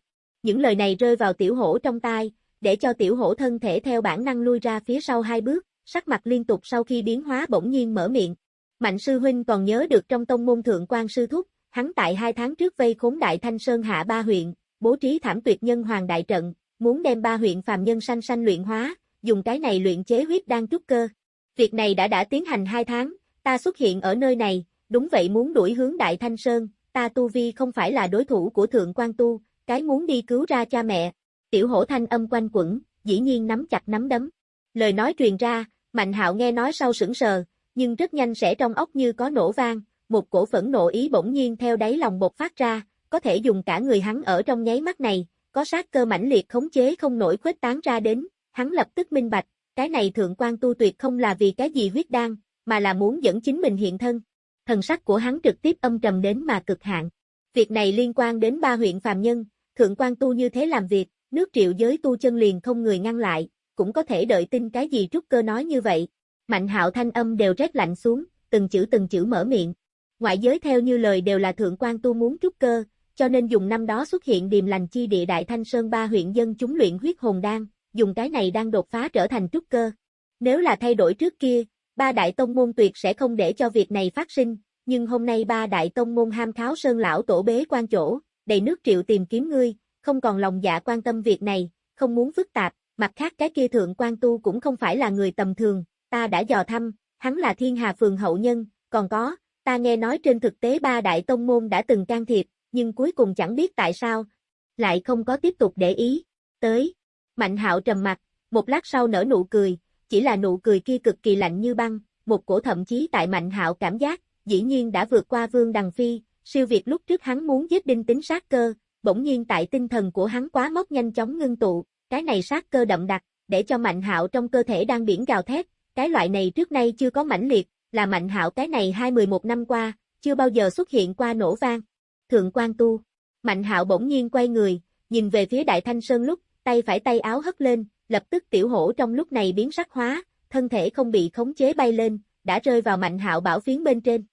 Những lời này rơi vào tiểu hổ trong tai, để cho tiểu hổ thân thể theo bản năng lui ra phía sau hai bước, sắc mặt liên tục sau khi biến hóa bỗng nhiên mở miệng. Mạnh sư huynh còn nhớ được trong tông môn thượng quan sư thúc, hắn tại hai tháng trước vây khốn đại thanh sơn hạ ba huyện, bố trí thảm tuyệt nhân hoàng đại trận, muốn đem ba huyện phàm nhân sanh sanh luyện hóa, dùng cái này luyện chế huyết đan trúc cơ. Việc này đã đã tiến hành hai tháng, ta xuất hiện ở nơi này, đúng vậy muốn đuổi hướng Đại Thanh Sơn, ta tu vi không phải là đối thủ của Thượng quan Tu, cái muốn đi cứu ra cha mẹ. Tiểu hổ thanh âm quanh quẩn, dĩ nhiên nắm chặt nắm đấm. Lời nói truyền ra, Mạnh hạo nghe nói sau sững sờ, nhưng rất nhanh sẽ trong ốc như có nổ vang, một cổ phẫn nộ ý bỗng nhiên theo đáy lòng bộc phát ra, có thể dùng cả người hắn ở trong nháy mắt này, có sát cơ mãnh liệt khống chế không nổi khuếch tán ra đến, hắn lập tức minh bạch, cái này thượng quan tu tuyệt không là vì cái gì huyết đan, mà là muốn dẫn chính mình hiện thân. Thần sắc của hắn trực tiếp âm trầm đến mà cực hạn. Việc này liên quan đến ba huyện phàm nhân, thượng quan tu như thế làm việc, nước triệu giới tu chân liền không người ngăn lại, cũng có thể đợi tin cái gì trúc cơ nói như vậy. Mạnh hạo thanh âm đều rét lạnh xuống, từng chữ từng chữ mở miệng. Ngoại giới theo như lời đều là thượng quan tu muốn trúc cơ, cho nên dùng năm đó xuất hiện điềm lành chi địa Đại Thanh Sơn ba huyện dân chúng luyện huyết hồn đan, dùng cái này đang đột phá trở thành trúc cơ. Nếu là thay đổi trước kia, ba đại tông môn tuyệt sẽ không để cho việc này phát sinh, nhưng hôm nay ba đại tông môn ham kháo sơn lão tổ bế quan chỗ, đầy nước triệu tìm kiếm ngươi, không còn lòng dạ quan tâm việc này, không muốn phức tạp, mặt khác cái kia thượng quan tu cũng không phải là người tầm thường, ta đã dò thăm, hắn là thiên hà phường hậu nhân, còn có, ta nghe nói trên thực tế ba đại tông môn đã từng can thiệp, nhưng cuối cùng chẳng biết tại sao, lại không có tiếp tục để ý, tới. Mạnh hạo trầm mặt, một lát sau nở nụ cười, chỉ là nụ cười kia cực kỳ lạnh như băng, một cổ thậm chí tại Mạnh hạo cảm giác, dĩ nhiên đã vượt qua Vương Đằng Phi, siêu việt lúc trước hắn muốn giết đinh tính sát cơ, bỗng nhiên tại tinh thần của hắn quá mốc nhanh chóng ngưng tụ, cái này sát cơ đậm đặc, để cho Mạnh Hạo trong cơ thể đang biển gào thét, cái loại này trước nay chưa có mãnh liệt, là Mạnh Hạo cái này 211 năm qua, chưa bao giờ xuất hiện qua nổ vang. Thượng quan tu, Mạnh Hạo bỗng nhiên quay người, nhìn về phía Đại Thanh Sơn lúc, tay phải tay áo hất lên, lập tức tiểu hổ trong lúc này biến sắc hóa, thân thể không bị khống chế bay lên, đã rơi vào Mạnh Hạo bảo phiến bên trên.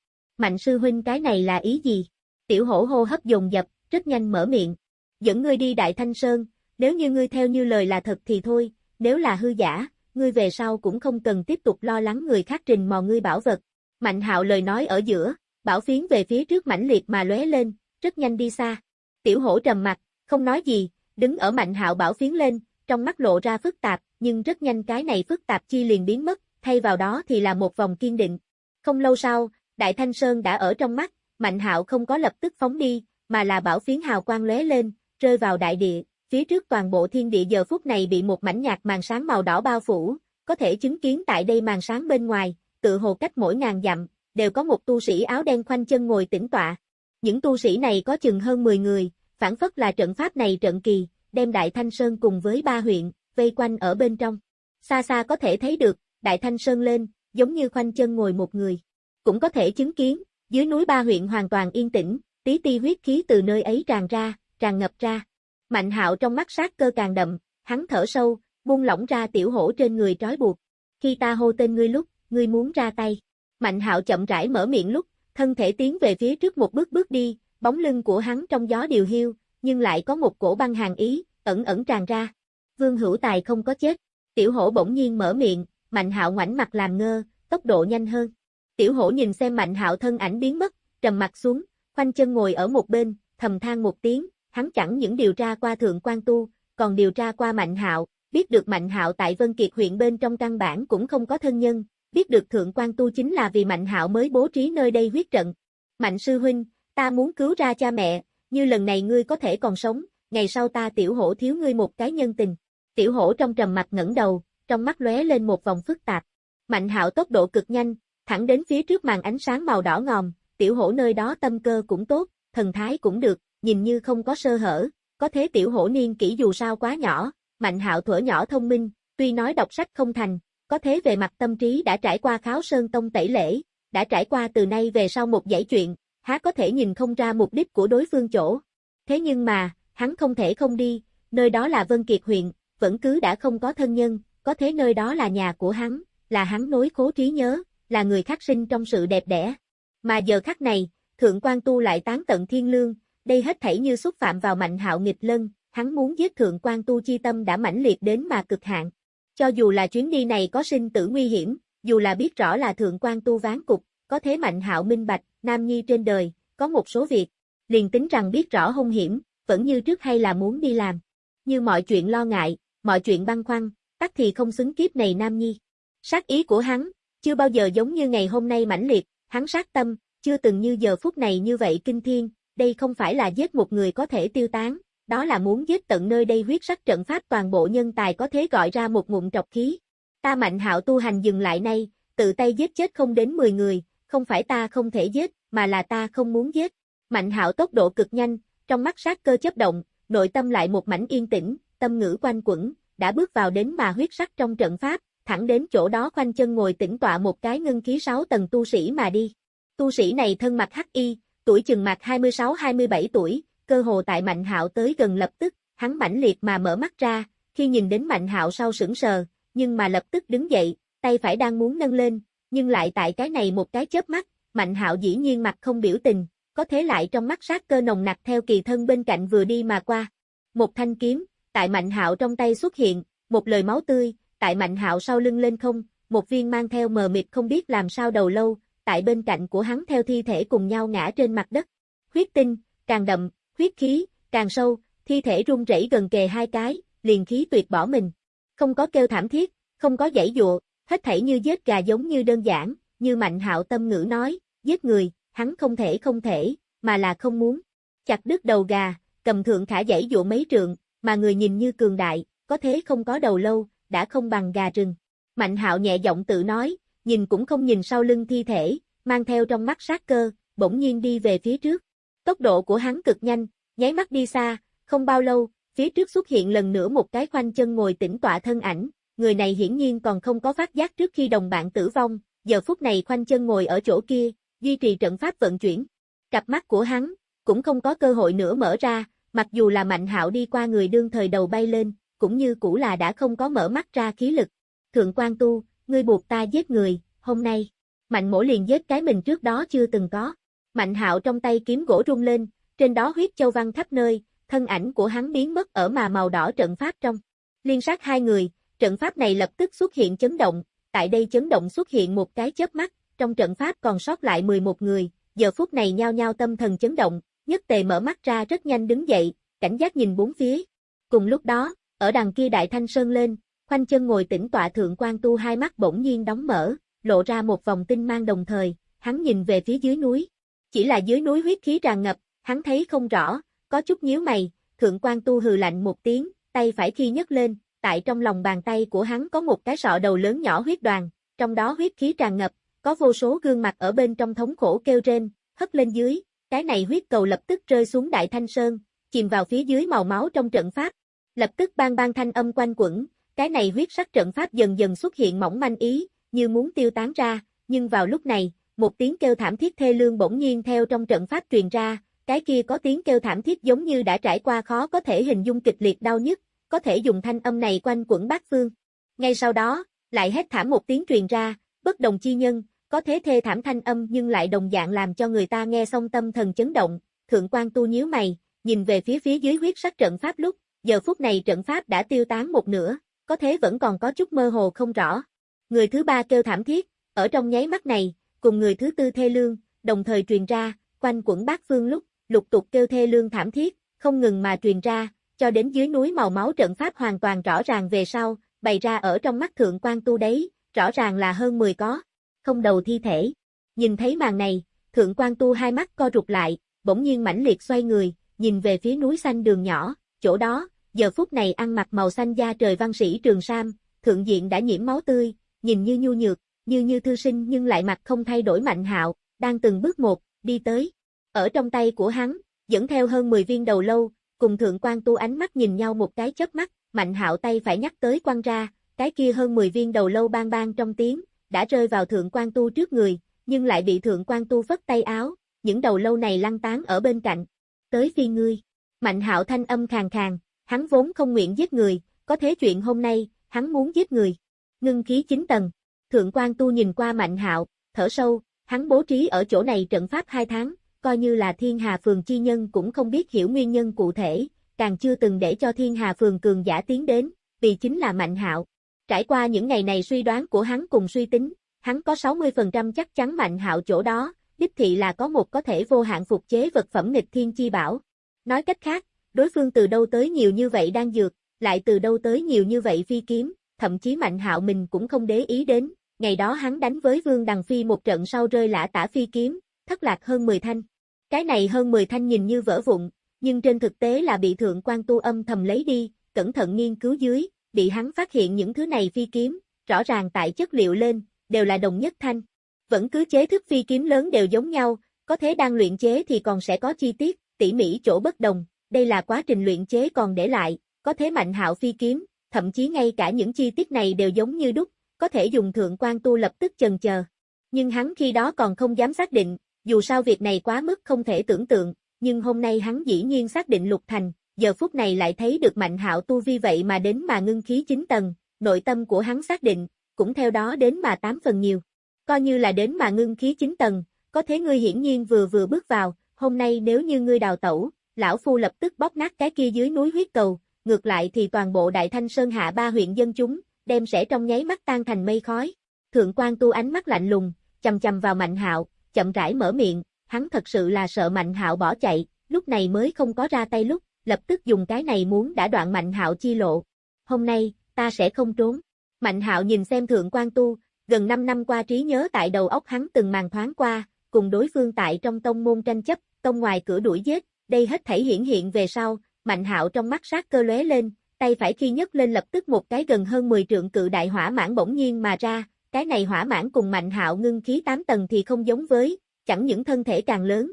Mạnh sư huynh cái này là ý gì? Tiểu hổ hô hấp dồn dập, rất nhanh mở miệng. Dẫn ngươi đi Đại Thanh Sơn, nếu như ngươi theo như lời là thật thì thôi, nếu là hư giả, ngươi về sau cũng không cần tiếp tục lo lắng người khác trình mò ngươi bảo vật. Mạnh hạo lời nói ở giữa, bảo phiến về phía trước mãnh liệt mà lóe lên, rất nhanh đi xa. Tiểu hổ trầm mặt, không nói gì, đứng ở mạnh hạo bảo phiến lên, trong mắt lộ ra phức tạp, nhưng rất nhanh cái này phức tạp chi liền biến mất, thay vào đó thì là một vòng kiên định. Không lâu sau, Đại Thanh Sơn đã ở trong mắt, Mạnh Hạo không có lập tức phóng đi, mà là bảo phiến hào quang lóe lên, rơi vào đại địa, phía trước toàn bộ thiên địa giờ phút này bị một mảnh nhạt màn sáng màu đỏ bao phủ, có thể chứng kiến tại đây màn sáng bên ngoài, tự hồ cách mỗi ngàn dặm, đều có một tu sĩ áo đen khoanh chân ngồi tĩnh tọa. Những tu sĩ này có chừng hơn 10 người, phản phất là trận pháp này trận kỳ, đem Đại Thanh Sơn cùng với ba huyện, vây quanh ở bên trong. Xa xa có thể thấy được, Đại Thanh Sơn lên, giống như khoanh chân ngồi một người. Cũng có thể chứng kiến, dưới núi ba huyện hoàn toàn yên tĩnh, tí ti huyết khí từ nơi ấy tràn ra, tràn ngập ra. Mạnh hạo trong mắt sát cơ càng đậm, hắn thở sâu, buông lỏng ra tiểu hổ trên người trói buộc. Khi ta hô tên ngươi lúc, ngươi muốn ra tay. Mạnh hạo chậm rãi mở miệng lúc, thân thể tiến về phía trước một bước bước đi, bóng lưng của hắn trong gió điều hiu, nhưng lại có một cổ băng hàng ý, ẩn ẩn tràn ra. Vương hữu tài không có chết. Tiểu hổ bỗng nhiên mở miệng, mạnh hạo ngoảnh mặt làm ngơ, tốc độ nhanh hơn. Tiểu hổ nhìn xem mạnh hạo thân ảnh biến mất, trầm mặt xuống, khoanh chân ngồi ở một bên, thầm than một tiếng, hắn chẳng những điều tra qua thượng quan tu, còn điều tra qua mạnh hạo, biết được mạnh hạo tại Vân Kiệt huyện bên trong căn bản cũng không có thân nhân, biết được thượng quan tu chính là vì mạnh hạo mới bố trí nơi đây huyết trận. Mạnh sư huynh, ta muốn cứu ra cha mẹ, như lần này ngươi có thể còn sống, ngày sau ta tiểu hổ thiếu ngươi một cái nhân tình. Tiểu hổ trong trầm mặt ngẩng đầu, trong mắt lóe lên một vòng phức tạp. Mạnh hạo tốc độ cực nhanh, thẳng đến phía trước màn ánh sáng màu đỏ ngòm, tiểu hổ nơi đó tâm cơ cũng tốt, thần thái cũng được, nhìn như không có sơ hở, có thế tiểu hổ niên kỹ dù sao quá nhỏ, mạnh hạo thuở nhỏ thông minh, tuy nói đọc sách không thành, có thế về mặt tâm trí đã trải qua kháo sơn tông tẩy lễ, đã trải qua từ nay về sau một giải chuyện, há có thể nhìn không ra mục đích của đối phương chỗ. Thế nhưng mà, hắn không thể không đi, nơi đó là Vân Kiệt huyện, vẫn cứ đã không có thân nhân, có thế nơi đó là nhà của hắn, là hắn nối khố trí nhớ, là người khác sinh trong sự đẹp đẽ. Mà giờ khắc này, Thượng quan Tu lại tán tận thiên lương, đây hết thảy như xúc phạm vào mạnh hạo nghịch lân, hắn muốn giết Thượng quan Tu chi tâm đã mãnh liệt đến mà cực hạn. Cho dù là chuyến đi này có sinh tử nguy hiểm, dù là biết rõ là Thượng quan Tu ván cục, có thế mạnh hạo minh bạch, nam nhi trên đời, có một số việc, liền tính rằng biết rõ hung hiểm, vẫn như trước hay là muốn đi làm. Như mọi chuyện lo ngại, mọi chuyện băn khoăn, tắc thì không xứng kiếp này nam nhi. Sát ý của hắn, chưa bao giờ giống như ngày hôm nay mãnh liệt, hắn sát tâm, chưa từng như giờ phút này như vậy kinh thiên, đây không phải là giết một người có thể tiêu tán, đó là muốn giết tận nơi đây huyết sắc trận pháp toàn bộ nhân tài có thể gọi ra một ngụm trọc khí. Ta mạnh hạo tu hành dừng lại nay, tự tay giết chết không đến 10 người, không phải ta không thể giết, mà là ta không muốn giết. Mạnh hạo tốc độ cực nhanh, trong mắt sát cơ chấp động, nội tâm lại một mảnh yên tĩnh, tâm ngữ quanh quẩn, đã bước vào đến mà huyết sắc trong trận pháp, thẳng đến chỗ đó khoanh chân ngồi tĩnh tọa một cái ngân khí sáu tầng tu sĩ mà đi. Tu sĩ này thân mặt hắc y, tuổi chừng mặt 26-27 tuổi, cơ hồ tại Mạnh Hạo tới gần lập tức, hắn mãnh liệt mà mở mắt ra, khi nhìn đến Mạnh Hạo sau sững sờ, nhưng mà lập tức đứng dậy, tay phải đang muốn nâng lên, nhưng lại tại cái này một cái chớp mắt, Mạnh Hạo dĩ nhiên mặt không biểu tình, có thế lại trong mắt sát cơ nồng nặc theo kỳ thân bên cạnh vừa đi mà qua. Một thanh kiếm, tại Mạnh Hạo trong tay xuất hiện, một lời máu tươi, tại Mạnh Hạo sau lưng lên không, một viên mang theo mờ mịt không biết làm sao đầu lâu, tại bên cạnh của hắn theo thi thể cùng nhau ngã trên mặt đất. Huyết tinh, càng đậm, huyết khí, càng sâu, thi thể run rẩy gần kề hai cái, liền khí tuyệt bỏ mình. Không có kêu thảm thiết, không có giãy dụa, hết thảy như giết gà giống như đơn giản, như Mạnh Hạo tâm ngữ nói, giết người, hắn không thể không thể, mà là không muốn. Chặt đứt đầu gà, cầm thượng khả giãy dụa mấy trượng, mà người nhìn như cường đại, có thế không có đầu lâu, đã không bằng gà rừng. Mạnh Hạo nhẹ giọng tự nói, nhìn cũng không nhìn sau lưng thi thể, mang theo trong mắt sát cơ, bỗng nhiên đi về phía trước. Tốc độ của hắn cực nhanh, nháy mắt đi xa, không bao lâu, phía trước xuất hiện lần nữa một cái khoanh chân ngồi tĩnh tọa thân ảnh, người này hiển nhiên còn không có phát giác trước khi đồng bạn tử vong, giờ phút này khoanh chân ngồi ở chỗ kia, duy trì trận pháp vận chuyển. Cặp mắt của hắn, cũng không có cơ hội nữa mở ra, mặc dù là mạnh hạo đi qua người đương thời đầu bay lên, cũng như cũ là đã không có mở mắt ra khí lực. Thượng quan tu, ngươi buộc ta giết người, hôm nay, mạnh mổ liền giết cái mình trước đó chưa từng có. Mạnh hạo trong tay kiếm gỗ rung lên, trên đó huyết châu văn khắp nơi, thân ảnh của hắn biến mất ở mà màu đỏ trận pháp trong. Liên sát hai người, trận pháp này lập tức xuất hiện chấn động, tại đây chấn động xuất hiện một cái chớp mắt, trong trận pháp còn sót lại 11 người, giờ phút này nhao nhao tâm thần chấn động, nhất tề mở mắt ra rất nhanh đứng dậy, cảnh giác nhìn bốn phía. Cùng lúc đó, ở đằng kia đại thanh sơn lên, khoanh chân ngồi tĩnh tọa thượng quan tu hai mắt bỗng nhiên đóng mở, lộ ra một vòng tinh mang đồng thời, hắn nhìn về phía dưới núi. Chỉ là dưới núi huyết khí tràn ngập, hắn thấy không rõ, có chút nhíu mày, thượng quan tu hừ lạnh một tiếng, tay phải khi nhấc lên, tại trong lòng bàn tay của hắn có một cái sọ đầu lớn nhỏ huyết đoàn, trong đó huyết khí tràn ngập, có vô số gương mặt ở bên trong thống khổ kêu rên, hất lên dưới, cái này huyết cầu lập tức rơi xuống đại thanh sơn, chìm vào phía dưới màu máu trong trận pháp. Lập tức bang bang thanh âm quanh quẩn, cái này huyết sắc trận pháp dần dần xuất hiện mỏng manh ý, như muốn tiêu tán ra, nhưng vào lúc này, một tiếng kêu thảm thiết thê lương bỗng nhiên theo trong trận pháp truyền ra, cái kia có tiếng kêu thảm thiết giống như đã trải qua khó có thể hình dung kịch liệt đau nhức, có thể dùng thanh âm này quanh quẩn bát phương. Ngay sau đó, lại hét thảm một tiếng truyền ra, bất đồng chi nhân, có thế thê thảm thanh âm nhưng lại đồng dạng làm cho người ta nghe xong tâm thần chấn động, thượng quan tu nhíu mày, nhìn về phía phía dưới huyết sắc trận pháp lúc, giờ phút này trận pháp đã tiêu tán một nửa, có thế vẫn còn có chút mơ hồ không rõ. Người thứ ba kêu thảm thiết, ở trong nháy mắt này, cùng người thứ tư thê lương, đồng thời truyền ra, quanh quẩn bát phương lúc, lục tục kêu thê lương thảm thiết, không ngừng mà truyền ra, cho đến dưới núi màu máu trận pháp hoàn toàn rõ ràng về sau, bày ra ở trong mắt thượng quan tu đấy, rõ ràng là hơn 10 có, không đầu thi thể. Nhìn thấy màn này, thượng quan tu hai mắt co rụt lại, bỗng nhiên mãnh liệt xoay người, nhìn về phía núi xanh đường nhỏ, chỗ đó, giờ phút này ăn mặc màu xanh da trời văn sĩ trường sam, thượng diện đã nhiễm máu tươi, nhìn như nhu nhược, như như thư sinh nhưng lại mặt không thay đổi mạnh hạo, đang từng bước một, đi tới. Ở trong tay của hắn, dẫn theo hơn 10 viên đầu lâu, cùng thượng quan tu ánh mắt nhìn nhau một cái chớp mắt, mạnh hạo tay phải nhắc tới quăng ra, cái kia hơn 10 viên đầu lâu bang bang trong tiếng, đã rơi vào thượng quan tu trước người, nhưng lại bị thượng quan tu phất tay áo, những đầu lâu này lăn tán ở bên cạnh. Tới phi ngươi, mạnh hạo thanh âm khàn khàn, hắn vốn không nguyện giết người, có thế chuyện hôm nay, hắn muốn giết người. Ngưng khí chính tầng, thượng quan tu nhìn qua mạnh hạo, thở sâu, hắn bố trí ở chỗ này trận pháp hai tháng, coi như là thiên hà phường chi nhân cũng không biết hiểu nguyên nhân cụ thể, càng chưa từng để cho thiên hà phường cường giả tiến đến, vì chính là mạnh hạo. Trải qua những ngày này suy đoán của hắn cùng suy tính, hắn có 60% chắc chắn mạnh hạo chỗ đó, đích thị là có một có thể vô hạn phục chế vật phẩm nghịch thiên chi bảo. Nói cách khác, đối phương từ đâu tới nhiều như vậy đang dược, lại từ đâu tới nhiều như vậy phi kiếm, thậm chí mạnh hạo mình cũng không để ý đến, ngày đó hắn đánh với Vương Đằng Phi một trận sau rơi lã tả phi kiếm, thất lạc hơn 10 thanh. Cái này hơn 10 thanh nhìn như vỡ vụn, nhưng trên thực tế là bị thượng quan tu âm thầm lấy đi, cẩn thận nghiên cứu dưới, bị hắn phát hiện những thứ này phi kiếm, rõ ràng tại chất liệu lên, đều là đồng nhất thanh. Vẫn cứ chế thức phi kiếm lớn đều giống nhau, có thế đang luyện chế thì còn sẽ có chi tiết, tỉ mỉ chỗ bất đồng, đây là quá trình luyện chế còn để lại, có thế mạnh hạo phi kiếm, thậm chí ngay cả những chi tiết này đều giống như đúc, có thể dùng thượng quan tu lập tức chần chờ. Nhưng hắn khi đó còn không dám xác định, dù sao việc này quá mức không thể tưởng tượng, nhưng hôm nay hắn dĩ nhiên xác định lục thành, giờ phút này lại thấy được mạnh hạo tu vi vậy mà đến mà ngưng khí 9 tầng, nội tâm của hắn xác định, cũng theo đó đến mà 8 phần nhiều. Coi như là đến mà ngưng khí 9 tầng, có thế ngươi hiển nhiên vừa vừa bước vào, hôm nay nếu như ngươi đào tẩu, lão phu lập tức bóp nát cái kia dưới núi huyết cầu, ngược lại thì toàn bộ Đại Thanh Sơn hạ ba huyện dân chúng, đem sẽ trong nháy mắt tan thành mây khói. Thượng quan tu ánh mắt lạnh lùng, chầm chầm vào Mạnh Hạo, chậm rãi mở miệng, hắn thật sự là sợ Mạnh Hạo bỏ chạy, lúc này mới không có ra tay lúc, lập tức dùng cái này muốn đã đoạn Mạnh Hạo chi lộ. Hôm nay, ta sẽ không trốn. Mạnh Hạo nhìn xem Thượng quan tu, gần 5 năm qua trí nhớ tại đầu óc hắn từng màn thoáng qua, cùng đối phương tại trong tông môn tranh chấp, tông ngoài cửa đuổi giết, đây hết thảy hiển hiện về sau, Mạnh Hạo trong mắt sát cơ lóe lên, tay phải khi nhấc lên lập tức một cái gần hơn 10 trượng cự đại hỏa mãn bỗng nhiên mà ra, cái này hỏa mãn cùng Mạnh Hạo ngưng khí 8 tầng thì không giống với, chẳng những thân thể càng lớn,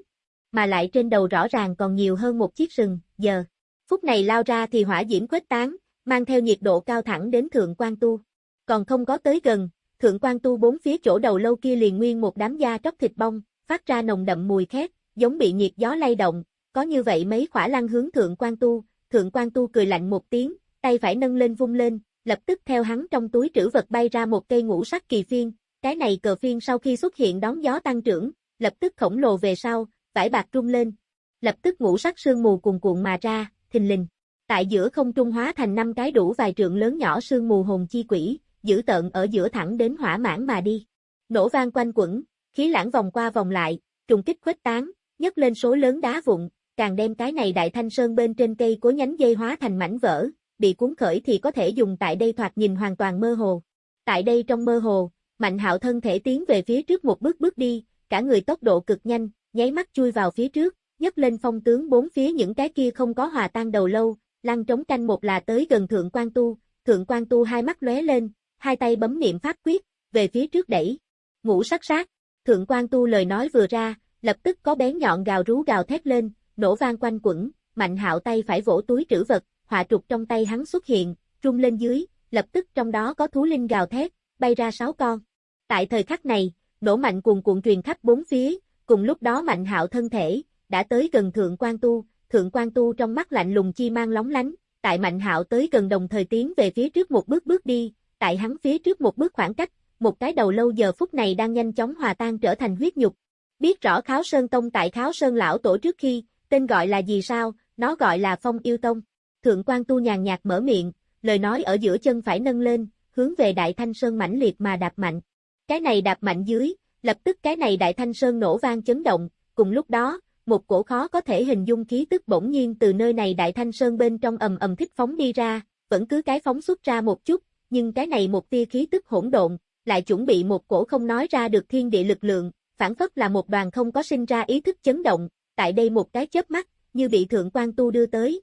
mà lại trên đầu rõ ràng còn nhiều hơn một chiếc sừng, giờ. Phút này lao ra thì hỏa diễm quét tán, mang theo nhiệt độ cao thẳng đến thượng quan tu. Còn không có tới gần, thượng quan tu bốn phía chỗ đầu lâu kia liền nguyên một đám da tróc thịt bong, phát ra nồng đậm mùi khét, giống bị nhiệt gió lay động, có như vậy mấy khỏa lăng hướng thượng quan tu, thượng quan tu cười lạnh một tiếng, tay phải nâng lên vung lên, lập tức theo hắn trong túi trữ vật bay ra một cây ngũ sắc kỳ phiên, cái này cờ phiên sau khi xuất hiện đón gió tăng trưởng, lập tức khổng lồ về sau, vải bạc trung lên, lập tức ngũ sắc sương mù cuồn cuộn mà ra, thình lình. Tại giữa không trung hóa thành năm cái đủ vài trượng lớn nhỏ sương mù hồn chi quỷ, giữ tợn ở giữa thẳng đến hỏa mãn mà đi. Nổ vang quanh quẩn, khí lãng vòng qua vòng lại, trùng kích khuếch tán, nhấc lên số lớn đá vụn, càng đem cái này đại thanh sơn bên trên cây của nhánh dây hóa thành mảnh vỡ, bị cuốn khởi thì có thể dùng tại đây thoạt nhìn hoàn toàn mơ hồ. Tại đây trong mơ hồ, Mạnh Hạo thân thể tiến về phía trước một bước bước đi, cả người tốc độ cực nhanh, nháy mắt chui vào phía trước, nhấc lên phong tướng bốn phía những cái kia không có hòa tan đầu lâu, lăn trống canh một là tới gần thượng quan tu, thượng quan tu hai mắt lóe lên, hai tay bấm niệm pháp quyết, về phía trước đẩy. Ngũ sắc sát, thượng quan tu lời nói vừa ra, lập tức có bén nhọn gào rú gào thét lên, nổ vang quanh quẩn, mạnh hạo tay phải vỗ túi trữ vật, họa trục trong tay hắn xuất hiện, rung lên dưới, lập tức trong đó có thú linh gào thét, bay ra sáu con. Tại thời khắc này, nổ mạnh cuồn cuộn truyền khắp bốn phía, cùng lúc đó mạnh hạo thân thể, đã tới gần thượng quan tu, thượng quan tu trong mắt lạnh lùng chi mang lóng lánh, tại mạnh hạo tới gần đồng thời tiến về phía trước một bước bước đi, tại hắn phía trước một bước khoảng cách, một cái đầu lâu giờ phút này đang nhanh chóng hòa tan trở thành huyết nhục. Biết rõ Kháo Sơn Tông tại Kháo Sơn Lão Tổ trước khi, tên gọi là gì sao, nó gọi là Phong Yêu Tông. Thượng quan tu nhàn nhạt mở miệng, lời nói ở giữa chân phải nâng lên, hướng về Đại Thanh Sơn mãnh liệt mà đạp mạnh. Cái này đạp mạnh dưới, lập tức cái này Đại Thanh Sơn nổ vang chấn động, cùng lúc đó, một cổ khó có thể hình dung khí tức bỗng nhiên từ nơi này Đại Thanh Sơn bên trong ầm ầm thích phóng đi ra, vẫn cứ cái phóng xuất ra một chút, nhưng cái này một tia khí tức hỗn độn, lại chuẩn bị một cổ không nói ra được thiên địa lực lượng, phản phất là một đoàn không có sinh ra ý thức chấn động, tại đây một cái chớp mắt, như bị thượng quan tu đưa tới.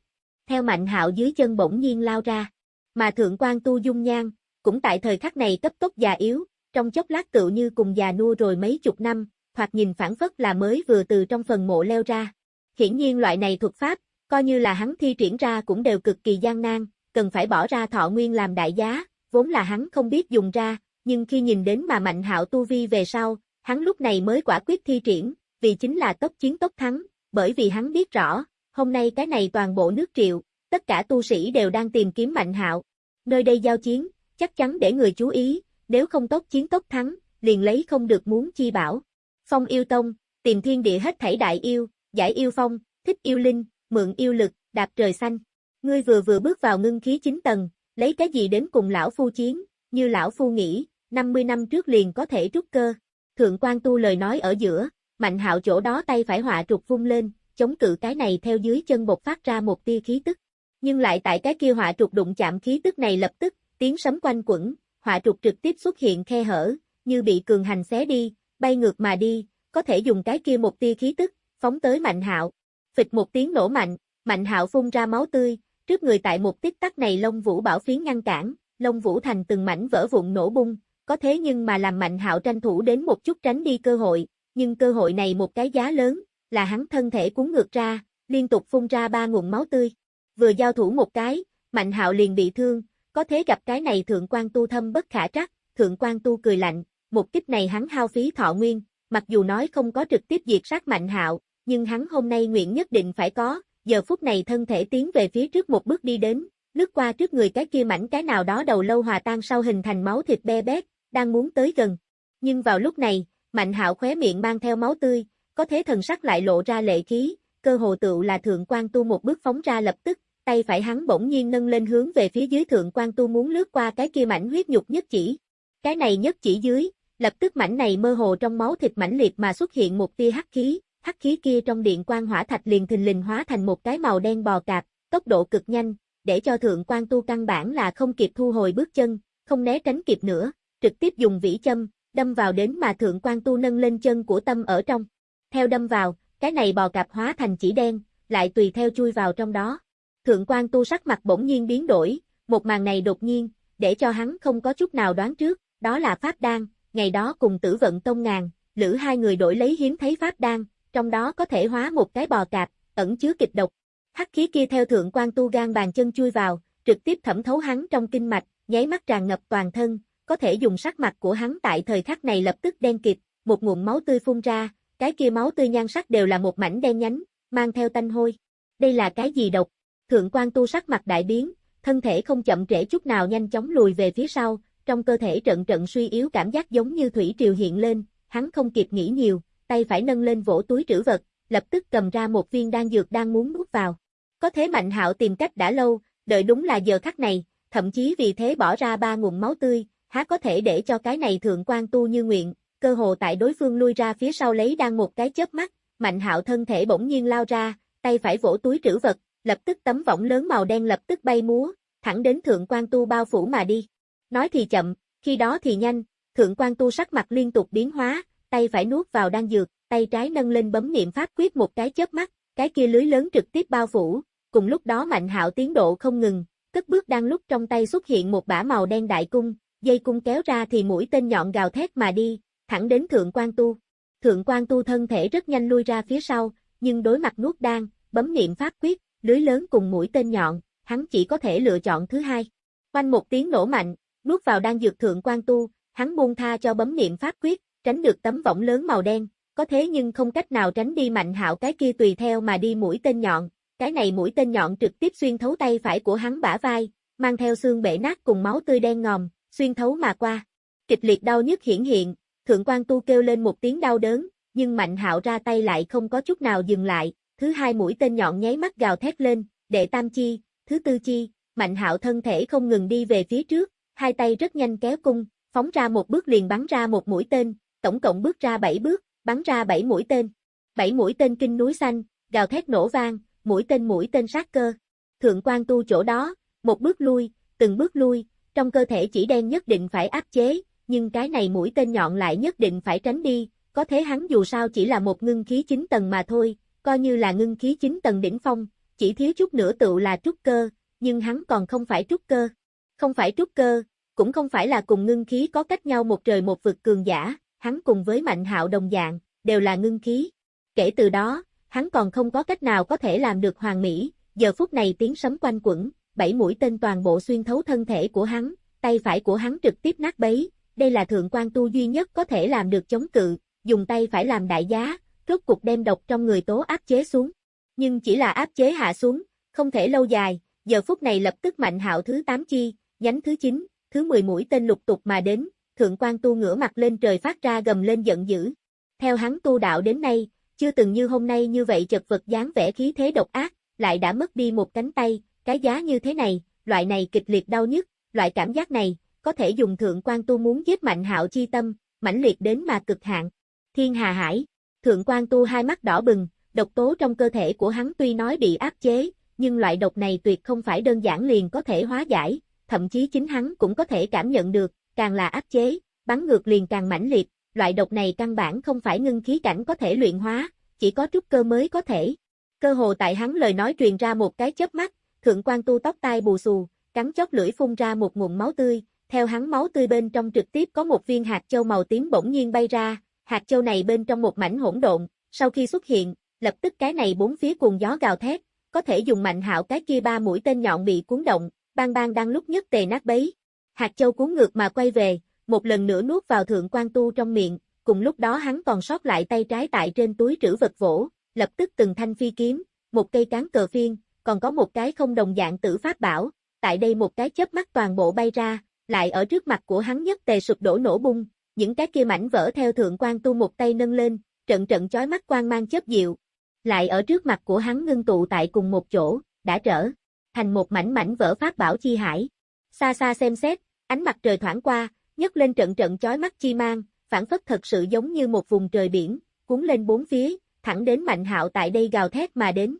Theo mạnh hạo dưới chân bỗng nhiên lao ra, mà thượng quan tu dung nhan, cũng tại thời khắc này cấp tốc già yếu, trong chốc lát tựu như cùng già nua rồi mấy chục năm, hoặc nhìn phản phất là mới vừa từ trong phần mộ leo ra. Hiển nhiên loại này thuật pháp, coi như là hắn thi triển ra cũng đều cực kỳ gian nan, cần phải bỏ ra thọ nguyên làm đại giá, vốn là hắn không biết dùng ra, nhưng khi nhìn đến mà mạnh hạo tu vi về sau, hắn lúc này mới quả quyết thi triển, vì chính là tốc chiến tốc thắng, bởi vì hắn biết rõ, hôm nay cái này toàn bộ nước triệu, tất cả tu sĩ đều đang tìm kiếm mạnh hạo. Nơi đây giao chiến, chắc chắn để người chú ý, nếu không tốc chiến tốc thắng, liền lấy không được muốn chi bảo. Phong yêu tông, tìm thiên địa hết thảy đại yêu, giải yêu phong, thích yêu linh, mượn yêu lực, đạp trời xanh. Ngươi vừa vừa bước vào ngưng khí chín tầng, lấy cái gì đến cùng lão phu chiến, như lão phu nghĩ, 50 năm trước liền có thể trúc cơ. Thượng quan tu lời nói ở giữa, mạnh hạo chỗ đó tay phải họa trục vung lên, chống cự cái này theo dưới chân bột phát ra một tia khí tức. Nhưng lại tại cái kia họa trục đụng chạm khí tức này lập tức, tiếng sấm quanh quẩn, họa trục trực tiếp xuất hiện khe hở, như bị cường hành xé đi, bay ngược mà đi, có thể dùng cái kia một tia khí tức, phóng tới mạnh hạo. Phịch một tiếng nổ mạnh, mạnh hạo phun ra máu tươi, trước người tại một tích tắc này lông vũ bảo phiến ngăn cản, lông vũ thành từng mảnh vỡ vụn nổ bung, có thế nhưng mà làm mạnh hạo tranh thủ đến một chút tránh đi cơ hội, nhưng cơ hội này một cái giá lớn, là hắn thân thể cuốn ngược ra, liên tục phun ra ba nguồn máu tươi. Vừa giao thủ một cái, mạnh hạo liền bị thương, có thế gặp cái này thượng quan tu thâm bất khả trắc, thượng quan tu cười lạnh, một kích này hắn hao phí thọ nguyên, mặc dù nói không có trực tiếp diệt sát mạnh hạo, nhưng hắn hôm nay nguyện nhất định phải có, giờ phút này thân thể tiến về phía trước một bước đi đến, lướt qua trước người cái kia mảnh cái nào đó đầu lâu hòa tan sau hình thành máu thịt be bét, đang muốn tới gần. Nhưng vào lúc này, Mạnh Hạo khóe miệng mang theo máu tươi, có thế thần sắc lại lộ ra lệ khí, cơ hồ tựu là thượng quan tu một bước phóng ra lập tức, tay phải hắn bỗng nhiên nâng lên hướng về phía dưới thượng quan tu muốn lướt qua cái kia mảnh huyết nhục nhất chỉ. Cái này nhất chỉ dưới, lập tức mảnh này mơ hồ trong máu thịt mảnh liệt mà xuất hiện một tia hắc khí, hắc khí kia trong điện quan hỏa thạch liền thình lình hóa thành một cái màu đen bò cạp, tốc độ cực nhanh, để cho thượng quan tu căn bản là không kịp thu hồi bước chân, không né tránh kịp nữa, trực tiếp dùng vĩ châm, đâm vào đến mà thượng quan tu nâng lên chân của tâm ở trong. Theo đâm vào, cái này bò cạp hóa thành chỉ đen, lại tùy theo chui vào trong đó. Thượng quan tu sắc mặt bỗng nhiên biến đổi, một màn này đột nhiên, để cho hắn không có chút nào đoán trước, đó là Pháp Đan, ngày đó cùng tử vận tông ngàn, lữ hai người đổi lấy hiếm thấy Pháp Đan, trong đó có thể hóa một cái bò cạp, ẩn chứa kịch độc. Hắc khí kia theo thượng quan tu gan bàn chân chui vào, trực tiếp thẩm thấu hắn trong kinh mạch, nháy mắt tràn ngập toàn thân, có thể dùng sắc mặt của hắn tại thời khắc này lập tức đen kịt, một nguồn máu tươi phun ra, cái kia máu tươi nhan sắc đều là một mảnh đen nhánh, mang theo tanh hôi. Đây là cái gì độc? Thượng quan tu sắc mặt đại biến, thân thể không chậm trễ chút nào nhanh chóng lùi về phía sau, trong cơ thể trận trận suy yếu cảm giác giống như thủy triều hiện lên, hắn không kịp nghĩ nhiều, tay phải nâng lên vỗ túi trữ vật, lập tức cầm ra một viên đan dược đang muốn nuốt vào. Có thế Mạnh Hạo tìm cách đã lâu, đợi đúng là giờ khắc này, thậm chí vì thế bỏ ra ba nguồn máu tươi, há có thể để cho cái này thượng quan tu như nguyện, cơ hồ tại đối phương lui ra phía sau lấy đang một cái chớp mắt, Mạnh Hạo thân thể bỗng nhiên lao ra, tay phải vỗ túi trữ vật, lập tức tấm võng lớn màu đen lập tức bay múa, thẳng đến thượng quan tu bao phủ mà đi. Nói thì chậm, khi đó thì nhanh, thượng quan tu sắc mặt liên tục biến hóa, tay phải nuốt vào đan dược, tay trái nâng lên bấm niệm pháp quyết một cái chớp mắt, cái kia lưới lớn trực tiếp bao phủ, cùng lúc đó Mạnh Hạo tiến độ không ngừng, cất bước đang lúc trong tay xuất hiện một bả màu đen đại cung, dây cung kéo ra thì mũi tên nhọn gào thét mà đi, thẳng đến Thượng quan Tu. Thượng quan Tu thân thể rất nhanh lui ra phía sau, nhưng đối mặt nuốt đan, bấm niệm pháp quyết, lưới lớn cùng mũi tên nhọn, hắn chỉ có thể lựa chọn thứ hai. Quanh một tiếng nổ mạnh, nuốt vào đan dược Thượng quan Tu, hắn buông tha cho bấm niệm pháp quyết, tránh được tấm võng lớn màu đen, có thế nhưng không cách nào tránh đi mạnh hạo cái kia tùy theo mà đi mũi tên nhọn, cái này mũi tên nhọn trực tiếp xuyên thấu tay phải của hắn bả vai, mang theo xương bể nát cùng máu tươi đen ngòm, xuyên thấu mà qua. Kịch liệt đau nhức hiển hiện, thượng quan tu kêu lên một tiếng đau đớn, nhưng mạnh hạo ra tay lại không có chút nào dừng lại, thứ hai mũi tên nhọn nháy mắt gào thét lên, đệ tam chi, thứ tư chi, mạnh hạo thân thể không ngừng đi về phía trước, hai tay rất nhanh kéo cung, phóng ra một bước liền bắn ra một mũi tên, tổng cộng bước ra bảy bước, bắn ra bảy mũi tên. Bảy mũi tên kinh núi xanh, gào thét nổ vang, mũi tên mũi tên sát cơ. Thượng quan tu chỗ đó, một bước lui, từng bước lui, trong cơ thể chỉ đen nhất định phải áp chế, nhưng cái này mũi tên nhọn lại nhất định phải tránh đi, có thế hắn dù sao chỉ là một ngưng khí 9 tầng mà thôi, coi như là ngưng khí 9 tầng đỉnh phong, chỉ thiếu chút nữa tựu là trúc cơ, nhưng hắn còn không phải trúc cơ. Không phải trúc cơ, cũng không phải là cùng ngưng khí có cách nhau một trời một vực cường giả, hắn cùng với mạnh hạo đồng dạng, đều là ngưng khí. Kể từ đó, hắn còn không có cách nào có thể làm được hoàng mỹ, giờ phút này tiếng sấm quanh quẩn, bảy mũi tên toàn bộ xuyên thấu thân thể của hắn, tay phải của hắn trực tiếp nát bấy, đây là thượng quan tu duy nhất có thể làm được chống cự, dùng tay phải làm đại giá, rốt cục đem độc trong người tố áp chế xuống. Nhưng chỉ là áp chế hạ xuống, không thể lâu dài, giờ phút này lập tức mạnh hạo thứ 8 chi, nhánh thứ 9, thứ 10 mũi tên lục tục mà đến, thượng quan tu ngửa mặt lên trời phát ra gầm lên giận dữ. Theo hắn tu đạo đến nay, chưa từng như hôm nay như vậy chật vật dáng vẻ khí thế độc ác, lại đã mất đi một cánh tay, cái giá như thế này, loại này kịch liệt đau nhức, loại cảm giác này, có thể dùng thượng quan tu muốn giết mạnh hạo chi tâm, mãnh liệt đến mà cực hạn. Thiên Hà Hải, thượng quan tu hai mắt đỏ bừng, độc tố trong cơ thể của hắn tuy nói bị áp chế, nhưng loại độc này tuyệt không phải đơn giản liền có thể hóa giải, thậm chí chính hắn cũng có thể cảm nhận được, càng là áp chế, bắn ngược liền càng mãnh liệt, loại độc này căn bản không phải ngưng khí cảnh có thể luyện hóa, chỉ có trúc cơ mới có thể. Cơ hồ tại hắn lời nói truyền ra một cái chớp mắt, thượng quan tu tóc tai bù xù, cắn chót lưỡi phun ra một nguồn máu tươi, theo hắn máu tươi bên trong trực tiếp có một viên hạt châu màu tím bỗng nhiên bay ra, hạt châu này bên trong một mảnh hỗn độn, sau khi xuất hiện, lập tức cái này bốn phía cuồng gió gào thét, có thể dùng mạnh hạo cái kia ba mũi tên nhọn bị cuốn động, bang bang đang lúc nhất tề nát bấy. Hạt châu cuốn ngược mà quay về, một lần nữa nuốt vào thượng quan tu trong miệng, cùng lúc đó hắn còn sót lại tay trái tại trên túi trữ vật vỗ, lập tức từng thanh phi kiếm, một cây cán cờ phiên, còn có một cái không đồng dạng tử pháp bảo, tại đây một cái chớp mắt toàn bộ bay ra, lại ở trước mặt của hắn nhất tề sụp đổ nổ bung, những cái kia mảnh vỡ theo thượng quan tu một tay nâng lên, trận trận chói mắt quang mang chớp diệu. Lại ở trước mặt của hắn ngưng tụ tại cùng một chỗ, đã trở thành một mảnh mảnh vỡ pháp bảo chi hải. Xa xa xem xét, ánh mặt trời thoảng qua, nhấc lên trận trận chói mắt chi mang, phản phất thật sự giống như một vùng trời biển, cuốn lên bốn phía, thẳng đến Mạnh Hạo tại đây gào thét mà đến.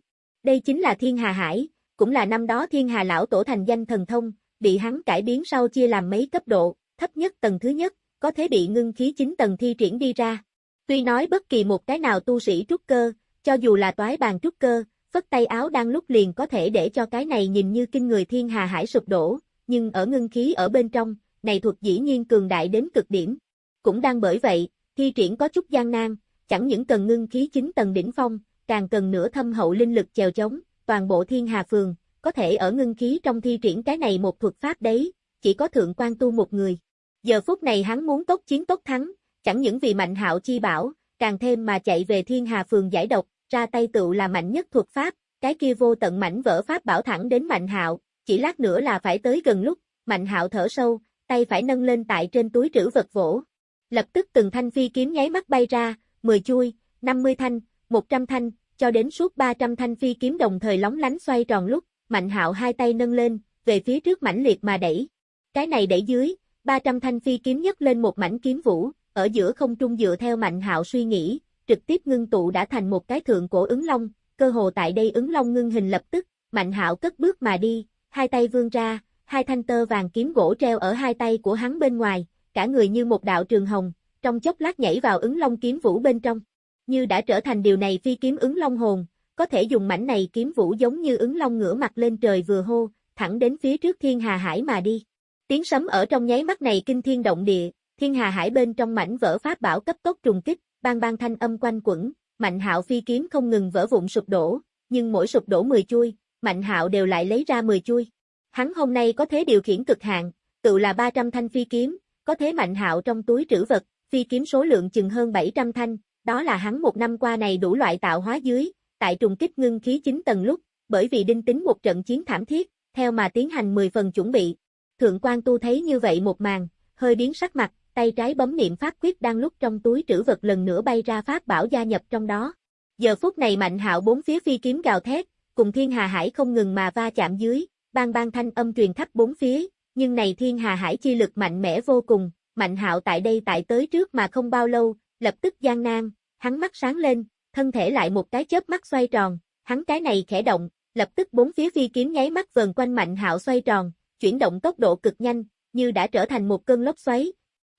Đây chính là Thiên Hà Hải, cũng là năm đó Thiên Hà lão tổ thành danh thần thông, bị hắn cải biến sau chia làm mấy cấp độ, thấp nhất tầng thứ nhất, có thể bị ngưng khí 9 tầng thi triển đi ra. Tuy nói bất kỳ một cái nào tu sĩ trúc cơ, cho dù là toái bàn trúc cơ, phất tay áo đang lúc liền có thể để cho cái này nhìn như kinh người thiên hà hải sụp đổ, nhưng ở ngưng khí ở bên trong, này thuật dĩ nhiên cường đại đến cực điểm. Cũng đang bởi vậy, thi triển có chút gian nan, chẳng những cần ngưng khí 9 tầng đỉnh phong, càng cần nửa thâm hậu linh lực chèo chống, toàn bộ thiên hà phường, có thể ở ngưng khí trong thi triển cái này một thuật pháp đấy, chỉ có thượng quan tu một người. Giờ phút này hắn muốn tốc chiến tốc thắng, chẳng những vì mạnh hạo chi bảo, càng thêm mà chạy về thiên hà phường giải độc, ra tay tựu là mạnh nhất thuật pháp, cái kia vô tận mảnh vỡ pháp bảo thẳng đến mạnh hạo, chỉ lát nữa là phải tới gần lúc, mạnh hạo thở sâu, tay phải nâng lên tại trên túi trữ vật vỗ. Lập tức từng thanh phi kiếm nháy mắt bay ra, 10 chui, 50 thanh, 100 thanh, cho đến suốt 300 thanh phi kiếm đồng thời lóng lánh xoay tròn lúc, Mạnh Hạo hai tay nâng lên, về phía trước mãnh liệt mà đẩy. Cái này đẩy dưới, 300 thanh phi kiếm nhấc lên một mảnh kiếm vũ, ở giữa không trung dựa theo Mạnh Hạo suy nghĩ, trực tiếp ngưng tụ đã thành một cái thượng cổ ứng long, cơ hồ tại đây ứng long ngưng hình lập tức, Mạnh Hạo cất bước mà đi, hai tay vươn ra, hai thanh tơ vàng kiếm gỗ treo ở hai tay của hắn bên ngoài, cả người như một đạo trường hồng, trong chốc lát nhảy vào ứng long kiếm vũ bên trong. Như đã trở thành điều này phi kiếm ứng long hồn, có thể dùng mảnh này kiếm vũ giống như ứng long ngửa mặt lên trời vừa hô, thẳng đến phía trước thiên hà hải mà đi. Tiếng sấm ở trong nháy mắt này kinh thiên động địa, thiên hà hải bên trong mảnh vỡ pháp bảo cấp tốc trùng kích, bang bang thanh âm quanh quẩn, mạnh hạo phi kiếm không ngừng vỡ vụn sụp đổ, nhưng mỗi sụp đổ 10 chui, mạnh hạo đều lại lấy ra 10 chui. Hắn hôm nay có thế điều khiển cực hạn, tự là 300 thanh phi kiếm, có thế mạnh hạo trong túi trữ vật, phi kiếm số lượng chừng hơn 700 thanh, đó là hắn một năm qua này đủ loại tạo hóa dưới, tại trùng kích ngưng khí 9 tầng lúc, bởi vì đinh tính một trận chiến thảm thiết, theo mà tiến hành 10 phần chuẩn bị. Thượng quan tu thấy như vậy một màn, hơi biến sắc mặt, tay trái bấm niệm pháp quyết đang lúc trong túi trữ vật lần nữa bay ra pháp bảo gia nhập trong đó. Giờ phút này mạnh hạo bốn phía phi kiếm gào thét, cùng thiên hà hải không ngừng mà va chạm dưới, bang bang thanh âm truyền khắp bốn phía, nhưng này thiên hà hải chi lực mạnh mẽ vô cùng, mạnh hạo tại đây tại tới trước mà không bao lâu, lập tức gian nan, hắn mắt sáng lên, thân thể lại một cái chớp mắt xoay tròn, hắn cái này khẽ động, lập tức bốn phía phi kiếm nháy mắt vần quanh mạnh hạo xoay tròn, chuyển động tốc độ cực nhanh, như đã trở thành một cơn lốc xoáy.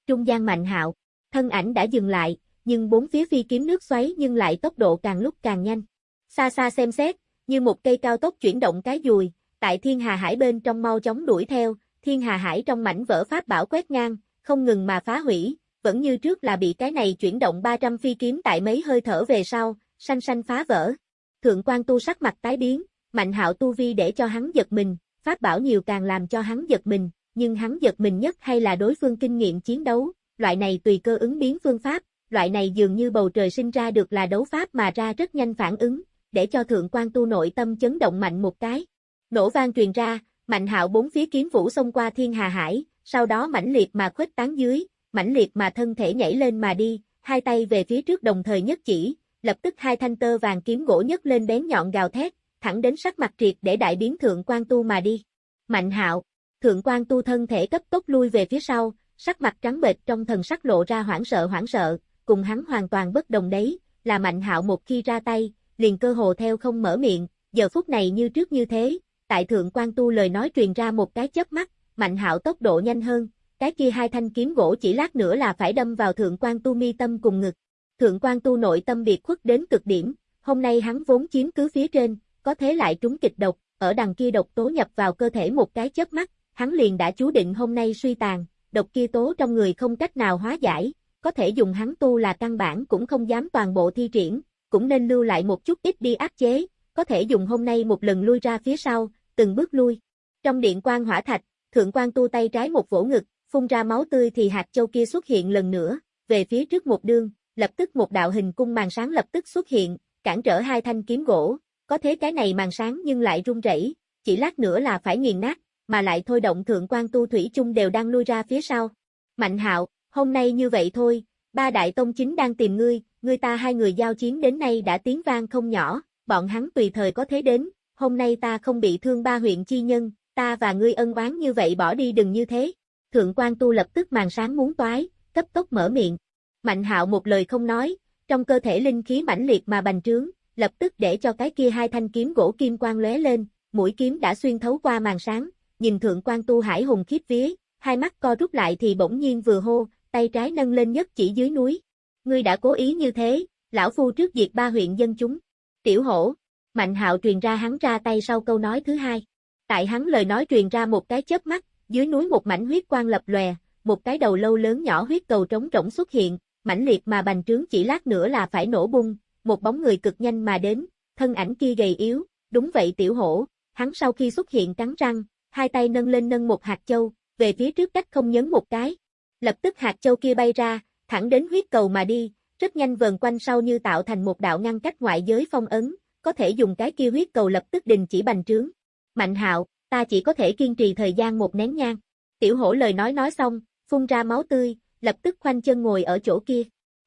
Trung gian mạnh hạo, thân ảnh đã dừng lại, nhưng bốn phía phi kiếm nước xoáy nhưng lại tốc độ càng lúc càng nhanh. Xa xa xem xét, như một cây cao tốc chuyển động cái dùi, tại thiên hà hải bên trong mau chóng đuổi theo, thiên hà hải trong mảnh vỡ pháp bảo quét ngang, không ngừng mà phá hủy, vẫn như trước là bị cái này chuyển động 300 phi kiếm tại mấy hơi thở về sau, xanh xanh phá vỡ. Thượng quan tu sắc mặt tái biến, mạnh hạo tu vi để cho hắn giật mình, pháp bảo nhiều càng làm cho hắn giật mình, nhưng hắn giật mình nhất hay là đối phương kinh nghiệm chiến đấu, loại này tùy cơ ứng biến phương pháp, loại này dường như bầu trời sinh ra được là đấu pháp mà ra rất nhanh phản ứng, để cho thượng quan tu nội tâm chấn động mạnh một cái. Nổ vang truyền ra, mạnh hạo bốn phía kiếm vũ xông qua thiên hà hải, sau đó mãnh liệt mà khuếch tán dưới, mãnh liệt mà thân thể nhảy lên mà đi, hai tay về phía trước đồng thời nhất chỉ, lập tức hai thanh tơ vàng kiếm gỗ nhất lên bén nhọn gào thét, thẳng đến sắc mặt triệt để đại biến thượng quan tu mà đi. Mạnh hạo, thượng quan tu thân thể cấp tốc lui về phía sau, sắc mặt trắng bệch trong thần sắc lộ ra hoảng sợ hoảng sợ, cùng hắn hoàn toàn bất đồng đấy, là mạnh hạo một khi ra tay, liền cơ hồ theo không mở miệng, giờ phút này như trước như thế, tại thượng quan tu lời nói truyền ra một cái chớp mắt, mạnh hạo tốc độ nhanh hơn, cái kia hai thanh kiếm gỗ chỉ lát nữa là phải đâm vào thượng quan tu mi tâm cùng ngực. Thượng quan tu nội tâm biệt khuất đến cực điểm, hôm nay hắn vốn chiếm cứ phía trên, có thế lại trúng kịch độc, ở đằng kia độc tố nhập vào cơ thể một cái chớp mắt, hắn liền đã chú định hôm nay suy tàn, độc kia tố trong người không cách nào hóa giải, có thể dùng hắn tu là căn bản cũng không dám toàn bộ thi triển, cũng nên lưu lại một chút ít đi áp chế, có thể dùng hôm nay một lần lui ra phía sau, từng bước lui. Trong điện quan hỏa thạch, thượng quan tu tay trái một vỗ ngực, phun ra máu tươi thì hạt châu kia xuất hiện lần nữa, về phía trước một đương, lập tức một đạo hình cung màn sáng lập tức xuất hiện, cản trở hai thanh kiếm gỗ, có thế cái này màn sáng nhưng lại rung rẩy, chỉ lát nữa là phải nghiền nát, mà lại thôi động thượng quan tu thủy chung đều đang lui ra phía sau. Mạnh hạo, hôm nay như vậy thôi, ba đại tông chính đang tìm ngươi, ngươi ta hai người giao chiến đến nay đã tiếng vang không nhỏ, bọn hắn tùy thời có thế đến, hôm nay ta không bị thương ba huyện chi nhân, ta và ngươi ân oán như vậy bỏ đi đừng như thế. Thượng quan tu lập tức màn sáng muốn toái, cấp tốc mở miệng. Mạnh hạo một lời không nói, trong cơ thể linh khí mãnh liệt mà bành trướng, lập tức để cho cái kia hai thanh kiếm gỗ kim quang lóe lên, mũi kiếm đã xuyên thấu qua màn sáng, nhìn thượng quan tu hải hùng khiếp vía, hai mắt co rút lại thì bỗng nhiên vừa hô, tay trái nâng lên nhất chỉ dưới núi. Ngươi đã cố ý như thế, lão phu trước diệt ba huyện dân chúng. Tiểu hổ, mạnh hạo truyền ra hắn ra tay sau câu nói thứ hai. Tại hắn lời nói truyền ra một cái chớp mắt, dưới núi một mảnh huyết quang lập lòe, một cái đầu lâu lớn nhỏ huyết cầu trống rỗng xuất hiện, mãnh liệt mà bành trướng chỉ lát nữa là phải nổ bung, một bóng người cực nhanh mà đến, thân ảnh kia gầy yếu, đúng vậy tiểu hổ, hắn sau khi xuất hiện cắn răng, hai tay nâng lên nâng một hạt châu, về phía trước cách không nhấn một cái. Lập tức hạt châu kia bay ra, thẳng đến huyết cầu mà đi, rất nhanh vờn quanh sau như tạo thành một đạo ngăn cách ngoại giới phong ấn, có thể dùng cái kia huyết cầu lập tức đình chỉ bành trướng. Mạnh hạo, ta chỉ có thể kiên trì thời gian một nén nhang. Tiểu hổ lời nói nói xong, phun ra máu tươi, lập tức khoanh chân ngồi ở chỗ kia.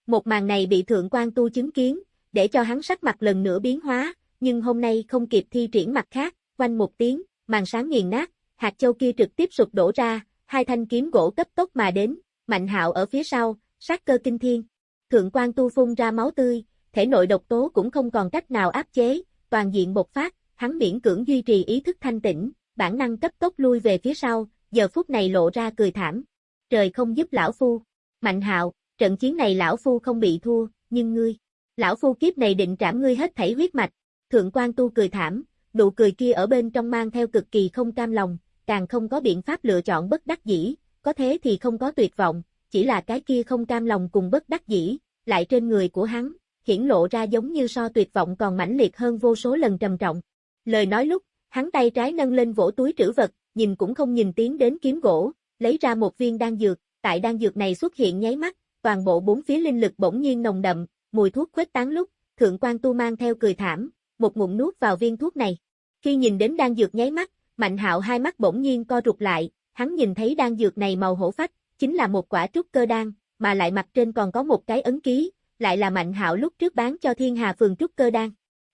Một màn này bị thượng quan tu chứng kiến, để cho hắn sắc mặt lần nữa biến hóa, nhưng hôm nay không kịp thi triển mặt khác, quanh một tiếng, màn sáng nghiền nát, hạt châu kia trực tiếp sụp đổ ra, hai thanh kiếm gỗ cấp tốc mà đến, mạnh hạo ở phía sau, sát cơ kinh thiên. Thượng quan tu phun ra máu tươi, thể nội độc tố cũng không còn cách nào áp chế, toàn diện bộc phát, hắn miễn cưỡng duy trì ý thức thanh tĩnh, bản năng cấp tốc lui về phía sau, giờ phút này lộ ra cười thảm. Trời không giúp lão phu. Mạnh hạo, trận chiến này lão phu không bị thua, nhưng ngươi, lão phu kiếp này định trảm ngươi hết thảy huyết mạch. Thượng quan tu cười thảm, nụ cười kia ở bên trong mang theo cực kỳ không cam lòng, càng không có biện pháp lựa chọn bất đắc dĩ, có thế thì không có tuyệt vọng, chỉ là cái kia không cam lòng cùng bất đắc dĩ, lại trên người của hắn, hiển lộ ra giống như so tuyệt vọng còn mãnh liệt hơn vô số lần trầm trọng. Lời nói lúc, hắn tay trái nâng lên vỗ túi trữ vật, nhìn cũng không nhìn tiến đến kiếm gỗ, lấy ra một viên đan dược, tại đan dược này xuất hiện nháy mắt, toàn bộ bốn phía linh lực bỗng nhiên nồng đậm, mùi thuốc khuếch tán lúc, thượng quan tu mang theo cười thảm, một ngụm nuốt vào viên thuốc này. Khi nhìn đến đan dược nháy mắt, Mạnh Hạo hai mắt bỗng nhiên co rụt lại, hắn nhìn thấy đan dược này màu hổ phách, chính là một quả trúc cơ đan, mà lại mặt trên còn có một cái ấn ký, lại là Mạnh Hạo lúc trước bán cho Thiên Hà phường trúc cơ đan.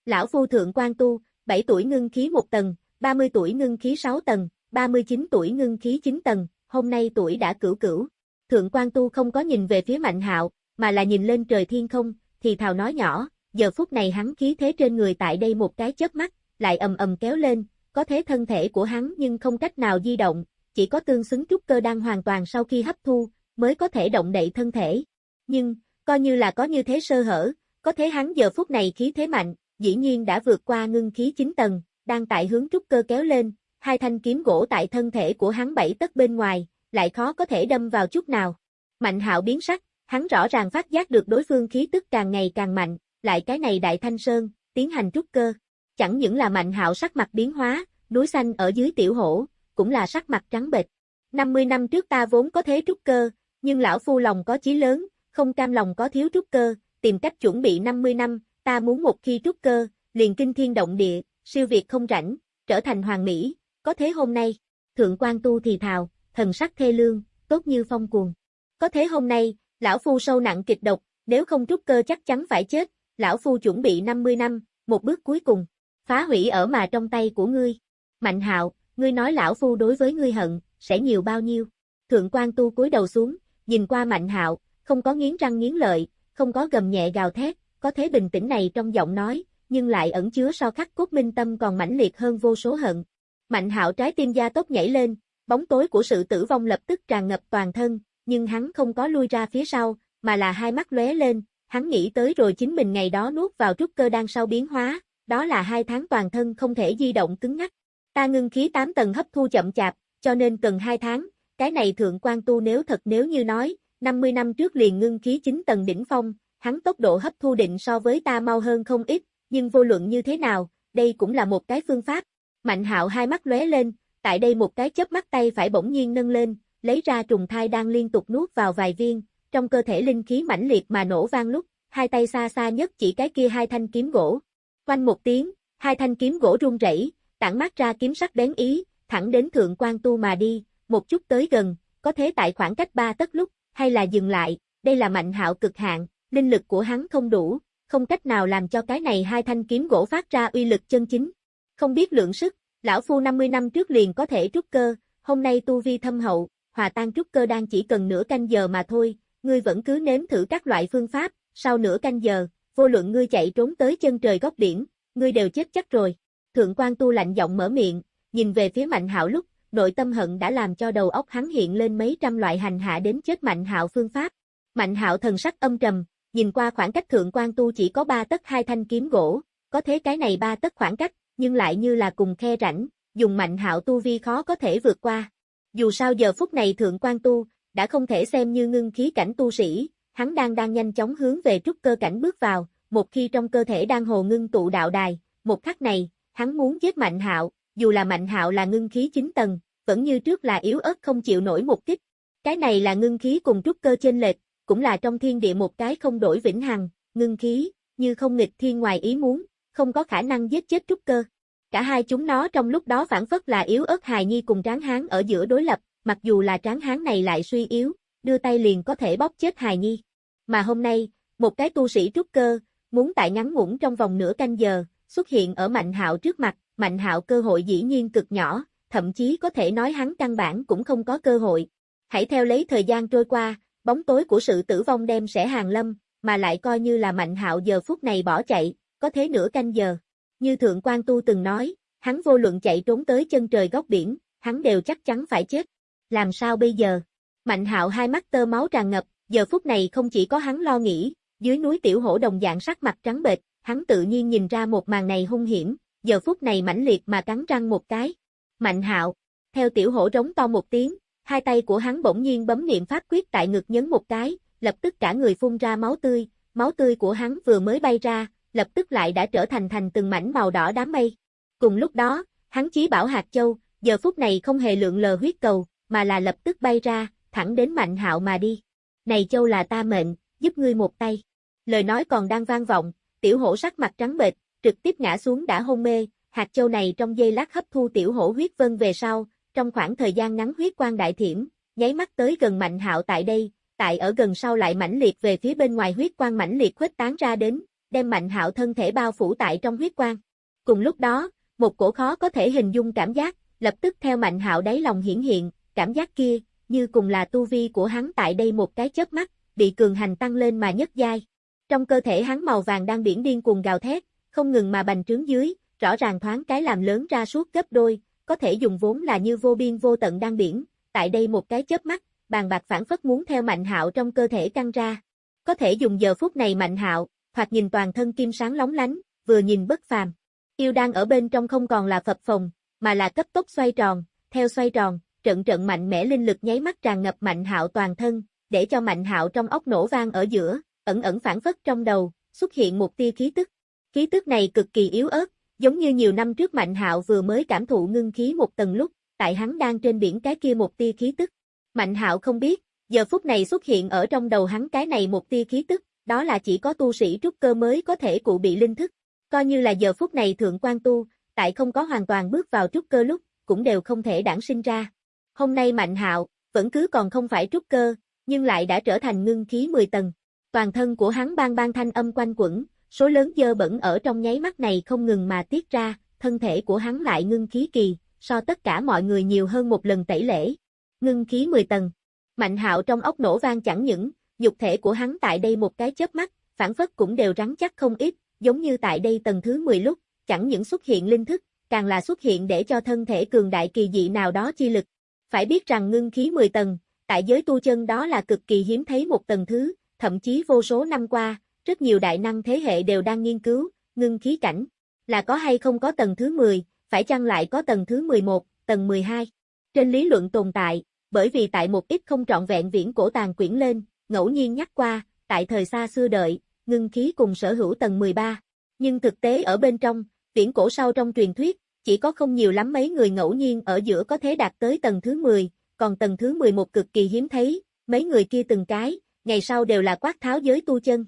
Lão phu thượng quan tu, 7 tuổi ngưng khí 1 tầng, 30 tuổi ngưng khí 6 tầng, 39 tuổi ngưng khí 9 tầng, hôm nay tuổi đã cửu cửu. Thượng quan tu không có nhìn về phía Mạnh Hạo, mà là nhìn lên trời thiên không, thì thào nói nhỏ, giờ phút này hắn khí thế trên người tại đây một cái chớp mắt, lại ầm ầm kéo lên, có thế thân thể của hắn nhưng không cách nào di động, chỉ có tương xứng trúc cơ đang hoàn toàn sau khi hấp thu, mới có thể động đậy thân thể. Nhưng, coi như là có như thế sơ hở, có thế hắn giờ phút này khí thế mạnh, dĩ nhiên đã vượt qua ngưng khí 9 tầng, đang tại hướng trúc cơ kéo lên, hai thanh kiếm gỗ tại thân thể của hắn bảy tấc bên ngoài, lại khó có thể đâm vào chút nào. Mạnh hạo biến sắc, hắn rõ ràng phát giác được đối phương khí tức càng ngày càng mạnh, lại cái này đại thanh sơn, tiến hành trúc cơ. Chẳng những là mạnh hạo sắc mặt biến hóa, núi xanh ở dưới tiểu hổ, cũng là sắc mặt trắng bệch. 50 năm trước ta vốn có thế trúc cơ, nhưng lão phu lòng có chí lớn, không cam lòng có thiếu trúc cơ, tìm cách chuẩn bị 50 năm, ta muốn một khi trúc cơ, liền kinh thiên động địa, siêu việt không rảnh, trở thành hoàng mỹ, có thế hôm nay, thượng quan tu thì thào, thần sắc thê lương, tốt như phong cuồng. Có thế hôm nay, lão phu sâu nặng kịch độc, nếu không trúc cơ chắc chắn phải chết, lão phu chuẩn bị 50 năm, một bước cuối cùng, phá hủy ở mà trong tay của ngươi. Mạnh hạo, ngươi nói lão phu đối với ngươi hận, sẽ nhiều bao nhiêu? Thượng quan tu cúi đầu xuống, nhìn qua mạnh hạo, không có nghiến răng nghiến lợi, không có gầm nhẹ gào thét, có thế bình tĩnh này trong giọng nói, nhưng lại ẩn chứa so khắc cốt minh tâm còn mãnh liệt hơn vô số hận. Mạnh hạo trái tim gia tốt nhảy lên, bóng tối của sự tử vong lập tức tràn ngập toàn thân, nhưng hắn không có lui ra phía sau, mà là hai mắt lóe lên, hắn nghĩ tới rồi chính mình ngày đó nuốt vào trúc cơ đang sau biến hóa, đó là hai tháng toàn thân không thể di động cứng ngắc. Ta ngưng khí 8 tầng hấp thu chậm chạp, cho nên cần 2 tháng, cái này thượng quan tu nếu thật nếu như nói, 50 năm trước liền ngưng khí 9 tầng đỉnh phong, hắn tốc độ hấp thu định so với ta mau hơn không ít, nhưng vô luận như thế nào, đây cũng là một cái phương pháp. Mạnh hạo hai mắt lóe lên, tại đây một cái chớp mắt tay phải bỗng nhiên nâng lên, lấy ra trùng thai đang liên tục nuốt vào vài viên, trong cơ thể linh khí mãnh liệt mà nổ vang lúc, hai tay xa xa nhất chỉ cái kia hai thanh kiếm gỗ. Quanh một tiếng, hai thanh kiếm gỗ rung rẩy, tản mát ra kiếm sắc bén ý, thẳng đến thượng quan tu mà đi, một chút tới gần, có thế tại khoảng cách ba tấc lúc, hay là dừng lại, đây là mạnh hạo cực hạn, Linh lực của hắn không đủ, không cách nào làm cho cái này hai thanh kiếm gỗ phát ra uy lực chân chính. Không biết lượng sức, lão phu 50 năm trước liền có thể trúc cơ, hôm nay tu vi thâm hậu, hòa tan trúc cơ đang chỉ cần nửa canh giờ mà thôi, ngươi vẫn cứ nếm thử các loại phương pháp, sau nửa canh giờ, vô luận ngươi chạy trốn tới chân trời góc biển, ngươi đều chết chắc rồi. Thượng quan tu lạnh giọng mở miệng, nhìn về phía Mạnh Hạo lúc, nội tâm hận đã làm cho đầu óc hắn hiện lên mấy trăm loại hành hạ đến chết Mạnh Hạo phương pháp. Mạnh Hạo thần sắc âm trầm, nhìn qua khoảng cách thượng quan tu chỉ có ba tấc hai thanh kiếm gỗ, có thế cái này ba tấc khoảng cách, nhưng lại như là cùng khe rãnh, dùng Mạnh Hạo tu vi khó có thể vượt qua. Dù sao giờ phút này thượng quan tu, đã không thể xem như ngưng khí cảnh tu sĩ, hắn đang đang nhanh chóng hướng về trúc cơ cảnh bước vào, một khi trong cơ thể đang hồ ngưng tụ đạo đài, một khắc này, hắn muốn giết Mạnh Hạo, dù là Mạnh Hạo là ngưng khí chính tầng, vẫn như trước là yếu ớt không chịu nổi một kích. Cái này là ngưng khí cùng trúc cơ trên lệch, cũng là trong thiên địa một cái không đổi vĩnh hằng, ngưng khí, như không nghịch thiên ngoài ý muốn, không có khả năng giết chết trúc cơ. Cả hai chúng nó trong lúc đó phản phất là yếu ớt hài nhi cùng tráng hán ở giữa đối lập, mặc dù là tráng hán này lại suy yếu, đưa tay liền có thể bóp chết hài nhi. Mà hôm nay, một cái tu sĩ trúc cơ, muốn tại ngắn ngủn trong vòng nửa canh giờ, xuất hiện ở Mạnh Hạo trước mặt, Mạnh Hạo cơ hội dĩ nhiên cực nhỏ, thậm chí có thể nói hắn căn bản cũng không có cơ hội. Hãy theo lấy thời gian trôi qua, bóng tối của sự tử vong đem sẽ hàng lâm, mà lại coi như là Mạnh Hạo giờ phút này bỏ chạy, có thế nửa canh giờ. Như Thượng quan Tu từng nói, hắn vô luận chạy trốn tới chân trời góc biển, hắn đều chắc chắn phải chết. Làm sao bây giờ? Mạnh Hạo hai mắt tơ máu tràn ngập, giờ phút này không chỉ có hắn lo nghĩ, dưới núi tiểu hổ đồng dạng sắc mặt trắng bệch, hắn tự nhiên nhìn ra một màn này hung hiểm, giờ phút này mãnh liệt mà cắn răng một cái. Mạnh hạo, theo tiểu hổ rống to một tiếng, hai tay của hắn bỗng nhiên bấm niệm pháp quyết tại ngực nhấn một cái, lập tức cả người phun ra máu tươi, máu tươi của hắn vừa mới bay ra, lập tức lại đã trở thành thành từng mảnh màu đỏ đám mây. Cùng lúc đó, hắn chí bảo hạt châu, giờ phút này không hề lượng lờ huyết cầu, mà là lập tức bay ra, thẳng đến mạnh hạo mà đi. Này châu là ta mệnh, giúp ngươi một tay. Lời nói còn đang vang vọng, tiểu hổ sắc mặt trắng bệch, trực tiếp ngã xuống đã hôn mê, hạt châu này trong giây lát hấp thu tiểu hổ huyết vân về sau, trong khoảng thời gian ngắn huyết quang đại thiểm, nháy mắt tới gần mạnh hạo tại đây, tại ở gần sau lại mãnh liệt về phía bên ngoài huyết quang mãnh liệt khuếch tán ra đến, đem mạnh hạo thân thể bao phủ tại trong huyết quang. Cùng lúc đó, một cổ khó có thể hình dung cảm giác, lập tức theo mạnh hạo đáy lòng hiển hiện, cảm giác kia, như cùng là tu vi của hắn tại đây một cái chớp mắt, bị cường hành tăng lên mà nhất giai. Trong cơ thể hắn màu vàng đang biển điên cuồng gào thét, không ngừng mà bành trướng dưới, rõ ràng thoáng cái làm lớn ra suốt gấp đôi, có thể dùng vốn là như vô biên vô tận đang biển, tại đây một cái chớp mắt, bàn bạc phản phất muốn theo mạnh hạo trong cơ thể căng ra. Có thể dùng giờ phút này mạnh hạo, hoặc nhìn toàn thân kim sáng lóng lánh, vừa nhìn bất phàm. Yêu đang ở bên trong không còn là phập phồng, mà là cấp tốc xoay tròn, theo xoay tròn, trận trận mạnh mẽ linh lực nháy mắt tràn ngập mạnh hạo toàn thân, để cho mạnh hạo trong ốc nổ vang ở giữa, ẩn ẩn phản phất trong đầu, xuất hiện một tia khí tức. Khí tức này cực kỳ yếu ớt, giống như nhiều năm trước Mạnh Hạo vừa mới cảm thụ ngưng khí một tầng lúc, tại hắn đang trên biển cái kia một tia khí tức. Mạnh Hạo không biết, giờ phút này xuất hiện ở trong đầu hắn cái này một tia khí tức, đó là chỉ có tu sĩ trúc cơ mới có thể cụ bị linh thức. Coi như là giờ phút này thượng quan tu, tại không có hoàn toàn bước vào trúc cơ lúc, cũng đều không thể đản sinh ra. Hôm nay Mạnh Hạo, vẫn cứ còn không phải trúc cơ, nhưng lại đã trở thành ngưng khí 10 tầng. Toàn thân của hắn bang bang thanh âm quanh quẩn, số lớn dơ bẩn ở trong nháy mắt này không ngừng mà tiết ra, thân thể của hắn lại ngưng khí kỳ, so tất cả mọi người nhiều hơn một lần tẩy lễ. Ngưng khí 10 tầng. Mạnh hạo trong ốc nổ vang chẳng những, dục thể của hắn tại đây một cái chớp mắt, phản phất cũng đều rắn chắc không ít, giống như tại đây tầng thứ 10 lúc, chẳng những xuất hiện linh thức, càng là xuất hiện để cho thân thể cường đại kỳ dị nào đó chi lực. Phải biết rằng ngưng khí 10 tầng, tại giới tu chân đó là cực kỳ hiếm thấy một tầng thứ, thậm chí vô số năm qua, rất nhiều đại năng thế hệ đều đang nghiên cứu, ngưng khí cảnh, là có hay không có tầng thứ 10, phải chăng lại có tầng thứ 11, tầng 12. Trên lý luận tồn tại, bởi vì tại một ít không trọn vẹn viễn cổ tàn quyển lên, ngẫu nhiên nhắc qua, tại thời xa xưa đợi, ngưng khí cùng sở hữu tầng 13. Nhưng thực tế ở bên trong, viễn cổ sau trong truyền thuyết, chỉ có không nhiều lắm mấy người ngẫu nhiên ở giữa có thể đạt tới tầng thứ 10, còn tầng thứ 11 cực kỳ hiếm thấy, mấy người kia từng cái, ngày sau đều là quát tháo giới tu chân.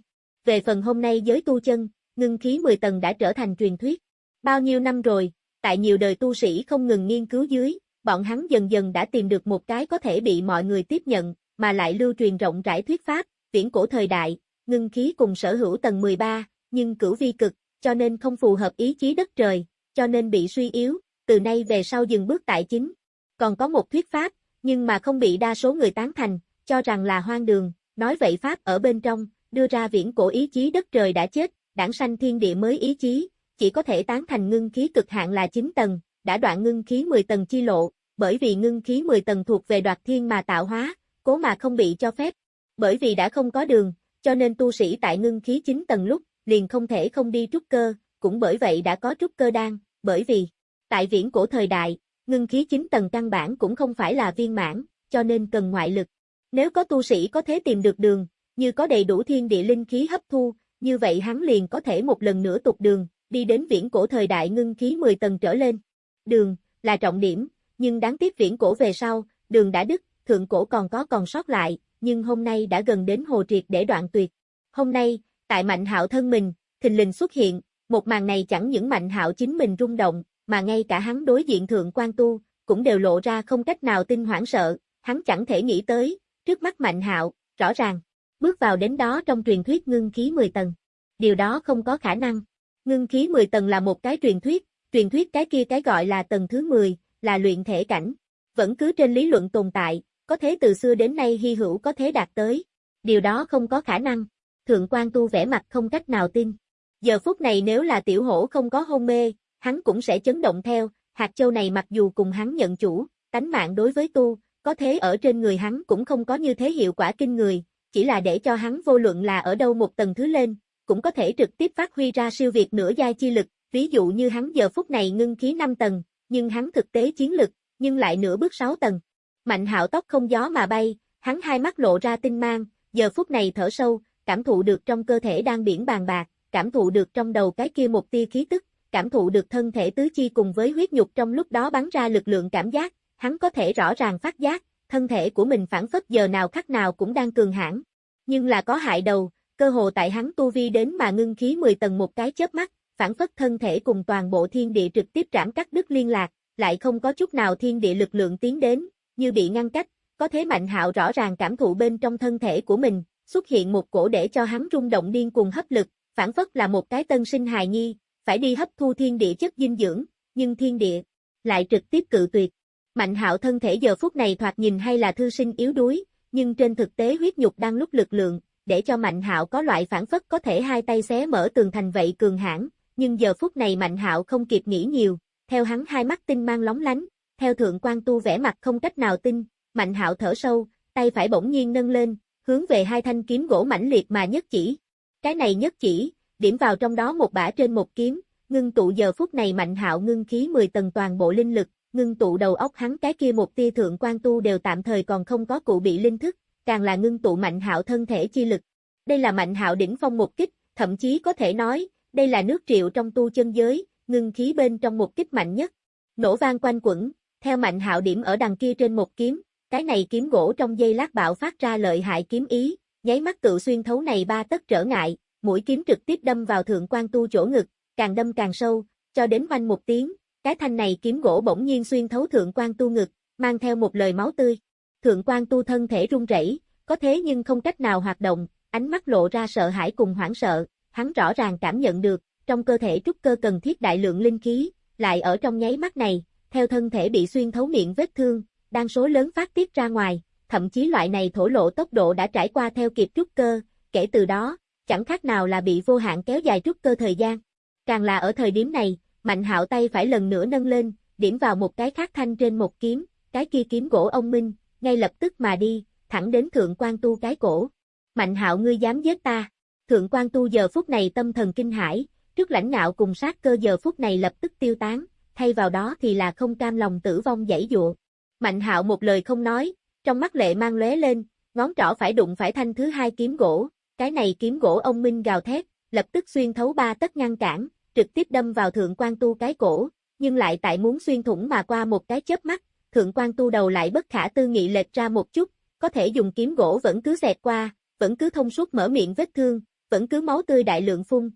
Về phần hôm nay giới tu chân, ngưng khí 10 tầng đã trở thành truyền thuyết. Bao nhiêu năm rồi, tại nhiều đời tu sĩ không ngừng nghiên cứu dưới, bọn hắn dần dần đã tìm được một cái có thể bị mọi người tiếp nhận, mà lại lưu truyền rộng rãi thuyết pháp, viễn cổ thời đại, ngưng khí cùng sở hữu tầng 13, nhưng cửu vi cực, cho nên không phù hợp ý chí đất trời, cho nên bị suy yếu, từ nay về sau dừng bước tại chính. Còn có một thuyết pháp, nhưng mà không bị đa số người tán thành, cho rằng là hoang đường, nói vậy pháp ở bên trong, đưa ra viễn cổ ý chí đất trời đã chết, đảng sanh thiên địa mới ý chí, chỉ có thể tán thành ngưng khí cực hạn là 9 tầng, đã đoạn ngưng khí 10 tầng chi lộ, bởi vì ngưng khí 10 tầng thuộc về đoạt thiên mà tạo hóa, cố mà không bị cho phép. Bởi vì đã không có đường, cho nên tu sĩ tại ngưng khí 9 tầng lúc, liền không thể không đi trúc cơ, cũng bởi vậy đã có trúc cơ đan, bởi vì, tại viễn cổ thời đại, ngưng khí 9 tầng căn bản cũng không phải là viên mãn, cho nên cần ngoại lực. Nếu có tu sĩ có thể tìm được đường, như có đầy đủ thiên địa linh khí hấp thu, như vậy hắn liền có thể một lần nữa tục đường, đi đến viễn cổ thời đại ngưng khí 10 tầng trở lên. Đường, là trọng điểm, nhưng đáng tiếc viễn cổ về sau, đường đã đứt, thượng cổ còn có còn sót lại, nhưng hôm nay đã gần đến hồ triệt để đoạn tuyệt. Hôm nay, tại Mạnh Hạo thân mình, thình lình xuất hiện, một màn này chẳng những Mạnh Hạo chính mình rung động, mà ngay cả hắn đối diện thượng quan tu, cũng đều lộ ra không cách nào tin hoảng sợ, hắn chẳng thể nghĩ tới, trước mắt Mạnh Hạo, rõ ràng, bước vào đến đó trong truyền thuyết ngưng khí 10 tầng. Điều đó không có khả năng. Ngưng khí 10 tầng là một cái truyền thuyết, truyền thuyết cái kia cái gọi là tầng thứ 10, là luyện thể cảnh. Vẫn cứ trên lý luận tồn tại, có thế từ xưa đến nay hy hữu có thế đạt tới. Điều đó không có khả năng. Thượng quan tu vẻ mặt không cách nào tin. Giờ phút này nếu là tiểu hổ không có hôn mê, hắn cũng sẽ chấn động theo, hạt châu này mặc dù cùng hắn nhận chủ, tánh mạng đối với tu, có thế ở trên người hắn cũng không có như thế hiệu quả kinh người, chỉ là để cho hắn vô luận là ở đâu một tầng thứ lên, cũng có thể trực tiếp phát huy ra siêu việt nửa giai chi lực, ví dụ như hắn giờ phút này ngưng khí 5 tầng, nhưng hắn thực tế chiến lực, nhưng lại nửa bước 6 tầng. Mạnh hạo tóc không gió mà bay, hắn hai mắt lộ ra tinh mang, giờ phút này thở sâu, cảm thụ được trong cơ thể đang biển bàn bạc, cảm thụ được trong đầu cái kia một tia khí tức, cảm thụ được thân thể tứ chi cùng với huyết nhục trong lúc đó bắn ra lực lượng cảm giác, hắn có thể rõ ràng phát giác, thân thể của mình phản phất giờ nào khắc nào cũng đang cường hãn. Nhưng là có hại đầu, cơ hồ tại hắn tu vi đến mà ngưng khí 10 tầng một cái chớp mắt, phản phất thân thể cùng toàn bộ thiên địa trực tiếp trảm cắt đứt liên lạc, lại không có chút nào thiên địa lực lượng tiến đến, như bị ngăn cách, có thế mạnh hạo rõ ràng cảm thụ bên trong thân thể của mình, xuất hiện một cổ để cho hắn rung động điên cuồng hấp lực, phản phất là một cái tân sinh hài nhi, phải đi hấp thu thiên địa chất dinh dưỡng, nhưng thiên địa lại trực tiếp cự tuyệt. Mạnh hạo thân thể giờ phút này thoạt nhìn hay là thư sinh yếu đuối, nhưng trên thực tế huyết nhục đang lúc lực lượng, để cho Mạnh hạo có loại phản phất có thể hai tay xé mở tường thành vậy cường hãn, nhưng giờ phút này Mạnh hạo không kịp nghĩ nhiều, theo hắn hai mắt tinh mang lóng lánh, theo thượng quan tu vẻ mặt không cách nào tin, Mạnh hạo thở sâu, tay phải bỗng nhiên nâng lên, hướng về hai thanh kiếm gỗ mãnh liệt mà nhất chỉ. Cái này nhất chỉ, điểm vào trong đó một bả trên một kiếm, ngưng tụ giờ phút này Mạnh hạo ngưng khí 10 tầng toàn bộ linh lực, ngưng tụ đầu óc hắn cái kia một tia thượng quan tu đều tạm thời còn không có cụ bị linh thức, càng là ngưng tụ mạnh hạo thân thể chi lực. Đây là mạnh hạo đỉnh phong một kích, thậm chí có thể nói, đây là nước triệu trong tu chân giới, ngưng khí bên trong một kích mạnh nhất. Nổ vang quanh quẩn, theo mạnh hạo điểm ở đằng kia trên một kiếm, cái này kiếm gỗ trong dây lát bạo phát ra lợi hại kiếm ý, nháy mắt tự xuyên thấu này ba tấc trở ngại, mũi kiếm trực tiếp đâm vào thượng quan tu chỗ ngực, càng đâm càng sâu, cho đến vanh một tiếng, cái thanh này kiếm gỗ bỗng nhiên xuyên thấu thượng quan tu ngực, mang theo một lời máu tươi. Thượng quan tu thân thể run rẩy, có thế nhưng không cách nào hoạt động, ánh mắt lộ ra sợ hãi cùng hoảng sợ, hắn rõ ràng cảm nhận được, trong cơ thể trúc cơ cần thiết đại lượng linh khí, lại ở trong nháy mắt này, theo thân thể bị xuyên thấu miệng vết thương, đang số lớn phát tiết ra ngoài, thậm chí loại này thổ lộ tốc độ đã trải qua theo kịp trúc cơ, kể từ đó, chẳng khác nào là bị vô hạn kéo dài trúc cơ thời gian. Càng là ở thời điểm này, Mạnh hạo tay phải lần nữa nâng lên, điểm vào một cái khác thanh trên một kiếm, cái kia kiếm gỗ ông Minh, ngay lập tức mà đi, thẳng đến thượng quan tu cái cổ. Mạnh hạo ngươi dám giết ta. Thượng quan tu giờ phút này tâm thần kinh hãi, trước lãnh ngạo cùng sát cơ giờ phút này lập tức tiêu tán, thay vào đó thì là không cam lòng tử vong dãy dụa. Mạnh hạo một lời không nói, trong mắt lệ mang lóe lên, ngón trỏ phải đụng phải thanh thứ hai kiếm gỗ, cái này kiếm gỗ ông Minh gào thét, lập tức xuyên thấu ba tất ngăn cản, trực tiếp đâm vào thượng quan tu cái cổ, nhưng lại tại muốn xuyên thủng mà qua một cái chớp mắt, thượng quan tu đầu lại bất khả tư nghị lệch ra một chút, có thể dùng kiếm gỗ vẫn cứ xẹt qua, vẫn cứ thông suốt mở miệng vết thương, vẫn cứ máu tươi đại lượng phun.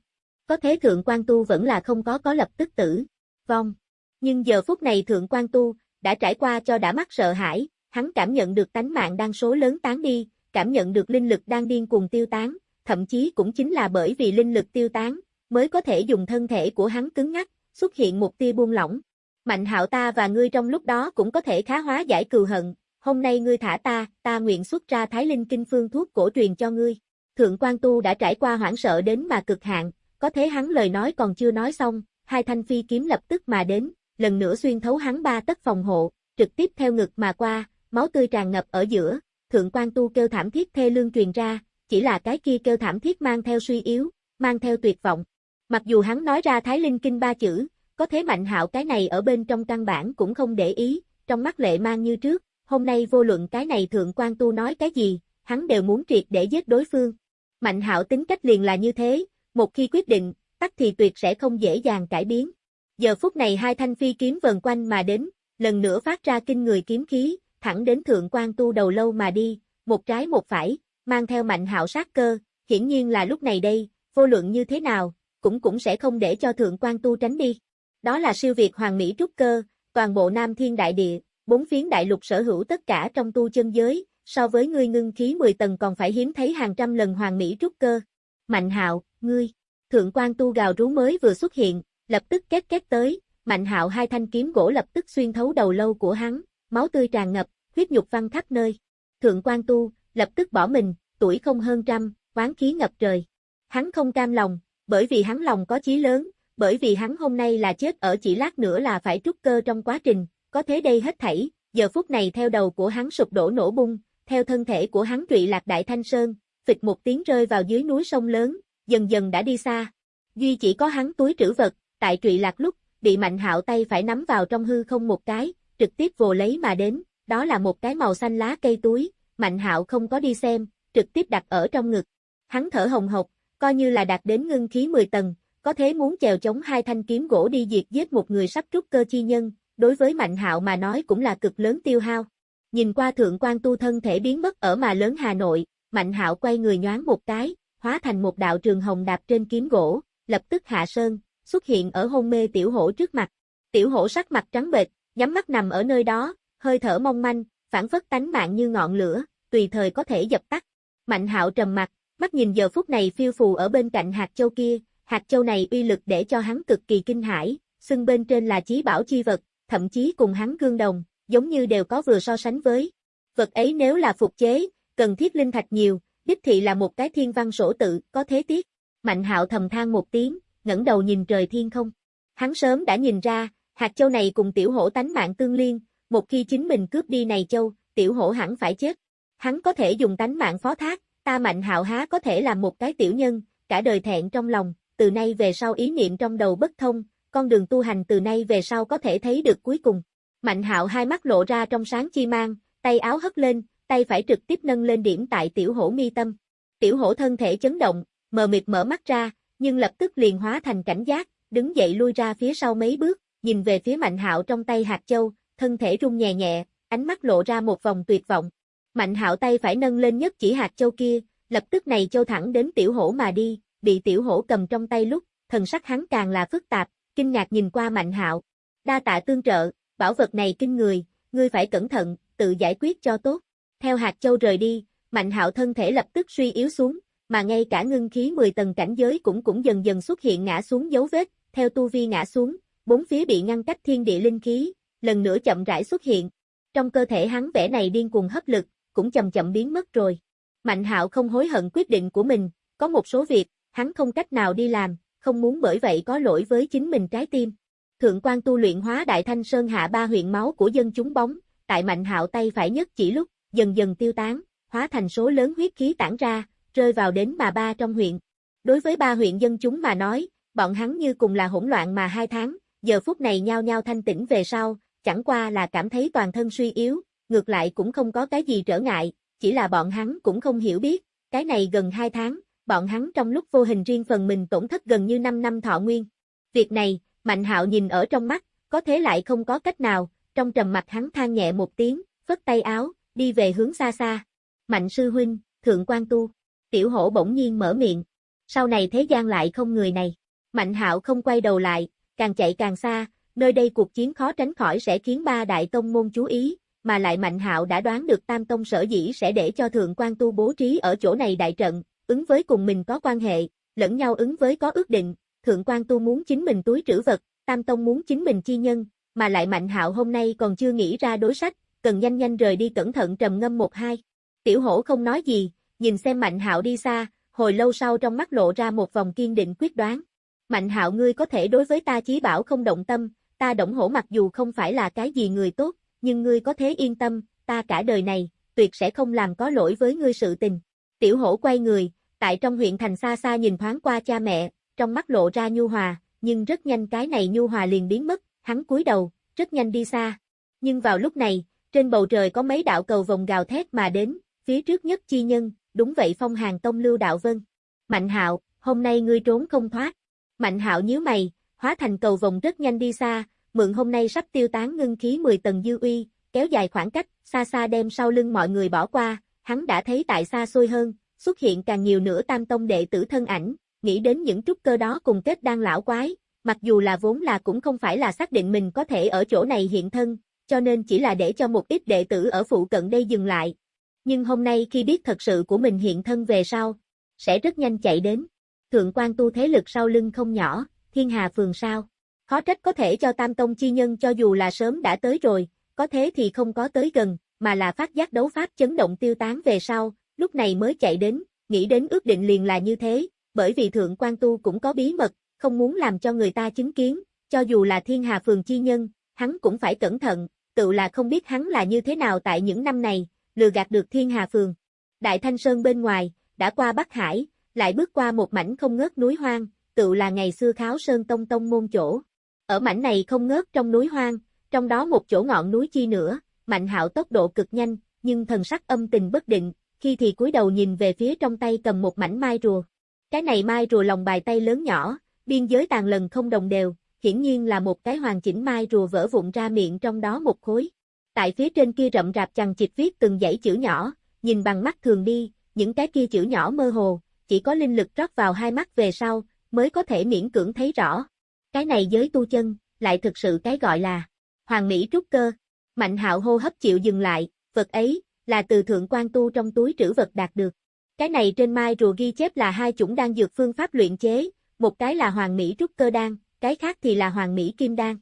Có thế thượng quan tu vẫn là không có có lập tức tử, vong. Nhưng giờ phút này thượng quan tu, đã trải qua cho đã mắc sợ hãi, hắn cảm nhận được tánh mạng đang số lớn tán đi, cảm nhận được linh lực đang điên cuồng tiêu tán, thậm chí cũng chính là bởi vì linh lực tiêu tán, mới có thể dùng thân thể của hắn cứng ngắc, xuất hiện một tia buông lỏng. Mạnh hạo ta và ngươi trong lúc đó cũng có thể khá hóa giải cừu hận, hôm nay ngươi thả ta, ta nguyện xuất ra Thái Linh Kinh Phương thuốc cổ truyền cho ngươi. Thượng quan tu đã trải qua hoảng sợ đến mà cực hạn, có thế hắn lời nói còn chưa nói xong, hai thanh phi kiếm lập tức mà đến, lần nữa xuyên thấu hắn ba tấc phòng hộ, trực tiếp theo ngực mà qua, máu tươi tràn ngập ở giữa, thượng quan tu kêu thảm thiết thê lương truyền ra, chỉ là cái kia kêu thảm thiết mang theo suy yếu, mang theo tuyệt vọng. Mặc dù hắn nói ra Thái Linh Kinh ba chữ, có thế mạnh hạo cái này ở bên trong căn bản cũng không để ý, trong mắt lệ mang như trước, hôm nay vô luận cái này thượng quan tu nói cái gì, hắn đều muốn triệt để giết đối phương. Mạnh hạo tính cách liền là như thế, một khi quyết định, tắc thì tuyệt sẽ không dễ dàng cải biến. Giờ phút này hai thanh phi kiếm vần quanh mà đến, lần nữa phát ra kinh người kiếm khí, thẳng đến thượng quan tu đầu lâu mà đi, một trái một phải, mang theo mạnh hạo sát cơ, hiển nhiên là lúc này đây, vô luận như thế nào, cũng cũng sẽ không để cho thượng quan tu tránh đi. Đó là siêu việt hoàng mỹ trúc cơ, toàn bộ Nam Thiên Đại Địa, bốn phiến đại lục sở hữu tất cả trong tu chân giới, so với ngươi ngưng khí 10 tầng còn phải hiếm thấy hàng trăm lần hoàng mỹ trúc cơ. Mạnh hạo, ngươi, thượng quan tu gào rú mới vừa xuất hiện, lập tức két két tới, mạnh hạo hai thanh kiếm gỗ lập tức xuyên thấu đầu lâu của hắn, máu tươi tràn ngập, huyết nhục văng khắp nơi. Thượng quan tu, lập tức bỏ mình, tuổi không hơn trăm, quán khí ngập trời. Hắn không cam lòng, bởi vì hắn lòng có chí lớn, bởi vì hắn hôm nay là chết ở chỉ lát nữa là phải trúc cơ trong quá trình, có thế đây hết thảy, giờ phút này theo đầu của hắn sụp đổ nổ bung, theo thân thể của hắn trụy lạc đại thanh sơn, phịch một tiếng rơi vào dưới núi sông lớn, dần dần đã đi xa. Duy chỉ có hắn túi trữ vật, tại trụy lạc lúc, bị mạnh hạo tay phải nắm vào trong hư không một cái, trực tiếp vồ lấy mà đến, đó là một cái màu xanh lá cây túi, mạnh hạo không có đi xem, trực tiếp đặt ở trong ngực. Hắn thở hồng hộc, coi như là đạt đến ngưng khí 10 tầng, có thế muốn chèo chống hai thanh kiếm gỗ đi diệt giết một người sắp trúc cơ chi nhân, đối với Mạnh Hạo mà nói cũng là cực lớn tiêu hao. Nhìn qua thượng quan tu thân thể biến mất ở mà lớn Hà Nội, Mạnh Hạo quay người nhoáng một cái, hóa thành một đạo trường hồng đạp trên kiếm gỗ, lập tức hạ sơn, xuất hiện ở hôn mê tiểu hổ trước mặt. Tiểu hổ sắc mặt trắng bệch, nhắm mắt nằm ở nơi đó, hơi thở mong manh, phản phất tánh mạng như ngọn lửa, tùy thời có thể dập tắt. Mạnh Hạo trầm mặt, mắt nhìn giờ phút này phiêu phù ở bên cạnh hạt châu kia, hạt châu này uy lực để cho hắn cực kỳ kinh hãi, xưng bên trên là chí bảo chi vật, thậm chí cùng hắn gương đồng, giống như đều có vừa so sánh với. Vật ấy nếu là phục chế, cần thiết linh thạch nhiều, đích thị là một cái thiên văn sổ tự, có thế tiết. Mạnh hạo thầm than một tiếng, ngẩng đầu nhìn trời thiên không. Hắn sớm đã nhìn ra, hạt châu này cùng tiểu hổ tánh mạng tương liên, một khi chính mình cướp đi này châu, tiểu hổ hẳn phải chết. Hắn có thể dùng tánh mạng phó thác, ta mạnh hạo há có thể làm một cái tiểu nhân, cả đời thẹn trong lòng, từ nay về sau ý niệm trong đầu bất thông, con đường tu hành từ nay về sau có thể thấy được cuối cùng. Mạnh hạo hai mắt lộ ra trong sáng chi mang, tay áo hất lên, tay phải trực tiếp nâng lên điểm tại tiểu hổ mi tâm. Tiểu hổ thân thể chấn động, mờ mịt mở mắt ra, nhưng lập tức liền hóa thành cảnh giác, đứng dậy lui ra phía sau mấy bước, nhìn về phía Mạnh Hạo trong tay hạt châu, thân thể rung nhẹ nhẹ, ánh mắt lộ ra một vòng tuyệt vọng. Mạnh Hạo tay phải nâng lên nhất chỉ hạt châu kia, lập tức này châu thẳng đến tiểu hổ mà đi, bị tiểu hổ cầm trong tay lúc, thần sắc hắn càng là phức tạp, kinh ngạc nhìn qua Mạnh Hạo. Đa tạ tương trợ, bảo vật này kinh người, ngươi phải cẩn thận, tự giải quyết cho tốt. Theo hạt châu rời đi, Mạnh Hạo thân thể lập tức suy yếu xuống, mà ngay cả ngưng khí 10 tầng cảnh giới cũng cũng dần dần xuất hiện ngã xuống dấu vết, theo tu vi ngã xuống, bốn phía bị ngăn cách thiên địa linh khí, lần nữa chậm rãi xuất hiện. Trong cơ thể hắn vẻ này điên cuồng hấp lực, cũng chậm chậm biến mất rồi. Mạnh Hạo không hối hận quyết định của mình, có một số việc, hắn không cách nào đi làm, không muốn bởi vậy có lỗi với chính mình trái tim. Thượng quan tu luyện hóa đại thanh sơn hạ ba huyện máu của dân chúng bóng, tại mạnh hạo tay phải nhất chỉ lúc, dần dần tiêu tán, hóa thành số lớn huyết khí tản ra, rơi vào đến mà ba trong huyện. Đối với ba huyện dân chúng mà nói, bọn hắn như cùng là hỗn loạn mà hai tháng, giờ phút này nhao nhao thanh tĩnh về sau, chẳng qua là cảm thấy toàn thân suy yếu, ngược lại cũng không có cái gì trở ngại, chỉ là bọn hắn cũng không hiểu biết, cái này gần hai tháng, bọn hắn trong lúc vô hình riêng phần mình tổn thất gần như 5 năm thọ nguyên. Việc này, Mạnh Hạo nhìn ở trong mắt, có thế lại không có cách nào, trong trầm mặt hắn than nhẹ một tiếng, phất tay áo, đi về hướng xa xa. Mạnh sư huynh, thượng quan tu. Tiểu hổ bỗng nhiên mở miệng. Sau này thế gian lại không người này. Mạnh Hạo không quay đầu lại, càng chạy càng xa, nơi đây cuộc chiến khó tránh khỏi sẽ khiến ba đại tông môn chú ý, mà lại Mạnh Hạo đã đoán được Tam Tông sở dĩ sẽ để cho Thượng quan Tu bố trí ở chỗ này đại trận, ứng với cùng mình có quan hệ, lẫn nhau ứng với có ước định, thượng quan tu muốn chính mình túi trữ vật, tam tông muốn chính mình chi nhân, mà lại mạnh hạo hôm nay còn chưa nghĩ ra đối sách, cần nhanh nhanh rời đi cẩn thận trầm ngâm một hai. Tiểu hổ không nói gì, nhìn xem mạnh hạo đi xa, hồi lâu sau trong mắt lộ ra một vòng kiên định quyết đoán. Mạnh hạo ngươi có thể đối với ta chí bảo không động tâm, ta động hổ mặc dù không phải là cái gì người tốt, nhưng ngươi có thế yên tâm, ta cả đời này, tuyệt sẽ không làm có lỗi với ngươi sự tình. Tiểu hổ quay người, tại trong huyện thành xa xa nhìn thoáng qua cha mẹ, trong mắt lộ ra nhu hòa, nhưng rất nhanh cái này nhu hòa liền biến mất, hắn cúi đầu, rất nhanh đi xa. Nhưng vào lúc này, trên bầu trời có mấy đạo cầu vòng gào thét mà đến, phía trước nhất chi nhân, đúng vậy phong hàng tông lưu đạo vân. Mạnh hạo, hôm nay ngươi trốn không thoát. Mạnh hạo nhíu mày, hóa thành cầu vòng rất nhanh đi xa, mượn hôm nay sắp tiêu tán ngưng khí 10 tầng dư uy, kéo dài khoảng cách, xa xa đem sau lưng mọi người bỏ qua, hắn đã thấy tại xa xôi hơn, xuất hiện càng nhiều nữa tam tông đệ tử thân ảnh, nghĩ đến những trúc cơ đó cùng kết đang lão quái, mặc dù là vốn là cũng không phải là xác định mình có thể ở chỗ này hiện thân, cho nên chỉ là để cho một ít đệ tử ở phụ cận đây dừng lại. Nhưng hôm nay khi biết thật sự của mình hiện thân về sau, sẽ rất nhanh chạy đến. Thượng quan tu thế lực sau lưng không nhỏ, thiên hà phường sao. Khó trách có thể cho tam tông chi nhân cho dù là sớm đã tới rồi, có thế thì không có tới gần, mà là phát giác đấu pháp chấn động tiêu tán về sau, lúc này mới chạy đến, nghĩ đến ước định liền là như thế, bởi vì thượng quan tu cũng có bí mật, không muốn làm cho người ta chứng kiến, cho dù là thiên hà phường chi nhân, hắn cũng phải cẩn thận, tự là không biết hắn là như thế nào tại những năm này, lừa gạt được thiên hà phường. Đại Thanh Sơn bên ngoài, đã qua Bắc Hải, lại bước qua một mảnh không ngớt núi hoang, tự là ngày xưa kháo sơn tông tông môn chỗ. Ở mảnh này không ngớt trong núi hoang, trong đó một chỗ ngọn núi chi nữa, mạnh hạo tốc độ cực nhanh, nhưng thần sắc âm tình bất định, khi thì cúi đầu nhìn về phía trong tay cầm một mảnh mai rùa. Cái này mai rùa lòng bài tay lớn nhỏ, biên giới tàn lần không đồng đều, hiển nhiên là một cái hoàn chỉnh mai rùa vỡ vụn ra miệng trong đó một khối. Tại phía trên kia rậm rạp chằng chịt viết từng dãy chữ nhỏ, nhìn bằng mắt thường đi, những cái kia chữ nhỏ mơ hồ, chỉ có linh lực rót vào hai mắt về sau, mới có thể miễn cưỡng thấy rõ. Cái này giới tu chân, lại thực sự cái gọi là Hoàng Mỹ trúc cơ. Mạnh hạo hô hấp chịu dừng lại, vật ấy, là từ thượng quan tu trong túi trữ vật đạt được. Cái này trên mai rùa ghi chép là hai chủng đan dược phương pháp luyện chế, một cái là Hoàng Mỹ trúc cơ đan, cái khác thì là Hoàng Mỹ kim đan.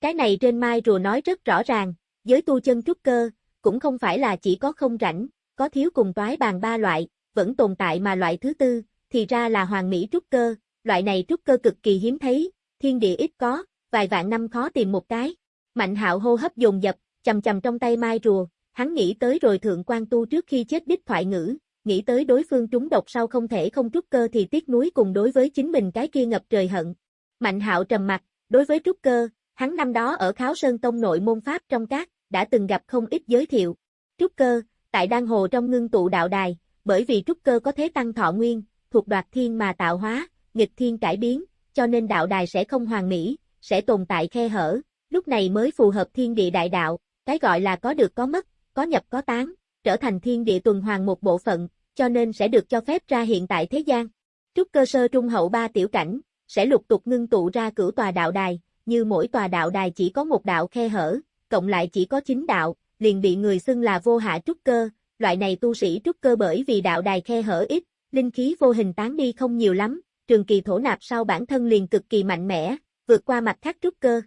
Cái này trên mai rùa nói rất rõ ràng, giới tu chân trúc cơ, cũng không phải là chỉ có không rảnh, có thiếu cùng toái bàn ba loại, vẫn tồn tại mà loại thứ tư, thì ra là Hoàng Mỹ trúc cơ, loại này trúc cơ cực kỳ hiếm thấy, thiên địa ít có, vài vạn năm khó tìm một cái. Mạnh hạo hô hấp dồn dập, chầm chầm trong tay mai rùa, hắn nghĩ tới rồi thượng quan tu trước khi chết đích thoại ngữ, nghĩ tới đối phương trúng độc sau không thể không trúc cơ thì tiếc núi cùng đối với chính mình cái kia ngập trời hận. Mạnh hạo trầm mặt, đối với trúc cơ, hắn năm đó ở Kháo Sơn Tông nội môn Pháp trong các, đã từng gặp không ít giới thiệu. Trúc cơ, tại Đan Hồ trong ngưng tụ đạo đài, bởi vì trúc cơ có thế tăng thọ nguyên, thuộc đoạt thiên mà tạo hóa, nghịch thiên cải biến, cho nên đạo đài sẽ không hoàn mỹ, sẽ tồn tại khe hở, lúc này mới phù hợp thiên địa đại đạo, cái gọi là có được có mất, có nhập có tán, trở thành thiên địa tuần hoàn một bộ phận, cho nên sẽ được cho phép ra hiện tại thế gian. Trúc cơ sơ trung hậu ba tiểu cảnh, sẽ lục tục ngưng tụ ra cửu tòa đạo đài, như mỗi tòa đạo đài chỉ có một đạo khe hở, cộng lại chỉ có chín đạo, liền bị người xưng là vô hạ trúc cơ, loại này tu sĩ trúc cơ bởi vì đạo đài khe hở ít, linh khí vô hình tán đi không nhiều lắm, trường kỳ thổ nạp sau bản thân liền cực kỳ mạnh mẽ, vượt qua mặt khác trúc cơ.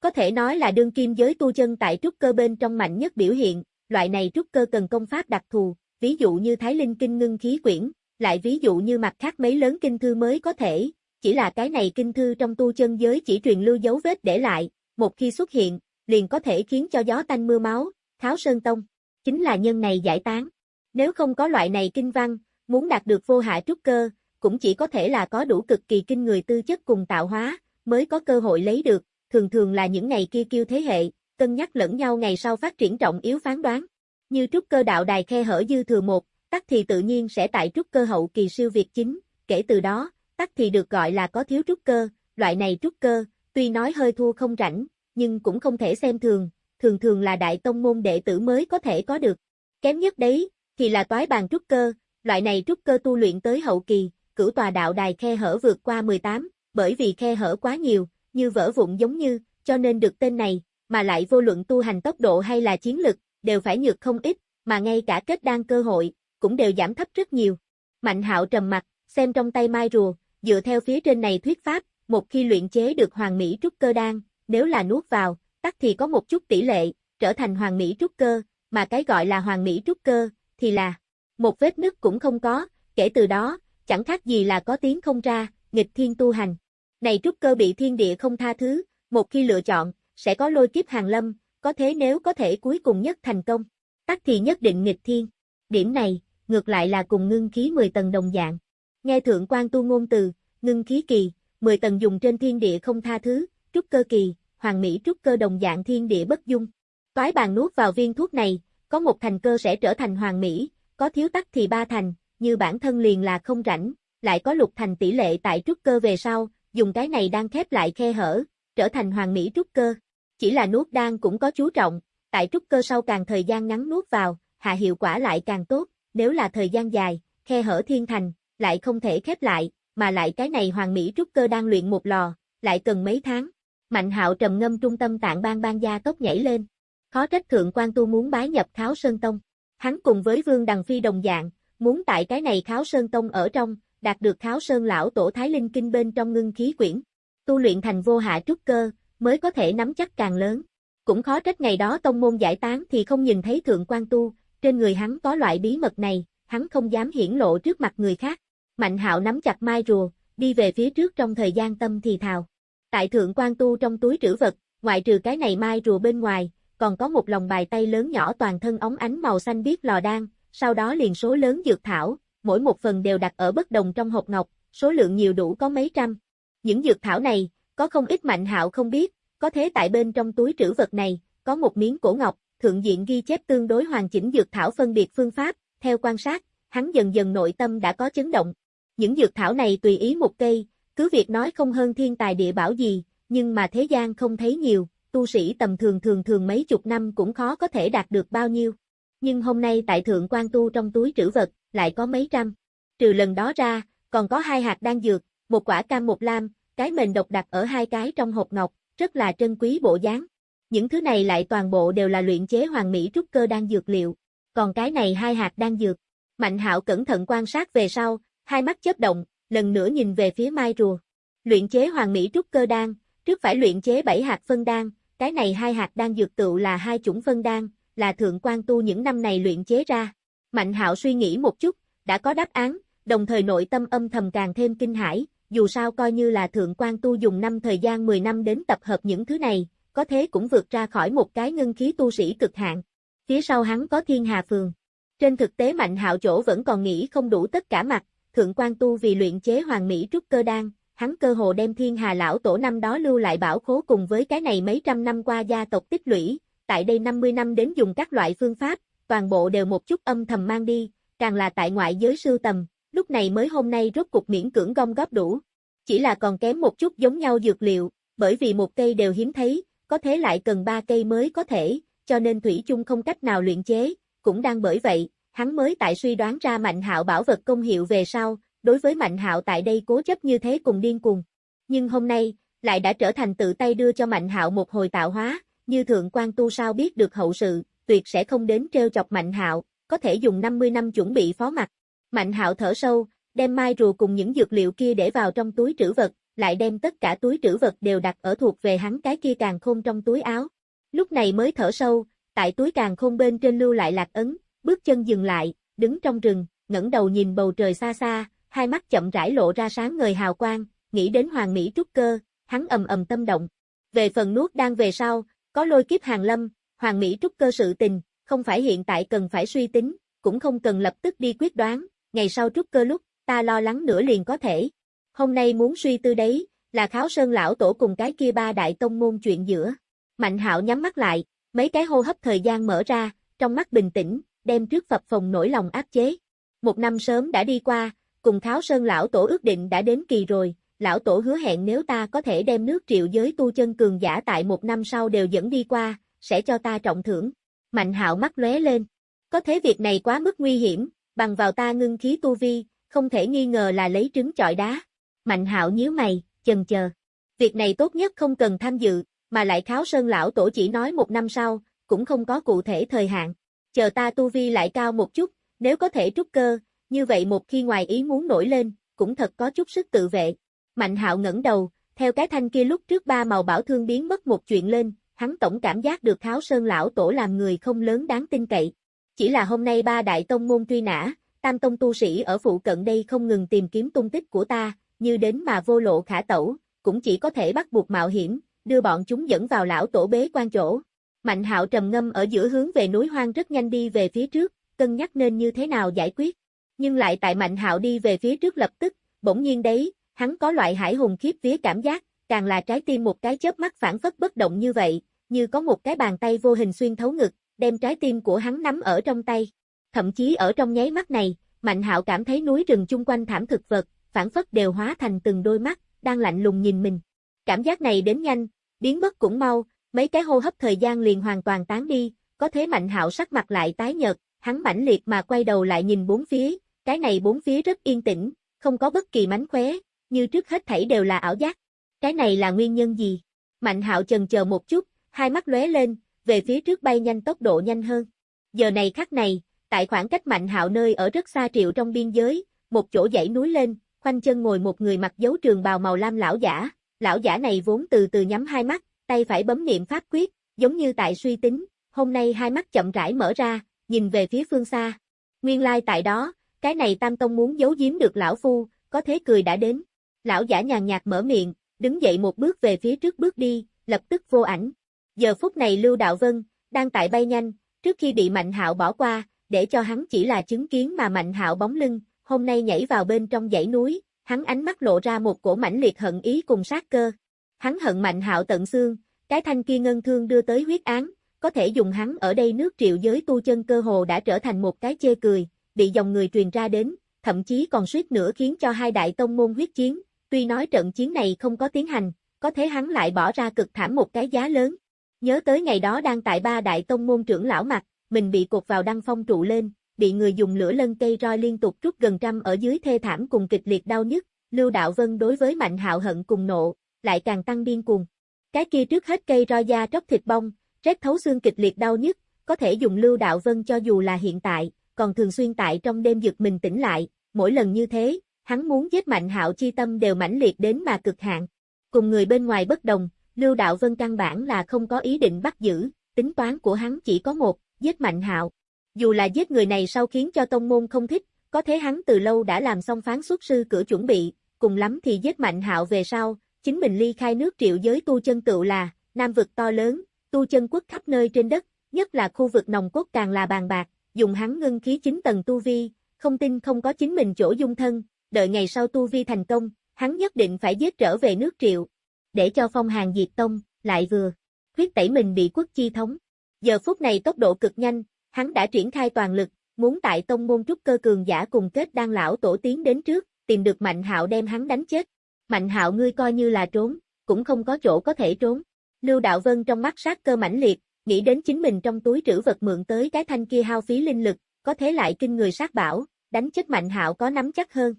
Có thể nói là đương kim giới tu chân tại trúc cơ bên trong mạnh nhất biểu hiện, loại này trúc cơ cần công pháp đặc thù, ví dụ như Thái Linh Kinh ngưng khí quyển, lại ví dụ như mặt khác mấy lớn kinh thư mới có thể, chỉ là cái này kinh thư trong tu chân giới chỉ truyền lưu dấu vết để lại, một khi xuất hiện, liền có thể khiến cho gió tanh mưa máu, tháo sơn tông, chính là nhân này giải tán. Nếu không có loại này kinh văn, muốn đạt được vô hạ trúc cơ, cũng chỉ có thể là có đủ cực kỳ kinh người tư chất cùng tạo hóa, mới có cơ hội lấy được, thường thường là những ngày kia kêu thế hệ, cân nhắc lẫn nhau ngày sau phát triển trọng yếu phán đoán. Như trúc cơ đạo đài khe hở dư thừa một, tắc thì tự nhiên sẽ tại trúc cơ hậu kỳ siêu việt chính, kể từ đó, tắc thì được gọi là có thiếu trúc cơ, loại này trúc cơ, tuy nói hơi thua không rảnh, nhưng cũng không thể xem thường, thường thường là đại tông môn đệ tử mới có thể có được. Kém nhất đấy, thì là toái bàn trúc cơ, loại này trúc cơ tu luyện tới hậu kỳ, cửu tòa đạo đài khe hở vượt qua 18, bởi vì khe hở quá nhiều, như vỡ vụn giống như, cho nên được tên này, mà lại vô luận tu hành tốc độ hay là chiến lực, đều phải nhược không ít, mà ngay cả kết đan cơ hội, cũng đều giảm thấp rất nhiều. Mạnh hạo trầm mặt, xem trong tay mai rùa, dựa theo phía trên này thuyết pháp, một khi luyện chế được hoàng mỹ trúc cơ đan, nếu là nuốt vào, tắc thì có một chút tỷ lệ, trở thành hoàng mỹ trúc cơ, mà cái gọi là hoàng mỹ trúc cơ, thì là một vết nứt cũng không có, kể từ đó, chẳng khác gì là có tiếng không ra, nghịch thiên tu hành. Này trúc cơ bị thiên địa không tha thứ, một khi lựa chọn, sẽ có lôi kiếp hàng lâm, có thế nếu có thể cuối cùng nhất thành công, tắc thì nhất định nghịch thiên. Điểm này, ngược lại là cùng ngưng khí 10 tầng đồng dạng. Nghe thượng quan tu ngôn từ, ngưng khí kỳ, 10 tầng dùng trên thiên địa không tha thứ, trúc cơ kỳ, hoàng mỹ trúc cơ đồng dạng thiên địa bất dung. Toái bàn nuốt vào viên thuốc này, có một thành cơ sẽ trở thành hoàng mỹ, có thiếu tắc thì ba thành, như bản thân liền là không rảnh, lại có lục thành tỷ lệ tại trúc cơ về sau, dùng cái này đang khép lại khe hở, trở thành hoàng mỹ trúc cơ. Chỉ là nuốt đan cũng có chú trọng, tại trúc cơ sau càng thời gian ngắn nuốt vào, hạ hiệu quả lại càng tốt, nếu là thời gian dài, khe hở thiên thành, lại không thể khép lại, mà lại cái này hoàng mỹ trúc cơ đang luyện một lò, lại cần mấy tháng. Mạnh hạo trầm ngâm trung tâm tạng ban ban gia tốc nhảy lên. Khó trách thượng quan tu muốn bái nhập kháo sơn tông. Hắn cùng với vương đằng phi đồng dạng, muốn tại cái này kháo sơn tông ở trong, đạt được kháo sơn lão tổ thái linh kinh bên trong ngưng khí quyển. Tu luyện thành vô hạ trúc cơ, mới có thể nắm chắc càng lớn. Cũng khó trách ngày đó tông môn giải tán thì không nhìn thấy thượng quan tu, trên người hắn có loại bí mật này, hắn không dám hiển lộ trước mặt người khác. Mạnh hạo nắm chặt mai rùa, đi về phía trước trong thời gian tâm thì thào. Tại thượng quan tu trong túi trữ vật, ngoại trừ cái này mai rùa bên ngoài, còn có một lòng bài tay lớn nhỏ toàn thân ống ánh màu xanh biếc lò đan, sau đó liền số lớn dược thảo, mỗi một phần đều đặt ở bất đồng trong hộp ngọc, số lượng nhiều đủ có mấy trăm. Những dược thảo này, có không ít mạnh hạo không biết, có thế tại bên trong túi trữ vật này, có một miếng cổ ngọc, thượng diện ghi chép tương đối hoàn chỉnh dược thảo phân biệt phương pháp, theo quan sát, hắn dần dần nội tâm đã có chấn động. Những dược thảo này tùy ý một cây, cứ việc nói không hơn thiên tài địa bảo gì, nhưng mà thế gian không thấy nhiều, tu sĩ tầm thường thường thường mấy chục năm cũng khó có thể đạt được bao nhiêu. Nhưng hôm nay tại thượng quan tu trong túi trữ vật, lại có mấy trăm. Trừ lần đó ra, còn có hai hạt đan dược, một quả cam một lam, cái mền độc đặt ở hai cái trong hộp ngọc, rất là trân quý bộ dáng. Những thứ này lại toàn bộ đều là luyện chế hoàng mỹ trúc cơ đan dược liệu, còn cái này hai hạt đan dược. Mạnh hạo cẩn thận quan sát về sau, hai mắt chớp động, lần nữa nhìn về phía mai rùa. Luyện chế hoàng mỹ trúc cơ đan, trước phải luyện chế bảy hạt phân đan, cái này hai hạt đan dược tựu là hai chủng phân đan, là thượng quan tu những năm này luyện chế ra. Mạnh hạo suy nghĩ một chút, đã có đáp án, đồng thời nội tâm âm thầm càng thêm kinh hãi, dù sao coi như là thượng quan tu dùng năm thời gian 10 năm đến tập hợp những thứ này, có thế cũng vượt ra khỏi một cái ngân khí tu sĩ cực hạn. Phía sau hắn có thiên hà phường. Trên thực tế mạnh hạo chỗ vẫn còn nghĩ không đủ tất cả mặt, thượng quan tu vì luyện chế hoàng mỹ trúc cơ đan, hắn cơ hồ đem thiên hà lão tổ năm đó lưu lại bảo khố cùng với cái này mấy trăm năm qua gia tộc tích lũy, tại đây 50 năm đến dùng các loại phương pháp, toàn bộ đều một chút âm thầm mang đi, càng là tại ngoại giới sưu tầm, lúc này mới hôm nay rốt cục miễn cưỡng gom góp đủ. Chỉ là còn kém một chút giống nhau dược liệu, bởi vì một cây đều hiếm thấy, có thế lại cần ba cây mới có thể, cho nên Thủy chung không cách nào luyện chế, cũng đang bởi vậy, hắn mới tại suy đoán ra Mạnh Hạo bảo vật công hiệu về sau, đối với Mạnh Hạo tại đây cố chấp như thế cùng điên cuồng. Nhưng hôm nay, lại đã trở thành tự tay đưa cho Mạnh Hạo một hồi tạo hóa, như thượng quan tu sao biết được hậu sự, tuyệt sẽ không đến treo chọc Mạnh Hạo, có thể dùng 50 năm chuẩn bị phó mặt. Mạnh Hạo thở sâu, đem mai rùa cùng những dược liệu kia để vào trong túi trữ vật, lại đem tất cả túi trữ vật đều đặt ở thuộc về hắn cái kia càng khôn trong túi áo. Lúc này mới thở sâu, tại túi càng khôn bên trên lưu lại lạc ấn, bước chân dừng lại, đứng trong rừng, ngẩng đầu nhìn bầu trời xa xa, hai mắt chậm rãi lộ ra sáng ngời hào quang, nghĩ đến hoàng mỹ trúc cơ, hắn ầm ầm tâm động. Về phần nuốt đang về sau, có lôi kiếp hàng lâm, hoàng mỹ trúc cơ sự tình, không phải hiện tại cần phải suy tính, cũng không cần lập tức đi quyết đoán, ngày sau trúc cơ lúc, ta lo lắng nữa liền có thể. Hôm nay muốn suy tư đấy, là kháo sơn lão tổ cùng cái kia ba đại tông môn chuyện giữa. Mạnh hạo nhắm mắt lại, mấy cái hô hấp thời gian mở ra, trong mắt bình tĩnh, đem trước phập phòng nổi lòng áp chế. Một năm sớm đã đi qua, cùng kháo sơn lão tổ ước định đã đến kỳ rồi, lão tổ hứa hẹn nếu ta có thể đem nước triệu giới tu chân cường giả tại một năm sau đều dẫn đi qua, sẽ cho ta trọng thưởng. Mạnh hạo mắt lóe lên. Có thế việc này quá mức nguy hiểm, bằng vào ta ngưng khí tu vi, không thể nghi ngờ là lấy trứng chọi đá. Mạnh hạo nhíu mày, chần chờ. Việc này tốt nhất không cần tham dự, mà lại kháo sơn lão tổ chỉ nói một năm sau, cũng không có cụ thể thời hạn. Chờ ta tu vi lại cao một chút, nếu có thể trúc cơ, như vậy một khi ngoài ý muốn nổi lên, cũng thật có chút sức tự vệ. Mạnh hạo ngẩng đầu, theo cái thanh kia lúc trước ba màu bảo thương biến mất một chuyện lên, hắn tổng cảm giác được Tháo Sơn lão tổ làm người không lớn đáng tin cậy. Chỉ là hôm nay ba đại tông môn truy nã, tam tông tu sĩ ở phụ cận đây không ngừng tìm kiếm tung tích của ta, như đến mà vô lộ khả tẩu, cũng chỉ có thể bắt buộc mạo hiểm, đưa bọn chúng dẫn vào lão tổ bế quan chỗ. Mạnh hạo trầm ngâm ở giữa hướng về núi hoang rất nhanh đi về phía trước, cân nhắc nên như thế nào giải quyết. Nhưng lại tại Mạnh hạo đi về phía trước lập tức, bỗng nhiên đấy, hắn có loại hải hùng khiếp vía cảm giác, càng là trái tim một cái chớp mắt phản phất bất động như vậy, như có một cái bàn tay vô hình xuyên thấu ngực, đem trái tim của hắn nắm ở trong tay. Thậm chí ở trong nháy mắt này, Mạnh Hạo cảm thấy núi rừng chung quanh thảm thực vật, phản phất đều hóa thành từng đôi mắt, đang lạnh lùng nhìn mình. Cảm giác này đến nhanh, biến mất cũng mau, mấy cái hô hấp thời gian liền hoàn toàn tán đi, có thế Mạnh Hạo sắc mặt lại tái nhợt, hắn mãnh liệt mà quay đầu lại nhìn bốn phía, cái này bốn phía rất yên tĩnh, không có bất kỳ mánh khóe, như trước hết thảy đều là ảo giác. Cái này là nguyên nhân gì? Mạnh Hạo chần chờ một chút, hai mắt lóe lên, về phía trước bay nhanh tốc độ nhanh hơn. Giờ này khắc này, tại khoảng cách Mạnh Hạo nơi ở rất xa triệu trong biên giới, một chỗ dãy núi lên, khoanh chân ngồi một người mặc dấu trường bào màu lam lão giả, lão giả này vốn từ từ nhắm hai mắt, tay phải bấm niệm pháp quyết, giống như tại suy tính, hôm nay hai mắt chậm rãi mở ra, nhìn về phía phương xa. Nguyên lai like tại đó, cái này Tam Tông muốn giấu giếm được lão phu, có thế cười đã đến. Lão giả nhàn nhạt mở miệng, đứng dậy một bước về phía trước bước đi, lập tức vô ảnh. Giờ phút này Lưu Đạo Vân, đang tại bay nhanh, trước khi bị Mạnh Hạo bỏ qua, để cho hắn chỉ là chứng kiến mà Mạnh Hạo bóng lưng, hôm nay nhảy vào bên trong dãy núi, hắn ánh mắt lộ ra một cổ mãnh liệt hận ý cùng sát cơ. Hắn hận Mạnh Hạo tận xương, cái thanh kia ngân thương đưa tới huyết án, có thể dùng hắn ở đây nước triệu giới tu chân cơ hồ đã trở thành một cái chê cười, bị dòng người truyền ra đến, thậm chí còn suýt nữa khiến cho hai đại tông môn huyết chiến, tuy nói trận chiến này không có tiến hành, có thế hắn lại bỏ ra cực thảm một cái giá lớn. Nhớ tới ngày đó đang tại ba đại tông môn trưởng lão mặt, mình bị cột vào đăng phong trụ lên, bị người dùng lửa lân cây roi liên tục rút gần trăm ở dưới thê thảm cùng kịch liệt đau nhức, Lưu Đạo Vân đối với Mạnh Hạo hận cùng nộ, lại càng tăng điên cuồng. Cái kia trước hết cây roi da tróc thịt bong, rét thấu xương kịch liệt đau nhức, có thể dùng Lưu Đạo Vân cho dù là hiện tại, còn thường xuyên tại trong đêm giật mình tỉnh lại, mỗi lần như thế, hắn muốn giết Mạnh Hạo chi tâm đều mãnh liệt đến mà cực hạn. Cùng người bên ngoài bất đồng, Lưu Đạo Vân căn bản là không có ý định bắt giữ, tính toán của hắn chỉ có một, giết Mạnh Hạo. Dù là giết người này sau khiến cho tông môn không thích, có thế hắn từ lâu đã làm xong phán xuất sư cửa chuẩn bị, cùng lắm thì giết Mạnh Hạo về sau, chính mình ly khai nước triệu giới tu chân cựu là, nam vực to lớn, tu chân quốc khắp nơi trên đất, nhất là khu vực nồng cốt càng là bàn bạc, dùng hắn ngưng khí chính tầng tu vi, không tin không có chính mình chỗ dung thân, đợi ngày sau tu vi thành công, hắn nhất định phải giết trở về nước triệu, để cho phong hàng diệt tông, lại vừa, huyết tẩy mình bị quốc chi thống. Giờ phút này tốc độ cực nhanh, hắn đã triển khai toàn lực, muốn tại tông môn trúc cơ cường giả cùng kết đan lão tổ tiến đến trước, tìm được Mạnh Hạo đem hắn đánh chết. Mạnh Hạo ngươi coi như là trốn, cũng không có chỗ có thể trốn. Lưu Đạo Vân trong mắt sát cơ mãnh liệt, nghĩ đến chính mình trong túi trữ vật mượn tới cái thanh kia hao phí linh lực, có thế lại kinh người sát bảo, đánh chết Mạnh Hạo có nắm chắc hơn.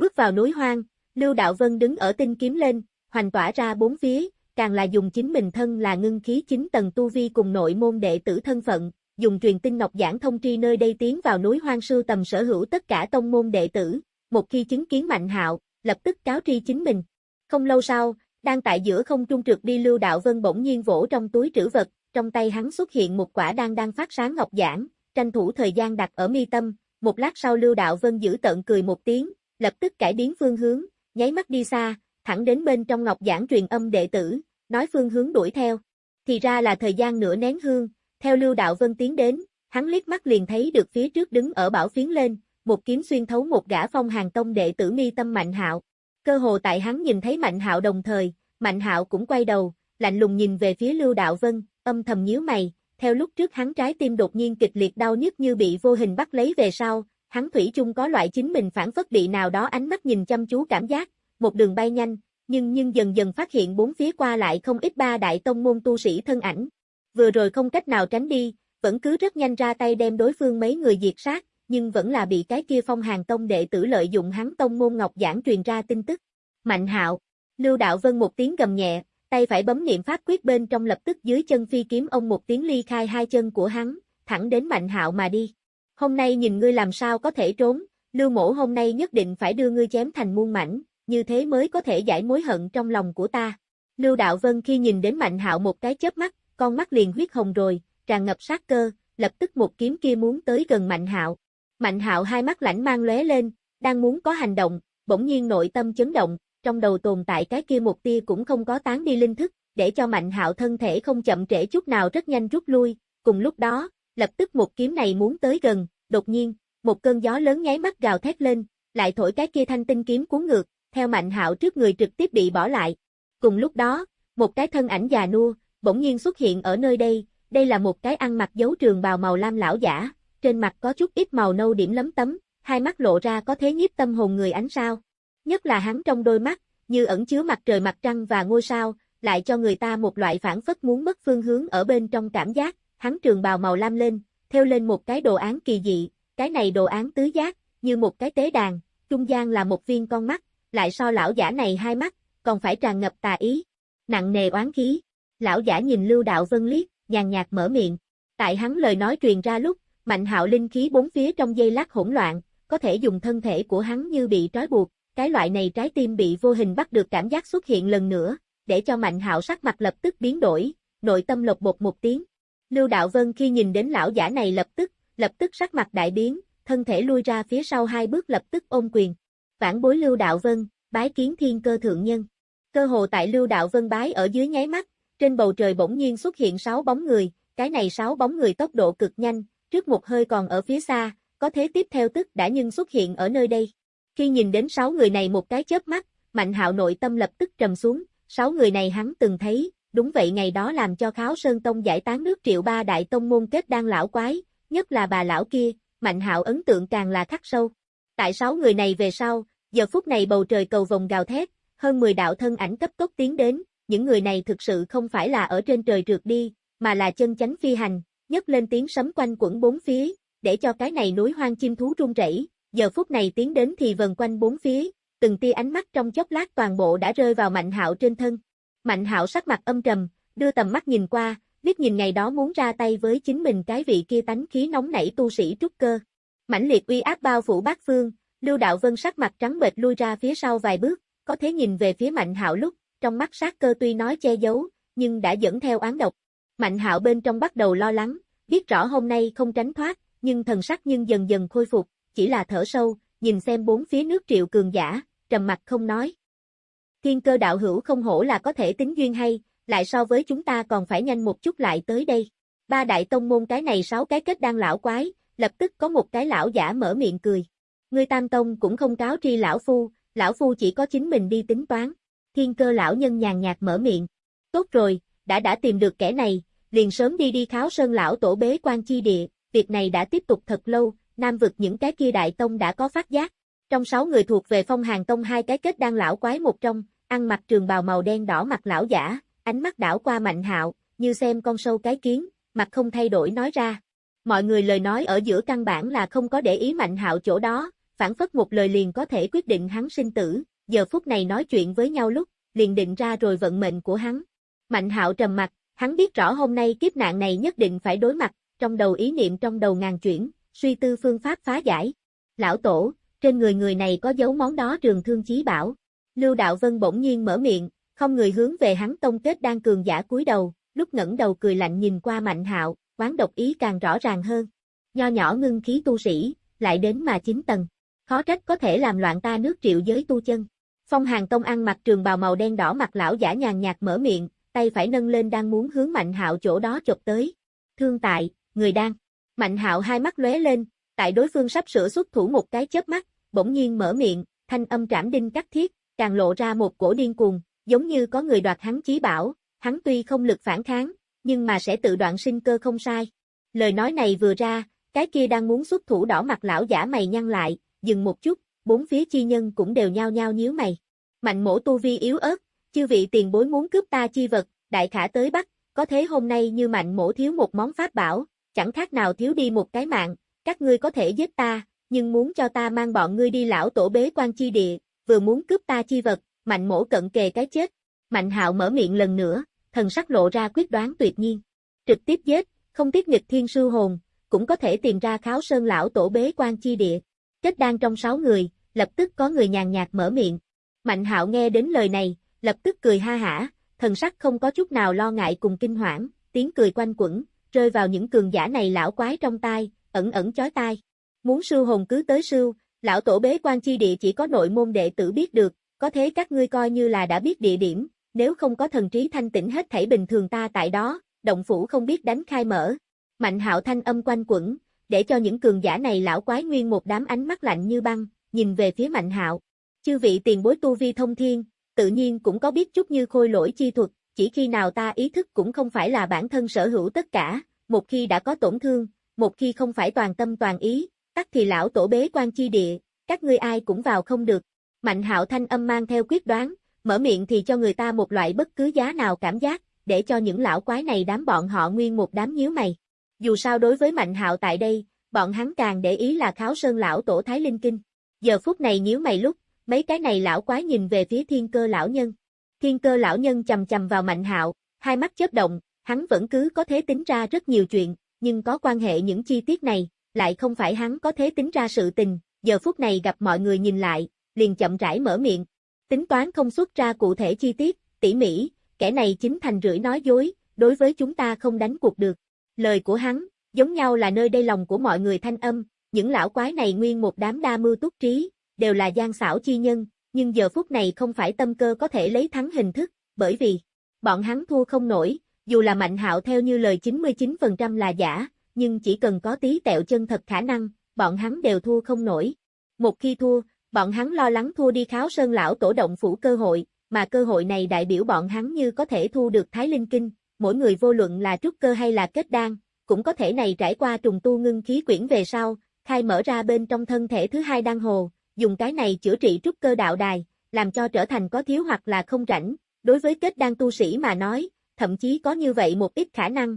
Bước vào núi hoang, Lưu Đạo Vân đứng ở tinh kiếm lên, hoành tỏa ra bốn phía, càng là dùng chính mình thân là ngưng khí chính tầng tu vi cùng nội môn đệ tử thân phận, dùng truyền tinh ngọc giảng thông tri nơi đây tiến vào núi hoang sư tầm sở hữu tất cả tông môn đệ tử, một khi chứng kiến Mạnh Hạo, lập tức cáo tri chính mình. Không lâu sau, đang tại giữa không trung trượt đi Lưu Đạo Vân bỗng nhiên vỗ trong túi trữ vật, trong tay hắn xuất hiện một quả đang đang phát sáng ngọc giảng, tranh thủ thời gian đặt ở mi tâm, một lát sau Lưu Đạo Vân giữ tận cười một tiếng, lập tức cải biến phương hướng, nháy mắt đi xa, thẳng đến bên trong ngọc giảng truyền âm đệ tử, nói phương hướng đuổi theo. Thì ra là thời gian nửa nén hương, theo Lưu Đạo Vân tiến đến, hắn liếc mắt liền thấy được phía trước đứng ở bảo phiến lên, một kiếm xuyên thấu một gã phong hàng tông đệ tử mi tâm Mạnh Hạo. Cơ hồ tại hắn nhìn thấy Mạnh Hạo đồng thời, Mạnh Hạo cũng quay đầu, lạnh lùng nhìn về phía Lưu Đạo Vân, âm thầm nhíu mày, theo lúc trước hắn trái tim đột nhiên kịch liệt đau nhức như bị vô hình bắt lấy về sau, hắn thủy chung có loại chính mình phản phất bị nào đó ánh mắt nhìn chăm chú cảm giác, một đường bay nhanh, nhưng nhưng dần dần phát hiện bốn phía qua lại không ít ba đại tông môn tu sĩ thân ảnh. Vừa rồi không cách nào tránh đi, vẫn cứ rất nhanh ra tay đem đối phương mấy người diệt sát, nhưng vẫn là bị cái kia phong hàng tông đệ tử lợi dụng hắn tông môn ngọc giảng truyền ra tin tức. Mạnh hạo, Lưu Đạo Vân một tiếng gầm nhẹ, tay phải bấm niệm pháp quyết bên trong lập tức dưới chân phi kiếm ông một tiếng ly khai hai chân của hắn, thẳng đến Mạnh hạo mà đi. Hôm nay nhìn ngươi làm sao có thể trốn, Lưu mổ hôm nay nhất định phải đưa ngươi chém thành muôn mảnh, như thế mới có thể giải mối hận trong lòng của ta. Lưu Đạo Vân khi nhìn đến Mạnh Hạo một cái chớp mắt, con mắt liền huyết hồng rồi, tràn ngập sát cơ, lập tức một kiếm kia muốn tới gần Mạnh Hạo. Mạnh Hạo hai mắt lãnh mang lóe lên, đang muốn có hành động, bỗng nhiên nội tâm chấn động, trong đầu tồn tại cái kia một tia cũng không có tán đi linh thức, để cho Mạnh Hạo thân thể không chậm trễ chút nào rất nhanh rút lui, cùng lúc đó, lập tức một kiếm này muốn tới gần, đột nhiên, một cơn gió lớn nháy mắt gào thét lên, lại thổi cái kia thanh tinh kiếm cuốn ngược, theo Mạnh Hạo trước người trực tiếp bị bỏ lại. Cùng lúc đó, một cái thân ảnh già nua, bỗng nhiên xuất hiện ở nơi đây, đây là một cái ăn mặc dấu trường bào màu lam lão giả, trên mặt có chút ít màu nâu điểm lấm tấm, hai mắt lộ ra có thế nhiếp tâm hồn người ánh sao. Nhất là hắn trong đôi mắt, như ẩn chứa mặt trời mặt trăng và ngôi sao, lại cho người ta một loại phản phất muốn mất phương hướng ở bên trong cảm giác, hắn trường bào màu lam lên, theo lên một cái đồ án kỳ dị, cái này đồ án tứ giác, như một cái tế đàn, trung gian là một viên con mắt, lại so lão giả này hai mắt, còn phải tràn ngập tà ý, nặng nề oán khí. Lão giả nhìn Lưu Đạo Vân liếc, nhàn nhạt mở miệng. Tại hắn lời nói truyền ra lúc, Mạnh Hạo linh khí bốn phía trong dây lát hỗn loạn, có thể dùng thân thể của hắn như bị trói buộc, cái loại này trái tim bị vô hình bắt được cảm giác xuất hiện lần nữa, để cho Mạnh Hạo sắc mặt lập tức biến đổi, nội tâm lột bột một tiếng. Lưu Đạo Vân khi nhìn đến lão giả này lập tức, lập tức sắc mặt đại biến, thân thể lui ra phía sau hai bước lập tức ôm quyền. Vãn bối Lưu Đạo Vân, bái kiến thiên cơ thượng nhân. Cơ hồ tại Lưu Đạo Vân bái ở dưới nháy mắt, trên bầu trời bỗng nhiên xuất hiện sáu bóng người, cái này sáu bóng người tốc độ cực nhanh, trước một hơi còn ở phía xa, có thế tiếp theo tức đã nhưng xuất hiện ở nơi đây. Khi nhìn đến sáu người này một cái chớp mắt, Mạnh Hạo nội tâm lập tức trầm xuống, sáu người này hắn từng thấy, đúng vậy ngày đó làm cho Kháo Sơn Tông giải tán nước triệu ba đại tông môn kết đang lão quái, nhất là bà lão kia, Mạnh Hạo ấn tượng càng là khắc sâu. Tại sáu người này về sau, giờ phút này bầu trời cầu vòng gào thét, hơn 10 đạo thân ảnh cấp tốc tiến đến, những người này thực sự không phải là ở trên trời trượt đi, mà là chân chánh phi hành, nhấc lên tiếng sấm quanh quẩn bốn phía, để cho cái này núi hoang chim thú rung rẩy. Giờ phút này tiến đến thì vần quanh bốn phía, từng tia ánh mắt trong chốc lát toàn bộ đã rơi vào Mạnh Hạo trên thân. Mạnh Hạo sắc mặt âm trầm, đưa tầm mắt nhìn qua, biết nhìn ngày đó muốn ra tay với chính mình cái vị kia tánh khí nóng nảy tu sĩ trúc cơ. Mãnh liệt uy áp bao phủ bát phương, Lưu Đạo Vân sắc mặt trắng bệch lui ra phía sau vài bước, có thế nhìn về phía Mạnh Hạo lúc, trong mắt sát cơ tuy nói che giấu, nhưng đã dẫn theo án độc. Mạnh Hạo bên trong bắt đầu lo lắng, biết rõ hôm nay không tránh thoát, nhưng thần sắc nhưng dần dần khôi phục, chỉ là thở sâu, nhìn xem bốn phía nước triệu cường giả, trầm mặt không nói. Thiên cơ đạo hữu không hổ là có thể tính duyên hay, lại so với chúng ta còn phải nhanh một chút lại tới đây. Ba đại tông môn cái này sáu cái kết đang lão quái, lập tức có một cái lão giả mở miệng cười. Ngươi tam tông cũng không cáo tri lão phu, lão phu chỉ có chính mình đi tính toán. Thiên cơ lão nhân nhàn nhạt mở miệng. Tốt rồi, đã đã tìm được kẻ này, liền sớm đi đi kháo sơn lão tổ bế quan chi địa, việc này đã tiếp tục thật lâu, nam vực những cái kia đại tông đã có phát giác. Trong sáu người thuộc về phong hàng tông hai cái kết đang lão quái một trong, ăn mặc trường bào màu đen đỏ mặt lão giả, ánh mắt đảo qua mạnh hạo, như xem con sâu cái kiến, mặt không thay đổi nói ra. Mọi người lời nói ở giữa căn bản là không có để ý mạnh hạo chỗ đó, phản phất một lời liền có thể quyết định hắn sinh tử, giờ phút này nói chuyện với nhau lúc, liền định ra rồi vận mệnh của hắn. Mạnh hạo trầm mặt, hắn biết rõ hôm nay kiếp nạn này nhất định phải đối mặt, trong đầu ý niệm trong đầu ngàn chuyển, suy tư phương pháp phá giải. Lão tổ, trên người người này có dấu món đó trường thương chí bảo. Lưu Đạo Vân bỗng nhiên mở miệng, không người hướng về hắn tông kết đang cường giả cúi đầu, lúc ngẩng đầu cười lạnh nhìn qua Mạnh Hạo, quán độc ý càng rõ ràng hơn. Nho nhỏ ngưng khí tu sĩ, lại đến mà chín tầng. Khó trách có thể làm loạn ta nước triệu giới tu chân. Phong Hàng Tông ăn mặc trường bào màu đen đỏ mặt lão giả nhàn nhạt mở miệng, tay phải nâng lên đang muốn hướng Mạnh Hạo chỗ đó chụp tới. Thương tại, người đang. Mạnh Hạo hai mắt lóe lên, tại đối phương sắp sửa xuất thủ một cái chớp mắt, bỗng nhiên mở miệng, thanh âm trảm đinh cắt thiết, càng lộ ra một cổ điên cuồng, giống như có người đoạt hắn chí bảo, hắn tuy không lực phản kháng, nhưng mà sẽ tự đoạn sinh cơ không sai. Lời nói này vừa ra, cái kia đang muốn xuất thủ đỏ mặt lão giả mày nhăn lại, dừng một chút, bốn phía chi nhân cũng đều nhao nhao nhíu mày. Mạnh mổ tu vi yếu ớt, chư vị tiền bối muốn cướp ta chi vật, đại khả tới bắt, có thế hôm nay như mạnh mổ thiếu một món pháp bảo, chẳng khác nào thiếu đi một cái mạng, các ngươi có thể giết ta, nhưng muốn cho ta mang bọn ngươi đi lão tổ bế quan chi địa, vừa muốn cướp ta chi vật, mạnh mổ cận kề cái chết. Mạnh hạo mở miệng lần nữa, thần sắc lộ ra quyết đoán tuyệt nhiên. Trực tiếp giết, không tiếc nghịch thiên sư hồn, cũng có thể tìm ra kháo sơn lão tổ bế quan chi địa. Kết đang trong sáu người, lập tức có người nhàn nhạt mở miệng. Mạnh hạo nghe đến lời này, lập tức cười ha hả, thần sắc không có chút nào lo ngại cùng kinh hoảng, tiếng cười quanh quẩn, rơi vào những cường giả này lão quái trong tai, ẩn ẩn chói tai. Muốn sư hồn cứ tới sư, lão tổ bế quan chi địa chỉ có nội môn đệ tử biết được, có thế các ngươi coi như là đã biết địa điểm, nếu không có thần trí thanh tĩnh hết thảy bình thường ta tại đó, động phủ không biết đánh khai mở. Mạnh hạo thanh âm quanh quẩn, để cho những cường giả này lão quái nguyên một đám ánh mắt lạnh như băng, nhìn về phía mạnh hạo. Chư vị tiền bối tu vi thông thiên, tự nhiên cũng có biết chút như khôi lỗi chi thuật, chỉ khi nào ta ý thức cũng không phải là bản thân sở hữu tất cả, một khi đã có tổn thương, một khi không phải toàn tâm toàn ý, tắc thì lão tổ bế quan chi địa, các ngươi ai cũng vào không được. Mạnh hạo thanh âm mang theo quyết đoán, mở miệng thì cho người ta một loại bất cứ giá nào cảm giác, để cho những lão quái này đám bọn họ nguyên một đám nhíu mày. Dù sao đối với Mạnh hạo tại đây, bọn hắn càng để ý là kháo sơn lão tổ Thái Linh Kinh. Giờ phút này nhíu mày lúc, mấy cái này lão quái nhìn về phía thiên cơ lão nhân. Thiên cơ lão nhân chầm chầm vào Mạnh hạo, hai mắt chớp động, hắn vẫn cứ có thể tính ra rất nhiều chuyện, nhưng có quan hệ những chi tiết này, lại không phải hắn có thế tính ra sự tình, giờ phút này gặp mọi người nhìn lại, liền chậm rãi mở miệng. Tính toán không xuất ra cụ thể chi tiết, tỉ mỉ, kẻ này chính thành rưỡi nói dối, đối với chúng ta không đánh cuộc được. Lời của hắn, giống nhau là nơi đây lòng của mọi người thanh âm, những lão quái này nguyên một đám đa mưu túc trí, đều là gian xảo chi nhân, nhưng giờ phút này không phải tâm cơ có thể lấy thắng hình thức, bởi vì bọn hắn thua không nổi, dù là mạnh hạo theo như lời 99% là giả, nhưng chỉ cần có tí tẹo chân thật khả năng, bọn hắn đều thua không nổi. Một khi thua, bọn hắn lo lắng thua đi kháo sơn lão tổ động phủ cơ hội, mà cơ hội này đại biểu bọn hắn như có thể thu được Thái Linh Kinh, mỗi người vô luận là trúc cơ hay là kết đan, cũng có thể này trải qua trùng tu ngưng khí quyển về sau, khai mở ra bên trong thân thể thứ hai đan hồ, dùng cái này chữa trị trúc cơ đạo đài, làm cho trở thành có thiếu hoặc là không rảnh, đối với kết đan tu sĩ mà nói, thậm chí có như vậy một ít khả năng,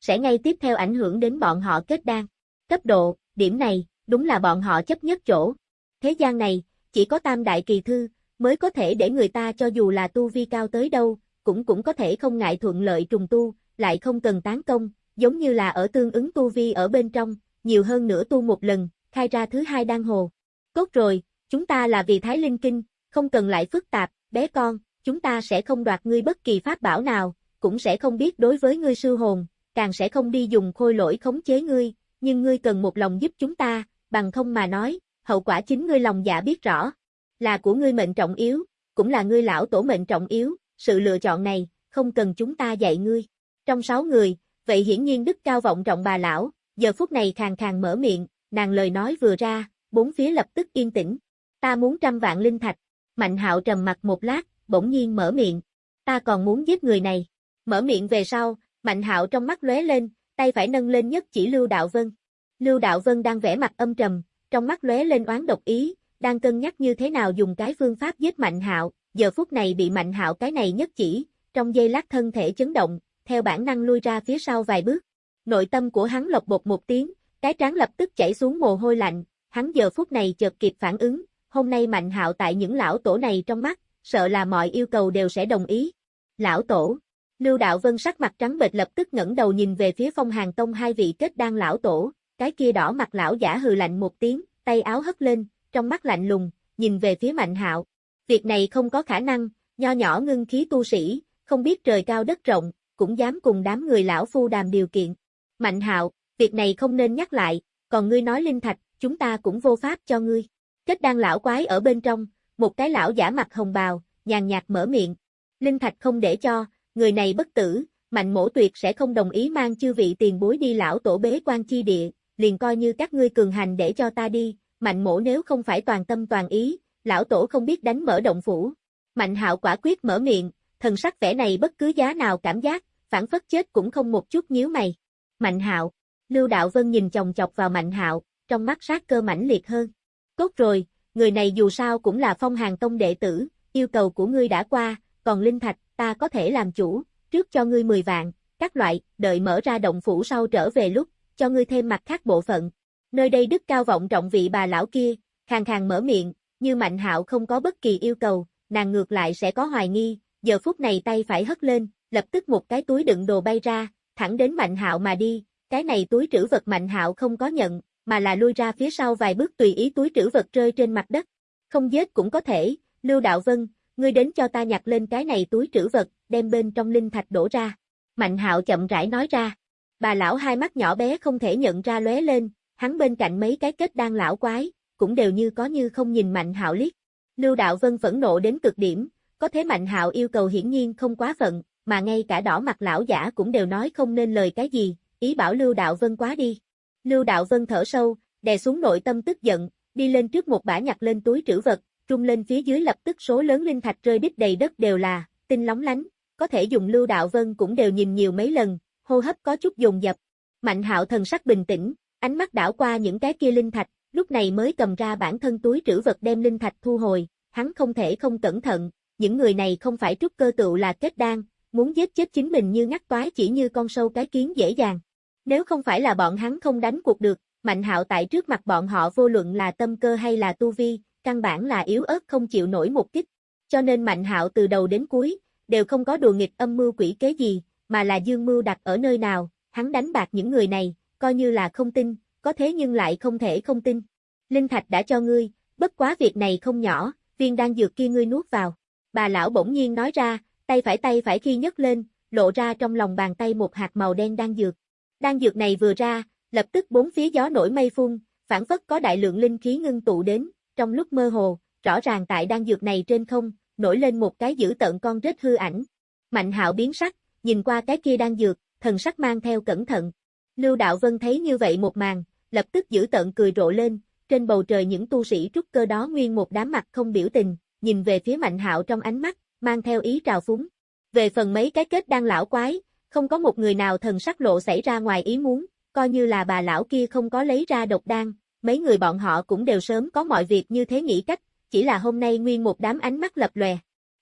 sẽ ngay tiếp theo ảnh hưởng đến bọn họ kết đan. Cấp độ, điểm này, đúng là bọn họ chấp nhất chỗ. Thế gian này, chỉ có tam đại kỳ thư, mới có thể để người ta cho dù là tu vi cao tới đâu, cũng cũng có thể không ngại thuận lợi trùng tu, lại không cần tán công, giống như là ở tương ứng tu vi ở bên trong, nhiều hơn nữa tu một lần, khai ra thứ hai đan hồ. Tốt rồi, chúng ta là vì Thái Linh Kinh, không cần lại phức tạp, bé con, chúng ta sẽ không đoạt ngươi bất kỳ pháp bảo nào, cũng sẽ không biết đối với ngươi sư hồn, càng sẽ không đi dùng khôi lỗi khống chế ngươi, nhưng ngươi cần một lòng giúp chúng ta, bằng không mà nói, hậu quả chính ngươi lòng dạ biết rõ. Là của ngươi mệnh trọng yếu, cũng là ngươi lão tổ mệnh trọng yếu, sự lựa chọn này, không cần chúng ta dạy ngươi. Trong sáu người, vậy hiển nhiên đức cao vọng trọng bà lão, giờ phút này khàng khàng mở miệng, nàng lời nói vừa ra, bốn phía lập tức yên tĩnh. Ta muốn trăm vạn linh thạch. Mạnh hạo trầm mặt một lát, bỗng nhiên mở miệng. Ta còn muốn giết người này. Mở miệng về sau, Mạnh hạo trong mắt lóe lên, tay phải nâng lên nhất chỉ Lưu Đạo Vân. Lưu Đạo Vân đang vẽ mặt âm trầm, trong mắt lóe lên oán độc ý, đang cân nhắc như thế nào dùng cái phương pháp giết Mạnh hạo, giờ phút này bị Mạnh hạo cái này nhất chỉ, trong giây lát thân thể chấn động, theo bản năng lui ra phía sau vài bước. Nội tâm của hắn lộc bột một tiếng, cái trán lập tức chảy xuống mồ hôi lạnh, hắn giờ phút này chợt kịp phản ứng, hôm nay Mạnh hạo tại những lão tổ này trong mắt, sợ là mọi yêu cầu đều sẽ đồng ý. Lão tổ, Lưu Đạo Vân sắc mặt trắng bệch lập tức ngẩng đầu nhìn về phía phong hàng tông hai vị kết đan lão tổ, cái kia đỏ mặt lão giả hừ lạnh một tiếng, tay áo hất lên, trong mắt lạnh lùng, nhìn về phía Mạnh Hạo. Việc này không có khả năng, nho nhỏ ngưng khí tu sĩ, không biết trời cao đất rộng, cũng dám cùng đám người lão phu đàm điều kiện. Mạnh Hạo, việc này không nên nhắc lại, còn ngươi nói linh thạch, chúng ta cũng vô pháp cho ngươi. Kết đan lão quái ở bên trong, một cái lão giả mặt hồng bào, nhàn nhạt mở miệng. Linh thạch không để cho, người này bất tử, mạnh mổ tuyệt sẽ không đồng ý mang chư vị tiền bối đi lão tổ bế quan chi địa, liền coi như các ngươi cường hành để cho ta đi, mạnh mổ nếu không phải toàn tâm toàn ý, lão tổ không biết đánh mở động phủ. Mạnh hạo quả quyết mở miệng, thần sắc vẻ này bất cứ giá nào cảm giác, phản phất chết cũng không một chút nhíu mày. Mạnh hạo, Lưu Đạo Vân nhìn chồng chọc vào Mạnh hạo, trong mắt sát cơ mãnh liệt hơn. Tốt rồi, người này dù sao cũng là phong hàng tông đệ tử, yêu cầu của ngươi đã qua, còn linh thạch, ta có thể làm chủ, trước cho ngươi 10 vạn, các loại, đợi mở ra động phủ sau trở về lúc, cho ngươi thêm mặt khác bộ phận. Nơi đây đức cao vọng trọng vị bà lão kia, khàng khàng mở miệng, như Mạnh Hạo không có bất kỳ yêu cầu, nàng ngược lại sẽ có hoài nghi, giờ phút này tay phải hất lên, lập tức một cái túi đựng đồ bay ra, thẳng đến Mạnh Hạo mà đi, cái này túi trữ vật Mạnh Hạo không có nhận, mà là lui ra phía sau vài bước tùy ý túi trữ vật rơi trên mặt đất. Không giết cũng có thể, Lưu Đạo Vân, ngươi đến cho ta nhặt lên cái này túi trữ vật, đem bên trong linh thạch đổ ra. Mạnh hạo chậm rãi nói ra. Bà lão hai mắt nhỏ bé không thể nhận ra lóe lên, hắn bên cạnh mấy cái kết đang lão quái, cũng đều như có như không nhìn Mạnh hạo liếc. Lưu Đạo Vân phẫn nộ đến cực điểm, có thế Mạnh hạo yêu cầu hiển nhiên không quá phận, mà ngay cả đỏ mặt lão giả cũng đều nói không nên lời cái gì, ý bảo Lưu Đạo Vân quá đi. Lưu Đạo Vân thở sâu, đè xuống nội tâm tức giận, đi lên trước một bả nhặt lên túi trữ vật, trung lên phía dưới lập tức số lớn linh thạch rơi đít đầy đất đều là, tinh lóng lánh, có thể dùng Lưu Đạo Vân cũng đều nhìn nhiều mấy lần, hô hấp có chút dồn dập. Mạnh hạo thần sắc bình tĩnh, ánh mắt đảo qua những cái kia linh thạch, lúc này mới cầm ra bản thân túi trữ vật đem linh thạch thu hồi, hắn không thể không cẩn thận, những người này không phải trúc cơ tựu là kết đan, muốn giết chết chính mình như ngắt toái chỉ như con sâu cái kiến dễ dàng. Nếu không phải là bọn hắn không đánh cuộc được, Mạnh hạo tại trước mặt bọn họ vô luận là tâm cơ hay là tu vi, căn bản là yếu ớt không chịu nổi một kích. Cho nên Mạnh hạo từ đầu đến cuối, đều không có đùa nghịch âm mưu quỷ kế gì, mà là dương mưu đặt ở nơi nào, hắn đánh bạc những người này, coi như là không tin, có thế nhưng lại không thể không tin. Linh Thạch đã cho ngươi, bất quá việc này không nhỏ, viên đang dược kia ngươi nuốt vào. Bà lão bỗng nhiên nói ra, tay phải tay phải khi nhấc lên, lộ ra trong lòng bàn tay một hạt màu đen đang dược. Đan dược này vừa ra, lập tức bốn phía gió nổi mây phun, phản phất có đại lượng linh khí ngưng tụ đến, trong lúc mơ hồ, rõ ràng tại đan dược này trên không, nổi lên một cái dữ tợn con rết hư ảnh. Mạnh hạo biến sắc, nhìn qua cái kia đan dược, thần sắc mang theo cẩn thận. Lưu Đạo Vân thấy như vậy một màn, lập tức giữ tợn cười rộ lên, trên bầu trời những tu sĩ trúc cơ đó nguyên một đám mặt không biểu tình, nhìn về phía Mạnh Hạo trong ánh mắt, mang theo ý trào phúng. Về phần mấy cái kết đang lão quái, không có một người nào thần sắc lộ xảy ra ngoài ý muốn, coi như là bà lão kia không có lấy ra độc đan, mấy người bọn họ cũng đều sớm có mọi việc như thế nghĩ cách, chỉ là hôm nay nguyên một đám ánh mắt lập lòe.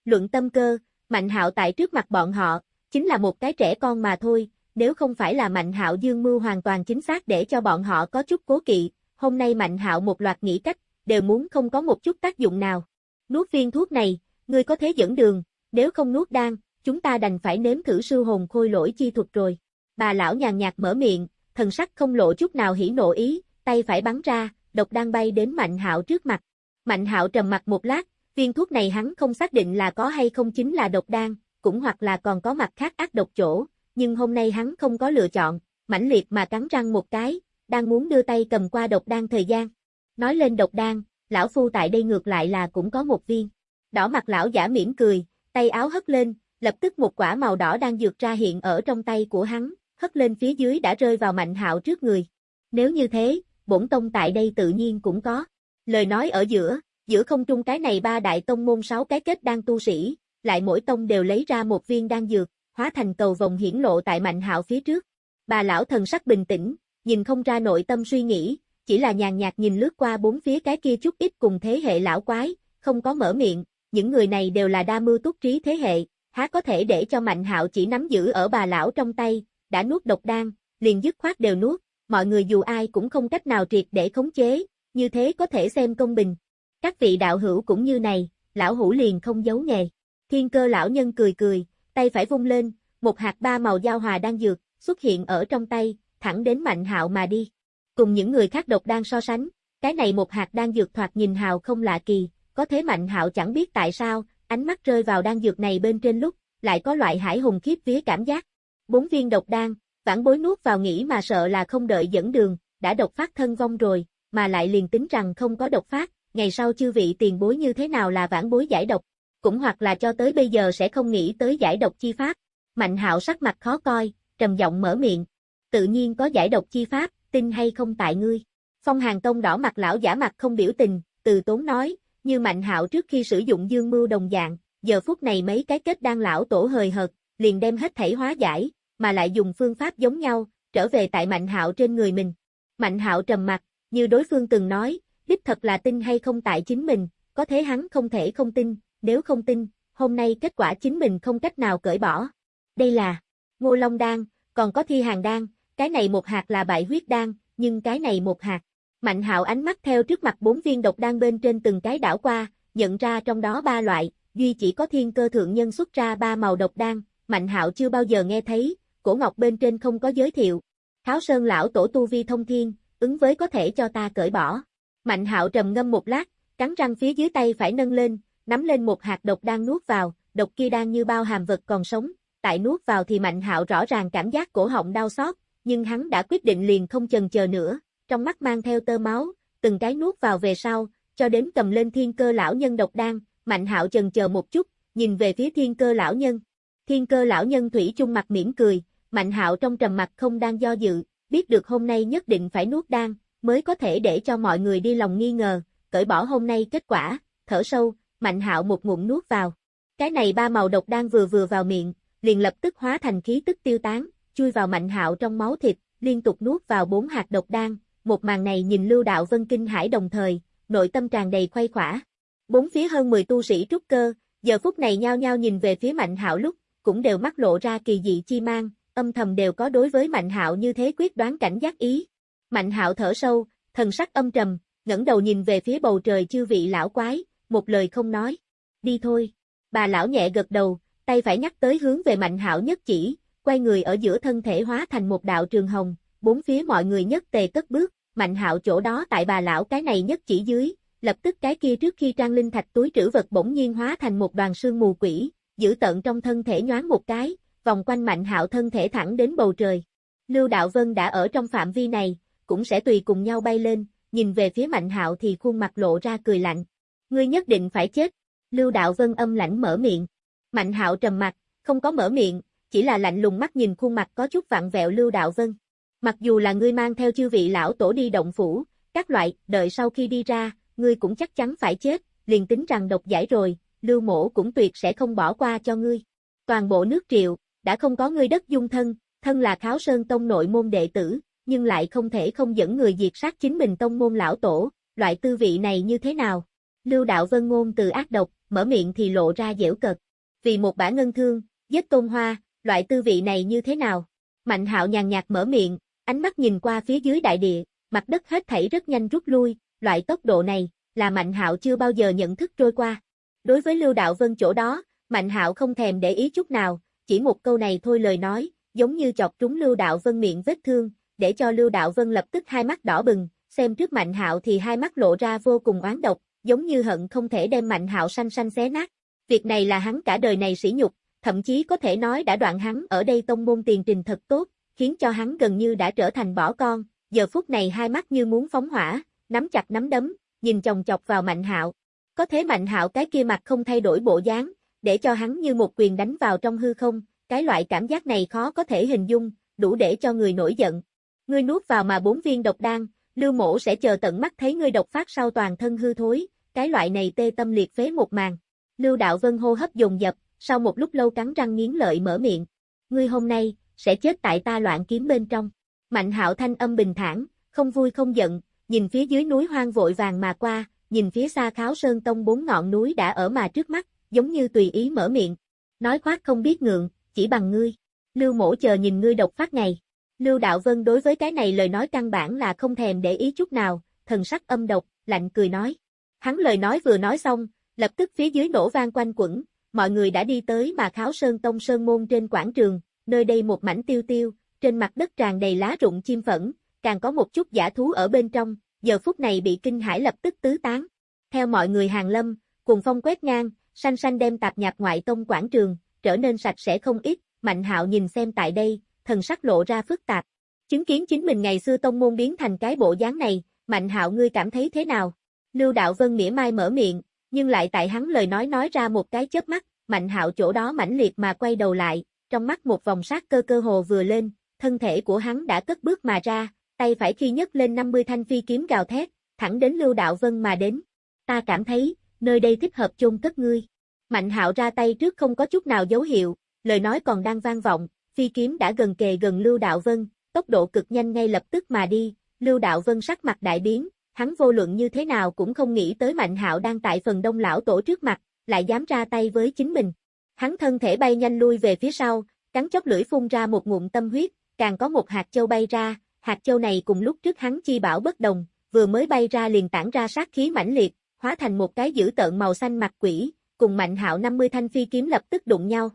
Luận tâm cơ, Mạnh Hạo tại trước mặt bọn họ, chính là một cái trẻ con mà thôi, nếu không phải là Mạnh Hạo dương mưu hoàn toàn chính xác để cho bọn họ có chút cố kỵ, hôm nay Mạnh Hạo một loạt nghĩ cách, đều muốn không có một chút tác dụng nào. Nuốt viên thuốc này, ngươi có thể dẫn đường, nếu không nuốt đan, chúng ta đành phải nếm thử sư hồn khôi lỗi chi thuật rồi. Bà lão nhàn nhạt mở miệng, thần sắc không lộ chút nào hỉ nộ ý, tay phải bắn ra, độc đan bay đến Mạnh Hạo trước mặt. Mạnh Hạo trầm mặt một lát, viên thuốc này hắn không xác định là có hay không chính là độc đan, cũng hoặc là còn có mặt khác ác độc chỗ, nhưng hôm nay hắn không có lựa chọn, mãnh liệt mà cắn răng một cái, đang muốn đưa tay cầm qua độc đan thời gian. Nói lên độc đan, lão phu tại đây ngược lại là cũng có một viên. Đỏ mặt lão giả mỉm cười, tay áo hất lên, lập tức một quả màu đỏ đang dược ra hiện ở trong tay của hắn, hất lên phía dưới đã rơi vào mạnh hạo trước người. Nếu như thế, bổn tông tại đây tự nhiên cũng có. Lời nói ở giữa, giữa không trung cái này ba đại tông môn sáu cái kết đang tu sĩ, lại mỗi tông đều lấy ra một viên đan dược, hóa thành cầu vòng hiển lộ tại mạnh hạo phía trước. Bà lão thần sắc bình tĩnh, nhìn không ra nội tâm suy nghĩ, chỉ là nhàn nhạt nhìn lướt qua bốn phía cái kia chút ít cùng thế hệ lão quái, không có mở miệng, những người này đều là đa mưu túc trí thế hệ, há có thể để cho Mạnh Hạo chỉ nắm giữ ở bà lão trong tay, đã nuốt độc đan, liền dứt khoát đều nuốt, mọi người dù ai cũng không cách nào triệt để khống chế, như thế có thể xem công bình. Các vị đạo hữu cũng như này, lão hủ liền không giấu nghề. Thiên cơ lão nhân cười cười, tay phải vung lên, một hạt ba màu giao hòa đang dược, xuất hiện ở trong tay, thẳng đến Mạnh Hạo mà đi. Cùng những người khác độc đang so sánh, cái này một hạt đang dược thoạt nhìn hào không lạ kỳ, có thế Mạnh Hạo chẳng biết tại sao, ánh mắt rơi vào đan dược này bên trên lúc, lại có loại hải hùng khiếp vía cảm giác. Bốn viên độc đan, vãn bối nuốt vào nghĩ mà sợ là không đợi dẫn đường, đã độc phát thân vong rồi, mà lại liền tính rằng không có độc phát, ngày sau chư vị tiền bối như thế nào là vãn bối giải độc, cũng hoặc là cho tới bây giờ sẽ không nghĩ tới giải độc chi pháp. Mạnh hạo sắc mặt khó coi, trầm giọng mở miệng. Tự nhiên có giải độc chi pháp, tin hay không tại ngươi. Phong hàng tông đỏ mặt lão giả mặt không biểu tình, từ tốn nói, như Mạnh Hạo trước khi sử dụng dương mưu đồng dạng, giờ phút này mấy cái kết đang lão tổ hời hợt, liền đem hết thảy hóa giải, mà lại dùng phương pháp giống nhau, trở về tại Mạnh Hạo trên người mình. Mạnh Hạo trầm mặt, như đối phương từng nói, đích thật là tin hay không tại chính mình, có thế hắn không thể không tin, nếu không tin, hôm nay kết quả chính mình không cách nào cởi bỏ. Đây là Ngô Long Đan, còn có Thi Hàng Đan, cái này một hạt là bại huyết đan, nhưng cái này một hạt Mạnh hạo ánh mắt theo trước mặt bốn viên độc đan bên trên từng cái đảo qua, nhận ra trong đó ba loại, duy chỉ có thiên cơ thượng nhân xuất ra ba màu độc đan, mạnh hạo chưa bao giờ nghe thấy, cổ ngọc bên trên không có giới thiệu. Tháo sơn lão tổ tu vi thông thiên, ứng với có thể cho ta cởi bỏ. Mạnh hạo trầm ngâm một lát, cắn răng phía dưới tay phải nâng lên, nắm lên một hạt độc đang nuốt vào, độc kia đang như bao hàm vật còn sống, tại nuốt vào thì Mạnh Hạo rõ ràng cảm giác cổ họng đau xót, nhưng hắn đã quyết định liền không chần chờ nữa, trong mắt mang theo tơ máu, từng cái nuốt vào về sau, cho đến cầm lên thiên cơ lão nhân độc đan, Mạnh Hạo chần chờ một chút, nhìn về phía thiên cơ lão nhân. Thiên cơ lão nhân thủy chung mặt mỉm cười, Mạnh Hạo trong trầm mặt không đang do dự, biết được hôm nay nhất định phải nuốt đan, mới có thể để cho mọi người đi lòng nghi ngờ, cởi bỏ hôm nay kết quả, thở sâu, Mạnh Hạo một ngụm nuốt vào. Cái này ba màu độc đan vừa vừa vào miệng, liền lập tức hóa thành khí tức tiêu tán, chui vào Mạnh Hạo trong máu thịt, liên tục nuốt vào bốn hạt độc đan, một màn này nhìn Lưu Đạo Vân kinh hải đồng thời, nội tâm tràn đầy khoái khỏa. Bốn phía hơn 10 tu sĩ trúc cơ, giờ phút này nhao nhao nhìn về phía Mạnh Hạo lúc, cũng đều mắt lộ ra kỳ dị chi mang, âm thầm đều có đối với Mạnh Hạo như thế quyết đoán cảnh giác ý. Mạnh Hạo thở sâu, thần sắc âm trầm, ngẩng đầu nhìn về phía bầu trời chư vị lão quái, một lời không nói. Đi thôi. Bà lão nhẹ gật đầu, tay phải nhắc tới hướng về Mạnh Hạo nhất chỉ, quay người ở giữa thân thể hóa thành một đạo trường hồng, bốn phía mọi người nhất tề cất bước, Mạnh Hạo chỗ đó tại bà lão cái này nhất chỉ dưới, lập tức cái kia trước khi trang linh thạch túi trữ vật bỗng nhiên hóa thành một đoàn sương mù quỷ, giữ tận trong thân thể nhoáng một cái, vòng quanh Mạnh Hạo thân thể thẳng đến bầu trời. Lưu Đạo Vân đã ở trong phạm vi này, cũng sẽ tùy cùng nhau bay lên, nhìn về phía Mạnh Hạo thì khuôn mặt lộ ra cười lạnh. Ngươi nhất định phải chết. Lưu Đạo Vân âm lãnh mở miệng. Mạnh Hạo trầm mặt, không có mở miệng, chỉ là lạnh lùng mắt nhìn khuôn mặt có chút vặn vẹo Lưu Đạo Vân. Mặc dù là ngươi mang theo chư vị lão tổ đi động phủ, các loại, đợi sau khi đi ra, ngươi cũng chắc chắn phải chết, liền tính rằng độc giải rồi, Lưu Mổ cũng tuyệt sẽ không bỏ qua cho ngươi. Toàn bộ nước triệu, đã không có ngươi đất dung thân, thân là Kháo Sơn Tông nội môn đệ tử, nhưng lại không thể không dẫn người diệt sát chính mình tông môn lão tổ, loại tư vị này như thế nào? Lưu Đạo Vân ngôn từ ác độc, mở miệng thì lộ ra dễu cợt. Vì một bả ngân thương, giết tôn hoa, loại tư vị này như thế nào? Mạnh hạo nhàn nhạt mở miệng, ánh mắt nhìn qua phía dưới đại địa, mặt đất hết thảy rất nhanh rút lui, loại tốc độ này, là Mạnh hạo chưa bao giờ nhận thức trôi qua. Đối với Lưu Đạo Vân chỗ đó, Mạnh hạo không thèm để ý chút nào, chỉ một câu này thôi lời nói, giống như chọc trúng Lưu Đạo Vân miệng vết thương, để cho Lưu Đạo Vân lập tức hai mắt đỏ bừng, xem trước Mạnh Hạo thì hai mắt lộ ra vô cùng oán độc, giống như hận không thể đem Mạnh Hạo xanh xanh xé nát. Việc này là hắn cả đời này sỉ nhục, thậm chí có thể nói đã đoạn hắn ở đây tông môn tiền trình thật tốt, khiến cho hắn gần như đã trở thành bỏ con, giờ phút này hai mắt như muốn phóng hỏa, nắm chặt nắm đấm, nhìn chồng chọc vào Mạnh Hạo. Có thế Mạnh Hạo cái kia mặt không thay đổi bộ dáng, để cho hắn như một quyền đánh vào trong hư không, cái loại cảm giác này khó có thể hình dung, đủ để cho người nổi giận. Ngươi nuốt vào mà bốn viên độc đan, Lưu Mổ sẽ chờ tận mắt thấy ngươi độc phát sau toàn thân hư thối, cái loại này tê tâm liệt phế một màn. Lưu Đạo Vân hô hấp dồn dập, sau một lúc lâu cắn răng nghiến lợi mở miệng. Ngươi hôm nay, sẽ chết tại ta loạn kiếm bên trong. Mạnh hạo thanh âm bình thản, không vui không giận, nhìn phía dưới núi hoang vội vàng mà qua, nhìn phía xa kháo sơn tông bốn ngọn núi đã ở mà trước mắt, giống như tùy ý mở miệng. Nói khoác không biết ngượng, chỉ bằng ngươi. Lưu mổ chờ nhìn ngươi độc phát ngày. Lưu Đạo Vân đối với cái này lời nói căn bản là không thèm để ý chút nào, thần sắc âm độc, lạnh cười nói. Hắn lời nói vừa nói xong, lập tức phía dưới nổ vang quanh quẩn, mọi người đã đi tới mà kháo sơn tông sơn môn trên quảng trường, nơi đây một mảnh tiêu tiêu, trên mặt đất tràn đầy lá rụng chim phẫn, càng có một chút giả thú ở bên trong, giờ phút này bị kinh hải lập tức tứ tán. Theo mọi người hàng lâm, cùng phong quét ngang, xanh xanh đem tạp nhạp ngoại tông quảng trường, trở nên sạch sẽ không ít, Mạnh hạo nhìn xem tại đây, thần sắc lộ ra phức tạp. Chứng kiến chính mình ngày xưa tông môn biến thành cái bộ dáng này, Mạnh hạo ngươi cảm thấy thế nào? Lưu Đạo Vân mỉa mai mở miệng, nhưng lại tại hắn lời nói nói ra một cái chớp mắt, Mạnh hạo chỗ đó mãnh liệt mà quay đầu lại, trong mắt một vòng sát cơ cơ hồ vừa lên, thân thể của hắn đã cất bước mà ra, tay phải khi nhấc lên 50 thanh phi kiếm gào thét, thẳng đến Lưu Đạo Vân mà đến. Ta cảm thấy, nơi đây thích hợp chôn cất ngươi. Mạnh hạo ra tay trước không có chút nào dấu hiệu, lời nói còn đang vang vọng, phi kiếm đã gần kề gần Lưu Đạo Vân, tốc độ cực nhanh ngay lập tức mà đi, Lưu Đạo Vân sắc mặt đại biến, hắn vô luận như thế nào cũng không nghĩ tới Mạnh Hạo đang tại phần đông lão tổ trước mặt, lại dám ra tay với chính mình. Hắn thân thể bay nhanh lui về phía sau, cắn chóp lưỡi phun ra một ngụm tâm huyết, càng có một hạt châu bay ra, hạt châu này cùng lúc trước hắn chi bảo bất đồng, vừa mới bay ra liền tản ra sát khí mãnh liệt, hóa thành một cái dữ tợn màu xanh mặt quỷ, cùng Mạnh Hạo 50 thanh phi kiếm lập tức đụng nhau.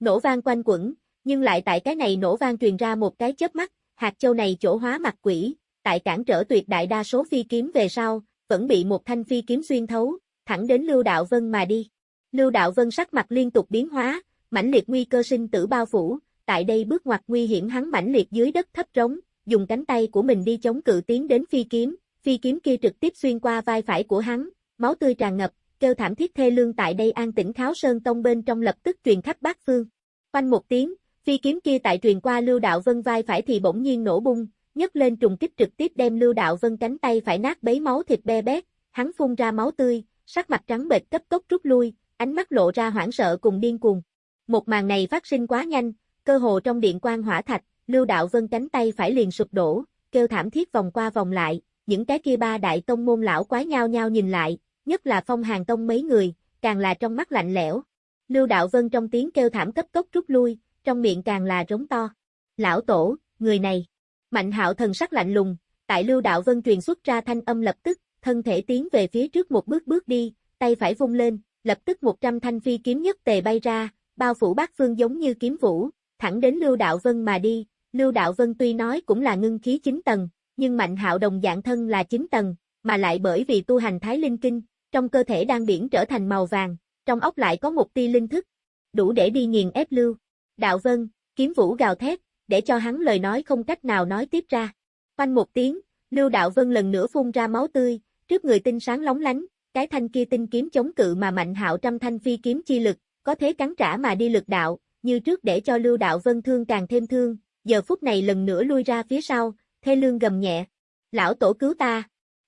Nổ vang quanh quẩn, nhưng lại tại cái này nổ vang truyền ra một cái chớp mắt, hạt châu này chỗ hóa mặt quỷ, tại cản trở tuyệt đại đa số phi kiếm về sau, vẫn bị một thanh phi kiếm xuyên thấu, thẳng đến Lưu Đạo Vân mà đi. Lưu Đạo Vân sắc mặt liên tục biến hóa, mãnh liệt nguy cơ sinh tử bao phủ, tại đây bước ngoặt nguy hiểm hắn mãnh liệt dưới đất thấp trống, dùng cánh tay của mình đi chống cự tiến đến phi kiếm, phi kiếm kia trực tiếp xuyên qua vai phải của hắn, máu tươi tràn ngập, kêu thảm thiết thê lương tại đây an tĩnh kháo sơn tông bên trong lập tức truyền khắp bát phương. Quanh một tiếng, phi kiếm kia tại truyền qua Lưu Đạo Vân vai phải thì bỗng nhiên nổ bung, nhấc lên trùng kích trực tiếp đem Lưu Đạo Vân cánh tay phải nát bấy máu thịt be bét, hắn phun ra máu tươi, sắc mặt trắng bệch cấp tốc rút lui, ánh mắt lộ ra hoảng sợ cùng điên cuồng. Một màn này phát sinh quá nhanh, cơ hồ trong điện quang hỏa thạch, Lưu Đạo Vân cánh tay phải liền sụp đổ, kêu thảm thiết vòng qua vòng lại, những cái kia ba đại tông môn lão quái nhau nhau nhìn lại, nhất là phong hàng tông mấy người, càng là trong mắt lạnh lẽo. Lưu Đạo Vân trong tiếng kêu thảm cấp tốc rút lui, trong miệng càng là rống to. Lão tổ, người này. Mạnh hạo thần sắc lạnh lùng, tại Lưu Đạo Vân truyền xuất ra thanh âm lập tức, thân thể tiến về phía trước một bước bước đi, tay phải vung lên, lập tức 100 thanh phi kiếm nhất tề bay ra, bao phủ bát phương giống như kiếm vũ, thẳng đến Lưu Đạo Vân mà đi. Lưu Đạo Vân tuy nói cũng là ngưng khí 9 tầng, nhưng Mạnh Hạo đồng dạng thân là 9 tầng, mà lại bởi vì tu hành Thái Linh Kinh, trong cơ thể đang biển trở thành màu vàng, trong ốc lại có một tia linh thức, đủ để đi nghiền ép Lưu. Đạo Vân, kiếm vũ gào thét, để cho hắn lời nói không cách nào nói tiếp ra. Quanh một tiếng, Lưu Đạo Vân lần nữa phun ra máu tươi, trước người tinh sáng lóng lánh, cái thanh kia tinh kiếm chống cự mà Mạnh Hạo trăm thanh phi kiếm chi lực, có thế cắn trả mà đi lực đạo, như trước để cho Lưu Đạo Vân thương càng thêm thương, giờ phút này lần nữa lui ra phía sau, thê lương gầm nhẹ. Lão tổ cứu ta.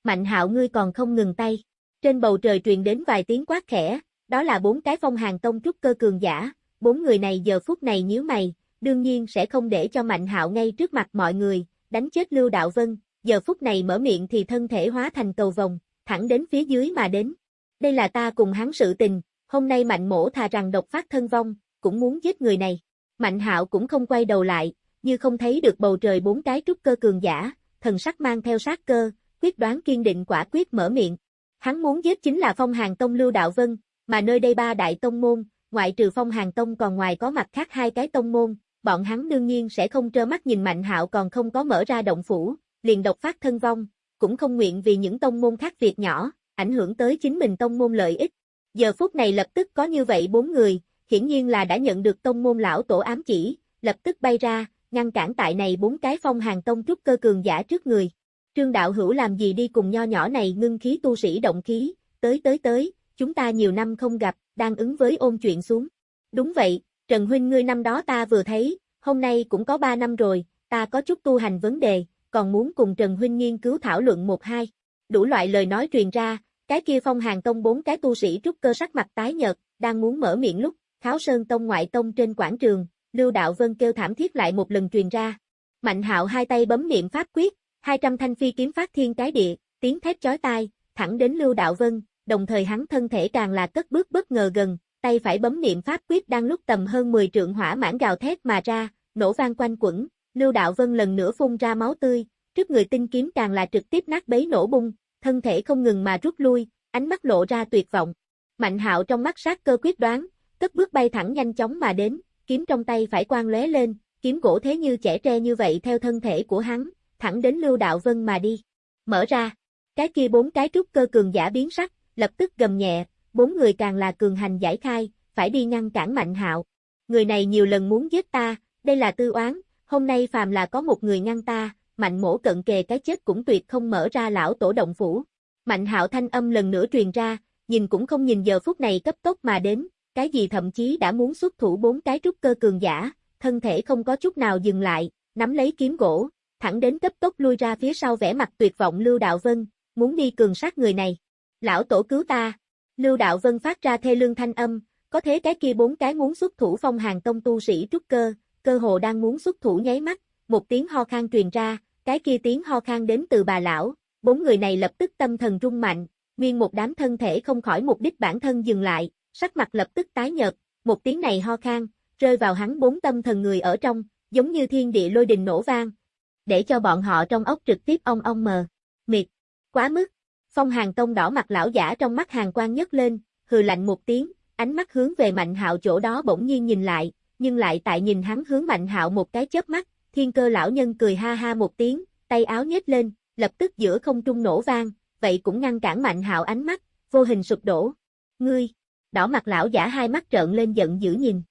Mạnh hạo ngươi còn không ngừng tay. Trên bầu trời truyền đến vài tiếng quát khẽ, đó là bốn cái phong hàng tông trúc cơ cường giả, bốn người này giờ phút này nhíu mày, đương nhiên sẽ không để cho Mạnh hạo ngay trước mặt mọi người, đánh chết Lưu Đạo Vân, giờ phút này mở miệng thì thân thể hóa thành cầu vòng, thẳng đến phía dưới mà đến. Đây là ta cùng hắn sự tình, hôm nay Mạnh mổ thà rằng độc phát thân vong, cũng muốn giết người này. Mạnh hạo cũng không quay đầu lại, như không thấy được bầu trời bốn cái trúc cơ cường giả, thần sắc mang theo sát cơ, quyết đoán kiên định quả quyết mở miệng. Hắn muốn giết chính là phong hàng tông Lưu Đạo Vân, mà nơi đây ba đại tông môn, ngoại trừ phong hàng tông còn ngoài có mặt khác hai cái tông môn, bọn hắn đương nhiên sẽ không trơ mắt nhìn Mạnh Hạo còn không có mở ra động phủ, liền độc phát thân vong, cũng không nguyện vì những tông môn khác việc nhỏ, ảnh hưởng tới chính mình tông môn lợi ích. Giờ phút này lập tức có như vậy bốn người, hiển nhiên là đã nhận được tông môn lão tổ ám chỉ, lập tức bay ra, ngăn cản tại này bốn cái phong hàng tông trúc cơ cường giả trước người. Trương đạo hữu làm gì đi cùng nho nhỏ này ngưng khí tu sĩ động khí, tới tới tới, chúng ta nhiều năm không gặp, đang ứng với ôn chuyện xuống. Đúng vậy, Trần Huynh ngươi năm đó ta vừa thấy, hôm nay cũng có ba năm rồi, ta có chút tu hành vấn đề, còn muốn cùng Trần Huynh nghiên cứu thảo luận một hai. Đủ loại lời nói truyền ra, cái kia phong hàng tông bốn cái tu sĩ trúc cơ sắc mặt tái nhợt, đang muốn mở miệng lúc, Kháo Sơn Tông ngoại tông trên quảng trường, Lưu Đạo Vân kêu thảm thiết lại một lần truyền ra. Mạnh hạo hai tay bấm niệm pháp quyết, 200 thanh phi kiếm phát thiên cái địa, tiếng thét chói tai, thẳng đến Lưu Đạo Vân, đồng thời hắn thân thể càng là cất bước bất ngờ gần, tay phải bấm niệm pháp quyết đang lúc tầm hơn 10 trượng hỏa mãn gào thét mà ra, nổ vang quanh quẩn, Lưu Đạo Vân lần nữa phun ra máu tươi, trước người tinh kiếm càng là trực tiếp nát bấy nổ bung, thân thể không ngừng mà rút lui, ánh mắt lộ ra tuyệt vọng. Mạnh hạo trong mắt sát cơ quyết đoán, cất bước bay thẳng nhanh chóng mà đến, kiếm trong tay phải quang lóe lên, kiếm gỗ thế như trẻ tre như vậy theo thân thể của hắn, thẳng đến Lưu Đạo Vân mà đi. Mở ra, cái kia bốn cái trúc cơ cường giả biến sắc, lập tức gầm nhẹ, bốn người càng là cường hành giải khai, phải đi ngăn cản Mạnh Hạo. Người này nhiều lần muốn giết ta, đây là tư oán, hôm nay phàm là có một người ngăn ta, Mạnh Mỗ cận kề cái chết cũng tuyệt không mở ra lão tổ động phủ. Mạnh Hạo thanh âm lần nữa truyền ra, nhìn cũng không nhìn giờ phút này cấp tốc mà đến, cái gì thậm chí đã muốn xuất thủ bốn cái trúc cơ cường giả, thân thể không có chút nào dừng lại, nắm lấy kiếm gỗ, thẳng đến cấp tốc lui ra phía sau vẻ mặt tuyệt vọng Lưu Đạo Vân, muốn đi cường sát người này. Lão tổ cứu ta. Lưu Đạo Vân phát ra thê lương thanh âm, có thế cái kia bốn cái muốn xuất thủ phong hàng tông tu sĩ trúc cơ, cơ hồ đang muốn xuất thủ nháy mắt, một tiếng ho khan truyền ra, cái kia tiếng ho khan đến từ bà lão, bốn người này lập tức tâm thần rung mạnh, nguyên một đám thân thể không khỏi mục đích bản thân dừng lại, sắc mặt lập tức tái nhợt, một tiếng này ho khan, rơi vào hắn bốn tâm thần người ở trong, giống như thiên địa lôi đình nổ vang, để cho bọn họ trong ốc trực tiếp ong ong mờ, mịt, quá mức. Phong Hàn tông đỏ mặt lão giả trong mắt hàng quan nhất lên, hừ lạnh một tiếng, ánh mắt hướng về mạnh hạo chỗ đó bỗng nhiên nhìn lại, nhưng lại tại nhìn hắn hướng mạnh hạo một cái chớp mắt, thiên cơ lão nhân cười ha ha một tiếng, tay áo nhếch lên, lập tức giữa không trung nổ vang, vậy cũng ngăn cản Mạnh Hạo ánh mắt, vô hình sụp đổ. Ngươi, đỏ mặt lão giả hai mắt trợn lên giận dữ nhìn.